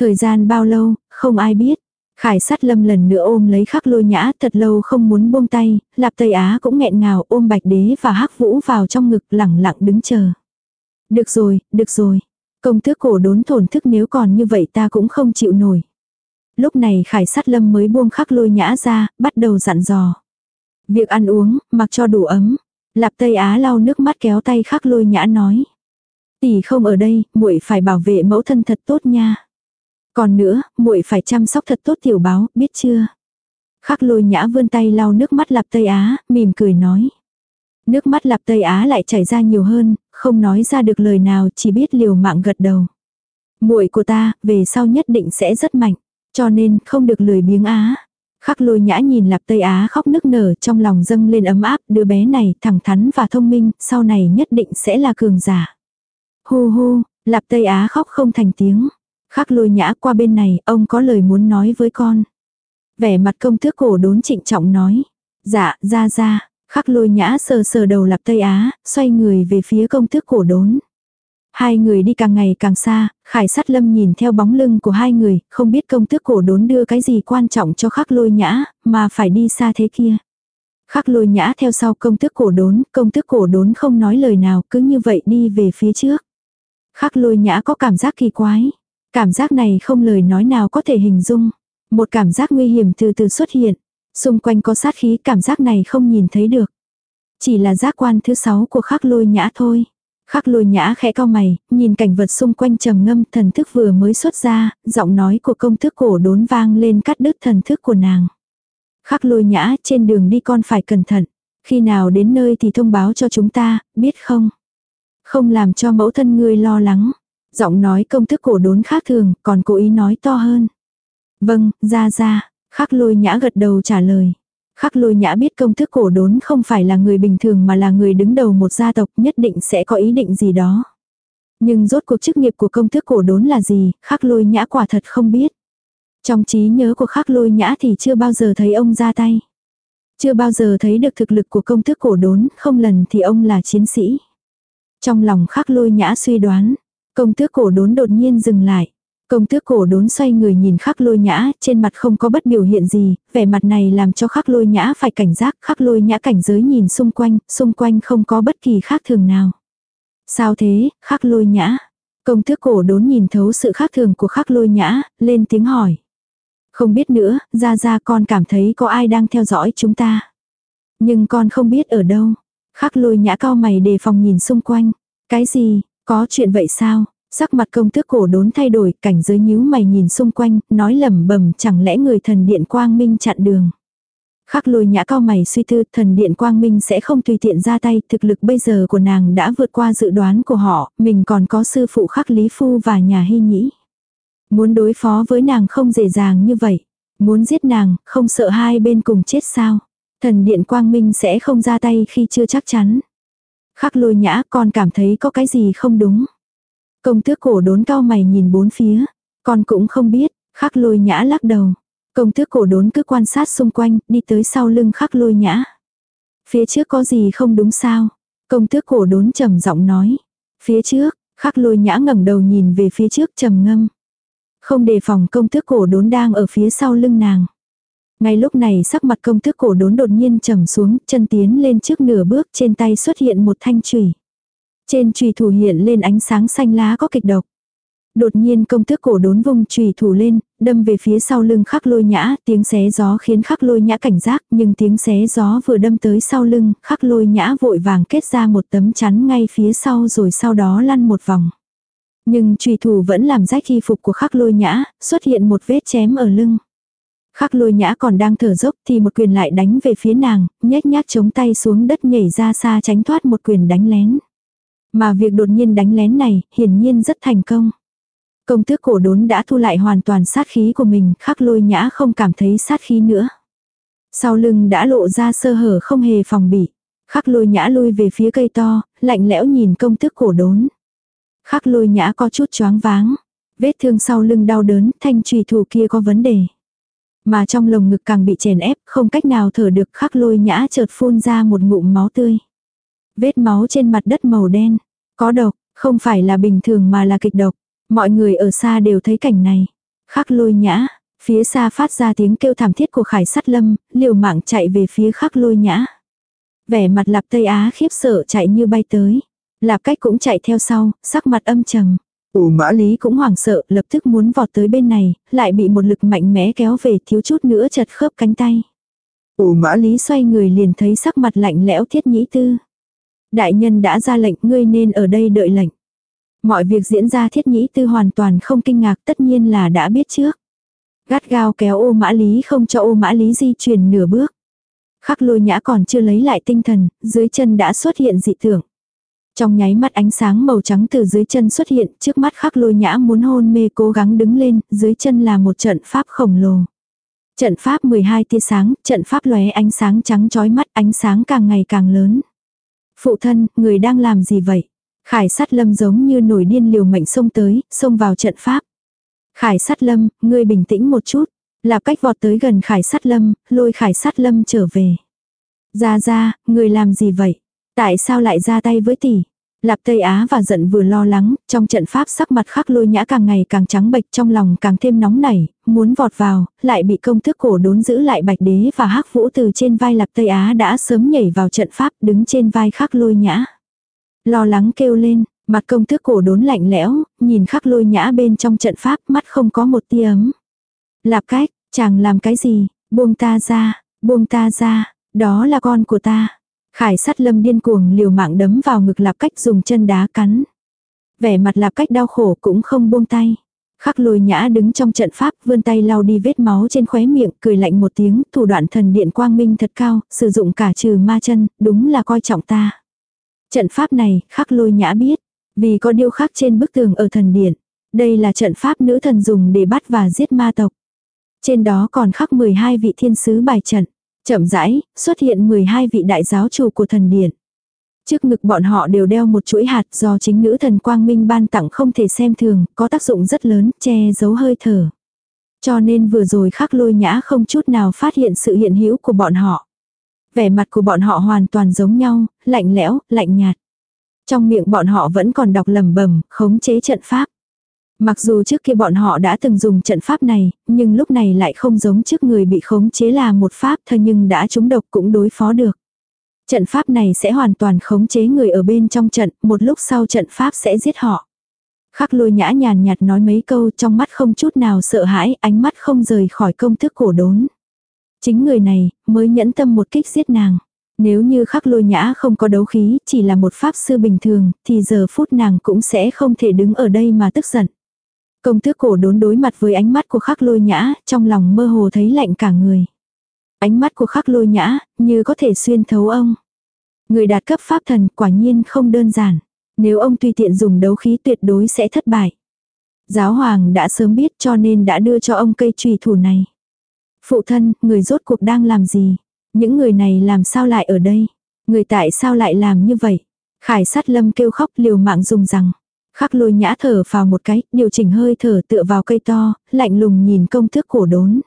Thời gian bao lâu, không ai biết. Khải sát lâm lần nữa ôm lấy khắc lôi nhã thật lâu không muốn buông tay, lạp Tây Á cũng nghẹn ngào ôm bạch đế và hắc vũ vào trong ngực lẳng lặng đứng chờ. Được rồi, được rồi. Công tước cổ đốn thổn thức nếu còn như vậy ta cũng không chịu nổi. Lúc này khải sát lâm mới buông khắc lôi nhã ra, bắt đầu dặn dò. Việc ăn uống, mặc cho đủ ấm. Lạp Tây Á lau nước mắt kéo tay khắc lôi nhã nói. Tỷ không ở đây, muội phải bảo vệ mẫu thân thật tốt nha. Còn nữa, muội phải chăm sóc thật tốt tiểu báo, biết chưa? Khắc lôi nhã vươn tay lau nước mắt Lạp Tây Á, mỉm cười nói. Nước mắt Lạp Tây Á lại chảy ra nhiều hơn, không nói ra được lời nào, chỉ biết liều mạng gật đầu. Muội của ta, về sau nhất định sẽ rất mạnh, cho nên không được lười biếng á. Khắc lôi nhã nhìn Lạp Tây Á khóc nức nở trong lòng dâng lên ấm áp, đứa bé này thẳng thắn và thông minh, sau này nhất định sẽ là cường giả. Hu hu, Lạp Tây Á khóc không thành tiếng. Khắc lôi nhã qua bên này, ông có lời muốn nói với con. Vẻ mặt công tước cổ đốn trịnh trọng nói. Dạ, ra ra, khắc lôi nhã sờ sờ đầu lạp Tây Á, xoay người về phía công tước cổ đốn. Hai người đi càng ngày càng xa, khải sát lâm nhìn theo bóng lưng của hai người, không biết công tước cổ đốn đưa cái gì quan trọng cho khắc lôi nhã, mà phải đi xa thế kia. Khắc lôi nhã theo sau công tước cổ đốn, công tước cổ đốn không nói lời nào, cứ như vậy đi về phía trước. Khắc lôi nhã có cảm giác kỳ quái. Cảm giác này không lời nói nào có thể hình dung. Một cảm giác nguy hiểm từ từ xuất hiện. Xung quanh có sát khí cảm giác này không nhìn thấy được. Chỉ là giác quan thứ sáu của khắc lôi nhã thôi. Khắc lôi nhã khẽ cao mày, nhìn cảnh vật xung quanh trầm ngâm thần thức vừa mới xuất ra, giọng nói của công thức cổ đốn vang lên cắt đứt thần thức của nàng. Khắc lôi nhã trên đường đi con phải cẩn thận. Khi nào đến nơi thì thông báo cho chúng ta, biết không? Không làm cho mẫu thân ngươi lo lắng. Giọng nói công thức cổ đốn khác thường, còn cố ý nói to hơn. Vâng, ra ra, khắc lôi nhã gật đầu trả lời. Khắc lôi nhã biết công thức cổ đốn không phải là người bình thường mà là người đứng đầu một gia tộc nhất định sẽ có ý định gì đó. Nhưng rốt cuộc chức nghiệp của công thức cổ đốn là gì, khắc lôi nhã quả thật không biết. Trong trí nhớ của khắc lôi nhã thì chưa bao giờ thấy ông ra tay. Chưa bao giờ thấy được thực lực của công thức cổ đốn, không lần thì ông là chiến sĩ. Trong lòng khắc lôi nhã suy đoán, Công thức cổ đốn đột nhiên dừng lại. Công tước cổ đốn xoay người nhìn khắc lôi nhã, trên mặt không có bất biểu hiện gì, vẻ mặt này làm cho khắc lôi nhã phải cảnh giác, khắc lôi nhã cảnh giới nhìn xung quanh, xung quanh không có bất kỳ khác thường nào. Sao thế, khắc lôi nhã? Công tước cổ đốn nhìn thấu sự khác thường của khắc lôi nhã, lên tiếng hỏi. Không biết nữa, ra ra con cảm thấy có ai đang theo dõi chúng ta. Nhưng con không biết ở đâu. Khắc lôi nhã cao mày đề phòng nhìn xung quanh. Cái gì, có chuyện vậy sao? Sắc mặt công tước cổ đốn thay đổi, cảnh giới nhíu mày nhìn xung quanh, nói lẩm bẩm chẳng lẽ người thần điện quang minh chặn đường. Khắc lôi nhã cao mày suy tư, thần điện quang minh sẽ không tùy tiện ra tay, thực lực bây giờ của nàng đã vượt qua dự đoán của họ, mình còn có sư phụ khắc lý phu và nhà hy nhĩ. Muốn đối phó với nàng không dễ dàng như vậy. Muốn giết nàng, không sợ hai bên cùng chết sao. Thần điện quang minh sẽ không ra tay khi chưa chắc chắn. Khắc lôi nhã còn cảm thấy có cái gì không đúng. Công tước cổ đốn cao mày nhìn bốn phía. Con cũng không biết, khắc lôi nhã lắc đầu. Công tước cổ đốn cứ quan sát xung quanh, đi tới sau lưng khắc lôi nhã. Phía trước có gì không đúng sao? Công tước cổ đốn trầm giọng nói. Phía trước, khắc lôi nhã ngẩng đầu nhìn về phía trước trầm ngâm. Không đề phòng công tước cổ đốn đang ở phía sau lưng nàng. Ngay lúc này sắc mặt công tước cổ đốn đột nhiên trầm xuống, chân tiến lên trước nửa bước trên tay xuất hiện một thanh chùy. Trên trùy thủ hiện lên ánh sáng xanh lá có kịch độc. Đột nhiên công tước cổ đốn vùng trùy thủ lên, đâm về phía sau lưng khắc lôi nhã, tiếng xé gió khiến khắc lôi nhã cảnh giác, nhưng tiếng xé gió vừa đâm tới sau lưng, khắc lôi nhã vội vàng kết ra một tấm chắn ngay phía sau rồi sau đó lăn một vòng. Nhưng trùy thủ vẫn làm rách y phục của khắc lôi nhã, xuất hiện một vết chém ở lưng. Khắc lôi nhã còn đang thở dốc thì một quyền lại đánh về phía nàng, nhếch nhác chống tay xuống đất nhảy ra xa tránh thoát một quyền đánh lén. Mà việc đột nhiên đánh lén này, hiển nhiên rất thành công. Công tước cổ đốn đã thu lại hoàn toàn sát khí của mình, khắc lôi nhã không cảm thấy sát khí nữa. Sau lưng đã lộ ra sơ hở không hề phòng bị. Khắc lôi nhã lui về phía cây to, lạnh lẽo nhìn công tước cổ đốn. Khắc lôi nhã có chút choáng váng. Vết thương sau lưng đau đớn, thanh trùy thủ kia có vấn đề. Mà trong lồng ngực càng bị chèn ép, không cách nào thở được khắc lôi nhã chợt phun ra một ngụm máu tươi. Vết máu trên mặt đất màu đen. Có độc, không phải là bình thường mà là kịch độc. Mọi người ở xa đều thấy cảnh này. Khắc lôi nhã, phía xa phát ra tiếng kêu thảm thiết của khải sắt lâm, liều mạng chạy về phía khắc lôi nhã. Vẻ mặt lạp Tây Á khiếp sợ chạy như bay tới. Lạp cách cũng chạy theo sau, sắc mặt âm trầm. Ủ mã lý cũng hoảng sợ, lập tức muốn vọt tới bên này, lại bị một lực mạnh mẽ kéo về thiếu chút nữa chật khớp cánh tay. Ủ mã lý xoay người liền thấy sắc mặt lạnh lẽo thiết nhĩ tư. Đại nhân đã ra lệnh ngươi nên ở đây đợi lệnh. Mọi việc diễn ra thiết nhĩ tư hoàn toàn không kinh ngạc tất nhiên là đã biết trước. Gắt gao kéo ô mã lý không cho ô mã lý di chuyển nửa bước. Khắc lôi nhã còn chưa lấy lại tinh thần, dưới chân đã xuất hiện dị tưởng. Trong nháy mắt ánh sáng màu trắng từ dưới chân xuất hiện, trước mắt khắc lôi nhã muốn hôn mê cố gắng đứng lên, dưới chân là một trận pháp khổng lồ. Trận pháp 12 tia sáng, trận pháp lóe ánh sáng trắng chói mắt, ánh sáng càng ngày càng lớn. Phụ thân, người đang làm gì vậy? Khải sát lâm giống như nổi điên liều mệnh xông tới, xông vào trận pháp. Khải sát lâm, ngươi bình tĩnh một chút. Lạp cách vọt tới gần khải sát lâm, lôi khải sát lâm trở về. Ra ra, người làm gì vậy? Tại sao lại ra tay với tỷ? Lạp Tây Á và giận vừa lo lắng, trong trận pháp sắc mặt khắc lôi nhã càng ngày càng trắng bệch trong lòng càng thêm nóng nảy, muốn vọt vào, lại bị công thức cổ đốn giữ lại bạch đế và hắc vũ từ trên vai Lạp Tây Á đã sớm nhảy vào trận pháp đứng trên vai khắc lôi nhã. Lo lắng kêu lên, mặt công thức cổ đốn lạnh lẽo, nhìn khắc lôi nhã bên trong trận pháp mắt không có một tia ấm. Lạp cách, chàng làm cái gì, buông ta ra, buông ta ra, đó là con của ta. Khải sát lâm điên cuồng liều mạng đấm vào ngực lạp cách dùng chân đá cắn. Vẻ mặt lạp cách đau khổ cũng không buông tay. Khắc lôi nhã đứng trong trận pháp, vươn tay lau đi vết máu trên khóe miệng, cười lạnh một tiếng, thủ đoạn thần điện quang minh thật cao, sử dụng cả trừ ma chân, đúng là coi trọng ta. Trận pháp này, khắc lôi nhã biết, vì có điêu khắc trên bức tường ở thần điện. Đây là trận pháp nữ thần dùng để bắt và giết ma tộc. Trên đó còn khắc 12 vị thiên sứ bài trận. Chậm rãi, xuất hiện 12 vị đại giáo chủ của thần điện. Trước ngực bọn họ đều đeo một chuỗi hạt do chính nữ thần quang minh ban tặng không thể xem thường, có tác dụng rất lớn, che giấu hơi thở. Cho nên vừa rồi khắc lôi nhã không chút nào phát hiện sự hiện hữu của bọn họ. Vẻ mặt của bọn họ hoàn toàn giống nhau, lạnh lẽo, lạnh nhạt. Trong miệng bọn họ vẫn còn đọc lầm bầm, khống chế trận pháp. Mặc dù trước kia bọn họ đã từng dùng trận pháp này, nhưng lúc này lại không giống trước người bị khống chế là một pháp thơ nhưng đã trúng độc cũng đối phó được. Trận pháp này sẽ hoàn toàn khống chế người ở bên trong trận, một lúc sau trận pháp sẽ giết họ. Khắc lôi nhã nhàn nhạt nói mấy câu trong mắt không chút nào sợ hãi, ánh mắt không rời khỏi công thức cổ đốn. Chính người này mới nhẫn tâm một kích giết nàng. Nếu như khắc lôi nhã không có đấu khí, chỉ là một pháp sư bình thường, thì giờ phút nàng cũng sẽ không thể đứng ở đây mà tức giận. Công tước cổ đốn đối mặt với ánh mắt của khắc lôi nhã, trong lòng mơ hồ thấy lạnh cả người. Ánh mắt của khắc lôi nhã, như có thể xuyên thấu ông. Người đạt cấp pháp thần quả nhiên không đơn giản. Nếu ông tùy tiện dùng đấu khí tuyệt đối sẽ thất bại. Giáo hoàng đã sớm biết cho nên đã đưa cho ông cây trùy thủ này. Phụ thân, người rốt cuộc đang làm gì? Những người này làm sao lại ở đây? Người tại sao lại làm như vậy? Khải sát lâm kêu khóc liều mạng dùng rằng. Khắc lôi nhã thở vào một cái, điều chỉnh hơi thở tựa vào cây to, lạnh lùng nhìn công thức cổ đốn.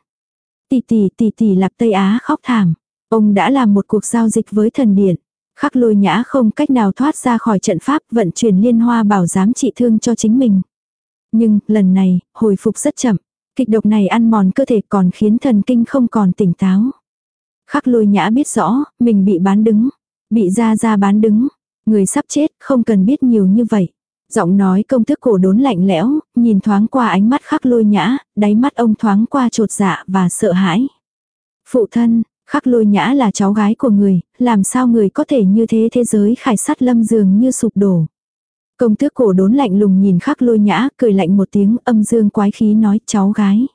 Tỷ tỷ tỷ tỷ lạp Tây Á khóc thảm. Ông đã làm một cuộc giao dịch với thần điện. Khắc lôi nhã không cách nào thoát ra khỏi trận pháp vận chuyển liên hoa bảo giám trị thương cho chính mình. Nhưng, lần này, hồi phục rất chậm. Kịch độc này ăn mòn cơ thể còn khiến thần kinh không còn tỉnh táo. Khắc lôi nhã biết rõ, mình bị bán đứng. Bị ra ra bán đứng. Người sắp chết, không cần biết nhiều như vậy. Giọng nói công thức cổ đốn lạnh lẽo, nhìn thoáng qua ánh mắt khắc lôi nhã, đáy mắt ông thoáng qua trột dạ và sợ hãi. Phụ thân, khắc lôi nhã là cháu gái của người, làm sao người có thể như thế thế giới khải sát lâm dường như sụp đổ. Công tước cổ đốn lạnh lùng nhìn khắc lôi nhã, cười lạnh một tiếng âm dương quái khí nói cháu gái.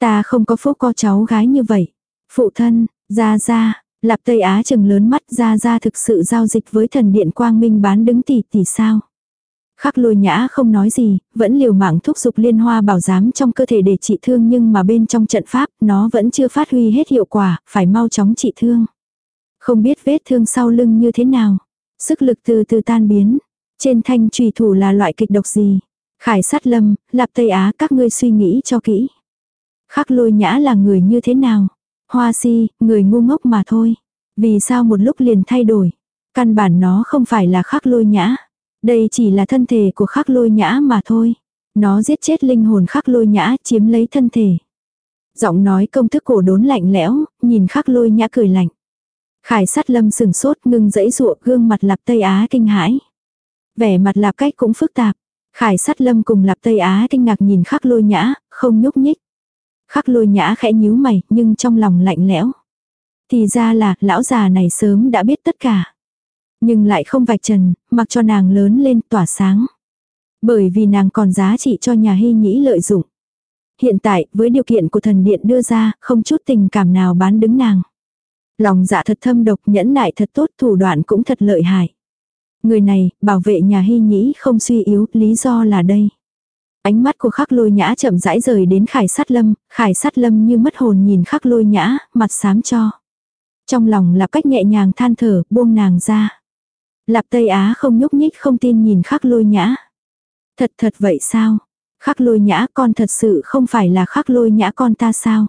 Ta không có phúc có cháu gái như vậy. Phụ thân, ra ra, lạp Tây Á chừng lớn mắt ra ra thực sự giao dịch với thần điện quang minh bán đứng tỷ tỷ sao. Khắc lôi nhã không nói gì, vẫn liều mạng thúc giục liên hoa bảo giám trong cơ thể để trị thương nhưng mà bên trong trận pháp nó vẫn chưa phát huy hết hiệu quả, phải mau chóng trị thương. Không biết vết thương sau lưng như thế nào. Sức lực từ từ tan biến. Trên thanh trùy thủ là loại kịch độc gì? Khải sát lâm, lạp Tây Á các ngươi suy nghĩ cho kỹ. Khắc lôi nhã là người như thế nào? Hoa si, người ngu ngốc mà thôi. Vì sao một lúc liền thay đổi? Căn bản nó không phải là khắc lôi nhã. Đây chỉ là thân thể của khắc lôi nhã mà thôi. Nó giết chết linh hồn khắc lôi nhã chiếm lấy thân thể. Giọng nói công thức cổ đốn lạnh lẽo, nhìn khắc lôi nhã cười lạnh. Khải sát lâm sừng sốt ngưng dãy ruộng gương mặt lạp Tây Á kinh hãi. Vẻ mặt lạp cách cũng phức tạp. Khải sát lâm cùng lạp Tây Á kinh ngạc nhìn khắc lôi nhã, không nhúc nhích. Khắc lôi nhã khẽ nhíu mày, nhưng trong lòng lạnh lẽo. Thì ra là, lão già này sớm đã biết tất cả. Nhưng lại không vạch trần, mặc cho nàng lớn lên tỏa sáng. Bởi vì nàng còn giá trị cho nhà hy nhĩ lợi dụng. Hiện tại, với điều kiện của thần điện đưa ra, không chút tình cảm nào bán đứng nàng. Lòng dạ thật thâm độc nhẫn nại thật tốt thủ đoạn cũng thật lợi hại. Người này, bảo vệ nhà hy nhĩ không suy yếu, lý do là đây. Ánh mắt của khắc lôi nhã chậm rãi rời đến khải sát lâm, khải sát lâm như mất hồn nhìn khắc lôi nhã, mặt xám cho. Trong lòng là cách nhẹ nhàng than thở, buông nàng ra. Lạp Tây Á không nhúc nhích không tin nhìn khắc lôi nhã. Thật thật vậy sao? Khắc lôi nhã con thật sự không phải là khắc lôi nhã con ta sao?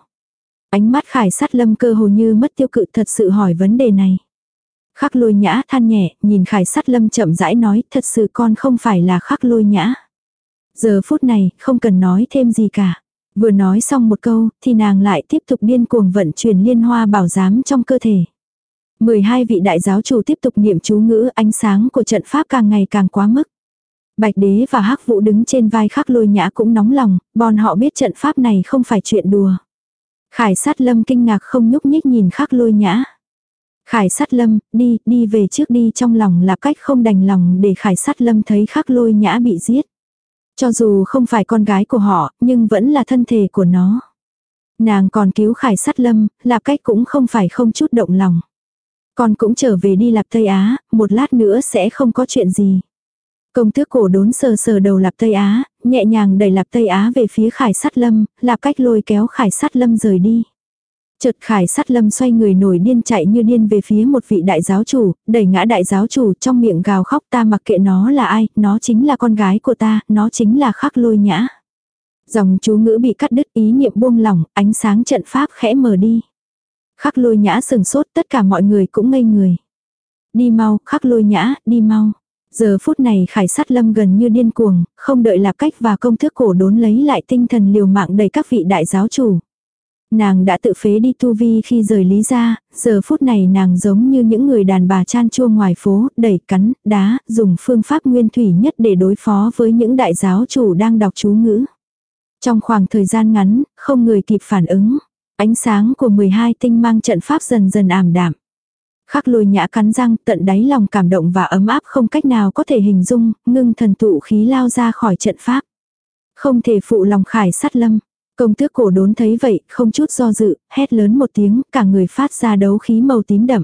Ánh mắt khải sát lâm cơ hồ như mất tiêu cự thật sự hỏi vấn đề này. Khắc lôi nhã than nhẹ, nhìn khải sát lâm chậm rãi nói thật sự con không phải là khắc lôi nhã. Giờ phút này, không cần nói thêm gì cả. Vừa nói xong một câu, thì nàng lại tiếp tục điên cuồng vận chuyển liên hoa bảo giám trong cơ thể. 12 vị đại giáo chủ tiếp tục niệm chú ngữ ánh sáng của trận pháp càng ngày càng quá mức. Bạch đế và hắc vũ đứng trên vai khắc lôi nhã cũng nóng lòng, bọn họ biết trận pháp này không phải chuyện đùa. Khải sát lâm kinh ngạc không nhúc nhích nhìn khắc lôi nhã. Khải sát lâm, đi, đi về trước đi trong lòng là cách không đành lòng để khải sát lâm thấy khắc lôi nhã bị giết. Cho dù không phải con gái của họ, nhưng vẫn là thân thể của nó. Nàng còn cứu khải sát lâm, là cách cũng không phải không chút động lòng. Con cũng trở về đi Lạp Tây Á, một lát nữa sẽ không có chuyện gì. Công tước cổ đốn sờ sờ đầu Lạp Tây Á, nhẹ nhàng đẩy Lạp Tây Á về phía khải sát lâm, Lạp cách lôi kéo khải sát lâm rời đi. Chợt khải sát lâm xoay người nổi điên chạy như điên về phía một vị đại giáo chủ, đẩy ngã đại giáo chủ trong miệng gào khóc ta mặc kệ nó là ai, nó chính là con gái của ta, nó chính là khắc lôi nhã. Dòng chú ngữ bị cắt đứt ý niệm buông lỏng, ánh sáng trận pháp khẽ mở đi. Khắc lôi nhã sừng sốt tất cả mọi người cũng ngây người. Đi mau, khắc lôi nhã, đi mau. Giờ phút này khải sát lâm gần như điên cuồng, không đợi lạp cách và công thức cổ đốn lấy lại tinh thần liều mạng đầy các vị đại giáo chủ. Nàng đã tự phế đi tu vi khi rời lý ra, giờ phút này nàng giống như những người đàn bà chan chua ngoài phố, đẩy cắn, đá, dùng phương pháp nguyên thủy nhất để đối phó với những đại giáo chủ đang đọc chú ngữ. Trong khoảng thời gian ngắn, không người kịp phản ứng. Ánh sáng của 12 tinh mang trận pháp dần dần ảm đạm. Khắc lôi nhã cắn răng tận đáy lòng cảm động và ấm áp không cách nào có thể hình dung, ngưng thần tụ khí lao ra khỏi trận pháp. Không thể phụ lòng khải sát lâm. Công tước cổ đốn thấy vậy, không chút do dự, hét lớn một tiếng, cả người phát ra đấu khí màu tím đậm.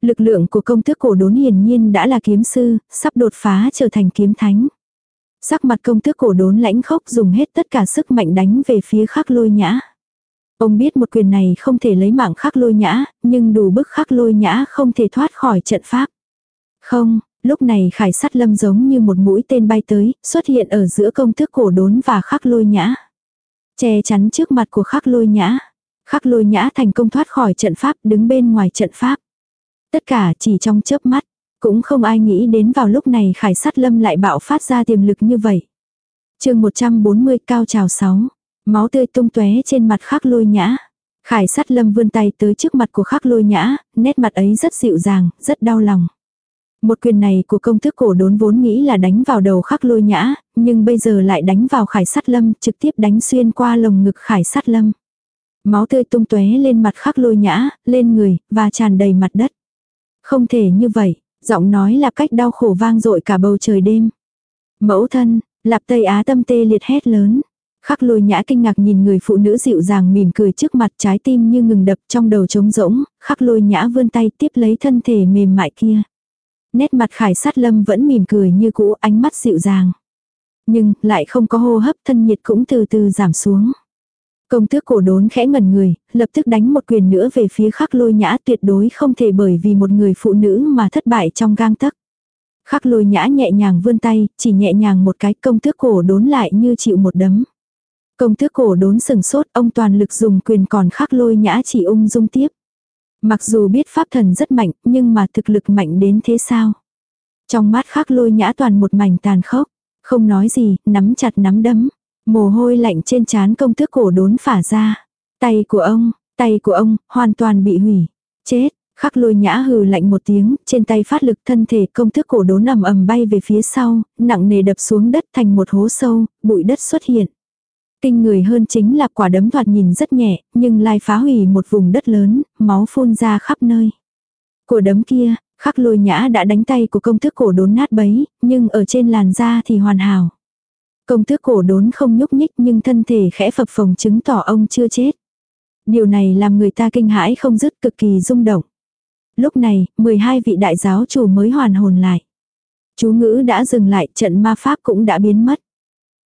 Lực lượng của công tước cổ đốn hiển nhiên đã là kiếm sư, sắp đột phá trở thành kiếm thánh. Sắc mặt công tước cổ đốn lãnh khốc dùng hết tất cả sức mạnh đánh về phía khắc lôi nhã. Ông biết một quyền này không thể lấy mạng khắc lôi nhã, nhưng đủ bức khắc lôi nhã không thể thoát khỏi trận pháp. Không, lúc này khải sắt lâm giống như một mũi tên bay tới, xuất hiện ở giữa công thức cổ đốn và khắc lôi nhã. Che chắn trước mặt của khắc lôi nhã. Khắc lôi nhã thành công thoát khỏi trận pháp đứng bên ngoài trận pháp. Tất cả chỉ trong chớp mắt, cũng không ai nghĩ đến vào lúc này khải sắt lâm lại bạo phát ra tiềm lực như vậy. chương 140 cao trào 6. Máu tươi tung tóe trên mặt khắc lôi nhã. Khải sát lâm vươn tay tới trước mặt của khắc lôi nhã, nét mặt ấy rất dịu dàng, rất đau lòng. Một quyền này của công thức cổ đốn vốn nghĩ là đánh vào đầu khắc lôi nhã, nhưng bây giờ lại đánh vào khải sát lâm, trực tiếp đánh xuyên qua lồng ngực khải sát lâm. Máu tươi tung tóe lên mặt khắc lôi nhã, lên người, và tràn đầy mặt đất. Không thể như vậy, giọng nói là cách đau khổ vang dội cả bầu trời đêm. Mẫu thân, lạp Tây Á tâm tê liệt hét lớn. Khắc lôi nhã kinh ngạc nhìn người phụ nữ dịu dàng mỉm cười trước mặt trái tim như ngừng đập trong đầu trống rỗng, khắc lôi nhã vươn tay tiếp lấy thân thể mềm mại kia. Nét mặt khải sát lâm vẫn mỉm cười như cũ ánh mắt dịu dàng. Nhưng lại không có hô hấp thân nhiệt cũng từ từ giảm xuống. Công tước cổ đốn khẽ ngẩn người, lập tức đánh một quyền nữa về phía khắc lôi nhã tuyệt đối không thể bởi vì một người phụ nữ mà thất bại trong gang tấc. Khắc lôi nhã nhẹ nhàng vươn tay, chỉ nhẹ nhàng một cái công tước cổ đốn lại như chịu một đấm. Công tước cổ đốn sừng sốt, ông toàn lực dùng quyền còn khắc lôi nhã chỉ ung dung tiếp. Mặc dù biết pháp thần rất mạnh, nhưng mà thực lực mạnh đến thế sao? Trong mắt khắc lôi nhã toàn một mảnh tàn khốc, không nói gì, nắm chặt nắm đấm. Mồ hôi lạnh trên trán công tước cổ đốn phả ra. Tay của ông, tay của ông, hoàn toàn bị hủy. Chết, khắc lôi nhã hừ lạnh một tiếng, trên tay phát lực thân thể công tước cổ đốn ầm ầm bay về phía sau, nặng nề đập xuống đất thành một hố sâu, bụi đất xuất hiện. Kinh người hơn chính là quả đấm thoạt nhìn rất nhẹ, nhưng lại phá hủy một vùng đất lớn, máu phun ra khắp nơi. Của đấm kia, khắc lôi nhã đã đánh tay của công tước cổ đốn nát bấy, nhưng ở trên làn da thì hoàn hảo. Công tước cổ đốn không nhúc nhích nhưng thân thể khẽ phập phồng chứng tỏ ông chưa chết. Điều này làm người ta kinh hãi không dứt cực kỳ rung động. Lúc này, 12 vị đại giáo chủ mới hoàn hồn lại. Chú ngữ đã dừng lại, trận ma pháp cũng đã biến mất.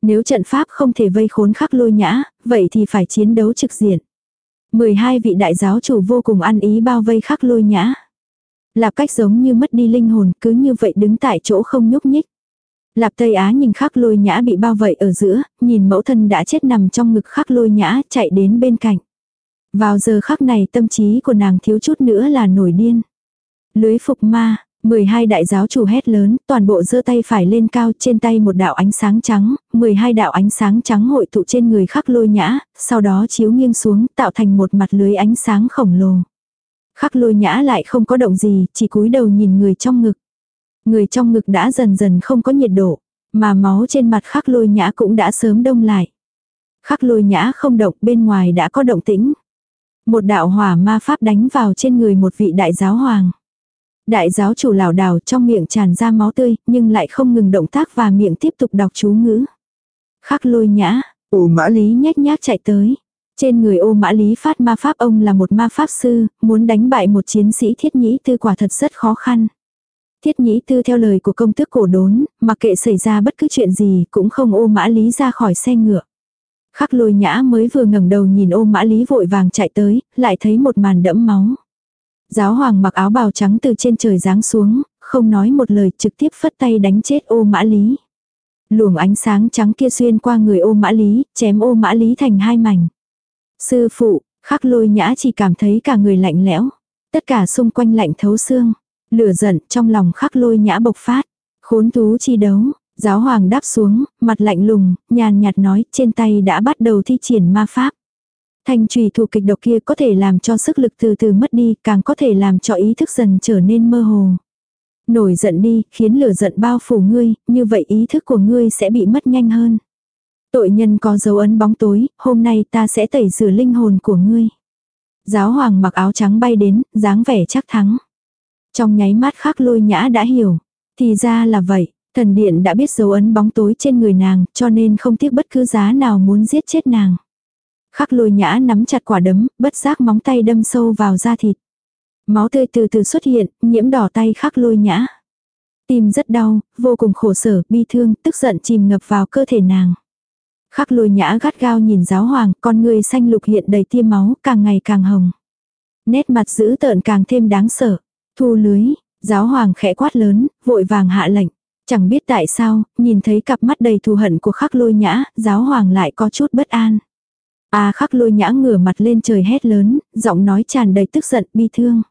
Nếu trận pháp không thể vây khốn khắc lôi nhã, vậy thì phải chiến đấu trực diện. 12 vị đại giáo chủ vô cùng ăn ý bao vây khắc lôi nhã. Lạp cách giống như mất đi linh hồn cứ như vậy đứng tại chỗ không nhúc nhích. Lạp Tây Á nhìn khắc lôi nhã bị bao vây ở giữa, nhìn mẫu thân đã chết nằm trong ngực khắc lôi nhã chạy đến bên cạnh. Vào giờ khắc này tâm trí của nàng thiếu chút nữa là nổi điên. Lưới phục ma, 12 đại giáo chủ hét lớn, toàn bộ giơ tay phải lên cao trên tay một đạo ánh sáng trắng, 12 đạo ánh sáng trắng hội tụ trên người khắc lôi nhã, sau đó chiếu nghiêng xuống tạo thành một mặt lưới ánh sáng khổng lồ. Khắc lôi nhã lại không có động gì, chỉ cúi đầu nhìn người trong ngực. Người trong ngực đã dần dần không có nhiệt độ, mà máu trên mặt khắc lôi nhã cũng đã sớm đông lại. Khắc lôi nhã không động bên ngoài đã có động tĩnh. Một đạo hỏa ma pháp đánh vào trên người một vị đại giáo hoàng. Đại giáo chủ lảo đảo trong miệng tràn ra máu tươi, nhưng lại không ngừng động tác và miệng tiếp tục đọc chú ngữ. Khắc lôi nhã, Ô mã lý nhét nhác chạy tới. Trên người ô mã lý phát ma pháp ông là một ma pháp sư, muốn đánh bại một chiến sĩ thiết nhĩ tư quả thật rất khó khăn. Thiết nhĩ tư theo lời của công tước cổ đốn, mặc kệ xảy ra bất cứ chuyện gì cũng không ô mã lý ra khỏi xe ngựa. Khắc lôi nhã mới vừa ngẩng đầu nhìn ô mã lý vội vàng chạy tới, lại thấy một màn đẫm máu. Giáo hoàng mặc áo bào trắng từ trên trời giáng xuống, không nói một lời trực tiếp phất tay đánh chết ô mã lý. Luồng ánh sáng trắng kia xuyên qua người ô mã lý, chém ô mã lý thành hai mảnh. Sư phụ, khắc lôi nhã chỉ cảm thấy cả người lạnh lẽo. Tất cả xung quanh lạnh thấu xương. Lửa giận trong lòng khắc lôi nhã bộc phát. Khốn thú chi đấu, giáo hoàng đáp xuống, mặt lạnh lùng, nhàn nhạt nói trên tay đã bắt đầu thi triển ma pháp. Thanh trùy thủ kịch độc kia có thể làm cho sức lực từ từ mất đi, càng có thể làm cho ý thức dần trở nên mơ hồ. Nổi giận đi, khiến lửa giận bao phủ ngươi, như vậy ý thức của ngươi sẽ bị mất nhanh hơn. Tội nhân có dấu ấn bóng tối, hôm nay ta sẽ tẩy rửa linh hồn của ngươi. Giáo hoàng mặc áo trắng bay đến, dáng vẻ chắc thắng. Trong nháy mắt khắc lôi nhã đã hiểu. Thì ra là vậy, thần điện đã biết dấu ấn bóng tối trên người nàng, cho nên không tiếc bất cứ giá nào muốn giết chết nàng. Khắc lôi nhã nắm chặt quả đấm, bất giác móng tay đâm sâu vào da thịt. Máu tươi từ từ xuất hiện, nhiễm đỏ tay khắc lôi nhã. Tim rất đau, vô cùng khổ sở, bi thương, tức giận chìm ngập vào cơ thể nàng. Khắc lôi nhã gắt gao nhìn giáo hoàng, con người xanh lục hiện đầy tia máu, càng ngày càng hồng. Nét mặt dữ tợn càng thêm đáng sợ. Thu lưới, giáo hoàng khẽ quát lớn, vội vàng hạ lệnh. Chẳng biết tại sao, nhìn thấy cặp mắt đầy thù hận của khắc lôi nhã, giáo hoàng lại có chút bất an. A khắc lôi nhã ngửa mặt lên trời hét lớn, giọng nói tràn đầy tức giận bi thương.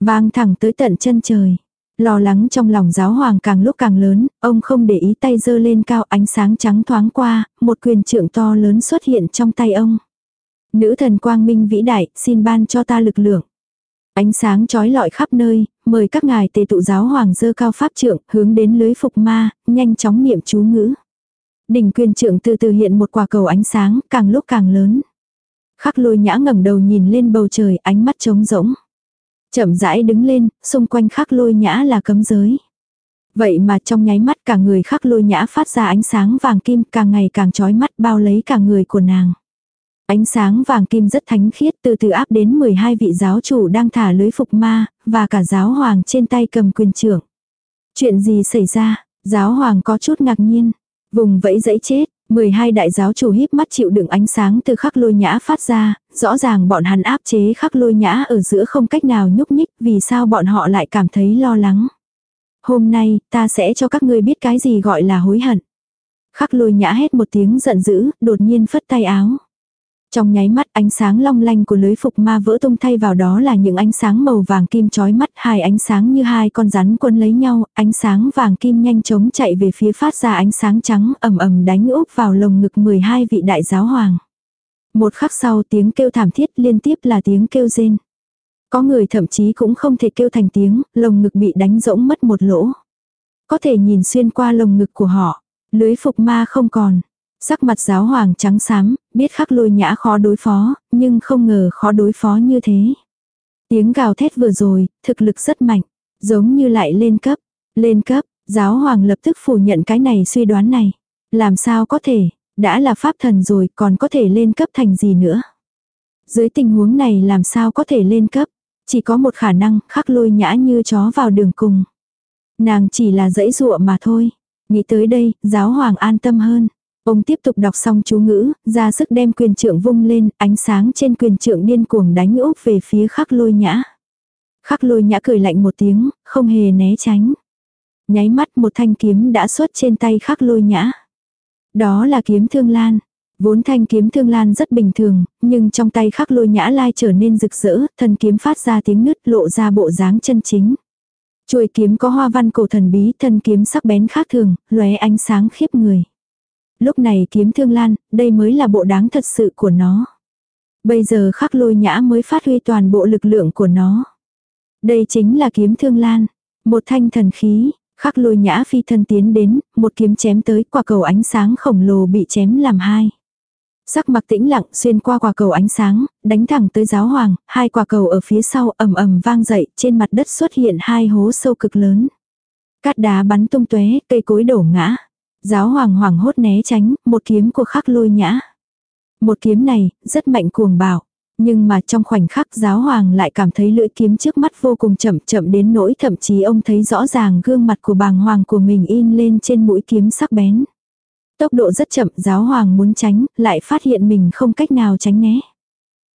Vang thẳng tới tận chân trời. Lo lắng trong lòng giáo hoàng càng lúc càng lớn, ông không để ý tay giơ lên cao ánh sáng trắng thoáng qua, một quyền trượng to lớn xuất hiện trong tay ông. Nữ thần quang minh vĩ đại, xin ban cho ta lực lượng. Ánh sáng trói lọi khắp nơi, mời các ngài tề tụ giáo hoàng dơ cao pháp trượng, hướng đến lưới phục ma, nhanh chóng niệm chú ngữ. Đỉnh quyền trượng từ từ hiện một quả cầu ánh sáng, càng lúc càng lớn. Khắc lôi nhã ngẩng đầu nhìn lên bầu trời, ánh mắt trống rỗng. Chậm rãi đứng lên, xung quanh khắc lôi nhã là cấm giới. Vậy mà trong nháy mắt cả người khắc lôi nhã phát ra ánh sáng vàng kim càng ngày càng trói mắt bao lấy cả người của nàng. Ánh sáng vàng kim rất thánh khiết từ từ áp đến 12 vị giáo chủ đang thả lưới phục ma, và cả giáo hoàng trên tay cầm quyền trưởng. Chuyện gì xảy ra, giáo hoàng có chút ngạc nhiên, vùng vẫy dẫy chết, 12 đại giáo chủ híp mắt chịu đựng ánh sáng từ khắc lôi nhã phát ra, rõ ràng bọn hắn áp chế khắc lôi nhã ở giữa không cách nào nhúc nhích, vì sao bọn họ lại cảm thấy lo lắng. Hôm nay, ta sẽ cho các ngươi biết cái gì gọi là hối hận. Khắc lôi nhã hết một tiếng giận dữ, đột nhiên phất tay áo. Trong nháy mắt ánh sáng long lanh của lưới phục ma vỡ tung thay vào đó là những ánh sáng màu vàng kim chói mắt, hai ánh sáng như hai con rắn quân lấy nhau, ánh sáng vàng kim nhanh chóng chạy về phía phát ra ánh sáng trắng ầm ầm đánh úp vào lồng ngực 12 vị đại giáo hoàng. Một khắc sau tiếng kêu thảm thiết liên tiếp là tiếng kêu rên. Có người thậm chí cũng không thể kêu thành tiếng, lồng ngực bị đánh rỗng mất một lỗ. Có thể nhìn xuyên qua lồng ngực của họ, lưới phục ma không còn. Sắc mặt giáo hoàng trắng xám, biết khắc lôi nhã khó đối phó, nhưng không ngờ khó đối phó như thế. Tiếng gào thét vừa rồi, thực lực rất mạnh, giống như lại lên cấp. Lên cấp, giáo hoàng lập tức phủ nhận cái này suy đoán này. Làm sao có thể, đã là pháp thần rồi còn có thể lên cấp thành gì nữa. Dưới tình huống này làm sao có thể lên cấp, chỉ có một khả năng khắc lôi nhã như chó vào đường cùng. Nàng chỉ là dãy dụa mà thôi. Nghĩ tới đây, giáo hoàng an tâm hơn. Ông tiếp tục đọc xong chú ngữ, ra sức đem quyền trượng vung lên, ánh sáng trên quyền trượng điên cuồng đánh úp về phía khắc lôi nhã. Khắc lôi nhã cười lạnh một tiếng, không hề né tránh. Nháy mắt một thanh kiếm đã xuất trên tay khắc lôi nhã. Đó là kiếm thương lan. Vốn thanh kiếm thương lan rất bình thường, nhưng trong tay khắc lôi nhã lai trở nên rực rỡ, thần kiếm phát ra tiếng nứt lộ ra bộ dáng chân chính. Chuôi kiếm có hoa văn cổ thần bí, thân kiếm sắc bén khác thường, lóe ánh sáng khiếp người lúc này kiếm thương lan, đây mới là bộ đáng thật sự của nó. Bây giờ khắc lôi nhã mới phát huy toàn bộ lực lượng của nó. Đây chính là kiếm thương lan, một thanh thần khí, khắc lôi nhã phi thân tiến đến, một kiếm chém tới quả cầu ánh sáng khổng lồ bị chém làm hai. Sắc mặc tĩnh lặng xuyên qua quả cầu ánh sáng, đánh thẳng tới giáo hoàng, hai quả cầu ở phía sau ầm ầm vang dậy, trên mặt đất xuất hiện hai hố sâu cực lớn. Cát đá bắn tung tóe, cây cối đổ ngã. Giáo hoàng hoàng hốt né tránh, một kiếm của khắc lôi nhã. Một kiếm này, rất mạnh cuồng bạo. Nhưng mà trong khoảnh khắc giáo hoàng lại cảm thấy lưỡi kiếm trước mắt vô cùng chậm chậm đến nỗi thậm chí ông thấy rõ ràng gương mặt của bàng hoàng của mình in lên trên mũi kiếm sắc bén. Tốc độ rất chậm giáo hoàng muốn tránh, lại phát hiện mình không cách nào tránh né.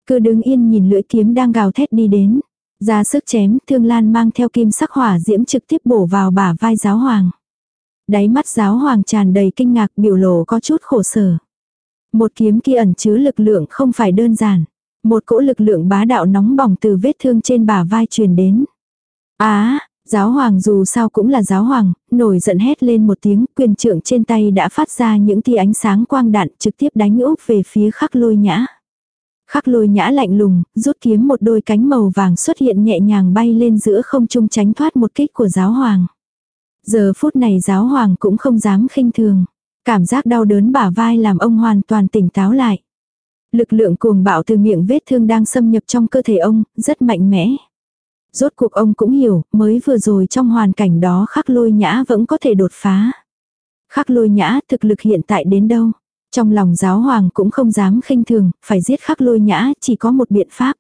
Cứ đứng yên nhìn lưỡi kiếm đang gào thét đi đến. Ra sức chém, thương lan mang theo kim sắc hỏa diễm trực tiếp bổ vào bả vai giáo hoàng. Đáy mắt giáo hoàng tràn đầy kinh ngạc biểu lộ có chút khổ sở. Một kiếm kia ẩn chứa lực lượng không phải đơn giản. Một cỗ lực lượng bá đạo nóng bỏng từ vết thương trên bả vai truyền đến. Á, giáo hoàng dù sao cũng là giáo hoàng, nổi giận hét lên một tiếng, quyền trượng trên tay đã phát ra những tia ánh sáng quang đạn trực tiếp đánh úp về phía khắc lôi nhã. Khắc lôi nhã lạnh lùng, rút kiếm một đôi cánh màu vàng xuất hiện nhẹ nhàng bay lên giữa không trung tránh thoát một kích của giáo hoàng. Giờ phút này giáo hoàng cũng không dám khinh thường. Cảm giác đau đớn bả vai làm ông hoàn toàn tỉnh táo lại. Lực lượng cuồng bạo từ miệng vết thương đang xâm nhập trong cơ thể ông, rất mạnh mẽ. Rốt cuộc ông cũng hiểu, mới vừa rồi trong hoàn cảnh đó khắc lôi nhã vẫn có thể đột phá. Khắc lôi nhã thực lực hiện tại đến đâu? Trong lòng giáo hoàng cũng không dám khinh thường, phải giết khắc lôi nhã, chỉ có một biện pháp.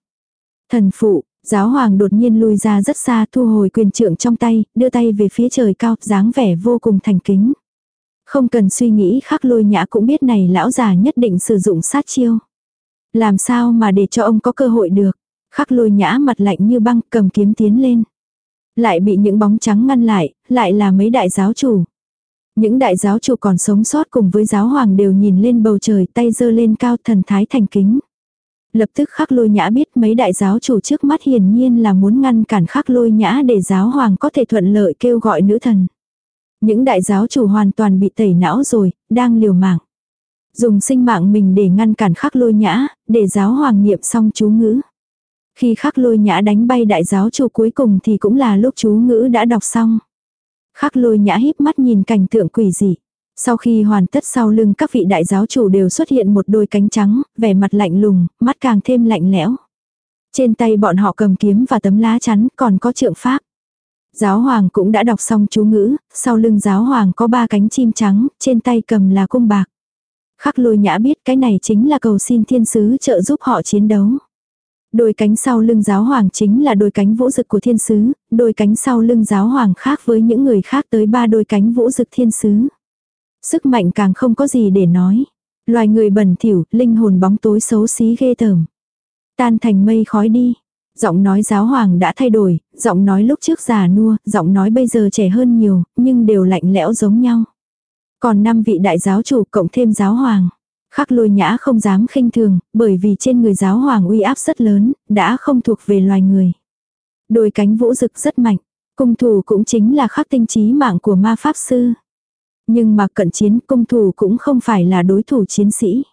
Thần phụ, Giáo hoàng đột nhiên lui ra rất xa thu hồi quyền trượng trong tay, đưa tay về phía trời cao, dáng vẻ vô cùng thành kính. Không cần suy nghĩ khắc lôi nhã cũng biết này lão già nhất định sử dụng sát chiêu. Làm sao mà để cho ông có cơ hội được. Khắc lôi nhã mặt lạnh như băng cầm kiếm tiến lên. Lại bị những bóng trắng ngăn lại, lại là mấy đại giáo chủ. Những đại giáo chủ còn sống sót cùng với giáo hoàng đều nhìn lên bầu trời tay giơ lên cao thần thái thành kính. Lập tức khắc lôi nhã biết mấy đại giáo chủ trước mắt hiển nhiên là muốn ngăn cản khắc lôi nhã để giáo hoàng có thể thuận lợi kêu gọi nữ thần. Những đại giáo chủ hoàn toàn bị tẩy não rồi, đang liều mạng. Dùng sinh mạng mình để ngăn cản khắc lôi nhã, để giáo hoàng niệm xong chú ngữ. Khi khắc lôi nhã đánh bay đại giáo chủ cuối cùng thì cũng là lúc chú ngữ đã đọc xong. Khắc lôi nhã híp mắt nhìn cảnh tượng quỷ dị. Sau khi hoàn tất sau lưng các vị đại giáo chủ đều xuất hiện một đôi cánh trắng, vẻ mặt lạnh lùng, mắt càng thêm lạnh lẽo. Trên tay bọn họ cầm kiếm và tấm lá chắn còn có trượng pháp. Giáo hoàng cũng đã đọc xong chú ngữ, sau lưng giáo hoàng có ba cánh chim trắng, trên tay cầm là cung bạc. Khắc lôi nhã biết cái này chính là cầu xin thiên sứ trợ giúp họ chiến đấu. Đôi cánh sau lưng giáo hoàng chính là đôi cánh vũ dực của thiên sứ, đôi cánh sau lưng giáo hoàng khác với những người khác tới ba đôi cánh vũ dực thiên sứ. Sức mạnh càng không có gì để nói. Loài người bẩn thỉu, linh hồn bóng tối xấu xí ghê tởm. Tan thành mây khói đi. Giọng nói giáo hoàng đã thay đổi, giọng nói lúc trước già nua, giọng nói bây giờ trẻ hơn nhiều, nhưng đều lạnh lẽo giống nhau. Còn năm vị đại giáo chủ cộng thêm giáo hoàng. Khắc lôi nhã không dám khinh thường, bởi vì trên người giáo hoàng uy áp rất lớn, đã không thuộc về loài người. Đôi cánh vũ rực rất mạnh, cung thủ cũng chính là khắc tinh trí mạng của ma pháp sư. Nhưng mà cận chiến cung thủ cũng không phải là đối thủ chiến sĩ.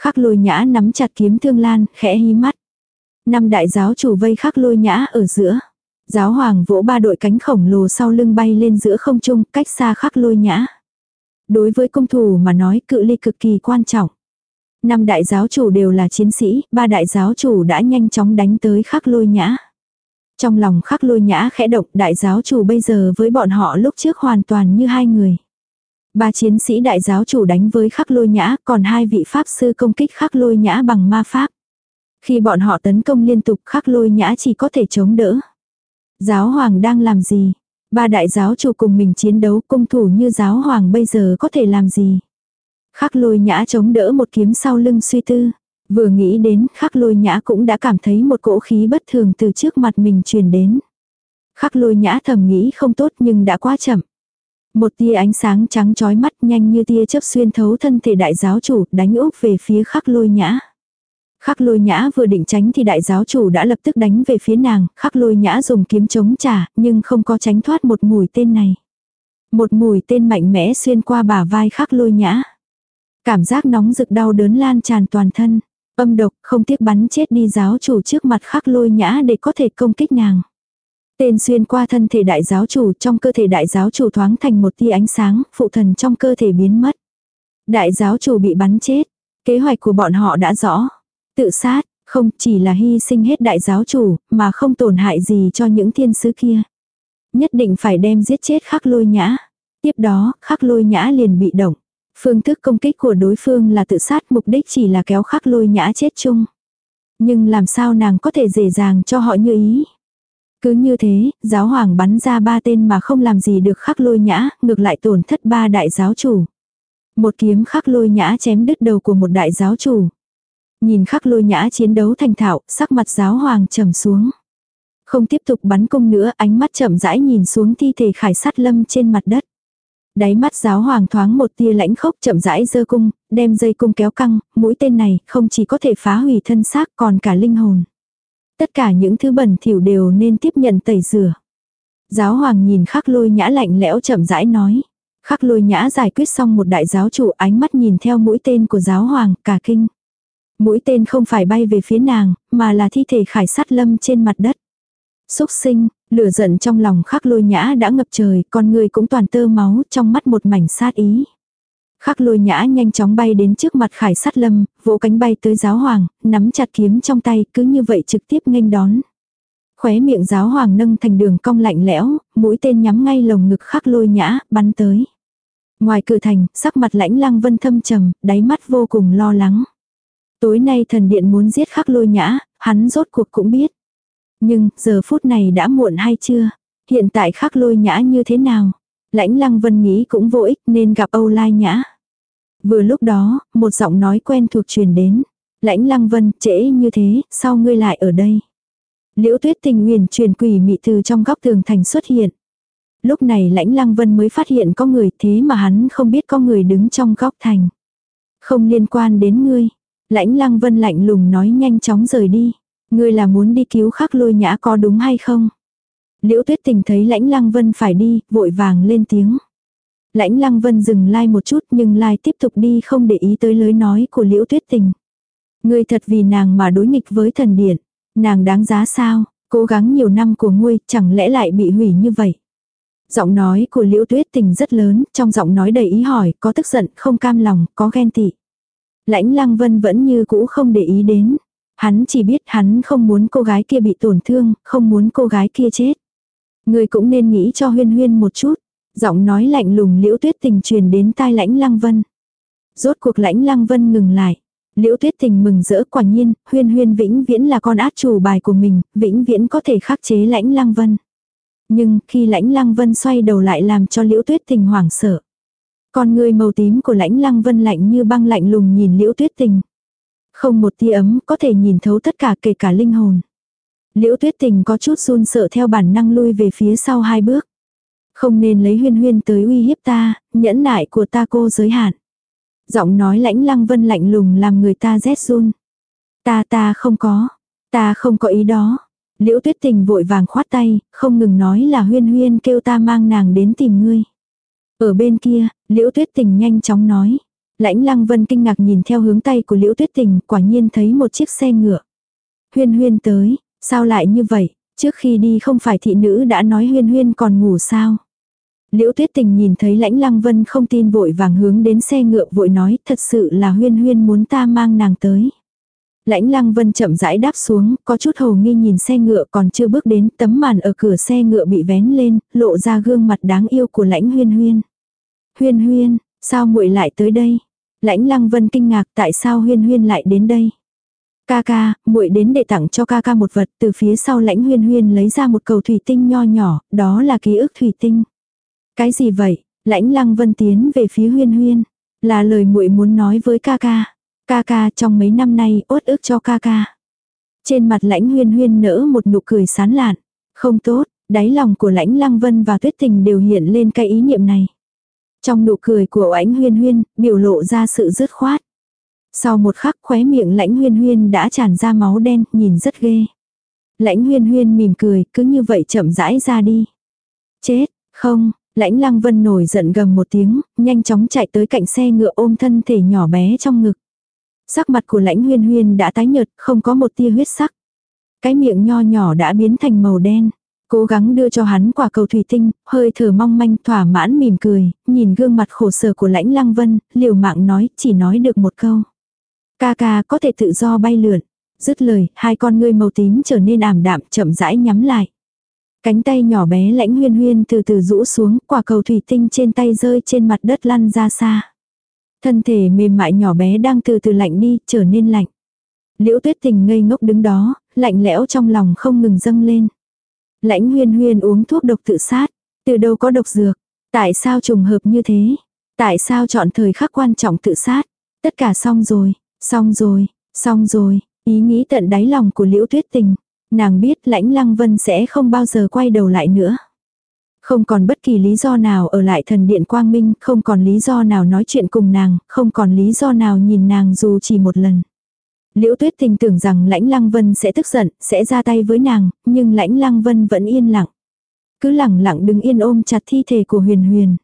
Khắc lôi nhã nắm chặt kiếm thương lan, khẽ hí mắt. Năm đại giáo chủ vây khắc lôi nhã ở giữa. Giáo hoàng vỗ ba đội cánh khổng lồ sau lưng bay lên giữa không trung, cách xa khắc lôi nhã. Đối với công thủ mà nói cự ly cực kỳ quan trọng. Năm đại giáo chủ đều là chiến sĩ, ba đại giáo chủ đã nhanh chóng đánh tới khắc lôi nhã. Trong lòng khắc lôi nhã khẽ động đại giáo chủ bây giờ với bọn họ lúc trước hoàn toàn như hai người. Ba chiến sĩ đại giáo chủ đánh với khắc lôi nhã, còn hai vị pháp sư công kích khắc lôi nhã bằng ma pháp. Khi bọn họ tấn công liên tục khắc lôi nhã chỉ có thể chống đỡ. Giáo hoàng đang làm gì? Ba đại giáo chủ cùng mình chiến đấu cung thủ như giáo hoàng bây giờ có thể làm gì? Khắc lôi nhã chống đỡ một kiếm sau lưng suy tư. Vừa nghĩ đến khắc lôi nhã cũng đã cảm thấy một cỗ khí bất thường từ trước mặt mình truyền đến. Khắc lôi nhã thầm nghĩ không tốt nhưng đã quá chậm. Một tia ánh sáng trắng chói mắt nhanh như tia chớp xuyên thấu thân thể đại giáo chủ đánh úp về phía khắc lôi nhã. Khắc lôi nhã vừa định tránh thì đại giáo chủ đã lập tức đánh về phía nàng, khắc lôi nhã dùng kiếm chống trả, nhưng không có tránh thoát một mũi tên này. Một mũi tên mạnh mẽ xuyên qua bả vai khắc lôi nhã. Cảm giác nóng rực đau đớn lan tràn toàn thân. Âm độc không tiếc bắn chết đi giáo chủ trước mặt khắc lôi nhã để có thể công kích nàng. Tên xuyên qua thân thể đại giáo chủ trong cơ thể đại giáo chủ thoáng thành một tia ánh sáng, phụ thần trong cơ thể biến mất. Đại giáo chủ bị bắn chết. Kế hoạch của bọn họ đã rõ. Tự sát, không chỉ là hy sinh hết đại giáo chủ, mà không tổn hại gì cho những thiên sứ kia. Nhất định phải đem giết chết khắc lôi nhã. Tiếp đó, khắc lôi nhã liền bị động. Phương thức công kích của đối phương là tự sát mục đích chỉ là kéo khắc lôi nhã chết chung. Nhưng làm sao nàng có thể dễ dàng cho họ như ý. Cứ như thế, giáo hoàng bắn ra ba tên mà không làm gì được khắc lôi nhã, ngược lại tổn thất ba đại giáo chủ. Một kiếm khắc lôi nhã chém đứt đầu của một đại giáo chủ. Nhìn khắc lôi nhã chiến đấu thành thạo, sắc mặt giáo hoàng trầm xuống. Không tiếp tục bắn cung nữa, ánh mắt chậm rãi nhìn xuống thi thể khải sát lâm trên mặt đất. Đáy mắt giáo hoàng thoáng một tia lãnh khốc chậm rãi giơ cung, đem dây cung kéo căng, mũi tên này không chỉ có thể phá hủy thân xác còn cả linh hồn. Tất cả những thứ bẩn thỉu đều nên tiếp nhận tẩy rửa. Giáo hoàng nhìn khắc lôi nhã lạnh lẽo chậm rãi nói. Khắc lôi nhã giải quyết xong một đại giáo chủ ánh mắt nhìn theo mũi tên của giáo hoàng cả kinh. Mũi tên không phải bay về phía nàng, mà là thi thể khải sát lâm trên mặt đất. Xúc sinh, lửa giận trong lòng khắc lôi nhã đã ngập trời, con người cũng toàn tơ máu, trong mắt một mảnh sát ý. Khắc lôi nhã nhanh chóng bay đến trước mặt khải sát lâm, vỗ cánh bay tới giáo hoàng, nắm chặt kiếm trong tay, cứ như vậy trực tiếp nghênh đón. Khóe miệng giáo hoàng nâng thành đường cong lạnh lẽo, mũi tên nhắm ngay lồng ngực khắc lôi nhã, bắn tới. Ngoài cửa thành, sắc mặt lãnh lăng vân thâm trầm, đáy mắt vô cùng lo lắng. Tối nay thần điện muốn giết khắc lôi nhã, hắn rốt cuộc cũng biết. Nhưng, giờ phút này đã muộn hay chưa? Hiện tại khắc lôi nhã như thế nào? Lãnh lăng vân nghĩ cũng vô ích nên gặp Âu Lai Nhã. Vừa lúc đó, một giọng nói quen thuộc truyền đến. Lãnh lăng vân, trễ như thế, sao ngươi lại ở đây? Liễu tuyết tình nguyền truyền quỷ mị từ trong góc tường thành xuất hiện. Lúc này lãnh lăng vân mới phát hiện có người thế mà hắn không biết có người đứng trong góc thành. Không liên quan đến ngươi. Lãnh lăng vân lạnh lùng nói nhanh chóng rời đi. Ngươi là muốn đi cứu khắc lôi nhã có đúng hay không? Liễu tuyết tình thấy lãnh lăng vân phải đi, vội vàng lên tiếng. Lãnh lăng vân dừng lai like một chút nhưng lai like tiếp tục đi không để ý tới lời nói của liễu tuyết tình. Ngươi thật vì nàng mà đối nghịch với thần điện. Nàng đáng giá sao, cố gắng nhiều năm của ngươi chẳng lẽ lại bị hủy như vậy. Giọng nói của liễu tuyết tình rất lớn, trong giọng nói đầy ý hỏi, có tức giận, không cam lòng, có ghen tị. Lãnh lăng vân vẫn như cũ không để ý đến. Hắn chỉ biết hắn không muốn cô gái kia bị tổn thương, không muốn cô gái kia chết. Người cũng nên nghĩ cho huyên huyên một chút. Giọng nói lạnh lùng liễu tuyết tình truyền đến tai lãnh lăng vân. Rốt cuộc lãnh lăng vân ngừng lại. Liễu tuyết tình mừng rỡ quả nhiên, huyên huyên vĩnh viễn là con át chủ bài của mình, vĩnh viễn có thể khắc chế lãnh lăng vân. Nhưng khi lãnh lăng vân xoay đầu lại làm cho liễu tuyết tình hoảng sợ. Con người màu tím của lãnh lăng vân lạnh như băng lạnh lùng nhìn liễu tuyết tình. Không một tia ấm có thể nhìn thấu tất cả kể cả linh hồn. Liễu tuyết tình có chút run sợ theo bản năng lui về phía sau hai bước. Không nên lấy huyên huyên tới uy hiếp ta, nhẫn nại của ta cô giới hạn. Giọng nói lãnh lăng vân lạnh lùng làm người ta rét run. Ta ta không có, ta không có ý đó. Liễu tuyết tình vội vàng khoát tay, không ngừng nói là huyên huyên kêu ta mang nàng đến tìm ngươi. Ở bên kia, liễu tuyết tình nhanh chóng nói. Lãnh lăng vân kinh ngạc nhìn theo hướng tay của liễu tuyết tình, quả nhiên thấy một chiếc xe ngựa. Huyên huyên tới, sao lại như vậy, trước khi đi không phải thị nữ đã nói huyên huyên còn ngủ sao. Liễu tuyết tình nhìn thấy lãnh lăng vân không tin vội vàng hướng đến xe ngựa vội nói thật sự là huyên huyên muốn ta mang nàng tới. Lãnh lăng vân chậm rãi đáp xuống, có chút hồ nghi nhìn xe ngựa còn chưa bước đến tấm màn ở cửa xe ngựa bị vén lên, lộ ra gương mặt đáng yêu của lãnh huyên huyên. Huyên huyên, sao muội lại tới đây? Lãnh lăng vân kinh ngạc tại sao huyên huyên lại đến đây? Ca ca, muội đến để tặng cho ca ca một vật từ phía sau lãnh huyên huyên lấy ra một cầu thủy tinh nho nhỏ, đó là ký ức thủy tinh. Cái gì vậy? Lãnh lăng vân tiến về phía huyên huyên. Là lời muội muốn nói với ca ca. Ca ca trong mấy năm nay ốt ức cho ca ca. Trên mặt lãnh huyên huyên nở một nụ cười sán lạn. Không tốt, đáy lòng của lãnh lăng vân và tuyết tình đều hiện lên cái ý niệm này. Trong nụ cười của oánh huyên huyên, biểu lộ ra sự dứt khoát. Sau một khắc khóe miệng lãnh huyên huyên đã tràn ra máu đen, nhìn rất ghê. Lãnh huyên huyên mỉm cười, cứ như vậy chậm rãi ra đi. Chết, không, lãnh lăng vân nổi giận gầm một tiếng, nhanh chóng chạy tới cạnh xe ngựa ôm thân thể nhỏ bé trong ngực. Sắc mặt của lãnh huyên huyên đã tái nhợt, không có một tia huyết sắc. Cái miệng nho nhỏ đã biến thành màu đen. Cố gắng đưa cho hắn quả cầu thủy tinh, hơi thở mong manh thỏa mãn mỉm cười, nhìn gương mặt khổ sở của lãnh lăng vân, liều mạng nói, chỉ nói được một câu. Ca ca có thể tự do bay lượn. Dứt lời, hai con ngươi màu tím trở nên ảm đạm chậm rãi nhắm lại. Cánh tay nhỏ bé lãnh huyên huyên từ từ rũ xuống, quả cầu thủy tinh trên tay rơi trên mặt đất lăn ra xa. Thân thể mềm mại nhỏ bé đang từ từ lạnh đi, trở nên lạnh. Liễu tuyết tình ngây ngốc đứng đó, lạnh lẽo trong lòng không ngừng dâng lên. Lãnh huyên huyên uống thuốc độc tự sát. Từ đâu có độc dược? Tại sao trùng hợp như thế? Tại sao chọn thời khắc quan trọng tự sát? Tất cả xong rồi, xong rồi, xong rồi, ý nghĩ tận đáy lòng của liễu tuyết tình. Nàng biết lãnh lăng vân sẽ không bao giờ quay đầu lại nữa. Không còn bất kỳ lý do nào ở lại thần điện quang minh, không còn lý do nào nói chuyện cùng nàng, không còn lý do nào nhìn nàng dù chỉ một lần. Liễu tuyết tình tưởng rằng lãnh lăng vân sẽ tức giận, sẽ ra tay với nàng, nhưng lãnh lăng vân vẫn yên lặng. Cứ lặng lặng đứng yên ôm chặt thi thể của huyền huyền.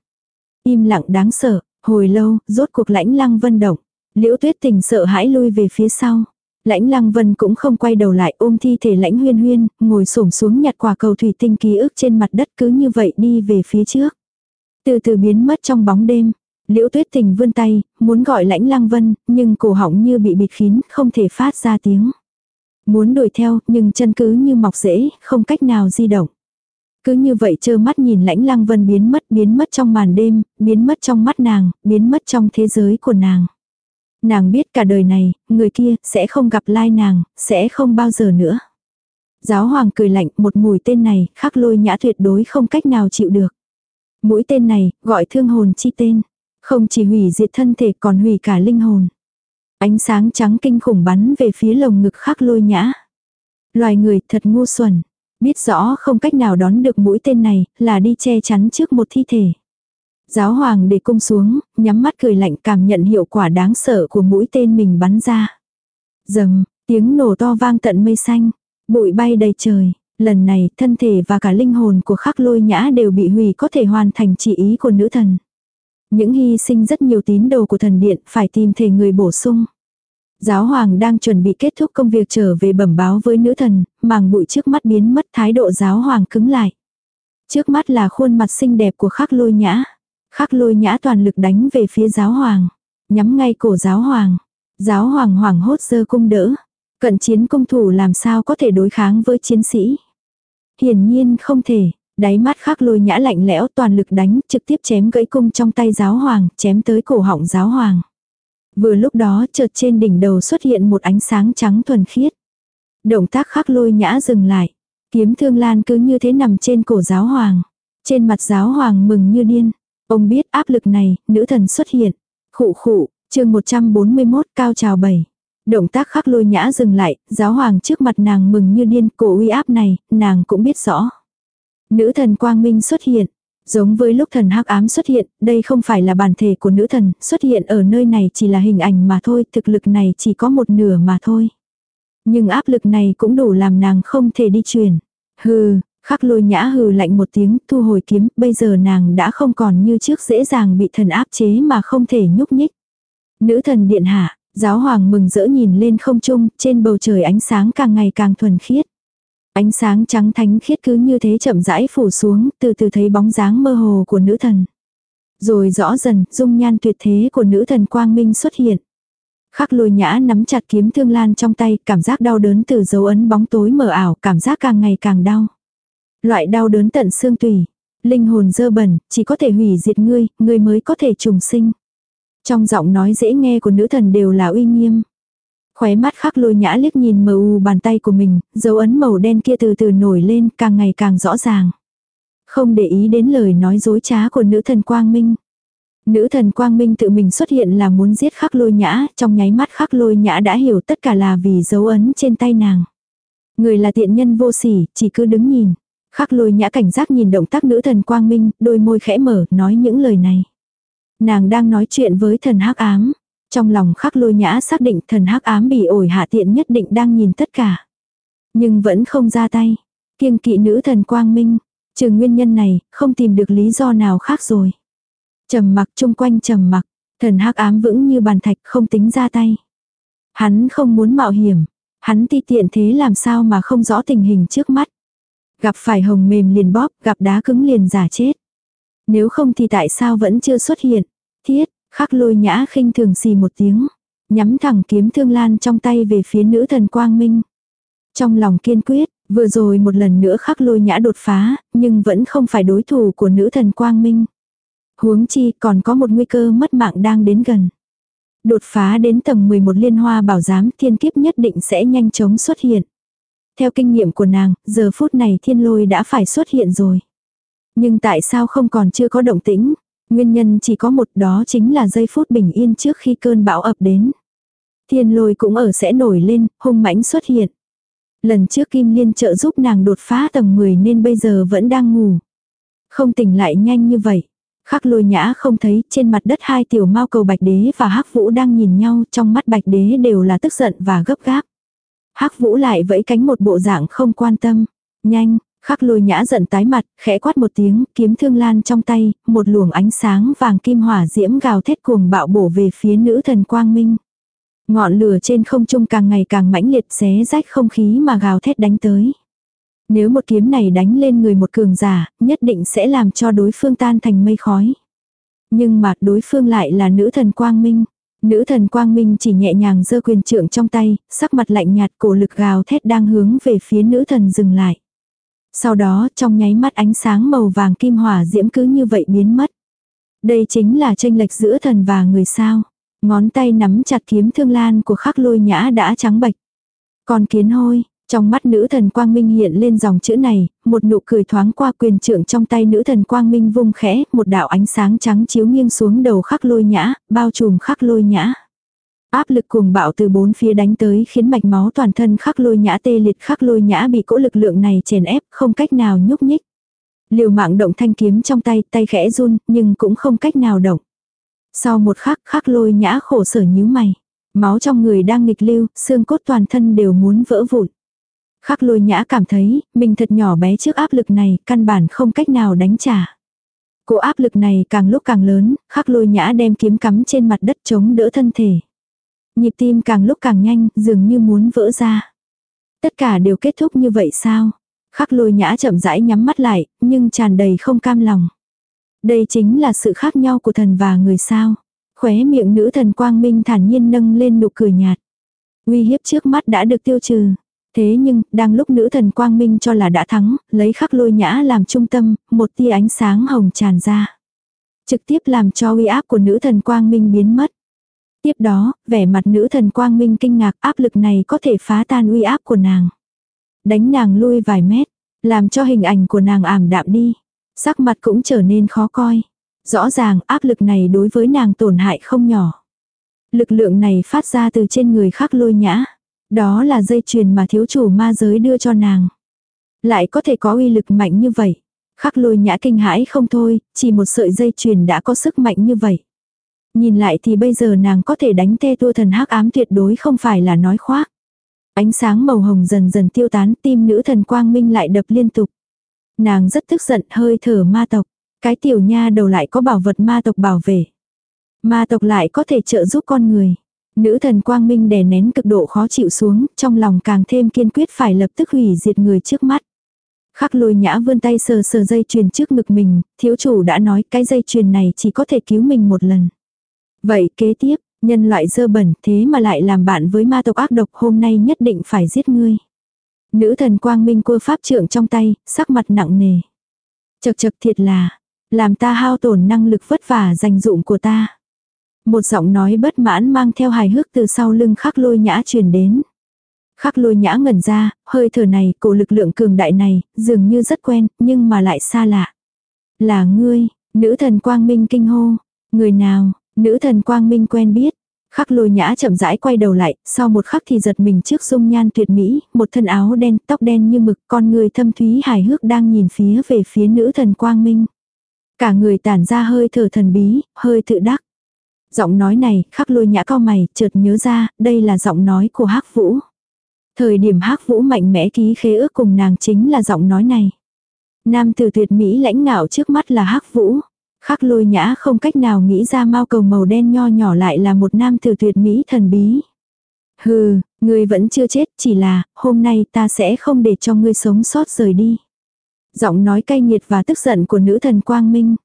Im lặng đáng sợ, hồi lâu, rốt cuộc lãnh lăng vân động. Liễu tuyết tình sợ hãi lui về phía sau. Lãnh lăng vân cũng không quay đầu lại ôm thi thể lãnh huyên huyên, ngồi xổm xuống nhặt quả cầu thủy tinh ký ức trên mặt đất cứ như vậy đi về phía trước. Từ từ biến mất trong bóng đêm. Liễu tuyết tình vươn tay, muốn gọi lãnh lăng vân, nhưng cổ họng như bị bịt kín, không thể phát ra tiếng. Muốn đuổi theo, nhưng chân cứ như mọc rễ, không cách nào di động. Cứ như vậy trơ mắt nhìn lãnh lăng vân biến mất, biến mất trong màn đêm, biến mất trong mắt nàng, biến mất trong thế giới của nàng. Nàng biết cả đời này, người kia sẽ không gặp lai nàng, sẽ không bao giờ nữa. Giáo hoàng cười lạnh một mùi tên này, khắc lôi nhã tuyệt đối không cách nào chịu được. Mũi tên này, gọi thương hồn chi tên. Không chỉ hủy diệt thân thể còn hủy cả linh hồn. Ánh sáng trắng kinh khủng bắn về phía lồng ngực khắc lôi nhã. Loài người thật ngu xuẩn. Biết rõ không cách nào đón được mũi tên này là đi che chắn trước một thi thể. Giáo hoàng để cung xuống, nhắm mắt cười lạnh cảm nhận hiệu quả đáng sợ của mũi tên mình bắn ra. Dầm, tiếng nổ to vang tận mây xanh, bụi bay đầy trời. Lần này, thân thể và cả linh hồn của khắc lôi nhã đều bị hủy có thể hoàn thành chỉ ý của nữ thần. Những hy sinh rất nhiều tín đồ của thần điện phải tìm thể người bổ sung. Giáo hoàng đang chuẩn bị kết thúc công việc trở về bẩm báo với nữ thần, màng bụi trước mắt biến mất thái độ giáo hoàng cứng lại. Trước mắt là khuôn mặt xinh đẹp của khắc lôi nhã. Khắc lôi nhã toàn lực đánh về phía giáo hoàng. Nhắm ngay cổ giáo hoàng. Giáo hoàng hoàng hốt giơ cung đỡ. Cận chiến công thủ làm sao có thể đối kháng với chiến sĩ. Hiển nhiên không thể. Đáy mắt khắc lôi nhã lạnh lẽo toàn lực đánh, trực tiếp chém gãy cung trong tay giáo hoàng, chém tới cổ họng giáo hoàng. Vừa lúc đó chợt trên đỉnh đầu xuất hiện một ánh sáng trắng thuần khiết. Động tác khắc lôi nhã dừng lại. Kiếm thương lan cứ như thế nằm trên cổ giáo hoàng. Trên mặt giáo hoàng mừng như điên. Ông biết áp lực này, nữ thần xuất hiện. Khụ khụ, chương 141 cao trào bảy. Động tác khắc lôi nhã dừng lại, giáo hoàng trước mặt nàng mừng như điên, cổ uy áp này, nàng cũng biết rõ. Nữ thần quang minh xuất hiện. Giống với lúc thần hắc ám xuất hiện, đây không phải là bản thể của nữ thần, xuất hiện ở nơi này chỉ là hình ảnh mà thôi, thực lực này chỉ có một nửa mà thôi. Nhưng áp lực này cũng đủ làm nàng không thể đi truyền. Hừ, khắc lôi nhã hừ lạnh một tiếng, thu hồi kiếm, bây giờ nàng đã không còn như trước dễ dàng bị thần áp chế mà không thể nhúc nhích. Nữ thần điện hạ, giáo hoàng mừng rỡ nhìn lên không trung, trên bầu trời ánh sáng càng ngày càng thuần khiết. Ánh sáng trắng thánh khiết cứ như thế chậm rãi phủ xuống, từ từ thấy bóng dáng mơ hồ của nữ thần. Rồi rõ dần, dung nhan tuyệt thế của nữ thần quang minh xuất hiện. Khắc lôi nhã nắm chặt kiếm thương lan trong tay, cảm giác đau đớn từ dấu ấn bóng tối mờ ảo, cảm giác càng ngày càng đau. Loại đau đớn tận xương tùy Linh hồn dơ bẩn, chỉ có thể hủy diệt ngươi, ngươi mới có thể trùng sinh. Trong giọng nói dễ nghe của nữ thần đều là uy nghiêm. Khóe mắt khắc lôi nhã liếc nhìn mờ u bàn tay của mình, dấu ấn màu đen kia từ từ nổi lên càng ngày càng rõ ràng. Không để ý đến lời nói dối trá của nữ thần Quang Minh. Nữ thần Quang Minh tự mình xuất hiện là muốn giết khắc lôi nhã, trong nháy mắt khắc lôi nhã đã hiểu tất cả là vì dấu ấn trên tay nàng. Người là tiện nhân vô sỉ, chỉ cứ đứng nhìn. Khắc lôi nhã cảnh giác nhìn động tác nữ thần Quang Minh, đôi môi khẽ mở, nói những lời này. Nàng đang nói chuyện với thần hắc ám. Trong lòng khắc lôi nhã xác định thần hắc ám bị ổi hạ tiện nhất định đang nhìn tất cả. Nhưng vẫn không ra tay. Kiêng kỵ nữ thần quang minh. Trừ nguyên nhân này, không tìm được lý do nào khác rồi. trầm mặc chung quanh trầm mặc. Thần hắc ám vững như bàn thạch không tính ra tay. Hắn không muốn mạo hiểm. Hắn ti tiện thế làm sao mà không rõ tình hình trước mắt. Gặp phải hồng mềm liền bóp, gặp đá cứng liền giả chết. Nếu không thì tại sao vẫn chưa xuất hiện? Thiết, Khắc lôi nhã khinh thường xì một tiếng. Nhắm thẳng kiếm thương lan trong tay về phía nữ thần quang minh. Trong lòng kiên quyết, vừa rồi một lần nữa khắc lôi nhã đột phá, nhưng vẫn không phải đối thủ của nữ thần quang minh. Huống chi còn có một nguy cơ mất mạng đang đến gần. Đột phá đến tầng 11 liên hoa bảo giám thiên kiếp nhất định sẽ nhanh chóng xuất hiện. Theo kinh nghiệm của nàng, giờ phút này thiên lôi đã phải xuất hiện rồi. Nhưng tại sao không còn chưa có động tĩnh? Nguyên nhân chỉ có một đó chính là giây phút bình yên trước khi cơn bão ập đến. Thiên lôi cũng ở sẽ nổi lên, hung mãnh xuất hiện. Lần trước Kim Liên trợ giúp nàng đột phá tầng 10 nên bây giờ vẫn đang ngủ. Không tỉnh lại nhanh như vậy. Khắc lôi nhã không thấy trên mặt đất hai tiểu mao cầu bạch đế và hắc vũ đang nhìn nhau trong mắt bạch đế đều là tức giận và gấp gáp hắc vũ lại vẫy cánh một bộ dạng không quan tâm. Nhanh, Khắc lôi nhã giận tái mặt, khẽ quát một tiếng, kiếm thương lan trong tay, một luồng ánh sáng vàng kim hỏa diễm gào thét cuồng bạo bổ về phía nữ thần quang minh. Ngọn lửa trên không trung càng ngày càng mãnh liệt xé rách không khí mà gào thét đánh tới. Nếu một kiếm này đánh lên người một cường giả, nhất định sẽ làm cho đối phương tan thành mây khói. Nhưng mà đối phương lại là nữ thần quang minh. Nữ thần quang minh chỉ nhẹ nhàng giơ quyền trượng trong tay, sắc mặt lạnh nhạt cổ lực gào thét đang hướng về phía nữ thần dừng lại. Sau đó trong nháy mắt ánh sáng màu vàng kim hỏa diễm cứ như vậy biến mất. Đây chính là tranh lệch giữa thần và người sao. Ngón tay nắm chặt kiếm thương lan của khắc lôi nhã đã trắng bạch. Còn kiến hôi, trong mắt nữ thần quang minh hiện lên dòng chữ này, một nụ cười thoáng qua quyền trưởng trong tay nữ thần quang minh vung khẽ, một đạo ánh sáng trắng chiếu nghiêng xuống đầu khắc lôi nhã, bao trùm khắc lôi nhã. Áp lực cuồng bạo từ bốn phía đánh tới khiến mạch máu toàn thân khắc lôi nhã tê liệt khắc lôi nhã bị cỗ lực lượng này chèn ép không cách nào nhúc nhích. Liều mạng động thanh kiếm trong tay, tay khẽ run, nhưng cũng không cách nào động. Sau một khắc khắc lôi nhã khổ sở nhíu mày. Máu trong người đang nghịch lưu, xương cốt toàn thân đều muốn vỡ vụn. Khắc lôi nhã cảm thấy, mình thật nhỏ bé trước áp lực này, căn bản không cách nào đánh trả. Cô áp lực này càng lúc càng lớn, khắc lôi nhã đem kiếm cắm trên mặt đất chống đỡ thân thể. Nhịp tim càng lúc càng nhanh, dường như muốn vỡ ra. Tất cả đều kết thúc như vậy sao? Khắc lôi nhã chậm rãi nhắm mắt lại, nhưng tràn đầy không cam lòng. Đây chính là sự khác nhau của thần và người sao. Khóe miệng nữ thần quang minh thản nhiên nâng lên nụ cười nhạt. Uy hiếp trước mắt đã được tiêu trừ. Thế nhưng, đang lúc nữ thần quang minh cho là đã thắng, lấy khắc lôi nhã làm trung tâm, một tia ánh sáng hồng tràn ra. Trực tiếp làm cho uy áp của nữ thần quang minh biến mất. Tiếp đó, vẻ mặt nữ thần quang minh kinh ngạc áp lực này có thể phá tan uy áp của nàng. Đánh nàng lui vài mét, làm cho hình ảnh của nàng ảm đạm đi. Sắc mặt cũng trở nên khó coi. Rõ ràng áp lực này đối với nàng tổn hại không nhỏ. Lực lượng này phát ra từ trên người khắc lôi nhã. Đó là dây chuyền mà thiếu chủ ma giới đưa cho nàng. Lại có thể có uy lực mạnh như vậy. Khắc lôi nhã kinh hãi không thôi, chỉ một sợi dây chuyền đã có sức mạnh như vậy. Nhìn lại thì bây giờ nàng có thể đánh tê tua thần hắc ám tuyệt đối không phải là nói khoác. Ánh sáng màu hồng dần dần tiêu tán tim nữ thần quang minh lại đập liên tục. Nàng rất tức giận hơi thở ma tộc. Cái tiểu nha đầu lại có bảo vật ma tộc bảo vệ. Ma tộc lại có thể trợ giúp con người. Nữ thần quang minh đè nén cực độ khó chịu xuống, trong lòng càng thêm kiên quyết phải lập tức hủy diệt người trước mắt. Khắc lôi nhã vươn tay sờ sờ dây chuyền trước ngực mình, thiếu chủ đã nói cái dây chuyền này chỉ có thể cứu mình một lần. Vậy kế tiếp, nhân loại dơ bẩn thế mà lại làm bạn với ma tộc ác độc hôm nay nhất định phải giết ngươi. Nữ thần quang minh cua pháp trượng trong tay, sắc mặt nặng nề. Chật chật thiệt là, làm ta hao tổn năng lực vất vả dành dụng của ta. Một giọng nói bất mãn mang theo hài hước từ sau lưng khắc lôi nhã truyền đến. Khắc lôi nhã ngẩn ra, hơi thở này, cổ lực lượng cường đại này, dường như rất quen, nhưng mà lại xa lạ. Là ngươi, nữ thần quang minh kinh hô. Người nào, nữ thần quang minh quen biết. Khắc lôi nhã chậm rãi quay đầu lại, sau một khắc thì giật mình trước dung nhan tuyệt mỹ, một thân áo đen, tóc đen như mực, con người thâm thúy hài hước đang nhìn phía về phía nữ thần quang minh. Cả người tản ra hơi thở thần bí, hơi tự đắc. Giọng nói này, khắc lôi nhã cao mày, chợt nhớ ra, đây là giọng nói của hắc vũ. Thời điểm hắc vũ mạnh mẽ ký khế ước cùng nàng chính là giọng nói này. Nam tử tuyệt mỹ lãnh ngạo trước mắt là hắc vũ. Khắc lôi nhã không cách nào nghĩ ra mau cầu màu đen nho nhỏ lại là một nam tử tuyệt mỹ thần bí. Hừ, ngươi vẫn chưa chết, chỉ là, hôm nay ta sẽ không để cho ngươi sống sót rời đi. Giọng nói cay nghiệt và tức giận của nữ thần Quang Minh.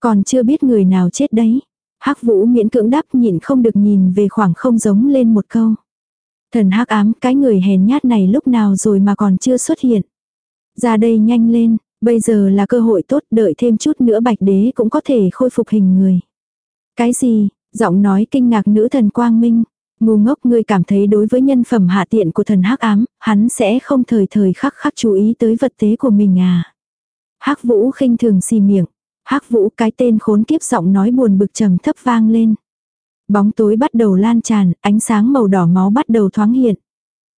Còn chưa biết người nào chết đấy hắc vũ miễn cưỡng đáp nhìn không được nhìn về khoảng không giống lên một câu. Thần hắc ám cái người hèn nhát này lúc nào rồi mà còn chưa xuất hiện. Ra đây nhanh lên, bây giờ là cơ hội tốt đợi thêm chút nữa bạch đế cũng có thể khôi phục hình người. Cái gì, giọng nói kinh ngạc nữ thần quang minh. Ngu ngốc ngươi cảm thấy đối với nhân phẩm hạ tiện của thần hắc ám, hắn sẽ không thời thời khắc khắc chú ý tới vật tế của mình à. hắc vũ khinh thường xì miệng hắc vũ cái tên khốn kiếp giọng nói buồn bực trầm thấp vang lên. Bóng tối bắt đầu lan tràn, ánh sáng màu đỏ máu bắt đầu thoáng hiện.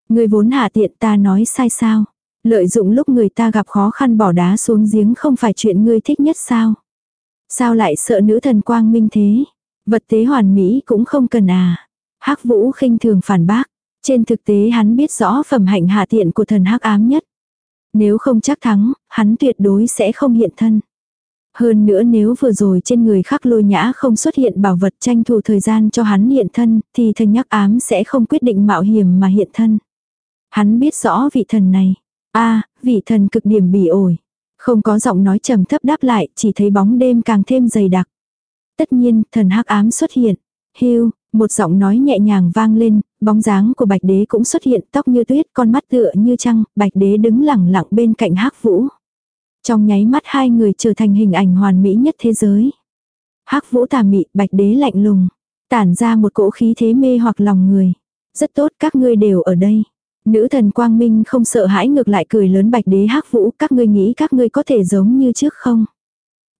Người vốn hạ tiện ta nói sai sao. Lợi dụng lúc người ta gặp khó khăn bỏ đá xuống giếng không phải chuyện ngươi thích nhất sao. Sao lại sợ nữ thần quang minh thế. Vật tế hoàn mỹ cũng không cần à. hắc vũ khinh thường phản bác. Trên thực tế hắn biết rõ phẩm hạnh hạ tiện của thần hắc ám nhất. Nếu không chắc thắng, hắn tuyệt đối sẽ không hiện thân. Hơn nữa nếu vừa rồi trên người khắc lôi nhã không xuất hiện bảo vật tranh thủ thời gian cho hắn hiện thân, thì thần nhắc ám sẽ không quyết định mạo hiểm mà hiện thân. Hắn biết rõ vị thần này. a vị thần cực điểm bỉ ổi. Không có giọng nói trầm thấp đáp lại, chỉ thấy bóng đêm càng thêm dày đặc. Tất nhiên, thần hắc ám xuất hiện. Hưu, một giọng nói nhẹ nhàng vang lên, bóng dáng của bạch đế cũng xuất hiện, tóc như tuyết, con mắt tựa như trăng, bạch đế đứng lẳng lặng bên cạnh hắc vũ. Trong nháy mắt hai người trở thành hình ảnh hoàn mỹ nhất thế giới. hắc vũ tà mị, bạch đế lạnh lùng. Tản ra một cỗ khí thế mê hoặc lòng người. Rất tốt các ngươi đều ở đây. Nữ thần quang minh không sợ hãi ngược lại cười lớn bạch đế hắc vũ các ngươi nghĩ các ngươi có thể giống như trước không.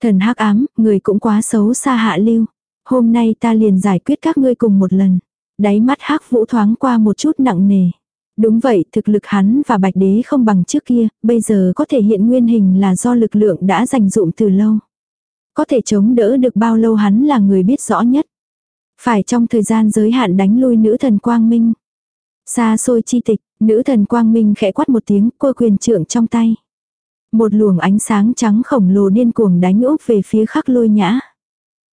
Thần hắc ám, người cũng quá xấu xa hạ lưu. Hôm nay ta liền giải quyết các ngươi cùng một lần. Đáy mắt hắc vũ thoáng qua một chút nặng nề. Đúng vậy, thực lực hắn và bạch đế không bằng trước kia, bây giờ có thể hiện nguyên hình là do lực lượng đã dành dụng từ lâu. Có thể chống đỡ được bao lâu hắn là người biết rõ nhất. Phải trong thời gian giới hạn đánh lui nữ thần Quang Minh. Xa xôi chi tịch, nữ thần Quang Minh khẽ quát một tiếng, cô quyền trượng trong tay. Một luồng ánh sáng trắng khổng lồ điên cuồng đánh úp về phía khắc lôi nhã.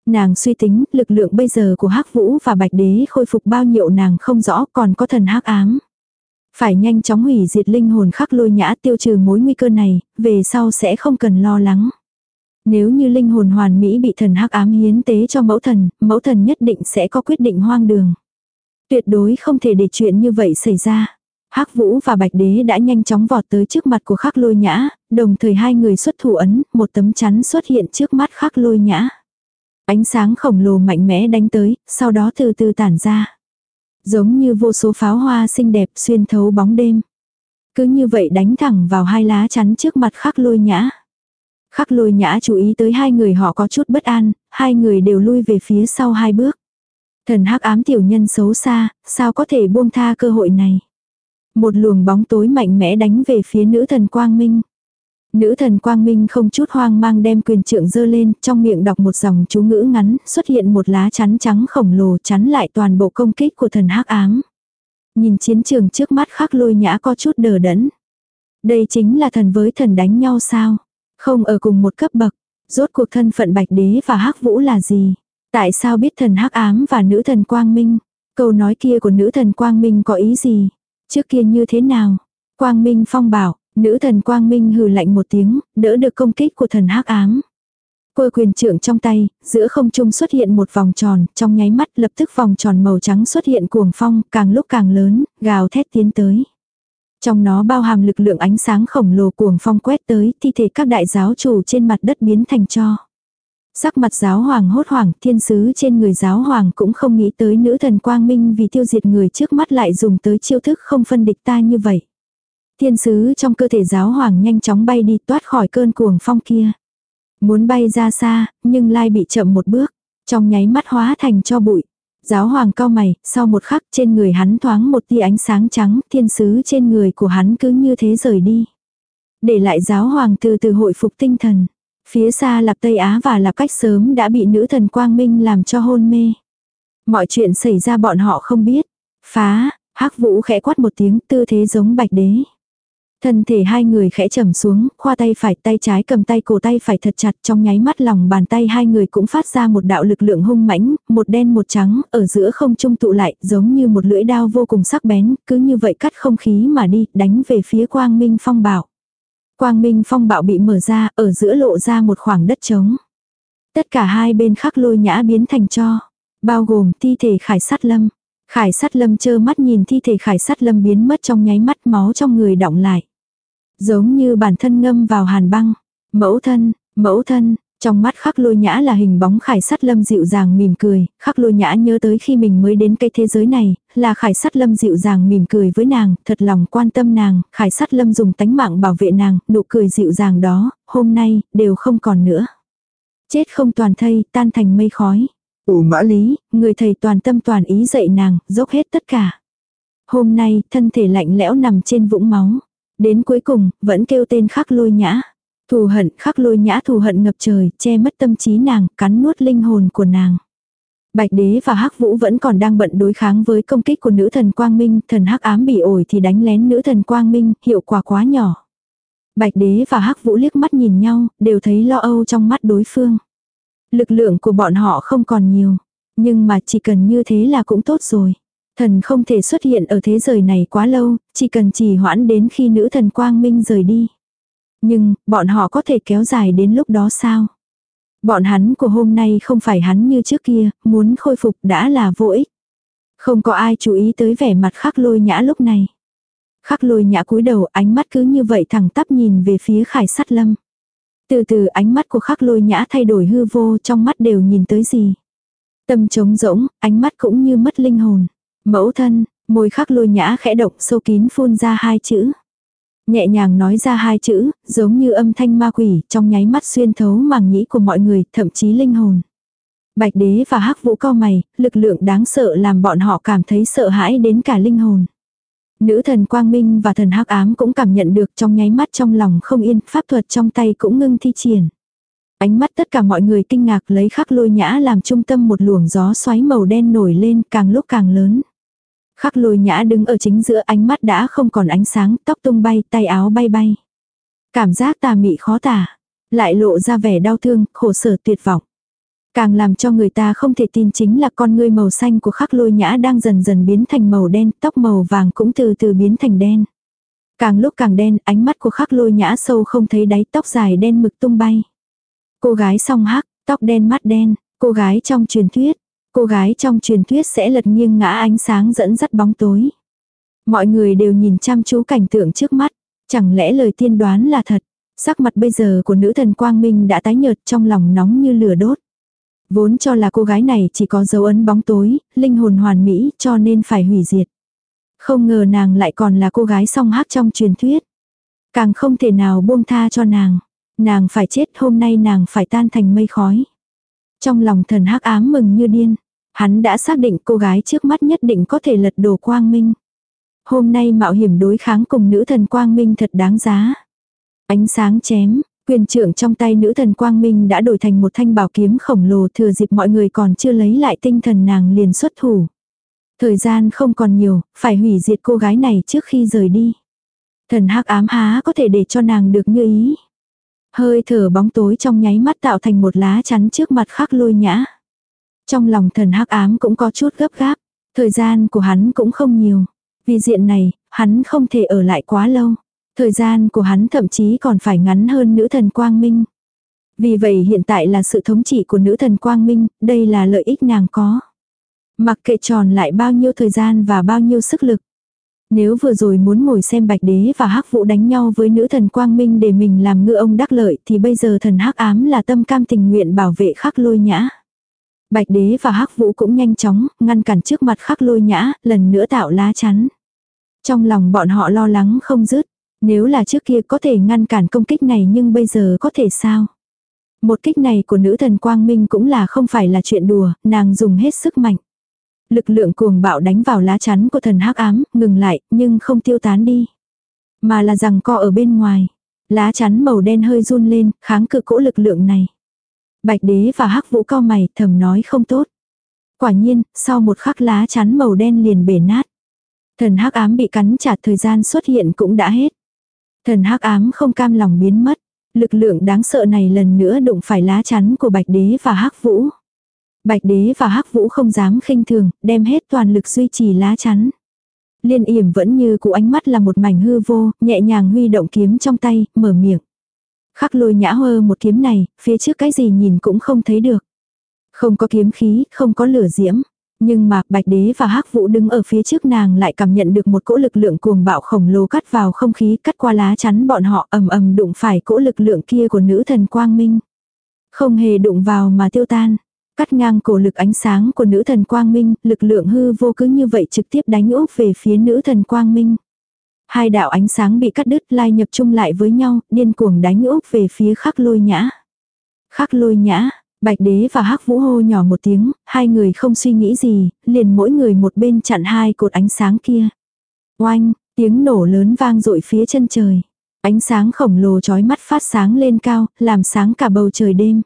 Nàng suy tính, lực lượng bây giờ của hắc vũ và bạch đế khôi phục bao nhiêu nàng không rõ còn có thần hắc ám. Phải nhanh chóng hủy diệt linh hồn khắc lôi nhã tiêu trừ mối nguy cơ này, về sau sẽ không cần lo lắng. Nếu như linh hồn hoàn mỹ bị thần hắc ám hiến tế cho mẫu thần, mẫu thần nhất định sẽ có quyết định hoang đường. Tuyệt đối không thể để chuyện như vậy xảy ra. Hắc Vũ và Bạch Đế đã nhanh chóng vọt tới trước mặt của Khắc Lôi Nhã, đồng thời hai người xuất thủ ấn, một tấm chắn xuất hiện trước mắt Khắc Lôi Nhã. Ánh sáng khổng lồ mạnh mẽ đánh tới, sau đó từ từ tản ra. Giống như vô số pháo hoa xinh đẹp xuyên thấu bóng đêm. Cứ như vậy đánh thẳng vào hai lá chắn trước mặt Khắc Lôi Nhã. Khắc Lôi Nhã chú ý tới hai người họ có chút bất an, hai người đều lui về phía sau hai bước. Thần hắc ám tiểu nhân xấu xa, sao có thể buông tha cơ hội này. Một luồng bóng tối mạnh mẽ đánh về phía nữ thần Quang Minh. Nữ thần Quang Minh không chút hoang mang đem quyền trượng dơ lên, trong miệng đọc một dòng chú ngữ ngắn, xuất hiện một lá chắn trắng khổng lồ chắn lại toàn bộ công kích của thần hắc ám. Nhìn chiến trường trước mắt khắc lôi nhã có chút đờ đẫn. Đây chính là thần với thần đánh nhau sao? Không ở cùng một cấp bậc. Rốt cuộc thân phận bạch đế và hắc vũ là gì? Tại sao biết thần hắc ám và nữ thần quang minh? Câu nói kia của nữ thần quang minh có ý gì? Trước kia như thế nào? Quang minh phong bảo, nữ thần quang minh hừ lạnh một tiếng, đỡ được công kích của thần hắc ám. Cô quyền trưởng trong tay, giữa không trung xuất hiện một vòng tròn, trong nháy mắt lập tức vòng tròn màu trắng xuất hiện cuồng phong, càng lúc càng lớn, gào thét tiến tới. Trong nó bao hàm lực lượng ánh sáng khổng lồ cuồng phong quét tới, thi thể các đại giáo chủ trên mặt đất biến thành cho. Sắc mặt giáo hoàng hốt hoảng, thiên sứ trên người giáo hoàng cũng không nghĩ tới nữ thần quang minh vì tiêu diệt người trước mắt lại dùng tới chiêu thức không phân địch ta như vậy. Thiên sứ trong cơ thể giáo hoàng nhanh chóng bay đi toát khỏi cơn cuồng phong kia. Muốn bay ra xa, nhưng lai bị chậm một bước, trong nháy mắt hóa thành cho bụi. Giáo hoàng cao mày, sau một khắc trên người hắn thoáng một tia ánh sáng trắng, thiên sứ trên người của hắn cứ như thế rời đi. Để lại giáo hoàng từ từ hội phục tinh thần. Phía xa Lạp Tây Á và Lạp Cách sớm đã bị nữ thần Quang Minh làm cho hôn mê. Mọi chuyện xảy ra bọn họ không biết. Phá, hắc vũ khẽ quát một tiếng tư thế giống bạch đế. Thân thể hai người khẽ trầm xuống, khoa tay phải tay trái cầm tay cổ tay phải thật chặt trong nháy mắt lòng bàn tay hai người cũng phát ra một đạo lực lượng hung mãnh, một đen một trắng, ở giữa không trung tụ lại, giống như một lưỡi đao vô cùng sắc bén, cứ như vậy cắt không khí mà đi, đánh về phía quang minh phong bảo. Quang minh phong bạo bị mở ra, ở giữa lộ ra một khoảng đất trống. Tất cả hai bên khắc lôi nhã biến thành cho, bao gồm thi thể khải sát lâm. Khải sát lâm chơ mắt nhìn thi thể khải sát lâm biến mất trong nháy mắt máu trong người đọng lại. Giống như bản thân ngâm vào hàn băng. Mẫu thân, mẫu thân, trong mắt khắc lôi nhã là hình bóng khải sắt lâm dịu dàng mỉm cười, khắc lôi nhã nhớ tới khi mình mới đến cái thế giới này, là khải sắt lâm dịu dàng mỉm cười với nàng, thật lòng quan tâm nàng, khải sắt lâm dùng tánh mạng bảo vệ nàng, nụ cười dịu dàng đó, hôm nay, đều không còn nữa. Chết không toàn thây, tan thành mây khói. Ủ mã lý, người thầy toàn tâm toàn ý dạy nàng, dốc hết tất cả. Hôm nay, thân thể lạnh lẽo nằm trên vũng máu. Đến cuối cùng, vẫn kêu tên khắc lôi nhã. Thù hận khắc lôi nhã thù hận ngập trời, che mất tâm trí nàng, cắn nuốt linh hồn của nàng. Bạch đế và hắc vũ vẫn còn đang bận đối kháng với công kích của nữ thần quang minh, thần hắc ám bị ổi thì đánh lén nữ thần quang minh, hiệu quả quá nhỏ. Bạch đế và hắc vũ liếc mắt nhìn nhau, đều thấy lo âu trong mắt đối phương. Lực lượng của bọn họ không còn nhiều, nhưng mà chỉ cần như thế là cũng tốt rồi. Thần không thể xuất hiện ở thế giới này quá lâu, chỉ cần trì hoãn đến khi nữ thần quang minh rời đi. Nhưng, bọn họ có thể kéo dài đến lúc đó sao? Bọn hắn của hôm nay không phải hắn như trước kia, muốn khôi phục đã là vô ích. Không có ai chú ý tới vẻ mặt khắc lôi nhã lúc này. Khắc lôi nhã cúi đầu ánh mắt cứ như vậy thẳng tắp nhìn về phía khải sát lâm. Từ từ ánh mắt của khắc lôi nhã thay đổi hư vô trong mắt đều nhìn tới gì. Tâm trống rỗng, ánh mắt cũng như mất linh hồn. Mẫu thân, môi khắc lôi nhã khẽ động sâu kín phun ra hai chữ. Nhẹ nhàng nói ra hai chữ, giống như âm thanh ma quỷ, trong nháy mắt xuyên thấu màng nhĩ của mọi người, thậm chí linh hồn. Bạch đế và hắc vũ cao mày, lực lượng đáng sợ làm bọn họ cảm thấy sợ hãi đến cả linh hồn. Nữ thần quang minh và thần hắc ám cũng cảm nhận được trong nháy mắt trong lòng không yên, pháp thuật trong tay cũng ngưng thi triển. Ánh mắt tất cả mọi người kinh ngạc lấy khắc lôi nhã làm trung tâm một luồng gió xoáy màu đen nổi lên càng lúc càng lớn. Khắc lôi nhã đứng ở chính giữa ánh mắt đã không còn ánh sáng, tóc tung bay, tay áo bay bay. Cảm giác tà mị khó tả, lại lộ ra vẻ đau thương, khổ sở tuyệt vọng. Càng làm cho người ta không thể tin chính là con ngươi màu xanh của khắc lôi nhã đang dần dần biến thành màu đen, tóc màu vàng cũng từ từ biến thành đen. Càng lúc càng đen, ánh mắt của khắc lôi nhã sâu không thấy đáy tóc dài đen mực tung bay. Cô gái song hắc, tóc đen mắt đen, cô gái trong truyền thuyết, Cô gái trong truyền thuyết sẽ lật nghiêng ngã ánh sáng dẫn dắt bóng tối. Mọi người đều nhìn chăm chú cảnh tượng trước mắt. Chẳng lẽ lời tiên đoán là thật? Sắc mặt bây giờ của nữ thần Quang Minh đã tái nhợt trong lòng nóng như lửa đốt. Vốn cho là cô gái này chỉ có dấu ấn bóng tối, linh hồn hoàn mỹ cho nên phải hủy diệt. Không ngờ nàng lại còn là cô gái song hắc trong truyền thuyết. Càng không thể nào buông tha cho nàng. Nàng phải chết hôm nay nàng phải tan thành mây khói. Trong lòng thần hắc ám mừng như điên. Hắn đã xác định cô gái trước mắt nhất định có thể lật đổ quang minh. Hôm nay mạo hiểm đối kháng cùng nữ thần quang minh thật đáng giá. Ánh sáng chém, quyền trưởng trong tay nữ thần quang minh đã đổi thành một thanh bảo kiếm khổng lồ thừa dịp mọi người còn chưa lấy lại tinh thần nàng liền xuất thủ. Thời gian không còn nhiều, phải hủy diệt cô gái này trước khi rời đi. Thần hắc ám há có thể để cho nàng được như ý. Hơi thở bóng tối trong nháy mắt tạo thành một lá chắn trước mặt khắc lôi nhã. Trong lòng thần hắc ám cũng có chút gấp gáp. Thời gian của hắn cũng không nhiều. Vì diện này, hắn không thể ở lại quá lâu. Thời gian của hắn thậm chí còn phải ngắn hơn nữ thần Quang Minh. Vì vậy hiện tại là sự thống trị của nữ thần Quang Minh, đây là lợi ích nàng có. Mặc kệ tròn lại bao nhiêu thời gian và bao nhiêu sức lực. Nếu vừa rồi muốn ngồi xem bạch đế và hắc vũ đánh nhau với nữ thần quang minh để mình làm ngư ông đắc lợi thì bây giờ thần hắc ám là tâm cam tình nguyện bảo vệ khắc lôi nhã. Bạch đế và hắc vũ cũng nhanh chóng, ngăn cản trước mặt khắc lôi nhã, lần nữa tạo lá chắn. Trong lòng bọn họ lo lắng không dứt. Nếu là trước kia có thể ngăn cản công kích này nhưng bây giờ có thể sao? Một kích này của nữ thần Quang Minh cũng là không phải là chuyện đùa, nàng dùng hết sức mạnh. Lực lượng cuồng bạo đánh vào lá chắn của thần hắc ám, ngừng lại, nhưng không tiêu tán đi. Mà là rằng co ở bên ngoài. Lá chắn màu đen hơi run lên, kháng cự cỗ lực lượng này. Bạch đế và hắc vũ cao mày, thầm nói không tốt. Quả nhiên, sau một khắc lá chắn màu đen liền bể nát. Thần hắc ám bị cắn chặt thời gian xuất hiện cũng đã hết. Thần hắc ám không cam lòng biến mất. Lực lượng đáng sợ này lần nữa đụng phải lá chắn của bạch đế và hắc vũ. Bạch đế và hắc vũ không dám khinh thường, đem hết toàn lực duy trì lá chắn. Liên yểm vẫn như cụ ánh mắt là một mảnh hư vô, nhẹ nhàng huy động kiếm trong tay, mở miệng. Khắc lôi nhã hơ một kiếm này, phía trước cái gì nhìn cũng không thấy được. Không có kiếm khí, không có lửa diễm. Nhưng mà bạch đế và hắc vũ đứng ở phía trước nàng lại cảm nhận được một cỗ lực lượng cuồng bạo khổng lồ cắt vào không khí cắt qua lá chắn bọn họ ầm ầm đụng phải cỗ lực lượng kia của nữ thần quang minh. Không hề đụng vào mà tiêu tan. Cắt ngang cổ lực ánh sáng của nữ thần quang minh, lực lượng hư vô cứ như vậy trực tiếp đánh úp về phía nữ thần quang minh. Hai đạo ánh sáng bị cắt đứt lai nhập chung lại với nhau, điên cuồng đánh úp về phía khắc lôi nhã. Khắc lôi nhã, bạch đế và hắc vũ hô nhỏ một tiếng, hai người không suy nghĩ gì, liền mỗi người một bên chặn hai cột ánh sáng kia. Oanh, tiếng nổ lớn vang dội phía chân trời. Ánh sáng khổng lồ chói mắt phát sáng lên cao, làm sáng cả bầu trời đêm.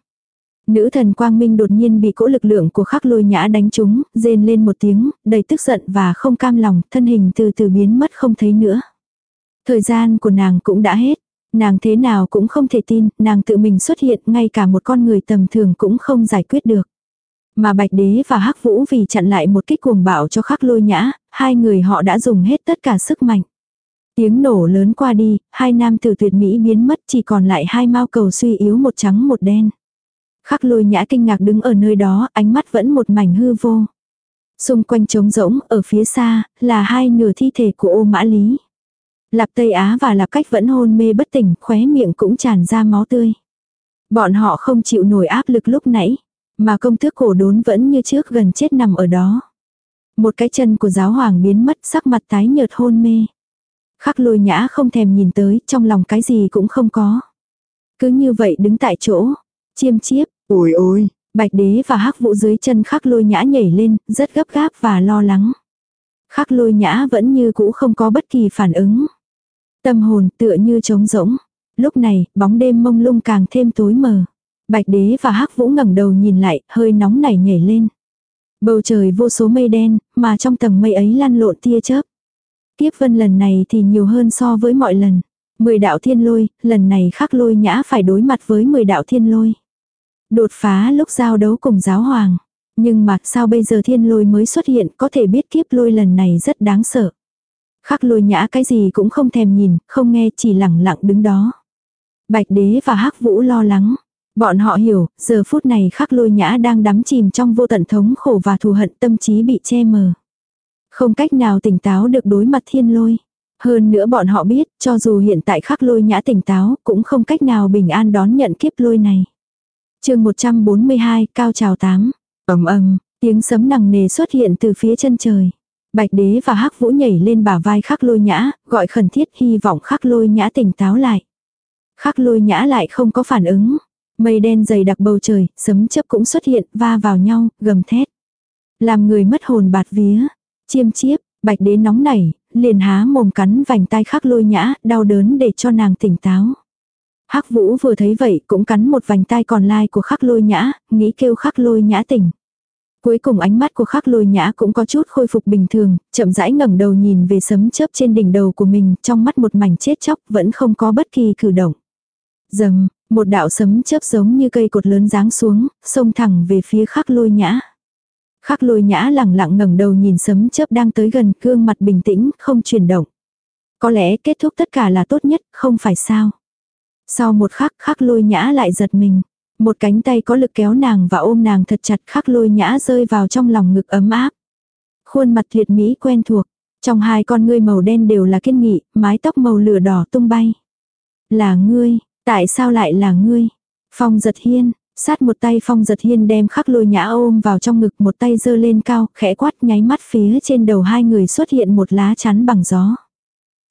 Nữ thần quang minh đột nhiên bị cỗ lực lượng của khắc lôi nhã đánh trúng, rên lên một tiếng, đầy tức giận và không cam lòng, thân hình từ từ biến mất không thấy nữa. Thời gian của nàng cũng đã hết. Nàng thế nào cũng không thể tin, nàng tự mình xuất hiện, ngay cả một con người tầm thường cũng không giải quyết được. Mà Bạch Đế và Hắc Vũ vì chặn lại một kích cuồng bạo cho khắc lôi nhã, hai người họ đã dùng hết tất cả sức mạnh. Tiếng nổ lớn qua đi, hai nam tử tuyệt mỹ biến mất chỉ còn lại hai mao cầu suy yếu một trắng một đen. Khắc lôi nhã kinh ngạc đứng ở nơi đó, ánh mắt vẫn một mảnh hư vô. Xung quanh trống rỗng, ở phía xa, là hai nửa thi thể của ô mã lý. Lạp Tây Á và Lạp Cách vẫn hôn mê bất tỉnh, khóe miệng cũng tràn ra máu tươi. Bọn họ không chịu nổi áp lực lúc nãy, mà công tước cổ đốn vẫn như trước gần chết nằm ở đó. Một cái chân của giáo hoàng biến mất sắc mặt tái nhợt hôn mê. Khắc lôi nhã không thèm nhìn tới, trong lòng cái gì cũng không có. Cứ như vậy đứng tại chỗ, chiêm chiếp, Ôi ôi, bạch đế và hắc vũ dưới chân khắc lôi nhã nhảy lên, rất gấp gáp và lo lắng. Khắc lôi nhã vẫn như cũ không có bất kỳ phản ứng. Tâm hồn tựa như trống rỗng. Lúc này, bóng đêm mông lung càng thêm tối mờ. Bạch đế và hắc vũ ngẩng đầu nhìn lại, hơi nóng nảy nhảy lên. Bầu trời vô số mây đen, mà trong tầng mây ấy lăn lộn tia chớp. Tiếp vân lần này thì nhiều hơn so với mọi lần. Mười đạo thiên lôi, lần này khắc lôi nhã phải đối mặt với mười đạo thiên lôi. Đột phá lúc giao đấu cùng giáo hoàng. Nhưng mà sao bây giờ thiên lôi mới xuất hiện có thể biết kiếp lôi lần này rất đáng sợ. Khắc lôi nhã cái gì cũng không thèm nhìn, không nghe chỉ lẳng lặng đứng đó. Bạch đế và hắc vũ lo lắng. Bọn họ hiểu, giờ phút này khắc lôi nhã đang đắm chìm trong vô tận thống khổ và thù hận tâm trí bị che mờ. Không cách nào tỉnh táo được đối mặt thiên lôi. Hơn nữa bọn họ biết, cho dù hiện tại khắc lôi nhã tỉnh táo, cũng không cách nào bình an đón nhận kiếp lôi này chương 142, cao trào 8. ầm ầm tiếng sấm nặng nề xuất hiện từ phía chân trời. Bạch đế và hắc vũ nhảy lên bả vai khắc lôi nhã, gọi khẩn thiết hy vọng khắc lôi nhã tỉnh táo lại. Khắc lôi nhã lại không có phản ứng. Mây đen dày đặc bầu trời, sấm chớp cũng xuất hiện, va vào nhau, gầm thét. Làm người mất hồn bạt vía. Chiêm chiếp, bạch đế nóng nảy, liền há mồm cắn vành tai khắc lôi nhã, đau đớn để cho nàng tỉnh táo. Hắc vũ vừa thấy vậy cũng cắn một vành tai còn lai của khắc lôi nhã, nghĩ kêu khắc lôi nhã tỉnh. Cuối cùng ánh mắt của khắc lôi nhã cũng có chút khôi phục bình thường, chậm rãi ngẩng đầu nhìn về sấm chớp trên đỉnh đầu của mình, trong mắt một mảnh chết chóc vẫn không có bất kỳ cử động. Dầm, một đạo sấm chớp giống như cây cột lớn giáng xuống, xông thẳng về phía khắc lôi nhã. Khắc lôi nhã lẳng lặng ngẩng đầu nhìn sấm chớp đang tới gần, gương mặt bình tĩnh, không chuyển động. Có lẽ kết thúc tất cả là tốt nhất, không phải sao. Sau một khắc khắc lôi nhã lại giật mình. Một cánh tay có lực kéo nàng và ôm nàng thật chặt khắc lôi nhã rơi vào trong lòng ngực ấm áp. Khuôn mặt thiệt mỹ quen thuộc. Trong hai con ngươi màu đen đều là kiên nghị, mái tóc màu lửa đỏ tung bay. Là ngươi, tại sao lại là ngươi? Phong giật hiên, sát một tay phong giật hiên đem khắc lôi nhã ôm vào trong ngực một tay giơ lên cao, khẽ quát nháy mắt phía trên đầu hai người xuất hiện một lá chắn bằng gió.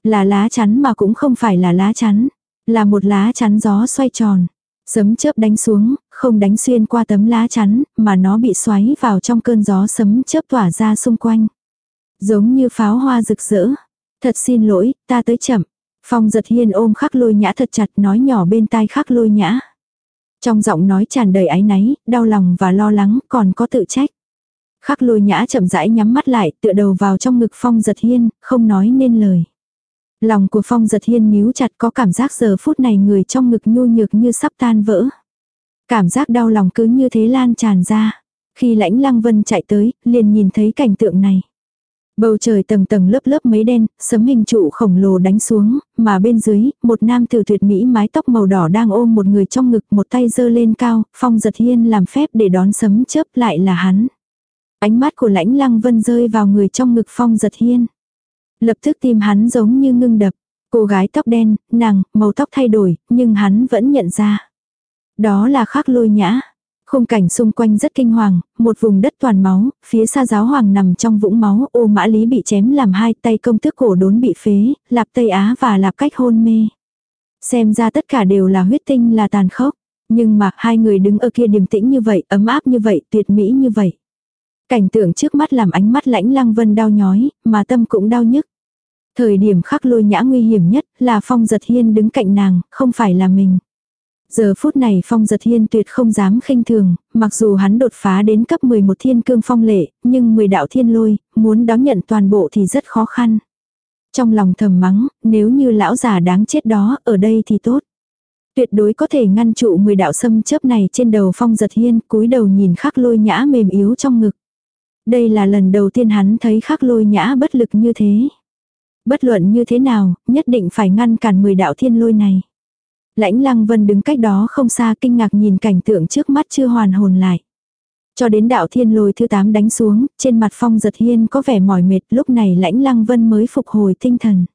Là lá chắn mà cũng không phải là lá chắn, là một lá chắn gió xoay tròn. Sấm chớp đánh xuống, không đánh xuyên qua tấm lá chắn, mà nó bị xoáy vào trong cơn gió sấm chớp tỏa ra xung quanh. Giống như pháo hoa rực rỡ. Thật xin lỗi, ta tới chậm. Phong giật hiên ôm khắc lôi nhã thật chặt nói nhỏ bên tai khắc lôi nhã. Trong giọng nói tràn đầy áy náy, đau lòng và lo lắng, còn có tự trách. Khắc lôi nhã chậm rãi nhắm mắt lại, tựa đầu vào trong ngực phong giật hiên, không nói nên lời. Lòng của phong giật hiên níu chặt có cảm giác giờ phút này người trong ngực nhu nhược như sắp tan vỡ. Cảm giác đau lòng cứ như thế lan tràn ra. Khi lãnh lăng vân chạy tới, liền nhìn thấy cảnh tượng này. Bầu trời tầng tầng lớp lớp mấy đen, sấm hình trụ khổng lồ đánh xuống, mà bên dưới, một nam tử tuyệt mỹ mái tóc màu đỏ đang ôm một người trong ngực một tay giơ lên cao, phong giật hiên làm phép để đón sấm chớp lại là hắn. Ánh mắt của lãnh lăng vân rơi vào người trong ngực phong giật hiên. Lập tức tim hắn giống như ngưng đập. Cô gái tóc đen, nàng, màu tóc thay đổi, nhưng hắn vẫn nhận ra. Đó là khắc lôi nhã. Khung cảnh xung quanh rất kinh hoàng, một vùng đất toàn máu, phía xa giáo hoàng nằm trong vũng máu, ô mã lý bị chém làm hai tay công tước cổ đốn bị phế, lạp Tây Á và lạp cách hôn mê. Xem ra tất cả đều là huyết tinh là tàn khốc. Nhưng mà hai người đứng ở kia điềm tĩnh như vậy, ấm áp như vậy, tuyệt mỹ như vậy. Cảnh tượng trước mắt làm ánh mắt lãnh lăng vân đau nhói, mà tâm cũng đau nhức. Thời điểm khắc lôi nhã nguy hiểm nhất là phong giật hiên đứng cạnh nàng, không phải là mình. Giờ phút này phong giật hiên tuyệt không dám khinh thường, mặc dù hắn đột phá đến cấp 11 thiên cương phong lệ, nhưng 10 đạo thiên lôi, muốn đón nhận toàn bộ thì rất khó khăn. Trong lòng thầm mắng, nếu như lão già đáng chết đó, ở đây thì tốt. Tuyệt đối có thể ngăn trụ 10 đạo sâm chớp này trên đầu phong giật hiên, cúi đầu nhìn khắc lôi nhã mềm yếu trong ngực. Đây là lần đầu tiên hắn thấy khắc lôi nhã bất lực như thế. Bất luận như thế nào, nhất định phải ngăn cản 10 đạo thiên lôi này. Lãnh lăng vân đứng cách đó không xa kinh ngạc nhìn cảnh tượng trước mắt chưa hoàn hồn lại. Cho đến đạo thiên lôi thứ 8 đánh xuống, trên mặt phong giật hiên có vẻ mỏi mệt lúc này lãnh lăng vân mới phục hồi tinh thần.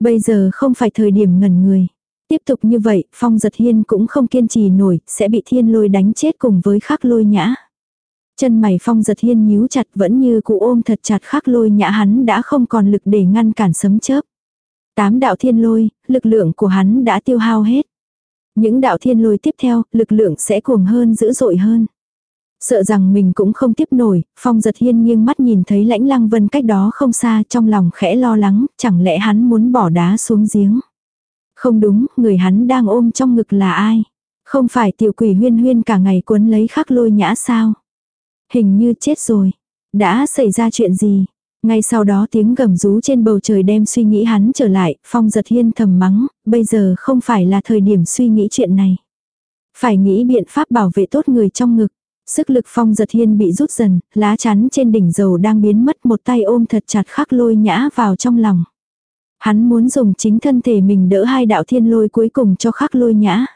Bây giờ không phải thời điểm ngẩn người. Tiếp tục như vậy, phong giật hiên cũng không kiên trì nổi, sẽ bị thiên lôi đánh chết cùng với khắc lôi nhã. Chân mày phong giật hiên nhíu chặt vẫn như cụ ôm thật chặt khắc lôi nhã hắn đã không còn lực để ngăn cản sấm chớp. Tám đạo thiên lôi, lực lượng của hắn đã tiêu hao hết. Những đạo thiên lôi tiếp theo, lực lượng sẽ cuồng hơn dữ dội hơn. Sợ rằng mình cũng không tiếp nổi, phong giật hiên nghiêng mắt nhìn thấy lãnh lăng vân cách đó không xa trong lòng khẽ lo lắng, chẳng lẽ hắn muốn bỏ đá xuống giếng. Không đúng, người hắn đang ôm trong ngực là ai? Không phải tiểu quỷ huyên huyên cả ngày cuốn lấy khắc lôi nhã sao? Hình như chết rồi. Đã xảy ra chuyện gì? Ngay sau đó tiếng gầm rú trên bầu trời đem suy nghĩ hắn trở lại, phong giật hiên thầm mắng, bây giờ không phải là thời điểm suy nghĩ chuyện này. Phải nghĩ biện pháp bảo vệ tốt người trong ngực. Sức lực phong giật hiên bị rút dần, lá chắn trên đỉnh dầu đang biến mất một tay ôm thật chặt khắc lôi nhã vào trong lòng. Hắn muốn dùng chính thân thể mình đỡ hai đạo thiên lôi cuối cùng cho khắc lôi nhã.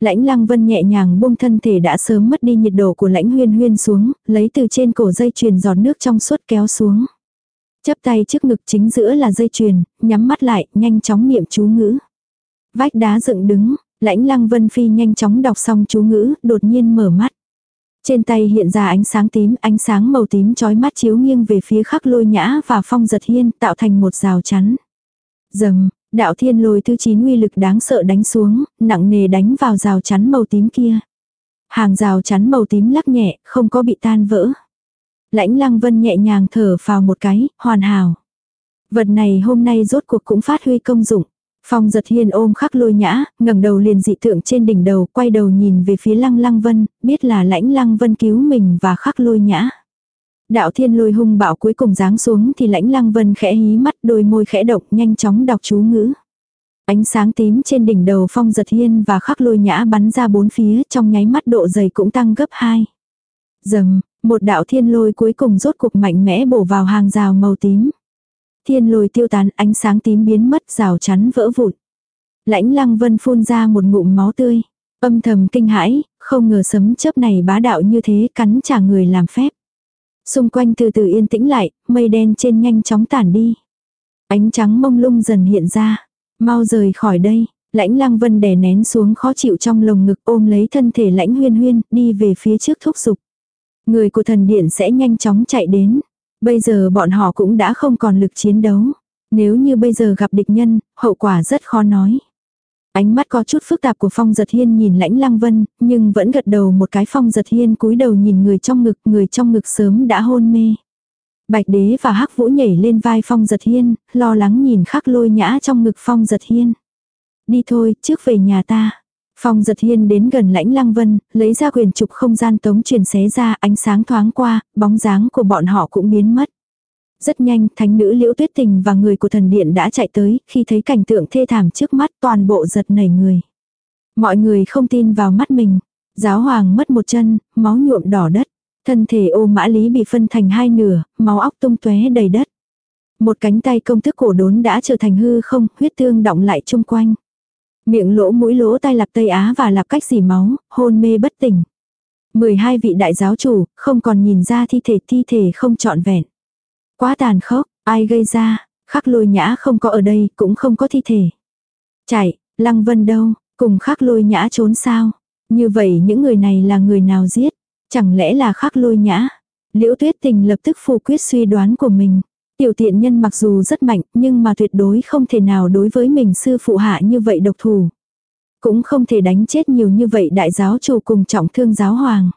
Lãnh lăng vân nhẹ nhàng buông thân thể đã sớm mất đi nhiệt độ của lãnh huyên huyên xuống, lấy từ trên cổ dây chuyền giọt nước trong suốt kéo xuống. Chấp tay trước ngực chính giữa là dây chuyền, nhắm mắt lại, nhanh chóng niệm chú ngữ. Vách đá dựng đứng, lãnh lăng vân phi nhanh chóng đọc xong chú ngữ, đột nhiên mở mắt. Trên tay hiện ra ánh sáng tím, ánh sáng màu tím chói mắt chiếu nghiêng về phía khắc lôi nhã và phong giật hiên tạo thành một rào chắn. Dầm, đạo thiên lôi thứ 9 uy lực đáng sợ đánh xuống, nặng nề đánh vào rào chắn màu tím kia. Hàng rào chắn màu tím lắc nhẹ, không có bị tan vỡ. Lãnh lăng vân nhẹ nhàng thở vào một cái, hoàn hảo. Vật này hôm nay rốt cuộc cũng phát huy công dụng. Phong giật hiên ôm khắc lôi nhã, ngẩng đầu liền dị tượng trên đỉnh đầu, quay đầu nhìn về phía lăng lăng vân, biết là lãnh lăng vân cứu mình và khắc lôi nhã. Đạo thiên lôi hung bạo cuối cùng giáng xuống thì lãnh lăng vân khẽ hí mắt đôi môi khẽ động nhanh chóng đọc chú ngữ. Ánh sáng tím trên đỉnh đầu phong giật hiên và khắc lôi nhã bắn ra bốn phía trong nháy mắt độ dày cũng tăng gấp hai. Dầm, một đạo thiên lôi cuối cùng rốt cuộc mạnh mẽ bổ vào hàng rào màu tím. Thiên lôi tiêu tán ánh sáng tím biến mất rào chắn vỡ vụn. Lãnh lăng vân phun ra một ngụm máu tươi. Âm thầm kinh hãi, không ngờ sấm chớp này bá đạo như thế cắn trả người làm phép. Xung quanh từ từ yên tĩnh lại, mây đen trên nhanh chóng tản đi. Ánh trắng mông lung dần hiện ra. Mau rời khỏi đây, lãnh lăng vân đè nén xuống khó chịu trong lồng ngực ôm lấy thân thể lãnh huyên huyên, đi về phía trước thúc giục. Người của thần điện sẽ nhanh chóng chạy đến. Bây giờ bọn họ cũng đã không còn lực chiến đấu. Nếu như bây giờ gặp địch nhân, hậu quả rất khó nói. Ánh mắt có chút phức tạp của Phong Giật Hiên nhìn lãnh lăng vân, nhưng vẫn gật đầu một cái Phong Giật Hiên cúi đầu nhìn người trong ngực, người trong ngực sớm đã hôn mê. Bạch đế và hắc vũ nhảy lên vai Phong Giật Hiên, lo lắng nhìn khắc lôi nhã trong ngực Phong Giật Hiên. Đi thôi, trước về nhà ta. Phong giật hiên đến gần lãnh lăng vân, lấy ra quyền trục không gian tống truyền xé ra ánh sáng thoáng qua, bóng dáng của bọn họ cũng biến mất. Rất nhanh, thánh nữ liễu tuyết tình và người của thần điện đã chạy tới, khi thấy cảnh tượng thê thảm trước mắt toàn bộ giật nảy người. Mọi người không tin vào mắt mình. Giáo hoàng mất một chân, máu nhuộm đỏ đất. Thân thể ô mã lý bị phân thành hai nửa, máu óc tung tóe đầy đất. Một cánh tay công thức cổ đốn đã trở thành hư không, huyết tương động lại chung quanh. Miệng lỗ mũi lỗ tai lạp Tây Á và lạp cách dì máu, hôn mê bất tỉnh. 12 vị đại giáo chủ, không còn nhìn ra thi thể thi thể không trọn vẹn. Quá tàn khốc, ai gây ra, khắc lôi nhã không có ở đây, cũng không có thi thể. Chạy, lăng vân đâu, cùng khắc lôi nhã trốn sao. Như vậy những người này là người nào giết? Chẳng lẽ là khắc lôi nhã? Liễu tuyết tình lập tức phủ quyết suy đoán của mình. Tiểu tiện nhân mặc dù rất mạnh, nhưng mà tuyệt đối không thể nào đối với mình sư phụ hạ như vậy độc thủ. Cũng không thể đánh chết nhiều như vậy đại giáo chủ cùng trọng thương giáo hoàng.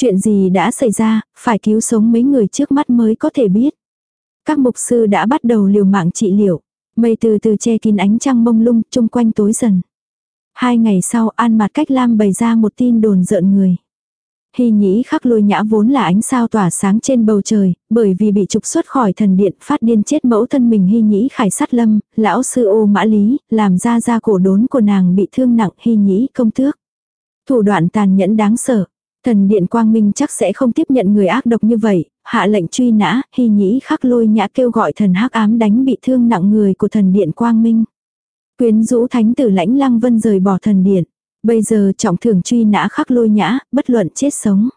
Chuyện gì đã xảy ra, phải cứu sống mấy người trước mắt mới có thể biết. Các mục sư đã bắt đầu liều mạng trị liệu. Mây từ từ che kín ánh trăng mông lung, chung quanh tối dần. Hai ngày sau An Mạt Cách Lam bày ra một tin đồn rợn người. Hy nhĩ khắc lôi nhã vốn là ánh sao tỏa sáng trên bầu trời, bởi vì bị trục xuất khỏi thần điện phát điên chết mẫu thân mình hy nhĩ khải sát lâm, lão sư ô mã lý, làm ra ra cổ đốn của nàng bị thương nặng hy nhĩ công tước. Thủ đoạn tàn nhẫn đáng sợ. Thần điện quang minh chắc sẽ không tiếp nhận người ác độc như vậy, hạ lệnh truy nã, hy nhĩ khắc lôi nhã kêu gọi thần hắc ám đánh bị thương nặng người của thần điện quang minh. Quyến rũ thánh tử lãnh lăng vân rời bỏ thần điện. Bây giờ trọng thưởng truy nã khắc lôi nhã, bất luận chết sống.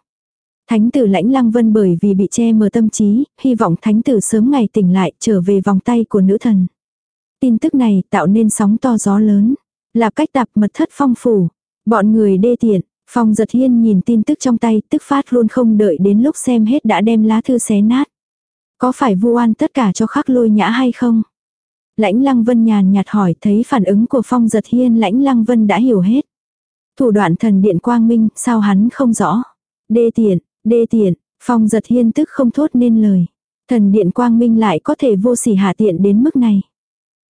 Thánh tử lãnh lăng vân bởi vì bị che mờ tâm trí, hy vọng thánh tử sớm ngày tỉnh lại trở về vòng tay của nữ thần. Tin tức này tạo nên sóng to gió lớn. Là cách tạp mật thất phong phủ. Bọn người đê tiện, phong giật hiên nhìn tin tức trong tay tức phát luôn không đợi đến lúc xem hết đã đem lá thư xé nát. Có phải vu oan tất cả cho khắc lôi nhã hay không? Lãnh lăng vân nhàn nhạt hỏi thấy phản ứng của phong giật hiên lãnh lăng vân đã hiểu hết. Thủ đoạn thần điện quang minh, sao hắn không rõ. Đê tiện, đê tiện, phong giật hiên tức không thốt nên lời. Thần điện quang minh lại có thể vô sỉ hạ tiện đến mức này.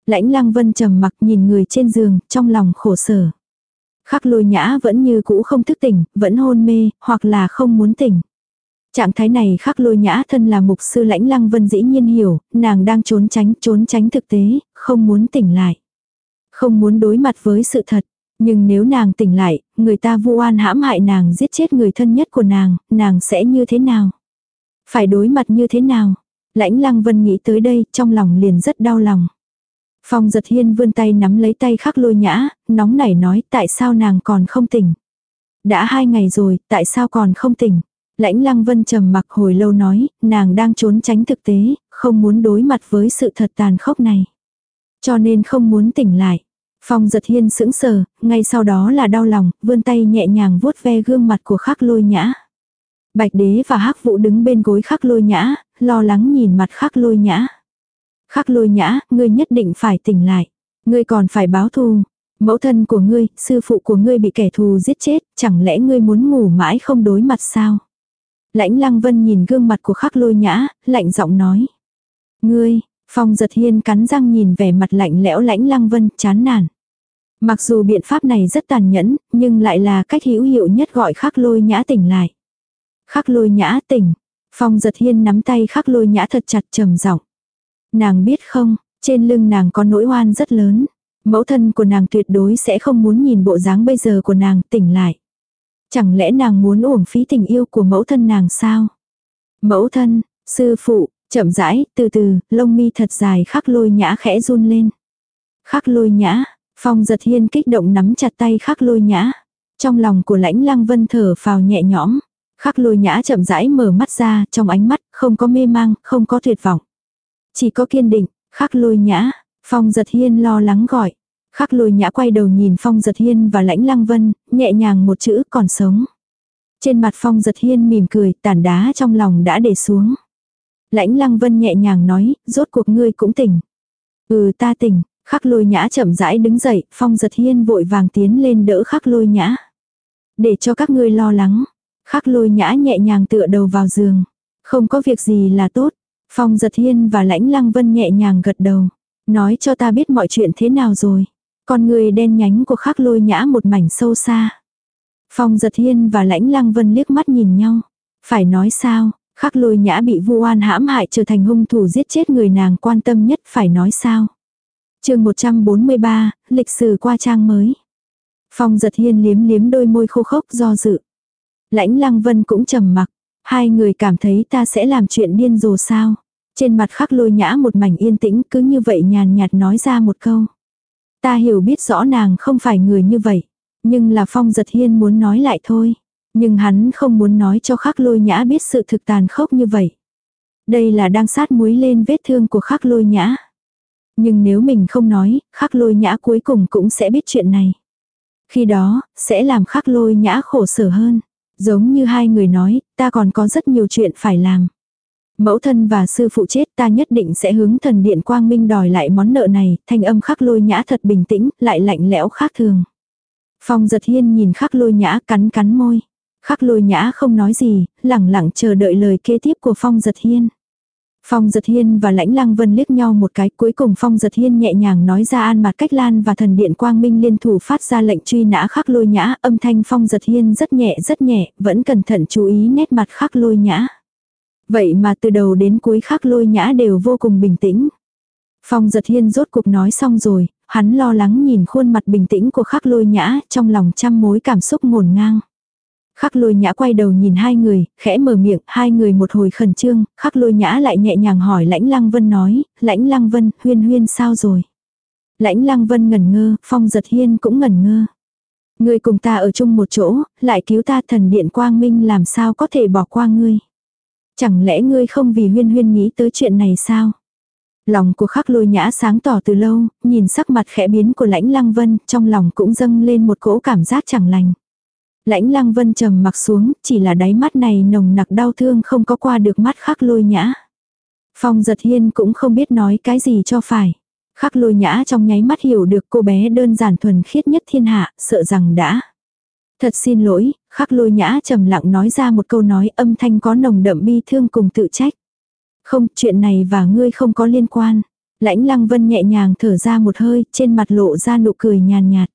Lãnh lăng vân trầm mặc nhìn người trên giường, trong lòng khổ sở. Khắc lôi nhã vẫn như cũ không thức tỉnh, vẫn hôn mê, hoặc là không muốn tỉnh. Trạng thái này khắc lôi nhã thân là mục sư lãnh lăng vân dĩ nhiên hiểu, nàng đang trốn tránh, trốn tránh thực tế, không muốn tỉnh lại. Không muốn đối mặt với sự thật, nhưng nếu nàng tỉnh lại, người ta vu oan hãm hại nàng giết chết người thân nhất của nàng, nàng sẽ như thế nào? Phải đối mặt như thế nào? Lãnh lăng vân nghĩ tới đây, trong lòng liền rất đau lòng. Phong giật hiên vươn tay nắm lấy tay khắc lôi nhã, nóng nảy nói tại sao nàng còn không tỉnh. Đã hai ngày rồi, tại sao còn không tỉnh. Lãnh lăng vân trầm mặc hồi lâu nói, nàng đang trốn tránh thực tế, không muốn đối mặt với sự thật tàn khốc này. Cho nên không muốn tỉnh lại. Phong giật hiên sững sờ, ngay sau đó là đau lòng, vươn tay nhẹ nhàng vuốt ve gương mặt của khắc lôi nhã. Bạch đế và hắc vũ đứng bên gối khắc lôi nhã, lo lắng nhìn mặt khắc lôi nhã. Khắc lôi nhã, ngươi nhất định phải tỉnh lại. Ngươi còn phải báo thù. Mẫu thân của ngươi, sư phụ của ngươi bị kẻ thù giết chết, chẳng lẽ ngươi muốn ngủ mãi không đối mặt sao? Lãnh lăng vân nhìn gương mặt của khắc lôi nhã, lạnh giọng nói. Ngươi, phong giật hiên cắn răng nhìn vẻ mặt lạnh lẽo lãnh lăng vân, chán nản. Mặc dù biện pháp này rất tàn nhẫn, nhưng lại là cách hữu hiệu nhất gọi khắc lôi nhã tỉnh lại. Khắc lôi nhã tỉnh. Phong giật hiên nắm tay khắc lôi nhã thật chặt trầm giọng. Nàng biết không, trên lưng nàng có nỗi oan rất lớn. Mẫu thân của nàng tuyệt đối sẽ không muốn nhìn bộ dáng bây giờ của nàng tỉnh lại. Chẳng lẽ nàng muốn uổng phí tình yêu của mẫu thân nàng sao? Mẫu thân, sư phụ, chậm rãi, từ từ, lông mi thật dài khắc lôi nhã khẽ run lên. Khắc lôi nhã, phong giật hiên kích động nắm chặt tay khắc lôi nhã. Trong lòng của lãnh lăng vân thở phào nhẹ nhõm. Khắc lôi nhã chậm rãi mở mắt ra, trong ánh mắt, không có mê mang, không có tuyệt vọng. Chỉ có kiên định, khắc lôi nhã, phong giật hiên lo lắng gọi. Khắc lôi nhã quay đầu nhìn phong giật hiên và lãnh lăng vân, nhẹ nhàng một chữ còn sống. Trên mặt phong giật hiên mỉm cười, tản đá trong lòng đã để xuống. Lãnh lăng vân nhẹ nhàng nói, rốt cuộc ngươi cũng tỉnh. Ừ ta tỉnh, khắc lôi nhã chậm rãi đứng dậy, phong giật hiên vội vàng tiến lên đỡ khắc lôi nhã. Để cho các ngươi lo lắng, khắc lôi nhã nhẹ nhàng tựa đầu vào giường. Không có việc gì là tốt, phong giật hiên và lãnh lăng vân nhẹ nhàng gật đầu. Nói cho ta biết mọi chuyện thế nào rồi. Con người đen nhánh của khắc lôi nhã một mảnh sâu xa. Phong giật hiên và lãnh lăng vân liếc mắt nhìn nhau. Phải nói sao, khắc lôi nhã bị vu oan hãm hại trở thành hung thủ giết chết người nàng quan tâm nhất phải nói sao. chương 143, lịch sử qua trang mới. Phong giật hiên liếm liếm đôi môi khô khốc do dự. Lãnh lăng vân cũng trầm mặc. Hai người cảm thấy ta sẽ làm chuyện điên rồ sao. Trên mặt khắc lôi nhã một mảnh yên tĩnh cứ như vậy nhàn nhạt nói ra một câu. Ta hiểu biết rõ nàng không phải người như vậy. Nhưng là phong giật hiên muốn nói lại thôi. Nhưng hắn không muốn nói cho khắc lôi nhã biết sự thực tàn khốc như vậy. Đây là đang sát muối lên vết thương của khắc lôi nhã. Nhưng nếu mình không nói, khắc lôi nhã cuối cùng cũng sẽ biết chuyện này. Khi đó, sẽ làm khắc lôi nhã khổ sở hơn. Giống như hai người nói, ta còn có rất nhiều chuyện phải làm. Mẫu thân và sư phụ chết ta nhất định sẽ hướng thần điện quang minh đòi lại món nợ này, thanh âm khắc lôi nhã thật bình tĩnh, lại lạnh lẽo khác thường. Phong giật hiên nhìn khắc lôi nhã cắn cắn môi. Khắc lôi nhã không nói gì, lẳng lặng chờ đợi lời kế tiếp của phong giật hiên. Phong giật hiên và lãnh lăng vân liếc nhau một cái cuối cùng phong giật hiên nhẹ nhàng nói ra an mặt cách lan và thần điện quang minh liên thủ phát ra lệnh truy nã khắc lôi nhã âm thanh phong giật hiên rất nhẹ rất nhẹ vẫn cẩn thận chú ý nét mặt khắc lôi nhã. Vậy mà từ đầu đến cuối khắc lôi nhã đều vô cùng bình tĩnh. Phong giật hiên rốt cuộc nói xong rồi, hắn lo lắng nhìn khuôn mặt bình tĩnh của khắc lôi nhã trong lòng trăm mối cảm xúc ngổn ngang. Khắc lôi nhã quay đầu nhìn hai người, khẽ mở miệng, hai người một hồi khẩn trương, khắc lôi nhã lại nhẹ nhàng hỏi lãnh lăng vân nói, lãnh lăng vân, huyên huyên sao rồi? Lãnh lăng vân ngẩn ngơ, phong giật hiên cũng ngẩn ngơ. Ngươi cùng ta ở chung một chỗ, lại cứu ta thần điện quang minh làm sao có thể bỏ qua ngươi. Chẳng lẽ ngươi không vì huyên huyên nghĩ tới chuyện này sao? Lòng của khắc lôi nhã sáng tỏ từ lâu, nhìn sắc mặt khẽ biến của lãnh lăng vân, trong lòng cũng dâng lên một cỗ cảm giác chẳng lành. Lãnh lăng vân trầm mặc xuống, chỉ là đáy mắt này nồng nặc đau thương không có qua được mắt khắc lôi nhã. Phong giật hiên cũng không biết nói cái gì cho phải. Khắc lôi nhã trong nháy mắt hiểu được cô bé đơn giản thuần khiết nhất thiên hạ, sợ rằng đã. Thật xin lỗi, khắc lôi nhã trầm lặng nói ra một câu nói âm thanh có nồng đậm bi thương cùng tự trách. Không, chuyện này và ngươi không có liên quan. Lãnh lăng vân nhẹ nhàng thở ra một hơi, trên mặt lộ ra nụ cười nhàn nhạt.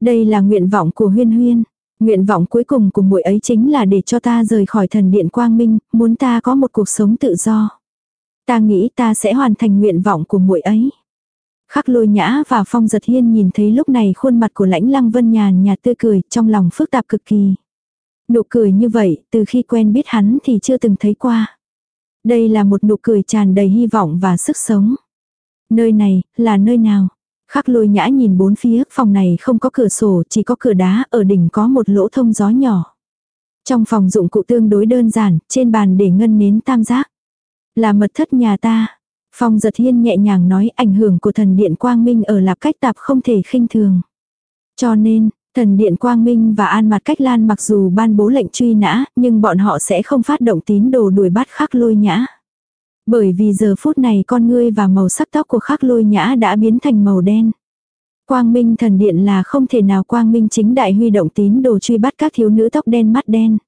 Đây là nguyện vọng của huyên huyên. Nguyện vọng cuối cùng của muội ấy chính là để cho ta rời khỏi thần điện quang minh, muốn ta có một cuộc sống tự do. Ta nghĩ ta sẽ hoàn thành nguyện vọng của muội ấy. Khắc lôi nhã và phong giật hiên nhìn thấy lúc này khuôn mặt của lãnh lăng vân nhàn nhạt tươi cười, trong lòng phức tạp cực kỳ. Nụ cười như vậy, từ khi quen biết hắn thì chưa từng thấy qua. Đây là một nụ cười tràn đầy hy vọng và sức sống. Nơi này, là nơi nào? Khắc lôi nhã nhìn bốn phía, phòng này không có cửa sổ, chỉ có cửa đá, ở đỉnh có một lỗ thông gió nhỏ. Trong phòng dụng cụ tương đối đơn giản, trên bàn để ngân nến tam giác. Là mật thất nhà ta. Phong giật hiên nhẹ nhàng nói ảnh hưởng của thần điện quang minh ở lạc cách tạp không thể khinh thường. Cho nên, thần điện quang minh và an mặt cách lan mặc dù ban bố lệnh truy nã, nhưng bọn họ sẽ không phát động tín đồ đuổi bắt khắc lôi nhã. Bởi vì giờ phút này con ngươi và màu sắc tóc của khắc lôi nhã đã biến thành màu đen. Quang minh thần điện là không thể nào quang minh chính đại huy động tín đồ truy bắt các thiếu nữ tóc đen mắt đen.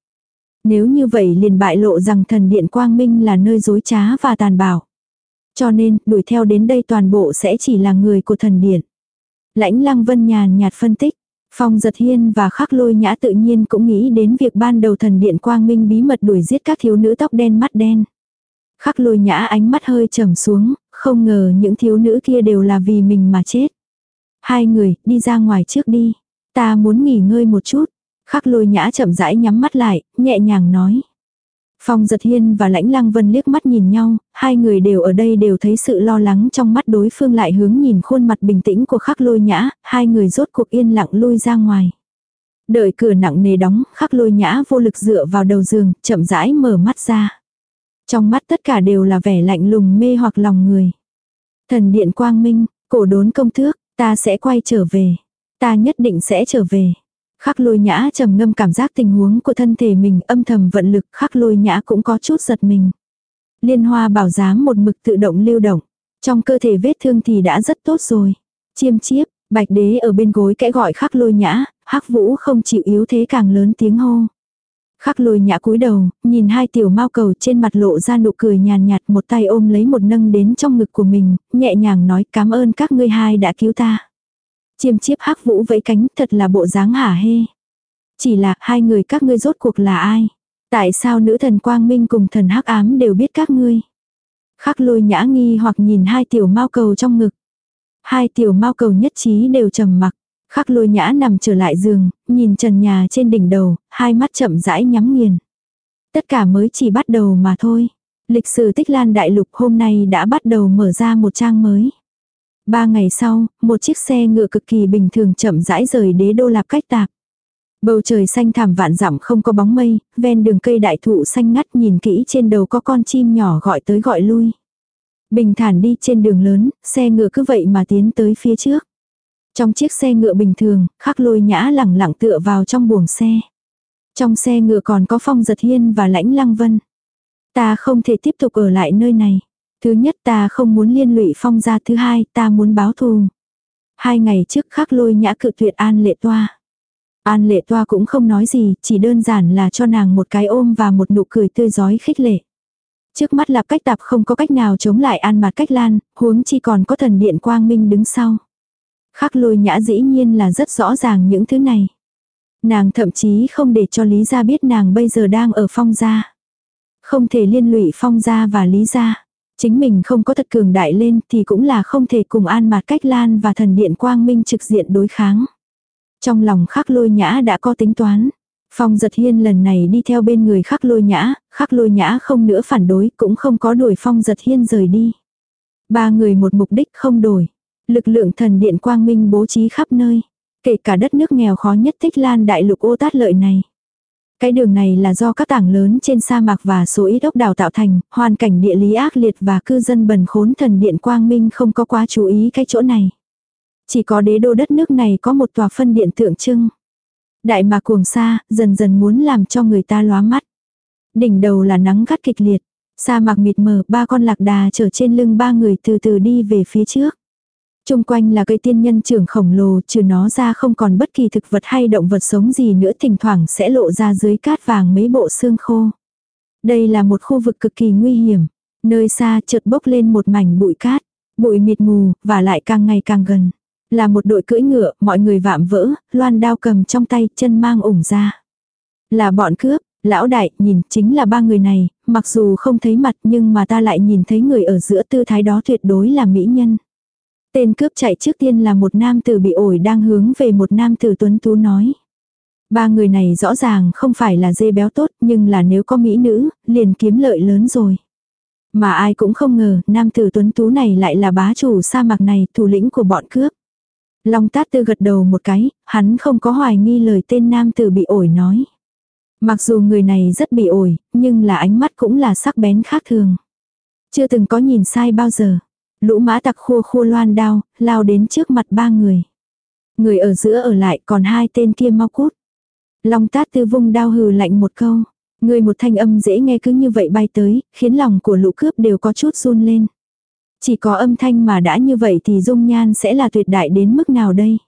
Nếu như vậy liền bại lộ rằng thần điện quang minh là nơi dối trá và tàn bạo. Cho nên, đuổi theo đến đây toàn bộ sẽ chỉ là người của thần điện. Lãnh lăng vân nhàn nhạt phân tích. Phong giật hiên và khắc lôi nhã tự nhiên cũng nghĩ đến việc ban đầu thần điện quang minh bí mật đuổi giết các thiếu nữ tóc đen mắt đen. Khắc lôi nhã ánh mắt hơi trầm xuống, không ngờ những thiếu nữ kia đều là vì mình mà chết. Hai người, đi ra ngoài trước đi. Ta muốn nghỉ ngơi một chút. Khắc lôi nhã chậm rãi nhắm mắt lại, nhẹ nhàng nói. Phong giật hiên và lãnh lăng vân liếc mắt nhìn nhau, hai người đều ở đây đều thấy sự lo lắng trong mắt đối phương lại hướng nhìn khuôn mặt bình tĩnh của khắc lôi nhã, hai người rốt cuộc yên lặng lui ra ngoài. Đợi cửa nặng nề đóng, khắc lôi nhã vô lực dựa vào đầu giường, chậm rãi mở mắt ra. Trong mắt tất cả đều là vẻ lạnh lùng mê hoặc lòng người. Thần điện quang minh, cổ đốn công thước, ta sẽ quay trở về. Ta nhất định sẽ trở về. Khắc lôi nhã trầm ngâm cảm giác tình huống của thân thể mình âm thầm vận lực khắc lôi nhã cũng có chút giật mình. Liên hoa bảo giám một mực tự động lưu động. Trong cơ thể vết thương thì đã rất tốt rồi. Chiêm chiếp, bạch đế ở bên gối kẽ gọi khắc lôi nhã, hắc vũ không chịu yếu thế càng lớn tiếng hô. Khắc lôi nhã cúi đầu, nhìn hai tiểu mao cầu trên mặt lộ ra nụ cười nhàn nhạt một tay ôm lấy một nâng đến trong ngực của mình, nhẹ nhàng nói cảm ơn các ngươi hai đã cứu ta. Chiêm chiếp hắc vũ vẫy cánh thật là bộ dáng hả hê. Chỉ là hai người các ngươi rốt cuộc là ai? Tại sao nữ thần quang minh cùng thần hắc ám đều biết các ngươi? Khắc lôi nhã nghi hoặc nhìn hai tiểu mao cầu trong ngực. Hai tiểu mao cầu nhất trí đều trầm mặc. Khắc lôi nhã nằm trở lại giường, nhìn trần nhà trên đỉnh đầu, hai mắt chậm rãi nhắm nghiền. Tất cả mới chỉ bắt đầu mà thôi. Lịch sử tích lan đại lục hôm nay đã bắt đầu mở ra một trang mới. Ba ngày sau, một chiếc xe ngựa cực kỳ bình thường chậm rãi rời đế đô lạp cách tạp. Bầu trời xanh thảm vạn dặm không có bóng mây, ven đường cây đại thụ xanh ngắt nhìn kỹ trên đầu có con chim nhỏ gọi tới gọi lui. Bình thản đi trên đường lớn, xe ngựa cứ vậy mà tiến tới phía trước. Trong chiếc xe ngựa bình thường, khắc lôi nhã lẳng lặng tựa vào trong buồng xe. Trong xe ngựa còn có phong giật hiên và lãnh lăng vân. Ta không thể tiếp tục ở lại nơi này. Thứ nhất ta không muốn liên lụy phong gia thứ hai ta muốn báo thù. Hai ngày trước khắc lôi nhã cự tuyệt an lệ toa. An lệ toa cũng không nói gì, chỉ đơn giản là cho nàng một cái ôm và một nụ cười tươi giói khích lệ. Trước mắt là cách tạp không có cách nào chống lại an mặt cách lan, huống chi còn có thần điện quang minh đứng sau. Khắc lôi nhã dĩ nhiên là rất rõ ràng những thứ này. Nàng thậm chí không để cho Lý Gia biết nàng bây giờ đang ở phong gia. Không thể liên lụy phong gia và Lý Gia. Chính mình không có thật cường đại lên thì cũng là không thể cùng an mặt cách lan và thần điện quang minh trực diện đối kháng. Trong lòng khắc lôi nhã đã có tính toán. Phong giật hiên lần này đi theo bên người khắc lôi nhã, khắc lôi nhã không nữa phản đối cũng không có đuổi phong giật hiên rời đi. Ba người một mục đích không đổi. Lực lượng thần điện quang minh bố trí khắp nơi. Kể cả đất nước nghèo khó nhất thích lan đại lục ô tát lợi này. Cái đường này là do các tảng lớn trên sa mạc và số ít ốc đảo tạo thành, hoàn cảnh địa lý ác liệt và cư dân bần khốn thần điện quang minh không có quá chú ý cái chỗ này. Chỉ có đế đô đất nước này có một tòa phân điện tượng trưng. Đại mà cuồng xa, dần dần muốn làm cho người ta lóa mắt. Đỉnh đầu là nắng gắt kịch liệt. Sa mạc mịt mờ, ba con lạc đà chở trên lưng ba người từ từ đi về phía trước. Trung quanh là cây tiên nhân trưởng khổng lồ, trừ nó ra không còn bất kỳ thực vật hay động vật sống gì nữa thỉnh thoảng sẽ lộ ra dưới cát vàng mấy bộ xương khô. Đây là một khu vực cực kỳ nguy hiểm. Nơi xa chợt bốc lên một mảnh bụi cát, bụi mịt mù, và lại càng ngày càng gần. Là một đội cưỡi ngựa, mọi người vạm vỡ, loan đao cầm trong tay, chân mang ủng ra. Là bọn cướp, lão đại, nhìn, chính là ba người này, mặc dù không thấy mặt nhưng mà ta lại nhìn thấy người ở giữa tư thái đó tuyệt đối là mỹ nhân. Tên cướp chạy trước tiên là một nam tử bị ổi đang hướng về một nam tử tuấn tú nói. Ba người này rõ ràng không phải là dê béo tốt nhưng là nếu có mỹ nữ, liền kiếm lợi lớn rồi. Mà ai cũng không ngờ, nam tử tuấn tú này lại là bá chủ sa mạc này, thủ lĩnh của bọn cướp. Long tát tư gật đầu một cái, hắn không có hoài nghi lời tên nam tử bị ổi nói. Mặc dù người này rất bị ổi, nhưng là ánh mắt cũng là sắc bén khác thường. Chưa từng có nhìn sai bao giờ. Lũ mã tặc khua khua loan đao, lao đến trước mặt ba người. Người ở giữa ở lại còn hai tên kia mau cút. Long tát tư vung đao hừ lạnh một câu. Người một thanh âm dễ nghe cứ như vậy bay tới, khiến lòng của lũ cướp đều có chút run lên. Chỉ có âm thanh mà đã như vậy thì dung nhan sẽ là tuyệt đại đến mức nào đây?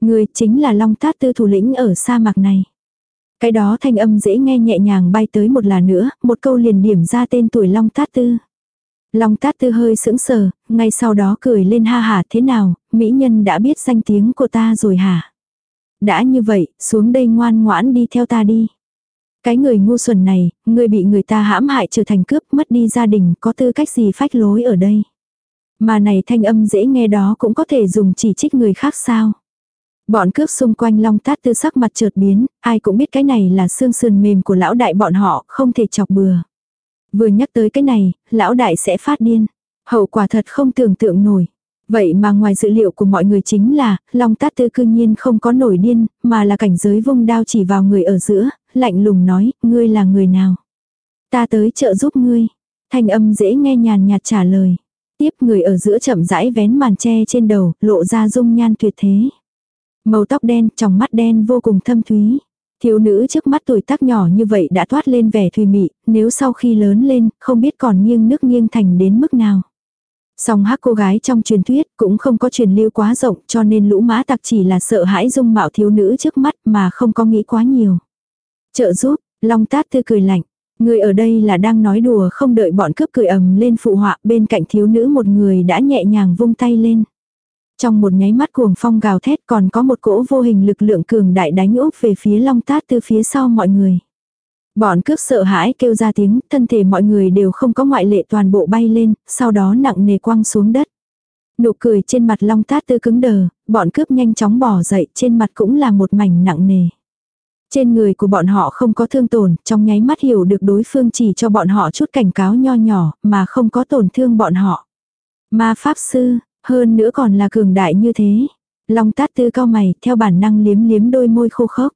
Người chính là Long Tát Tư thủ lĩnh ở sa mạc này. Cái đó thanh âm dễ nghe nhẹ nhàng bay tới một là nữa, một câu liền điểm ra tên tuổi Long Tát Tư. Long Tát Tư hơi sững sờ, ngay sau đó cười lên ha hả thế nào, mỹ nhân đã biết danh tiếng của ta rồi hả? Đã như vậy, xuống đây ngoan ngoãn đi theo ta đi. Cái người ngu xuẩn này, người bị người ta hãm hại trở thành cướp mất đi gia đình, có tư cách gì phách lối ở đây? Mà này thanh âm dễ nghe đó cũng có thể dùng chỉ trích người khác sao? Bọn cướp xung quanh long tát tư sắc mặt chợt biến, ai cũng biết cái này là xương sườn mềm của lão đại bọn họ, không thể chọc bừa. Vừa nhắc tới cái này, lão đại sẽ phát điên. Hậu quả thật không tưởng tượng nổi. Vậy mà ngoài dự liệu của mọi người chính là, Long Tát Tư cư nhiên không có nổi điên, mà là cảnh giới vung đao chỉ vào người ở giữa, lạnh lùng nói, ngươi là người nào? Ta tới trợ giúp ngươi. Thanh âm dễ nghe nhàn nhạt trả lời. Tiếp người ở giữa chậm rãi vén màn che trên đầu, lộ ra dung nhan tuyệt thế. Màu tóc đen, trong mắt đen vô cùng thâm thúy. Thiếu nữ trước mắt tuổi tác nhỏ như vậy đã thoát lên vẻ thùy mị, nếu sau khi lớn lên, không biết còn nghiêng nước nghiêng thành đến mức nào. Song hắc cô gái trong truyền thuyết cũng không có truyền lưu quá rộng cho nên lũ mã tặc chỉ là sợ hãi dung mạo thiếu nữ trước mắt mà không có nghĩ quá nhiều. Trợ giúp, Long Tát Tư cười lạnh. Người ở đây là đang nói đùa không đợi bọn cướp cười ầm lên phụ họa bên cạnh thiếu nữ một người đã nhẹ nhàng vung tay lên. Trong một nháy mắt cuồng phong gào thét còn có một cỗ vô hình lực lượng cường đại đánh úp về phía long tát từ phía sau mọi người. Bọn cướp sợ hãi kêu ra tiếng, thân thể mọi người đều không có ngoại lệ toàn bộ bay lên, sau đó nặng nề quăng xuống đất. Nụ cười trên mặt long tát tư cứng đờ, bọn cướp nhanh chóng bỏ dậy, trên mặt cũng là một mảnh nặng nề. Trên người của bọn họ không có thương tổn, trong nháy mắt hiểu được đối phương chỉ cho bọn họ chút cảnh cáo nho nhỏ, mà không có tổn thương bọn họ. Ma Pháp Sư, hơn nữa còn là cường đại như thế. Long tát tư cao mày, theo bản năng liếm liếm đôi môi khô khốc.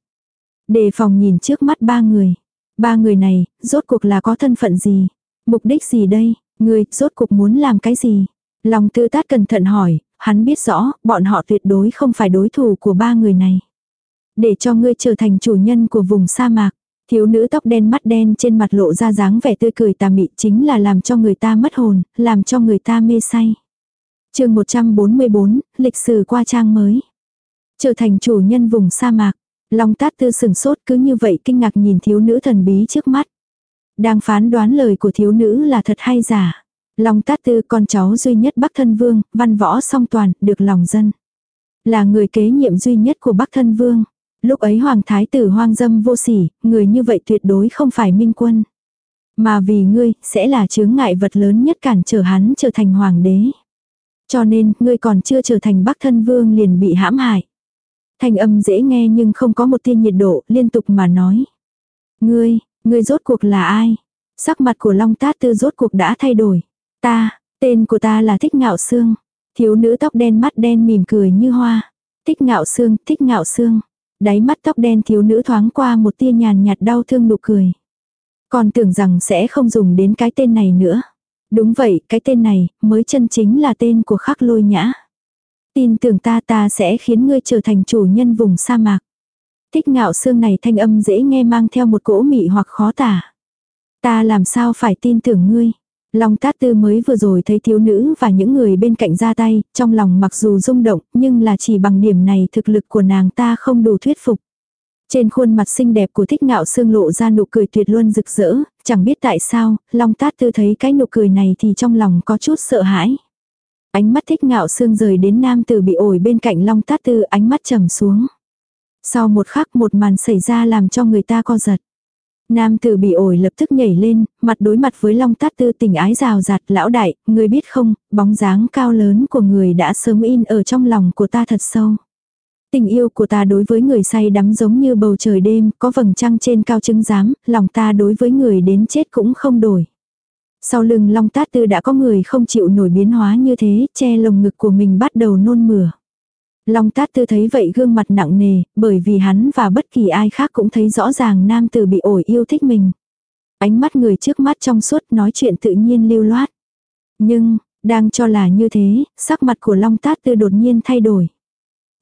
Đề phòng nhìn trước mắt ba người. Ba người này, rốt cuộc là có thân phận gì? Mục đích gì đây? Người, rốt cuộc muốn làm cái gì? Long tư tát cẩn thận hỏi, hắn biết rõ, bọn họ tuyệt đối không phải đối thủ của ba người này. Để cho ngươi trở thành chủ nhân của vùng sa mạc. Thiếu nữ tóc đen mắt đen trên mặt lộ ra dáng vẻ tươi cười tà mị chính là làm cho người ta mất hồn, làm cho người ta mê say chương 144, lịch sử qua trang mới. Trở thành chủ nhân vùng sa mạc. Long tát tư sừng sốt cứ như vậy kinh ngạc nhìn thiếu nữ thần bí trước mắt. Đang phán đoán lời của thiếu nữ là thật hay giả. Long tát tư con cháu duy nhất Bắc Thân Vương, văn võ song toàn, được lòng dân. Là người kế nhiệm duy nhất của Bắc Thân Vương. Lúc ấy Hoàng Thái tử hoang dâm vô sỉ, người như vậy tuyệt đối không phải minh quân. Mà vì ngươi, sẽ là chướng ngại vật lớn nhất cản trở hắn trở thành hoàng đế. Cho nên, ngươi còn chưa trở thành bắc thân vương liền bị hãm hại. Thanh âm dễ nghe nhưng không có một tia nhiệt độ, liên tục mà nói. Ngươi, ngươi rốt cuộc là ai? Sắc mặt của Long Tát Tư rốt cuộc đã thay đổi. Ta, tên của ta là Thích Ngạo Sương. Thiếu nữ tóc đen mắt đen mỉm cười như hoa. Thích Ngạo Sương, Thích Ngạo Sương. Đáy mắt tóc đen thiếu nữ thoáng qua một tia nhàn nhạt đau thương nụ cười. Còn tưởng rằng sẽ không dùng đến cái tên này nữa. Đúng vậy, cái tên này, mới chân chính là tên của khắc lôi nhã. Tin tưởng ta ta sẽ khiến ngươi trở thành chủ nhân vùng sa mạc. Thích ngạo xương này thanh âm dễ nghe mang theo một cỗ mị hoặc khó tả. Ta làm sao phải tin tưởng ngươi. Long tát tư mới vừa rồi thấy thiếu nữ và những người bên cạnh ra tay, trong lòng mặc dù rung động, nhưng là chỉ bằng điểm này thực lực của nàng ta không đủ thuyết phục. Trên khuôn mặt xinh đẹp của thích ngạo sương lộ ra nụ cười tuyệt luôn rực rỡ, chẳng biết tại sao, Long Tát Tư thấy cái nụ cười này thì trong lòng có chút sợ hãi. Ánh mắt thích ngạo sương rời đến nam tử bị ổi bên cạnh Long Tát Tư ánh mắt trầm xuống. Sau một khắc một màn xảy ra làm cho người ta co giật. Nam tử bị ổi lập tức nhảy lên, mặt đối mặt với Long Tát Tư tình ái rào rạt lão đại, người biết không, bóng dáng cao lớn của người đã sớm in ở trong lòng của ta thật sâu. Tình yêu của ta đối với người say đắm giống như bầu trời đêm, có vầng trăng trên cao chứng giám, lòng ta đối với người đến chết cũng không đổi. Sau lưng long tát tư đã có người không chịu nổi biến hóa như thế, che lồng ngực của mình bắt đầu nôn mửa. Long tát tư thấy vậy gương mặt nặng nề, bởi vì hắn và bất kỳ ai khác cũng thấy rõ ràng nam tử bị ổi yêu thích mình. Ánh mắt người trước mắt trong suốt nói chuyện tự nhiên lưu loát. Nhưng, đang cho là như thế, sắc mặt của Long tát tư đột nhiên thay đổi.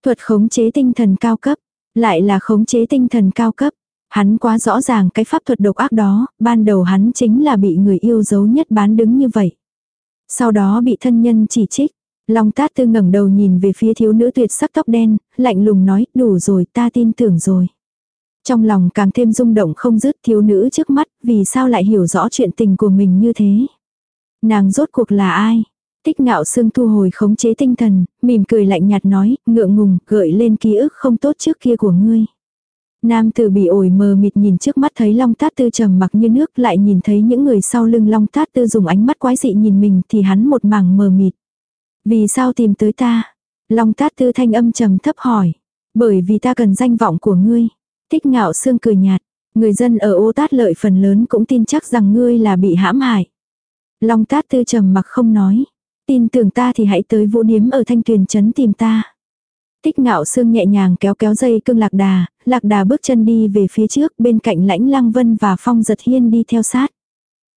Thuật khống chế tinh thần cao cấp, lại là khống chế tinh thần cao cấp. Hắn quá rõ ràng cái pháp thuật độc ác đó, ban đầu hắn chính là bị người yêu dấu nhất bán đứng như vậy. Sau đó bị thân nhân chỉ trích. Long tát tư ngẩng đầu nhìn về phía thiếu nữ tuyệt sắc tóc đen, lạnh lùng nói, đủ rồi, ta tin tưởng rồi. Trong lòng càng thêm rung động không dứt thiếu nữ trước mắt, vì sao lại hiểu rõ chuyện tình của mình như thế. Nàng rốt cuộc là ai? Tích ngạo sương thu hồi khống chế tinh thần, mỉm cười lạnh nhạt nói, ngượng ngùng, gợi lên ký ức không tốt trước kia của ngươi. Nam tử bị ổi mờ mịt nhìn trước mắt thấy long tát tư trầm mặc như nước lại nhìn thấy những người sau lưng long tát tư dùng ánh mắt quái dị nhìn mình thì hắn một mảng mờ mịt. Vì sao tìm tới ta? Long tát tư thanh âm trầm thấp hỏi. Bởi vì ta cần danh vọng của ngươi. Thích ngạo sương cười nhạt. Người dân ở ô tát lợi phần lớn cũng tin chắc rằng ngươi là bị hãm hại. Long tát tư trầm mặc không nói. Tin tưởng ta thì hãy tới vũ điếm ở thanh tuyền trấn tìm ta. Tích ngạo sương nhẹ nhàng kéo kéo dây cương lạc đà, lạc đà bước chân đi về phía trước bên cạnh lãnh lăng vân và phong giật hiên đi theo sát.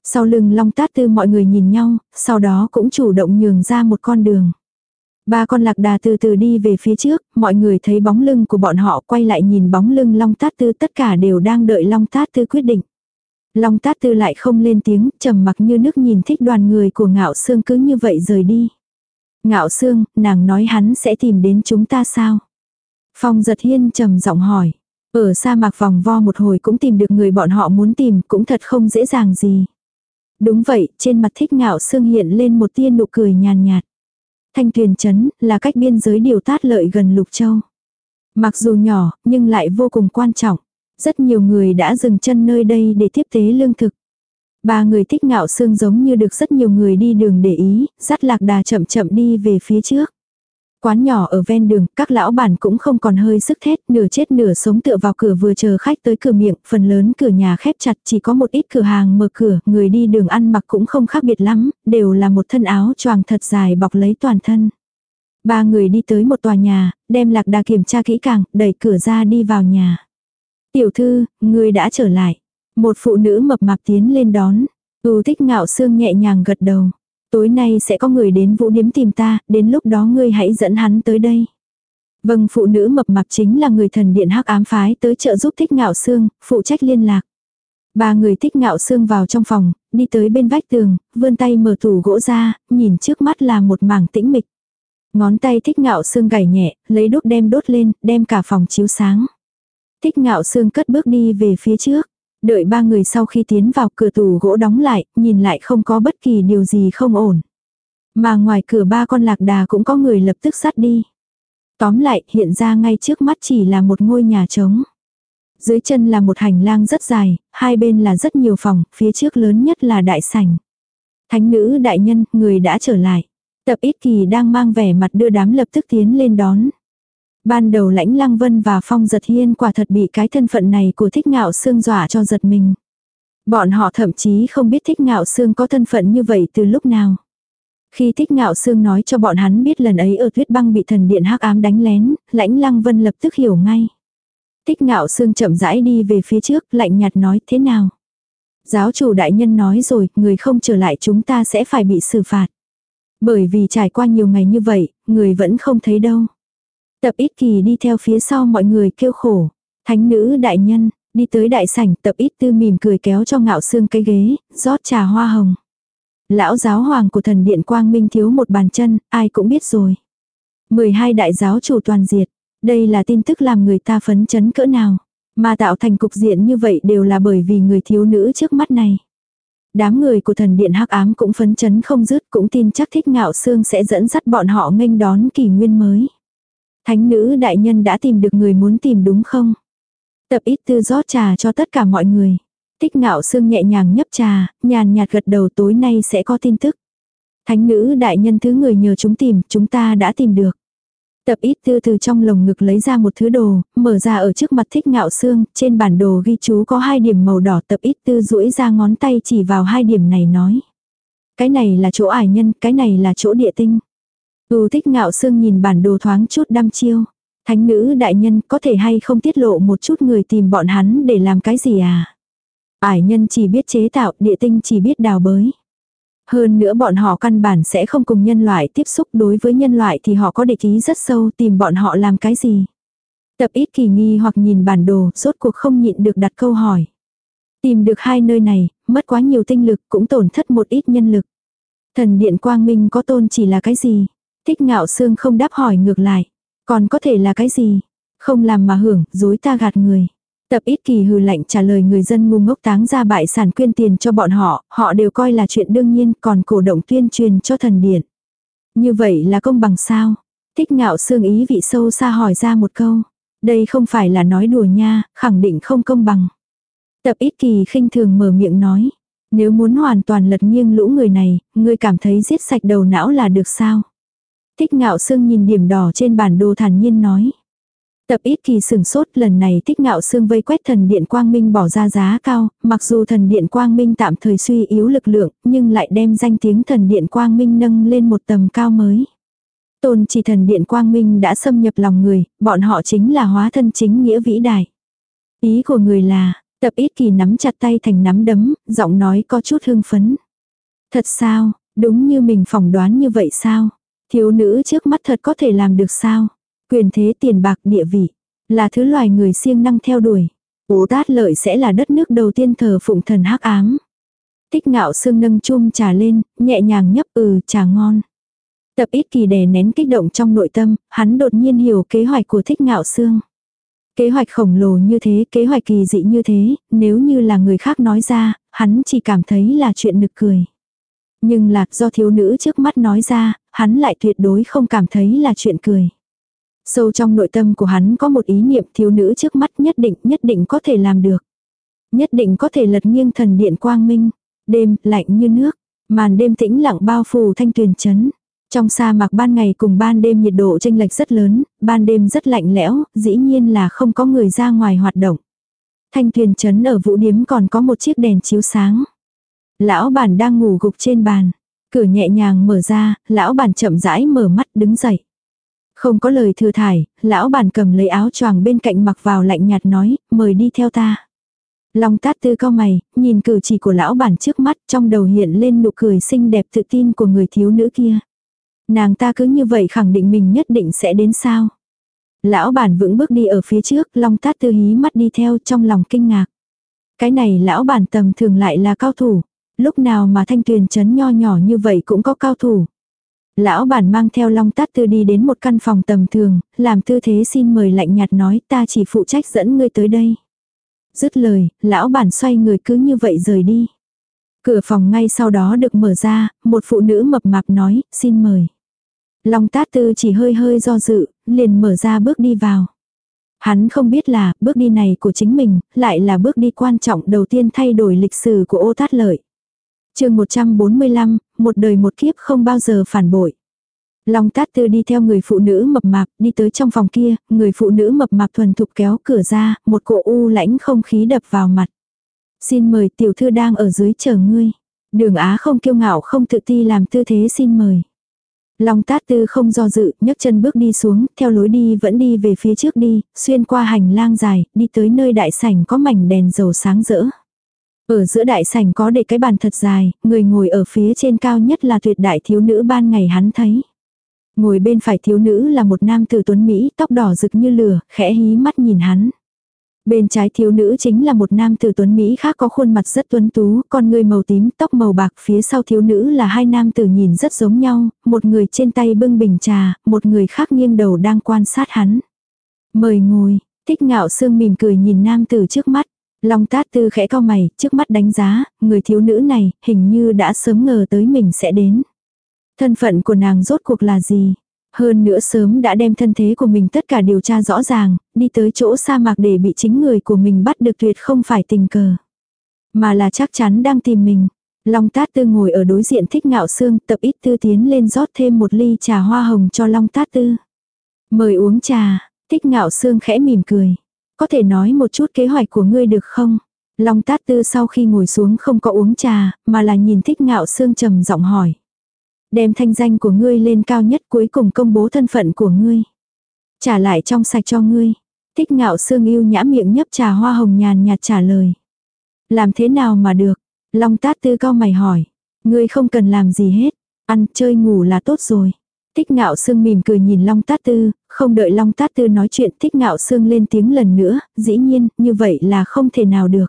Sau lưng long tát tư mọi người nhìn nhau, sau đó cũng chủ động nhường ra một con đường. Ba con lạc đà từ từ đi về phía trước, mọi người thấy bóng lưng của bọn họ quay lại nhìn bóng lưng long tát tư tất cả đều đang đợi long tát tư quyết định. Long tát tư lại không lên tiếng, trầm mặc như nước nhìn thích đoàn người của ngạo sương cứ như vậy rời đi. Ngạo sương, nàng nói hắn sẽ tìm đến chúng ta sao? Phong giật hiên trầm giọng hỏi. Ở sa mạc vòng vo một hồi cũng tìm được người bọn họ muốn tìm cũng thật không dễ dàng gì. Đúng vậy, trên mặt thích ngạo sương hiện lên một tia nụ cười nhàn nhạt. Thanh thuyền chấn là cách biên giới điều tát lợi gần Lục Châu. Mặc dù nhỏ, nhưng lại vô cùng quan trọng. Rất nhiều người đã dừng chân nơi đây để tiếp tế lương thực. Ba người thích ngạo xương giống như được rất nhiều người đi đường để ý, dắt lạc đà chậm chậm đi về phía trước. Quán nhỏ ở ven đường, các lão bản cũng không còn hơi sức thét, nửa chết nửa sống tựa vào cửa vừa chờ khách tới cửa miệng, phần lớn cửa nhà khép chặt, chỉ có một ít cửa hàng mở cửa, người đi đường ăn mặc cũng không khác biệt lắm, đều là một thân áo choàng thật dài bọc lấy toàn thân. Ba người đi tới một tòa nhà, đem lạc đà kiểm tra kỹ càng, đẩy cửa ra đi vào nhà. Tiểu thư, người đã trở lại. Một phụ nữ mập mạp tiến lên đón. U thích ngạo xương nhẹ nhàng gật đầu. Tối nay sẽ có người đến vũ điếm tìm ta, đến lúc đó ngươi hãy dẫn hắn tới đây. Vâng phụ nữ mập mạp chính là người thần điện hắc ám phái tới trợ giúp thích ngạo xương, phụ trách liên lạc. Ba người thích ngạo xương vào trong phòng, đi tới bên vách tường, vươn tay mở tủ gỗ ra, nhìn trước mắt là một mảng tĩnh mịch. Ngón tay thích ngạo xương gảy nhẹ, lấy đốt đem đốt lên, đem cả phòng chiếu sáng. Thích ngạo xương cất bước đi về phía trước. Đợi ba người sau khi tiến vào cửa tủ gỗ đóng lại, nhìn lại không có bất kỳ điều gì không ổn. Mà ngoài cửa ba con lạc đà cũng có người lập tức sát đi. Tóm lại, hiện ra ngay trước mắt chỉ là một ngôi nhà trống. Dưới chân là một hành lang rất dài, hai bên là rất nhiều phòng, phía trước lớn nhất là đại sảnh. Thánh nữ đại nhân, người đã trở lại. Tập ít kỳ đang mang vẻ mặt đưa đám lập tức tiến lên đón. Ban đầu lãnh lăng vân và phong giật hiên quả thật bị cái thân phận này của thích ngạo xương dọa cho giật mình. Bọn họ thậm chí không biết thích ngạo xương có thân phận như vậy từ lúc nào. Khi thích ngạo xương nói cho bọn hắn biết lần ấy ở tuyết băng bị thần điện hắc ám đánh lén, lãnh lăng vân lập tức hiểu ngay. Thích ngạo xương chậm rãi đi về phía trước, lạnh nhạt nói thế nào. Giáo chủ đại nhân nói rồi, người không trở lại chúng ta sẽ phải bị xử phạt. Bởi vì trải qua nhiều ngày như vậy, người vẫn không thấy đâu. Tập ít kỳ đi theo phía sau mọi người kêu khổ. Thánh nữ đại nhân, đi tới đại sảnh tập ít tư mỉm cười kéo cho ngạo xương cái ghế, rót trà hoa hồng. Lão giáo hoàng của thần điện quang minh thiếu một bàn chân, ai cũng biết rồi. 12 đại giáo chủ toàn diệt. Đây là tin tức làm người ta phấn chấn cỡ nào. Mà tạo thành cục diện như vậy đều là bởi vì người thiếu nữ trước mắt này. Đám người của thần điện hắc ám cũng phấn chấn không dứt cũng tin chắc thích ngạo xương sẽ dẫn dắt bọn họ nghênh đón kỷ nguyên mới. Thánh nữ đại nhân đã tìm được người muốn tìm đúng không? Tập ít tư rót trà cho tất cả mọi người. Tích ngạo sương nhẹ nhàng nhấp trà, nhàn nhạt gật đầu tối nay sẽ có tin tức. Thánh nữ đại nhân thứ người nhờ chúng tìm, chúng ta đã tìm được. Tập ít tư từ trong lồng ngực lấy ra một thứ đồ, mở ra ở trước mặt thích ngạo xương, trên bản đồ ghi chú có hai điểm màu đỏ tập ít tư duỗi ra ngón tay chỉ vào hai điểm này nói. Cái này là chỗ ải nhân, cái này là chỗ địa tinh. U thích ngạo sương nhìn bản đồ thoáng chút đăm chiêu. Thánh nữ đại nhân có thể hay không tiết lộ một chút người tìm bọn hắn để làm cái gì à? Ải nhân chỉ biết chế tạo, địa tinh chỉ biết đào bới. Hơn nữa bọn họ căn bản sẽ không cùng nhân loại tiếp xúc đối với nhân loại thì họ có địch ý rất sâu tìm bọn họ làm cái gì. Tập ít kỳ nghi hoặc nhìn bản đồ, rốt cuộc không nhịn được đặt câu hỏi. Tìm được hai nơi này, mất quá nhiều tinh lực cũng tổn thất một ít nhân lực. Thần điện quang minh có tôn chỉ là cái gì? Thích ngạo xương không đáp hỏi ngược lại. Còn có thể là cái gì? Không làm mà hưởng, dối ta gạt người. Tập ít kỳ hừ lạnh trả lời người dân ngu ngốc táng ra bại sản quyên tiền cho bọn họ, họ đều coi là chuyện đương nhiên còn cổ động tuyên truyền cho thần điện. Như vậy là công bằng sao? Thích ngạo xương ý vị sâu xa hỏi ra một câu. Đây không phải là nói đùa nha, khẳng định không công bằng. Tập ít kỳ khinh thường mở miệng nói. Nếu muốn hoàn toàn lật nghiêng lũ người này, ngươi cảm thấy giết sạch đầu não là được sao? Thích ngạo sương nhìn điểm đỏ trên bản đồ thản nhiên nói. Tập ít kỳ sừng sốt lần này thích ngạo sương vây quét thần điện quang minh bỏ ra giá cao, mặc dù thần điện quang minh tạm thời suy yếu lực lượng, nhưng lại đem danh tiếng thần điện quang minh nâng lên một tầm cao mới. Tôn chỉ thần điện quang minh đã xâm nhập lòng người, bọn họ chính là hóa thân chính nghĩa vĩ đại. Ý của người là, tập ít kỳ nắm chặt tay thành nắm đấm, giọng nói có chút hương phấn. Thật sao, đúng như mình phỏng đoán như vậy sao? Thiếu nữ trước mắt thật có thể làm được sao? Quyền thế tiền bạc địa vị, là thứ loài người siêng năng theo đuổi. Ú tát lợi sẽ là đất nước đầu tiên thờ phụng thần hắc ám. Tích ngạo sương nâng chum trà lên, nhẹ nhàng nhấp ừ trà ngon. Tập ít kỳ đè nén kích động trong nội tâm, hắn đột nhiên hiểu kế hoạch của thích ngạo sương. Kế hoạch khổng lồ như thế, kế hoạch kỳ dị như thế, nếu như là người khác nói ra, hắn chỉ cảm thấy là chuyện nực cười. Nhưng là do thiếu nữ trước mắt nói ra, hắn lại tuyệt đối không cảm thấy là chuyện cười. Sâu trong nội tâm của hắn có một ý niệm thiếu nữ trước mắt nhất định nhất định có thể làm được. Nhất định có thể lật nghiêng thần điện quang minh. Đêm lạnh như nước, màn đêm tĩnh lặng bao phủ thanh tuyền chấn. Trong sa mạc ban ngày cùng ban đêm nhiệt độ chênh lệch rất lớn, ban đêm rất lạnh lẽo, dĩ nhiên là không có người ra ngoài hoạt động. Thanh thuyền chấn ở vũ điếm còn có một chiếc đèn chiếu sáng. Lão bản đang ngủ gục trên bàn. Cửa nhẹ nhàng mở ra, lão bản chậm rãi mở mắt đứng dậy. Không có lời thừa thải, lão bản cầm lấy áo choàng bên cạnh mặc vào lạnh nhạt nói, mời đi theo ta. Long tát tư cao mày, nhìn cử chỉ của lão bản trước mắt trong đầu hiện lên nụ cười xinh đẹp tự tin của người thiếu nữ kia. Nàng ta cứ như vậy khẳng định mình nhất định sẽ đến sao. Lão bản vững bước đi ở phía trước, long tát tư hí mắt đi theo trong lòng kinh ngạc. Cái này lão bản tầm thường lại là cao thủ. Lúc nào mà thanh tuyền chấn nho nhỏ như vậy cũng có cao thủ. Lão bản mang theo long tát tư đi đến một căn phòng tầm thường, làm tư thế xin mời lạnh nhạt nói ta chỉ phụ trách dẫn ngươi tới đây. Dứt lời, lão bản xoay người cứ như vậy rời đi. Cửa phòng ngay sau đó được mở ra, một phụ nữ mập mạp nói, xin mời. Long tát tư chỉ hơi hơi do dự, liền mở ra bước đi vào. Hắn không biết là, bước đi này của chính mình, lại là bước đi quan trọng đầu tiên thay đổi lịch sử của ô tát lợi chương 145, một đời một kiếp không bao giờ phản bội. Long tát tư đi theo người phụ nữ mập mạp, đi tới trong phòng kia, người phụ nữ mập mạp thuần thục kéo cửa ra, một cỗ u lãnh không khí đập vào mặt. Xin mời tiểu thư đang ở dưới chờ ngươi. Đường Á không kiêu ngạo không tự ti làm tư thế xin mời. Long tát tư không do dự, nhấc chân bước đi xuống, theo lối đi vẫn đi về phía trước đi, xuyên qua hành lang dài, đi tới nơi đại sảnh có mảnh đèn dầu sáng rỡ. Ở giữa đại sảnh có để cái bàn thật dài, người ngồi ở phía trên cao nhất là tuyệt đại thiếu nữ ban ngày hắn thấy. Ngồi bên phải thiếu nữ là một nam tử tuấn Mỹ, tóc đỏ rực như lửa, khẽ hí mắt nhìn hắn. Bên trái thiếu nữ chính là một nam tử tuấn Mỹ khác có khuôn mặt rất tuấn tú, con người màu tím, tóc màu bạc, phía sau thiếu nữ là hai nam tử nhìn rất giống nhau, một người trên tay bưng bình trà, một người khác nghiêng đầu đang quan sát hắn. Mời ngồi, thích ngạo sương mỉm cười nhìn nam tử trước mắt. Long tát tư khẽ cao mày, trước mắt đánh giá, người thiếu nữ này, hình như đã sớm ngờ tới mình sẽ đến. Thân phận của nàng rốt cuộc là gì? Hơn nữa sớm đã đem thân thế của mình tất cả điều tra rõ ràng, đi tới chỗ sa mạc để bị chính người của mình bắt được tuyệt không phải tình cờ. Mà là chắc chắn đang tìm mình. Long tát tư ngồi ở đối diện thích ngạo xương, tập ít tư tiến lên rót thêm một ly trà hoa hồng cho long tát tư. Mời uống trà, thích ngạo xương khẽ mỉm cười. Có thể nói một chút kế hoạch của ngươi được không? Long tát tư sau khi ngồi xuống không có uống trà, mà là nhìn thích ngạo sương trầm giọng hỏi. Đem thanh danh của ngươi lên cao nhất cuối cùng công bố thân phận của ngươi. Trả lại trong sạch cho ngươi. Thích ngạo sương yêu nhã miệng nhấp trà hoa hồng nhàn nhạt trả lời. Làm thế nào mà được? Long tát tư cao mày hỏi. Ngươi không cần làm gì hết. Ăn chơi ngủ là tốt rồi. Thích ngạo sương mỉm cười nhìn Long Tát Tư, không đợi Long Tát Tư nói chuyện thích ngạo sương lên tiếng lần nữa, dĩ nhiên, như vậy là không thể nào được.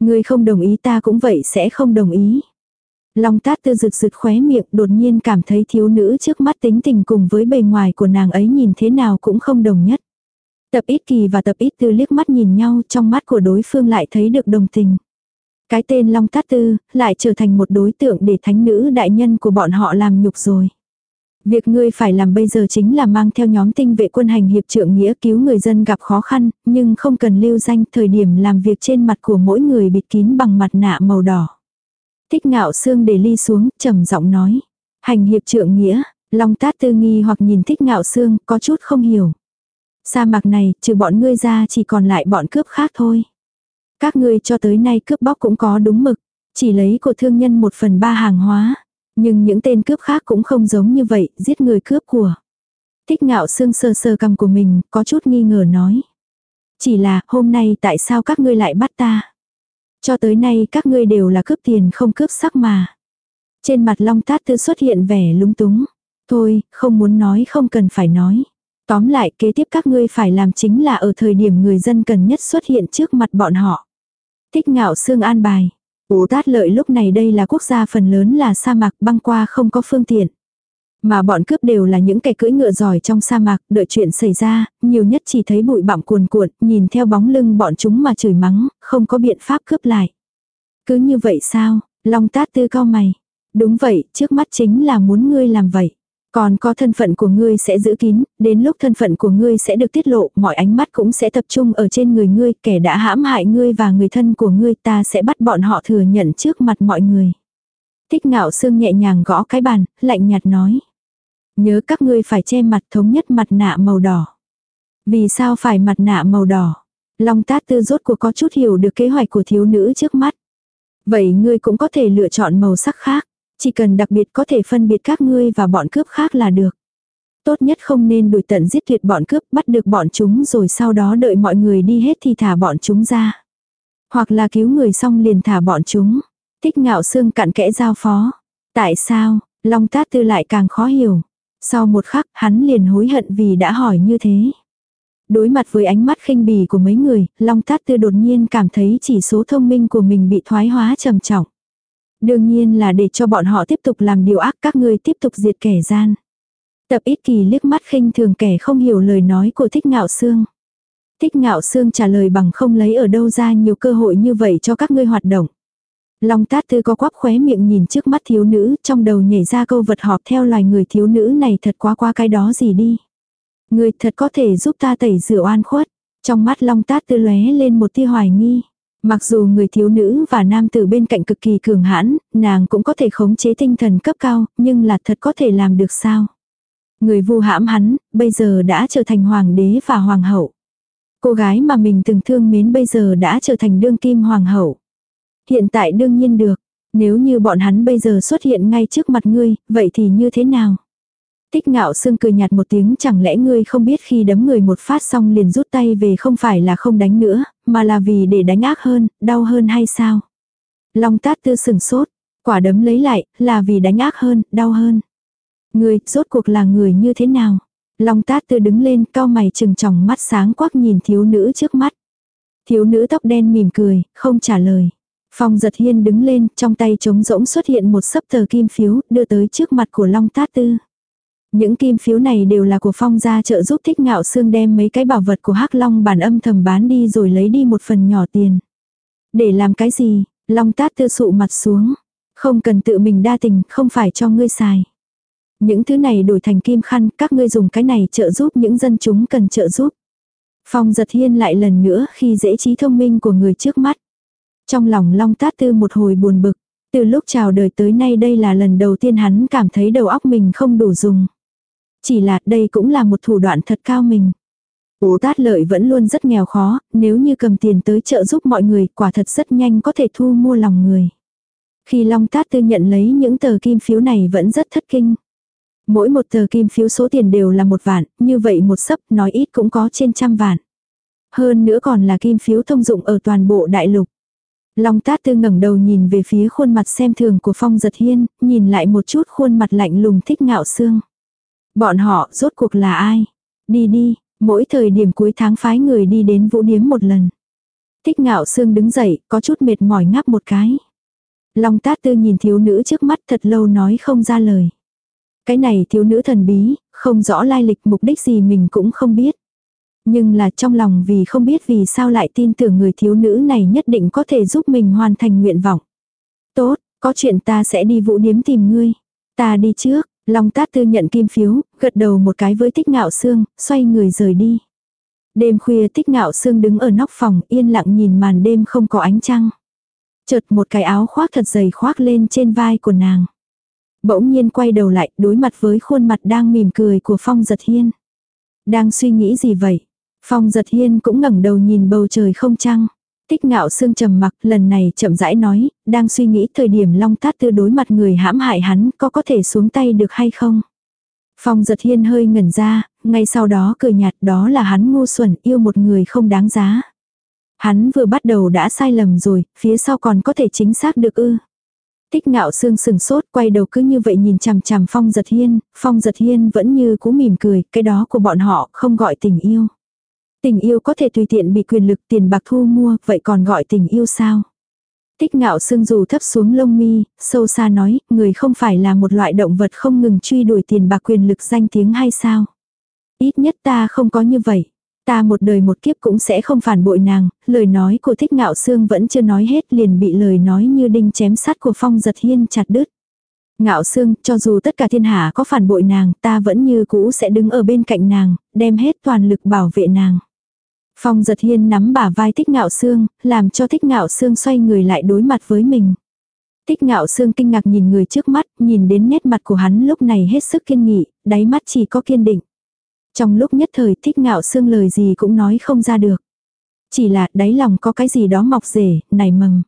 người không đồng ý ta cũng vậy sẽ không đồng ý. Long Tát Tư rực rực khóe miệng đột nhiên cảm thấy thiếu nữ trước mắt tính tình cùng với bề ngoài của nàng ấy nhìn thế nào cũng không đồng nhất. Tập ít kỳ và tập ít tư liếc mắt nhìn nhau trong mắt của đối phương lại thấy được đồng tình. Cái tên Long Tát Tư lại trở thành một đối tượng để thánh nữ đại nhân của bọn họ làm nhục rồi. Việc ngươi phải làm bây giờ chính là mang theo nhóm tinh vệ quân hành hiệp trượng nghĩa cứu người dân gặp khó khăn, nhưng không cần lưu danh thời điểm làm việc trên mặt của mỗi người bịt kín bằng mặt nạ màu đỏ. Thích ngạo xương để ly xuống, trầm giọng nói. Hành hiệp trượng nghĩa, Long Tát Tư nghi hoặc nhìn thích ngạo xương, có chút không hiểu. Sa mạc này, trừ bọn ngươi ra chỉ còn lại bọn cướp khác thôi. Các ngươi cho tới nay cướp bóc cũng có đúng mực, chỉ lấy của thương nhân một phần ba hàng hóa. Nhưng những tên cướp khác cũng không giống như vậy, giết người cướp của. Thích ngạo xương sơ sơ cầm của mình, có chút nghi ngờ nói. Chỉ là, hôm nay tại sao các ngươi lại bắt ta? Cho tới nay các ngươi đều là cướp tiền không cướp sắc mà. Trên mặt long tát tư xuất hiện vẻ lung túng. Thôi, không muốn nói không cần phải nói. Tóm lại kế tiếp các ngươi phải làm chính là ở thời điểm người dân cần nhất xuất hiện trước mặt bọn họ. Thích ngạo xương an bài. Ú tát lợi lúc này đây là quốc gia phần lớn là sa mạc băng qua không có phương tiện. Mà bọn cướp đều là những kẻ cưỡi ngựa giỏi trong sa mạc, đợi chuyện xảy ra, nhiều nhất chỉ thấy bụi bặm cuồn cuộn, nhìn theo bóng lưng bọn chúng mà chửi mắng, không có biện pháp cướp lại. Cứ như vậy sao, Long tát tư cao mày. Đúng vậy, trước mắt chính là muốn ngươi làm vậy. Còn có thân phận của ngươi sẽ giữ kín, đến lúc thân phận của ngươi sẽ được tiết lộ, mọi ánh mắt cũng sẽ tập trung ở trên người ngươi, kẻ đã hãm hại ngươi và người thân của ngươi ta sẽ bắt bọn họ thừa nhận trước mặt mọi người. Thích ngạo sương nhẹ nhàng gõ cái bàn, lạnh nhạt nói. Nhớ các ngươi phải che mặt thống nhất mặt nạ màu đỏ. Vì sao phải mặt nạ màu đỏ? Long tát tư rốt cuộc có chút hiểu được kế hoạch của thiếu nữ trước mắt. Vậy ngươi cũng có thể lựa chọn màu sắc khác. Chỉ cần đặc biệt có thể phân biệt các ngươi và bọn cướp khác là được. Tốt nhất không nên đuổi tận giết tuyệt bọn cướp bắt được bọn chúng rồi sau đó đợi mọi người đi hết thì thả bọn chúng ra. Hoặc là cứu người xong liền thả bọn chúng. Thích ngạo xương cặn kẽ giao phó. Tại sao, Long Tát Tư lại càng khó hiểu. Sau một khắc hắn liền hối hận vì đã hỏi như thế. Đối mặt với ánh mắt khinh bỉ của mấy người, Long Tát Tư đột nhiên cảm thấy chỉ số thông minh của mình bị thoái hóa trầm trọng. Đương nhiên là để cho bọn họ tiếp tục làm điều ác các ngươi tiếp tục diệt kẻ gian. Tập ít kỳ liếc mắt khinh thường kẻ không hiểu lời nói của thích ngạo xương. Thích ngạo xương trả lời bằng không lấy ở đâu ra nhiều cơ hội như vậy cho các ngươi hoạt động. Long tát tư có quắp khóe miệng nhìn trước mắt thiếu nữ, trong đầu nhảy ra câu vật họp theo loài người thiếu nữ này thật quá qua cái đó gì đi. Người thật có thể giúp ta tẩy rửa oan khuất. Trong mắt long tát tư lóe lên một tia hoài nghi. Mặc dù người thiếu nữ và nam tử bên cạnh cực kỳ cường hãn, nàng cũng có thể khống chế tinh thần cấp cao, nhưng là thật có thể làm được sao? Người vu hãm hắn, bây giờ đã trở thành hoàng đế và hoàng hậu. Cô gái mà mình từng thương mến bây giờ đã trở thành đương kim hoàng hậu. Hiện tại đương nhiên được, nếu như bọn hắn bây giờ xuất hiện ngay trước mặt ngươi, vậy thì như thế nào? Tích ngạo sương cười nhạt một tiếng chẳng lẽ ngươi không biết khi đấm người một phát xong liền rút tay về không phải là không đánh nữa, mà là vì để đánh ác hơn, đau hơn hay sao? Long tát tư sừng sốt, quả đấm lấy lại, là vì đánh ác hơn, đau hơn. Ngươi, rốt cuộc là người như thế nào? Long tát tư đứng lên, cao mày trừng tròng mắt sáng quắc nhìn thiếu nữ trước mắt. Thiếu nữ tóc đen mỉm cười, không trả lời. Phong giật hiên đứng lên, trong tay trống rỗng xuất hiện một sấp tờ kim phiếu, đưa tới trước mặt của Long Tát Tư. Những kim phiếu này đều là của Phong gia trợ giúp thích ngạo xương đem mấy cái bảo vật của hắc Long bản âm thầm bán đi rồi lấy đi một phần nhỏ tiền. Để làm cái gì? Long Tát Tư sụ mặt xuống. Không cần tự mình đa tình, không phải cho ngươi xài. Những thứ này đổi thành kim khăn, các ngươi dùng cái này trợ giúp những dân chúng cần trợ giúp. Phong giật hiên lại lần nữa khi dễ trí thông minh của người trước mắt. Trong lòng Long Tát Tư một hồi buồn bực. Từ lúc chào đời tới nay đây là lần đầu tiên hắn cảm thấy đầu óc mình không đủ dùng. Chỉ là đây cũng là một thủ đoạn thật cao mình. Ú tát lợi vẫn luôn rất nghèo khó, nếu như cầm tiền tới trợ giúp mọi người quả thật rất nhanh có thể thu mua lòng người. Khi Long Tát Tư nhận lấy những tờ kim phiếu này vẫn rất thất kinh. Mỗi một tờ kim phiếu số tiền đều là một vạn, như vậy một sấp nói ít cũng có trên trăm vạn. Hơn nữa còn là kim phiếu thông dụng ở toàn bộ đại lục. Long Tát Tư ngẩng đầu nhìn về phía khuôn mặt xem thường của Phong Giật Hiên, nhìn lại một chút khuôn mặt lạnh lùng thích ngạo xương. Bọn họ rốt cuộc là ai? Đi đi, mỗi thời điểm cuối tháng phái người đi đến vũ điếm một lần. Thích ngạo xương đứng dậy, có chút mệt mỏi ngáp một cái. Long Tát Tư nhìn thiếu nữ trước mắt thật lâu nói không ra lời. Cái này thiếu nữ thần bí, không rõ lai lịch mục đích gì mình cũng không biết. Nhưng là trong lòng vì không biết vì sao lại tin tưởng người thiếu nữ này nhất định có thể giúp mình hoàn thành nguyện vọng. Tốt, có chuyện ta sẽ đi vũ điếm tìm ngươi. Ta đi trước, Long Tát Tư nhận kim phiếu, gật đầu một cái với tích ngạo xương, xoay người rời đi. Đêm khuya tích ngạo xương đứng ở nóc phòng yên lặng nhìn màn đêm không có ánh trăng. Chợt một cái áo khoác thật dày khoác lên trên vai của nàng. Bỗng nhiên quay đầu lại đối mặt với khuôn mặt đang mỉm cười của Phong Giật Hiên. Đang suy nghĩ gì vậy? Phong giật hiên cũng ngẩng đầu nhìn bầu trời không trăng. Tích ngạo sương trầm mặc lần này chậm rãi nói, đang suy nghĩ thời điểm long tát tư đối mặt người hãm hại hắn có có thể xuống tay được hay không. Phong giật hiên hơi ngẩn ra, ngay sau đó cười nhạt đó là hắn ngu xuẩn yêu một người không đáng giá. Hắn vừa bắt đầu đã sai lầm rồi, phía sau còn có thể chính xác được ư. Tích ngạo sương sừng sốt quay đầu cứ như vậy nhìn chằm chằm phong giật hiên, phong giật hiên vẫn như cú mỉm cười, cái đó của bọn họ không gọi tình yêu. Tình yêu có thể tùy tiện bị quyền lực tiền bạc thu mua, vậy còn gọi tình yêu sao? Tích ngạo sương dù thấp xuống lông mi, sâu xa nói, người không phải là một loại động vật không ngừng truy đuổi tiền bạc quyền lực danh tiếng hay sao? Ít nhất ta không có như vậy. Ta một đời một kiếp cũng sẽ không phản bội nàng, lời nói của thích ngạo sương vẫn chưa nói hết liền bị lời nói như đinh chém sắt của phong giật hiên chặt đứt. Ngạo sương, cho dù tất cả thiên hạ có phản bội nàng, ta vẫn như cũ sẽ đứng ở bên cạnh nàng, đem hết toàn lực bảo vệ nàng. Phong giật hiên nắm bả vai thích ngạo xương, làm cho thích ngạo xương xoay người lại đối mặt với mình. Thích ngạo xương kinh ngạc nhìn người trước mắt, nhìn đến nét mặt của hắn lúc này hết sức kiên nghị, đáy mắt chỉ có kiên định. Trong lúc nhất thời thích ngạo xương lời gì cũng nói không ra được. Chỉ là đáy lòng có cái gì đó mọc rể, nảy mầm.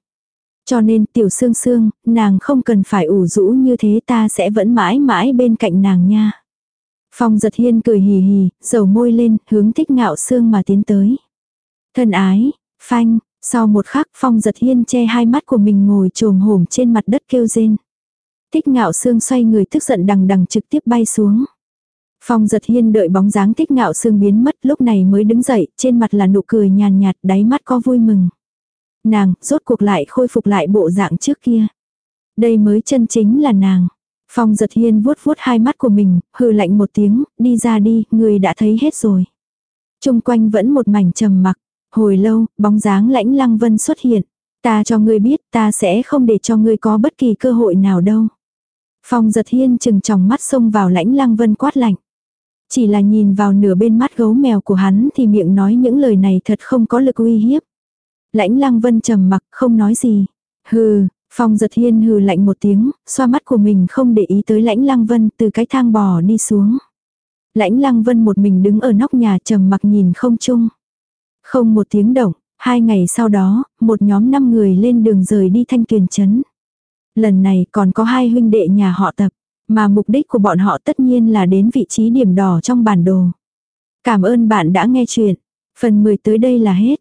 Cho nên tiểu xương xương, nàng không cần phải ủ rũ như thế ta sẽ vẫn mãi mãi bên cạnh nàng nha. Phong giật hiên cười hì hì, dầu môi lên, hướng thích ngạo xương mà tiến tới. Thân ái, phanh, sau một khắc phong giật hiên che hai mắt của mình ngồi trồm hổm trên mặt đất kêu rên. Thích ngạo xương xoay người tức giận đằng đằng trực tiếp bay xuống. Phong giật hiên đợi bóng dáng thích ngạo xương biến mất lúc này mới đứng dậy, trên mặt là nụ cười nhàn nhạt, đáy mắt có vui mừng. Nàng, rốt cuộc lại khôi phục lại bộ dạng trước kia. Đây mới chân chính là nàng. Phong giật hiên vuốt vuốt hai mắt của mình, hừ lạnh một tiếng, đi ra đi, người đã thấy hết rồi. Trung quanh vẫn một mảnh trầm mặc. Hồi lâu, bóng dáng lãnh lăng vân xuất hiện. Ta cho ngươi biết ta sẽ không để cho ngươi có bất kỳ cơ hội nào đâu. Phong giật hiên chừng tròng mắt xông vào lãnh lăng vân quát lạnh. Chỉ là nhìn vào nửa bên mắt gấu mèo của hắn thì miệng nói những lời này thật không có lực uy hiếp. Lãnh lăng vân trầm mặc không nói gì. Hừ, Phong giật hiên hừ lạnh một tiếng, xoa mắt của mình không để ý tới lãnh lăng vân từ cái thang bò đi xuống. Lãnh lăng vân một mình đứng ở nóc nhà trầm mặc nhìn không chung. Không một tiếng động, hai ngày sau đó, một nhóm năm người lên đường rời đi thanh tuyền chấn. Lần này còn có hai huynh đệ nhà họ tập, mà mục đích của bọn họ tất nhiên là đến vị trí điểm đỏ trong bản đồ. Cảm ơn bạn đã nghe chuyện. Phần 10 tới đây là hết.